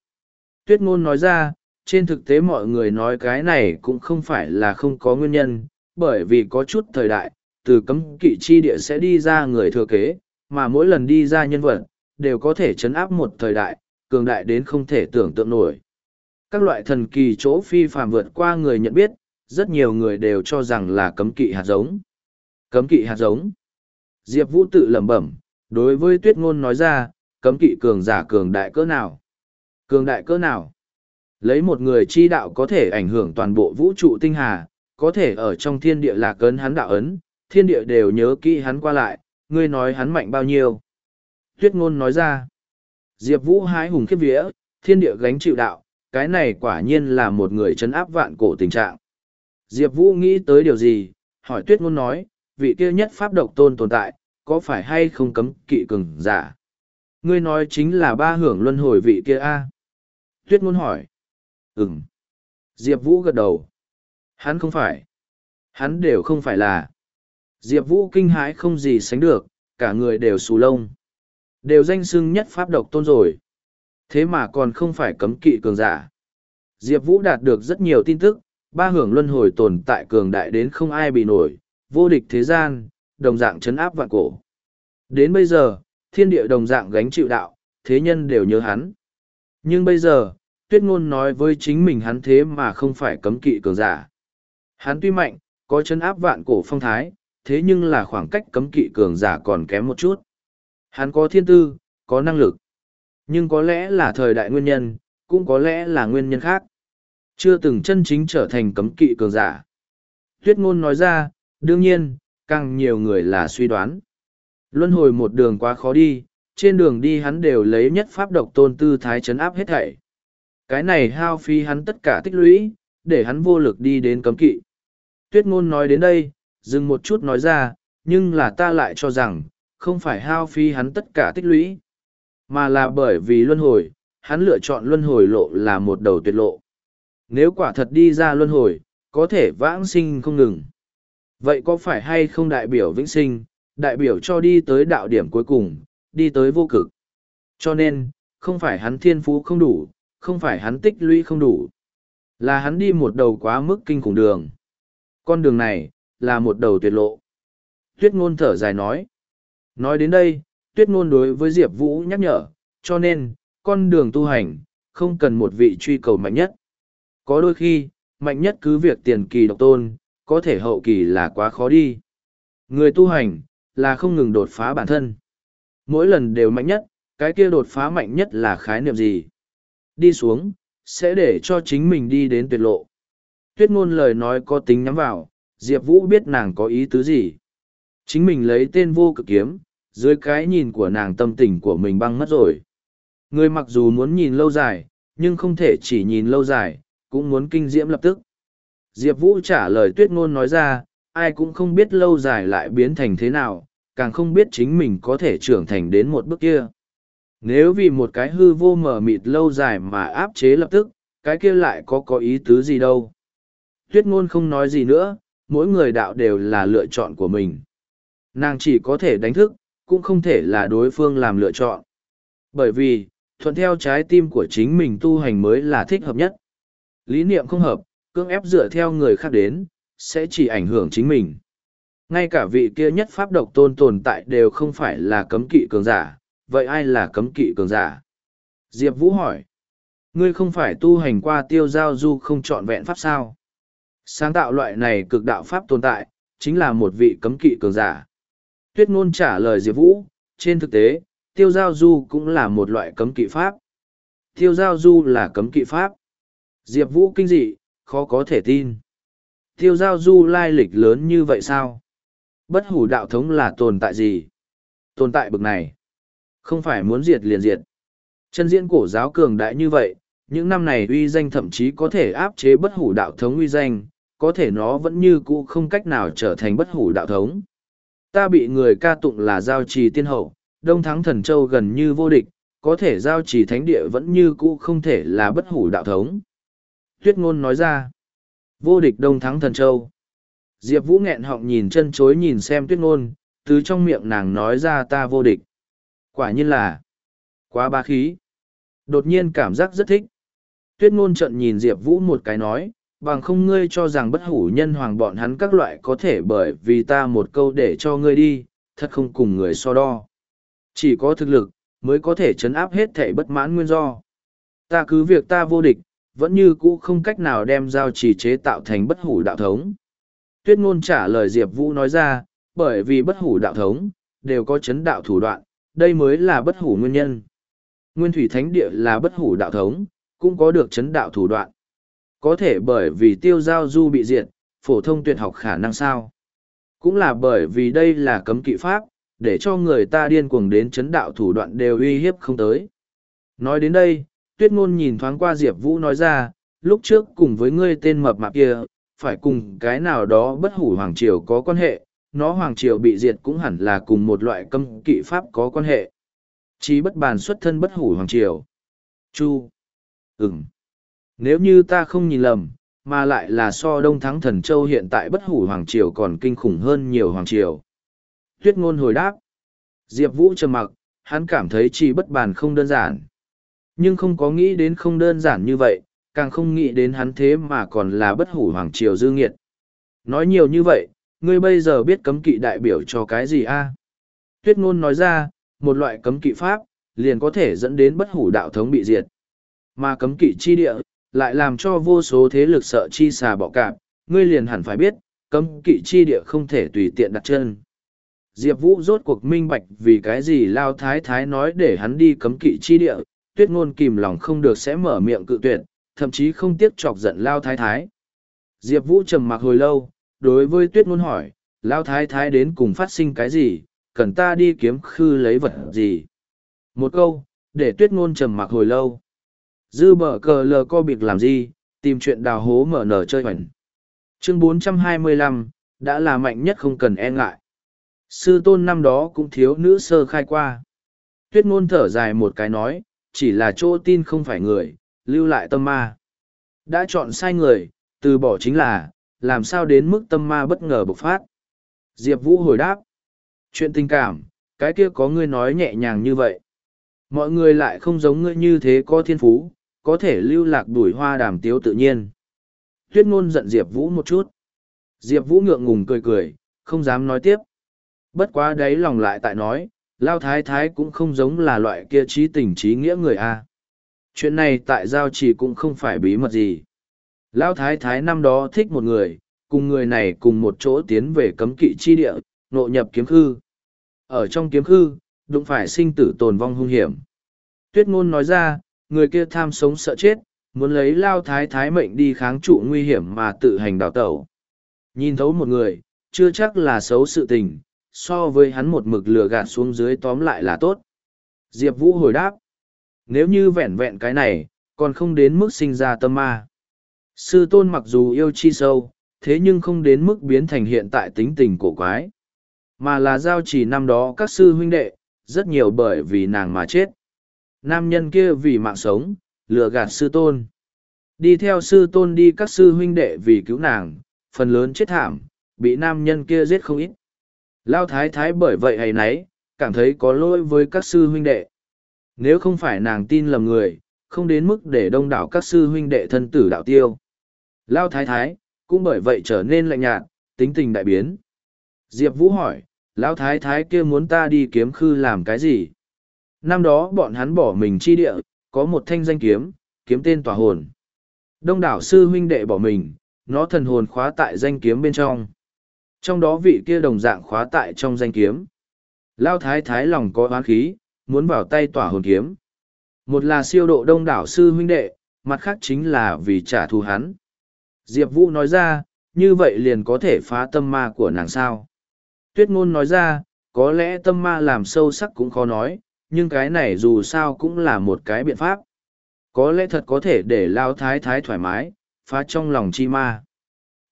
Tuyết ngôn nói ra, trên thực tế mọi người nói cái này cũng không phải là không có nguyên nhân, bởi vì có chút thời đại, từ cấm kỵ chi địa sẽ đi ra người thừa kế, mà mỗi lần đi ra nhân vật, đều có thể chấn áp một thời đại, cường đại đến không thể tưởng tượng nổi. Các loại thần kỳ chỗ phi phàm vượt qua người nhận biết, rất nhiều người đều cho rằng là cấm kỵ hạt giống. Cấm kỵ hạt giống. Diệp Vũ tự lẩm bẩm, đối với tuyết ngôn nói ra, cấm kỵ cường giả cường đại cỡ nào? Cường đại cỡ nào? Lấy một người chi đạo có thể ảnh hưởng toàn bộ vũ trụ tinh hà, có thể ở trong thiên địa lạc ấn hắn đạo ấn, thiên địa đều nhớ kỹ hắn qua lại, ngươi nói hắn mạnh bao nhiêu. Tuyết ngôn nói ra, Diệp Vũ hái hùng khiếp vía, thiên địa gánh chịu đạo, cái này quả nhiên là một người chấn áp vạn cổ tình trạng. Diệp Vũ nghĩ tới điều gì, hỏi tuyết ngôn nói, vị kia nhất pháp độc tôn tồn tại, có phải hay không cấm kỵ cường giả? Ngươi nói chính là ba hưởng luân hồi vị kia a Tuyết ngôn hỏi. Ừm. Diệp Vũ gật đầu. Hắn không phải. Hắn đều không phải là. Diệp Vũ kinh hãi không gì sánh được, cả người đều xù lông. Đều danh xưng nhất pháp độc tôn rồi. Thế mà còn không phải cấm kỵ cường giả. Diệp Vũ đạt được rất nhiều tin tức, ba hưởng luân hồi tồn tại cường đại đến không ai bị nổi, vô địch thế gian, đồng dạng chấn áp vạn cổ. Đến bây giờ, thiên địa đồng dạng gánh chịu đạo, thế nhân đều nhớ hắn. Nhưng bây giờ, tuyết ngôn nói với chính mình hắn thế mà không phải cấm kỵ cường giả. Hắn tuy mạnh, có chấn áp vạn cổ phong thái, thế nhưng là khoảng cách cấm kỵ cường giả còn kém một chút. Hắn có thiên tư, có năng lực. Nhưng có lẽ là thời đại nguyên nhân, cũng có lẽ là nguyên nhân khác. Chưa từng chân chính trở thành cấm kỵ cường giả. Tuyết ngôn nói ra, đương nhiên, càng nhiều người là suy đoán. Luân hồi một đường quá khó đi, trên đường đi hắn đều lấy nhất pháp độc tôn tư thái chấn áp hết thảy. Cái này hao phí hắn tất cả tích lũy, để hắn vô lực đi đến cấm kỵ. Tuyết ngôn nói đến đây, dừng một chút nói ra, nhưng là ta lại cho rằng, không phải hao phí hắn tất cả tích lũy, mà là bởi vì luân hồi, hắn lựa chọn luân hồi lộ là một đầu tuyệt lộ. Nếu quả thật đi ra luân hồi, có thể vãng sinh không ngừng. Vậy có phải hay không đại biểu vĩnh sinh, đại biểu cho đi tới đạo điểm cuối cùng, đi tới vô cực. Cho nên, không phải hắn thiên phú không đủ, không phải hắn tích lũy không đủ. Là hắn đi một đầu quá mức kinh khủng đường. Con đường này, là một đầu tuyệt lộ. Tuyết ngôn thở dài nói. Nói đến đây, tuyết ngôn đối với Diệp Vũ nhắc nhở, cho nên, con đường tu hành, không cần một vị truy cầu mạnh nhất. Có đôi khi, mạnh nhất cứ việc tiền kỳ độc tôn, có thể hậu kỳ là quá khó đi. Người tu hành, là không ngừng đột phá bản thân. Mỗi lần đều mạnh nhất, cái kia đột phá mạnh nhất là khái niệm gì? Đi xuống, sẽ để cho chính mình đi đến tuyệt lộ. Tuyết ngôn lời nói có tính nhắm vào, Diệp Vũ biết nàng có ý tứ gì. Chính mình lấy tên vô cực kiếm, dưới cái nhìn của nàng tâm tình của mình băng mất rồi. Người mặc dù muốn nhìn lâu dài, nhưng không thể chỉ nhìn lâu dài, cũng muốn kinh diễm lập tức. Diệp Vũ trả lời tuyết ngôn nói ra, ai cũng không biết lâu dài lại biến thành thế nào, càng không biết chính mình có thể trưởng thành đến một bước kia. Nếu vì một cái hư vô mở mịt lâu dài mà áp chế lập tức, cái kia lại có có ý tứ gì đâu. Tuyết ngôn không nói gì nữa, mỗi người đạo đều là lựa chọn của mình. Nàng chỉ có thể đánh thức, cũng không thể là đối phương làm lựa chọn. Bởi vì, thuận theo trái tim của chính mình tu hành mới là thích hợp nhất. Lý niệm không hợp, cưỡng ép dựa theo người khác đến, sẽ chỉ ảnh hưởng chính mình. Ngay cả vị kia nhất pháp độc tôn tồn tại đều không phải là cấm kỵ cường giả, vậy ai là cấm kỵ cường giả? Diệp Vũ hỏi. Ngươi không phải tu hành qua tiêu giao du không trọn vẹn pháp sao? Sáng tạo loại này cực đạo pháp tồn tại, chính là một vị cấm kỵ cường giả. Tuyết ngôn trả lời Diệp Vũ, trên thực tế, tiêu giao du cũng là một loại cấm kỵ pháp. Tiêu giao du là cấm kỵ pháp. Diệp Vũ kinh dị, khó có thể tin. Tiêu giao du lai lịch lớn như vậy sao? Bất hủ đạo thống là tồn tại gì? Tồn tại bực này. Không phải muốn diệt liền diệt. Chân diễn cổ giáo cường đại như vậy, những năm này uy danh thậm chí có thể áp chế bất hủ đạo thống uy danh, có thể nó vẫn như cũ không cách nào trở thành bất hủ đạo thống. Ta bị người ca tụng là giao trì tiên hậu, đông thắng thần châu gần như vô địch, có thể giao trì thánh địa vẫn như cũ không thể là bất hủ đạo thống. Tuyết ngôn nói ra, vô địch đông thắng thần châu. Diệp Vũ nghẹn họng nhìn chân chối nhìn xem tuyết ngôn, từ trong miệng nàng nói ra ta vô địch. Quả nhiên là, quá ba khí. Đột nhiên cảm giác rất thích. Tuyết ngôn trận nhìn Diệp Vũ một cái nói, bằng không ngươi cho rằng bất hủ nhân hoàng bọn hắn các loại có thể bởi vì ta một câu để cho ngươi đi, thật không cùng người so đo. Chỉ có thực lực, mới có thể chấn áp hết thể bất mãn nguyên do. Ta cứ việc ta vô địch, vẫn như cũ không cách nào đem giao trì chế tạo thành bất hủ đạo thống. Tuyết ngôn trả lời Diệp Vũ nói ra, bởi vì bất hủ đạo thống, đều có chấn đạo thủ đoạn, đây mới là bất hủ nguyên nhân. Nguyên thủy thánh địa là bất hủ đạo thống, cũng có được chấn đạo thủ đoạn. Có thể bởi vì tiêu giao du bị diệt, phổ thông tuyệt học khả năng sao. Cũng là bởi vì đây là cấm kỵ pháp, để cho người ta điên cuồng đến chấn đạo thủ đoạn đều uy hiếp không tới. Nói đến đây, tuyết ngôn nhìn thoáng qua Diệp Vũ nói ra, lúc trước cùng với ngươi tên mập mạp kia, phải cùng cái nào đó bất hủ Hoàng Triều có quan hệ, nó Hoàng Triều bị diệt cũng hẳn là cùng một loại cấm kỵ pháp có quan hệ. Chí bất bàn xuất thân bất hủ Hoàng Triều. Chu. Ừm. Nếu như ta không nhìn lầm, mà lại là so đông thắng thần châu hiện tại bất hủ Hoàng Triều còn kinh khủng hơn nhiều Hoàng Triều. Tuyết ngôn hồi đáp. Diệp Vũ trầm mặc, hắn cảm thấy chỉ bất bàn không đơn giản. Nhưng không có nghĩ đến không đơn giản như vậy, càng không nghĩ đến hắn thế mà còn là bất hủ hoàng triều dư nghiệt. Nói nhiều như vậy, ngươi bây giờ biết cấm kỵ đại biểu cho cái gì a? Tuyết ngôn nói ra, một loại cấm kỵ pháp, liền có thể dẫn đến bất hủ đạo thống bị diệt. Mà cấm kỵ chi địa, lại làm cho vô số thế lực sợ chi xà bọ cạp, ngươi liền hẳn phải biết, cấm kỵ chi địa không thể tùy tiện đặt chân. Diệp Vũ rốt cuộc minh bạch vì cái gì Lao Thái Thái nói để hắn đi cấm kỵ chi địa, tuyết ngôn kìm lòng không được sẽ mở miệng cự tuyệt, thậm chí không tiếc chọc giận Lao Thái Thái. Diệp Vũ trầm mặc hồi lâu, đối với tuyết ngôn hỏi, Lao Thái Thái đến cùng phát sinh cái gì, cần ta đi kiếm khư lấy vật gì. Một câu, để tuyết ngôn trầm mặc hồi lâu. Dư bờ cờ lờ co biệt làm gì, tìm chuyện đào hố mở nở chơi hoành. Chương 425, đã là mạnh nhất không cần e ngại. Sư tôn năm đó cũng thiếu nữ sơ khai qua. Tuyết ngôn thở dài một cái nói, chỉ là chỗ tin không phải người, lưu lại tâm ma. Đã chọn sai người, từ bỏ chính là, làm sao đến mức tâm ma bất ngờ bộc phát. Diệp Vũ hồi đáp. Chuyện tình cảm, cái kia có ngươi nói nhẹ nhàng như vậy. Mọi người lại không giống ngươi như thế có thiên phú, có thể lưu lạc đuổi hoa đàm tiếu tự nhiên. Tuyết ngôn giận Diệp Vũ một chút. Diệp Vũ ngượng ngùng cười cười, không dám nói tiếp. Bất quá đấy lòng lại tại nói, Lao Thái Thái cũng không giống là loại kia trí tình trí nghĩa người A. Chuyện này tại Giao chỉ cũng không phải bí mật gì. Lao Thái Thái năm đó thích một người, cùng người này cùng một chỗ tiến về cấm kỵ chi địa, nộ nhập kiếm khư. Ở trong kiếm khư, đụng phải sinh tử tồn vong hung hiểm. Tuyết ngôn nói ra, người kia tham sống sợ chết, muốn lấy Lao Thái Thái mệnh đi kháng trụ nguy hiểm mà tự hành đào tẩu. Nhìn thấu một người, chưa chắc là xấu sự tình, so với hắn một mực lừa gạt xuống dưới tóm lại là tốt. Diệp Vũ hồi đáp, nếu như vẹn vẹn cái này, còn không đến mức sinh ra tâm ma. Sư tôn mặc dù yêu chi sâu, thế nhưng không đến mức biến thành hiện tại tính tình cổ quái. Mà là giao chỉ năm đó các sư huynh đệ, rất nhiều bởi vì nàng mà chết. Nam nhân kia vì mạng sống, lừa gạt sư tôn. Đi theo sư tôn đi các sư huynh đệ vì cứu nàng, phần lớn chết thảm, bị nam nhân kia giết không ít. Lao thái thái bởi vậy hay nấy, cảm thấy có lỗi với các sư huynh đệ. Nếu không phải nàng tin lầm người, không đến mức để đông đảo các sư huynh đệ thân tử đạo tiêu. Lao thái thái, cũng bởi vậy trở nên lạnh nhạt, tính tình đại biến. Diệp Vũ hỏi, Lão thái thái kia muốn ta đi kiếm khư làm cái gì? Năm đó bọn hắn bỏ mình chi địa, có một thanh danh kiếm, kiếm tên tòa hồn. Đông đảo sư huynh đệ bỏ mình, nó thần hồn khóa tại danh kiếm bên trong. Trong đó vị kia đồng dạng khóa tại trong danh kiếm. Lao thái thái lòng có oán khí, muốn vào tay tỏa hồn kiếm. Một là siêu độ đông đảo sư huynh đệ, mặt khác chính là vì trả thù hắn. Diệp Vũ nói ra, như vậy liền có thể phá tâm ma của nàng sao. Tuyết ngôn nói ra, có lẽ tâm ma làm sâu sắc cũng khó nói, nhưng cái này dù sao cũng là một cái biện pháp. Có lẽ thật có thể để lao thái thái thoải mái, phá trong lòng chi ma.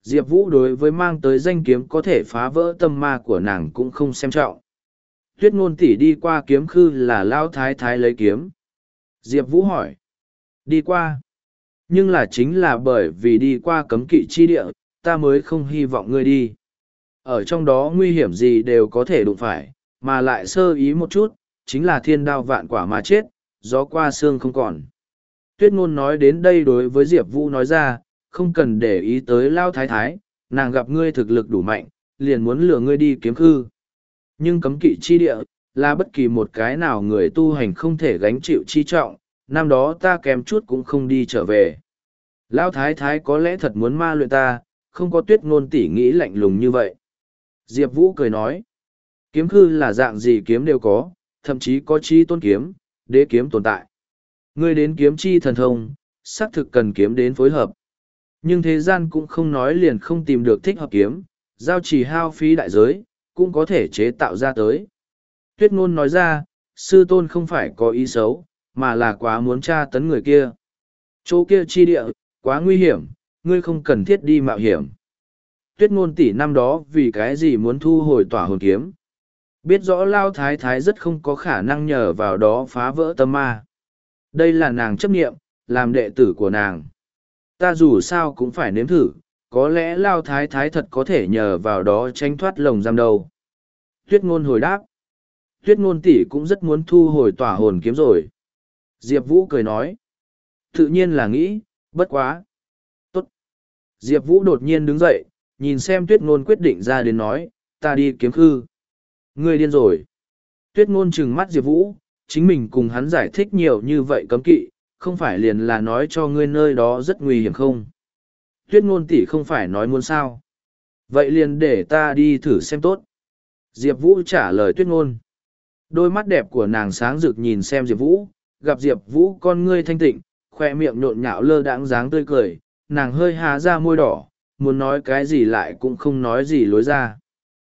Diệp Vũ đối với mang tới danh kiếm có thể phá vỡ tâm ma của nàng cũng không xem trọng. Tuyết ngôn tỷ đi qua kiếm khư là lao thái thái lấy kiếm. Diệp Vũ hỏi. Đi qua. Nhưng là chính là bởi vì đi qua cấm kỵ chi địa, ta mới không hy vọng ngươi đi. Ở trong đó nguy hiểm gì đều có thể đụng phải, mà lại sơ ý một chút, chính là thiên đao vạn quả mà chết, gió qua xương không còn. Tuyết ngôn nói đến đây đối với Diệp Vũ nói ra, không cần để ý tới lao thái thái, nàng gặp ngươi thực lực đủ mạnh, liền muốn lừa ngươi đi kiếm khư. Nhưng cấm kỵ chi địa, là bất kỳ một cái nào người tu hành không thể gánh chịu chi trọng, năm đó ta kèm chút cũng không đi trở về. Lao thái thái có lẽ thật muốn ma luyện ta, không có tuyết ngôn tỉ nghĩ lạnh lùng như vậy. Diệp Vũ cười nói, kiếm khư là dạng gì kiếm đều có, thậm chí có chi tôn kiếm, đế kiếm tồn tại. Ngươi đến kiếm chi thần thông, xác thực cần kiếm đến phối hợp. Nhưng thế gian cũng không nói liền không tìm được thích hợp kiếm, giao chỉ hao phí đại giới, cũng có thể chế tạo ra tới. Tuyết ngôn nói ra, sư tôn không phải có ý xấu, mà là quá muốn tra tấn người kia. Chỗ kia chi địa, quá nguy hiểm, ngươi không cần thiết đi mạo hiểm. Tuyết ngôn tỷ năm đó vì cái gì muốn thu hồi tỏa hồn kiếm. Biết rõ Lao Thái Thái rất không có khả năng nhờ vào đó phá vỡ tâm ma. Đây là nàng chấp nghiệm, làm đệ tử của nàng. Ta dù sao cũng phải nếm thử, có lẽ Lao Thái Thái thật có thể nhờ vào đó tránh thoát lồng giam đầu. Tuyết ngôn hồi đáp. Tuyết ngôn tỷ cũng rất muốn thu hồi tỏa hồn kiếm rồi. Diệp Vũ cười nói. Tự nhiên là nghĩ, bất quá. Tốt. Diệp Vũ đột nhiên đứng dậy, nhìn xem tuyết ngôn quyết định ra đến nói, ta đi kiếm khư. Ngươi điên rồi. Tuyết ngôn trừng mắt Diệp Vũ, chính mình cùng hắn giải thích nhiều như vậy cấm kỵ, không phải liền là nói cho ngươi nơi đó rất nguy hiểm không. Tuyết ngôn tỷ không phải nói muốn sao. Vậy liền để ta đi thử xem tốt. Diệp Vũ trả lời tuyết ngôn. Đôi mắt đẹp của nàng sáng rực nhìn xem Diệp Vũ, gặp Diệp Vũ con ngươi thanh tịnh, khoe miệng nhộn nhạo lơ đãng dáng tươi cười, nàng hơi há ra môi đỏ, muốn nói cái gì lại cũng không nói gì lối ra.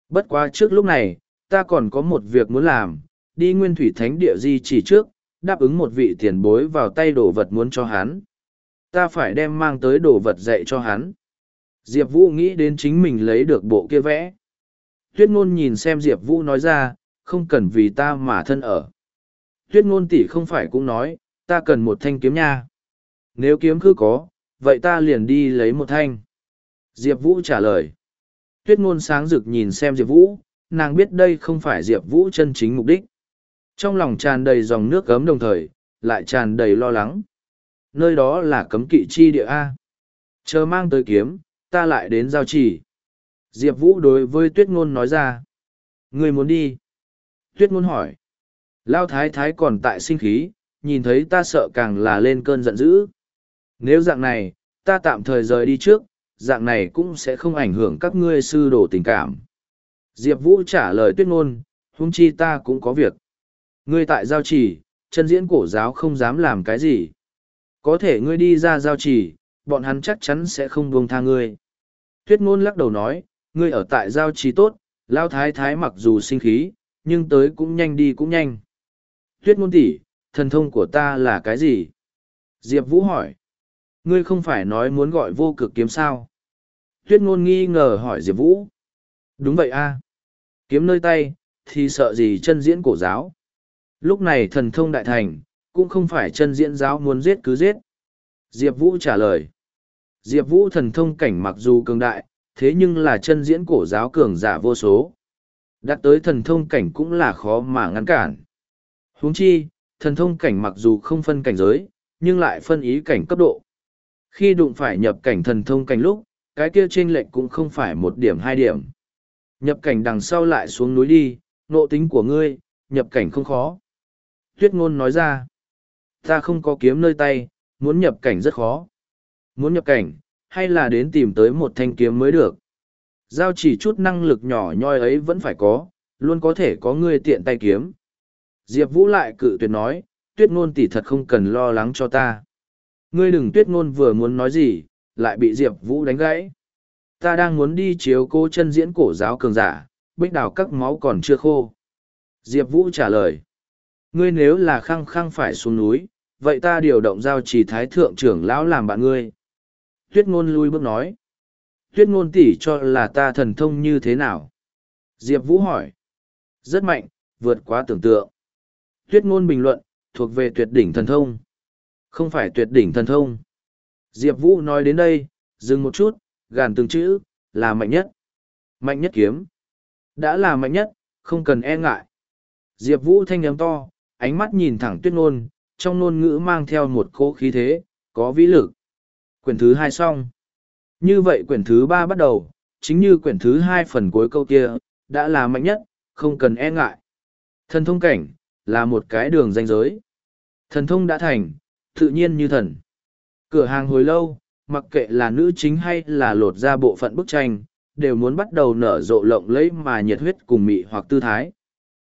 Bất quá trước lúc này, ta còn có một việc muốn làm, đi nguyên thủy thánh địa di chỉ trước, đáp ứng một vị tiền bối vào tay đồ vật muốn cho hắn. Ta phải đem mang tới đồ vật dạy cho hắn. Diệp Vũ nghĩ đến chính mình lấy được bộ kia vẽ. Tuyết ngôn nhìn xem Diệp Vũ nói ra, không cần vì ta mà thân ở. Tuyết ngôn tỷ không phải cũng nói, ta cần một thanh kiếm nha. Nếu kiếm cứ có, vậy ta liền đi lấy một thanh. Diệp Vũ trả lời. Tuyết ngôn sáng rực nhìn xem Diệp Vũ, nàng biết đây không phải Diệp Vũ chân chính mục đích. Trong lòng tràn đầy dòng nước cấm đồng thời, lại tràn đầy lo lắng. Nơi đó là cấm kỵ chi địa A. Chờ mang tới kiếm, ta lại đến giao chỉ. Diệp Vũ đối với Tuyết ngôn nói ra. Người muốn đi. Tuyết ngôn hỏi. Lao thái thái còn tại sinh khí, nhìn thấy ta sợ càng là lên cơn giận dữ. Nếu dạng này, ta tạm thời rời đi trước, dạng này cũng sẽ không ảnh hưởng các ngươi sư đồ tình cảm. Diệp Vũ trả lời tuyết ngôn, huống chi ta cũng có việc. Ngươi tại giao trì, chân diễn cổ giáo không dám làm cái gì. Có thể ngươi đi ra giao trì, bọn hắn chắc chắn sẽ không buông tha ngươi. Tuyết ngôn lắc đầu nói, ngươi ở tại giao trì tốt, lao thái thái mặc dù sinh khí, nhưng tới cũng nhanh đi cũng nhanh. Tuyết ngôn tỷ, thần thông của ta là cái gì? Diệp Vũ hỏi. Ngươi không phải nói muốn gọi vô cực kiếm sao? Tuyết ngôn nghi ngờ hỏi Diệp Vũ. Đúng vậy a Kiếm nơi tay, thì sợ gì chân diễn cổ giáo. Lúc này thần thông đại thành, cũng không phải chân diễn giáo muốn giết cứ giết. Diệp Vũ trả lời. Diệp Vũ thần thông cảnh mặc dù cường đại, thế nhưng là chân diễn cổ giáo cường giả vô số. Đạt tới thần thông cảnh cũng là khó mà ngăn cản. huống chi, thần thông cảnh mặc dù không phân cảnh giới, nhưng lại phân ý cảnh cấp độ. Khi đụng phải nhập cảnh thần thông cảnh lúc, cái kia trên lệnh cũng không phải một điểm hai điểm. Nhập cảnh đằng sau lại xuống núi đi, nộ tính của ngươi, nhập cảnh không khó. Tuyết ngôn nói ra, ta không có kiếm nơi tay, muốn nhập cảnh rất khó. Muốn nhập cảnh, hay là đến tìm tới một thanh kiếm mới được. Giao chỉ chút năng lực nhỏ nhoi ấy vẫn phải có, luôn có thể có ngươi tiện tay kiếm. Diệp Vũ lại cự tuyệt nói, tuyết ngôn tỷ thật không cần lo lắng cho ta. Ngươi đừng tuyết ngôn vừa muốn nói gì, lại bị Diệp Vũ đánh gãy. Ta đang muốn đi chiếu cô chân diễn cổ giáo cường giả, bích đào các máu còn chưa khô. Diệp Vũ trả lời. Ngươi nếu là khăng khăng phải xuống núi, vậy ta điều động giao trì thái thượng trưởng lão làm bạn ngươi. Tuyết ngôn lui bước nói. Tuyết ngôn tỷ cho là ta thần thông như thế nào? Diệp Vũ hỏi. Rất mạnh, vượt quá tưởng tượng. Tuyết ngôn bình luận, thuộc về tuyệt đỉnh thần thông. Không phải tuyệt đỉnh thần thông. Diệp Vũ nói đến đây, dừng một chút, gàn từng chữ, là mạnh nhất. Mạnh nhất kiếm. Đã là mạnh nhất, không cần e ngại. Diệp Vũ thanh âm to, ánh mắt nhìn thẳng tuyết ngôn, trong ngôn ngữ mang theo một cỗ khí thế, có vĩ lực. Quyển thứ hai xong. Như vậy quyển thứ ba bắt đầu, chính như quyển thứ hai phần cuối câu kia, đã là mạnh nhất, không cần e ngại. Thần thông cảnh, là một cái đường danh giới. Thần thông đã thành, tự nhiên như thần. Cửa hàng hồi lâu, mặc kệ là nữ chính hay là lột ra bộ phận bức tranh, đều muốn bắt đầu nở rộ lộng lẫy mà nhiệt huyết cùng mị hoặc tư thái.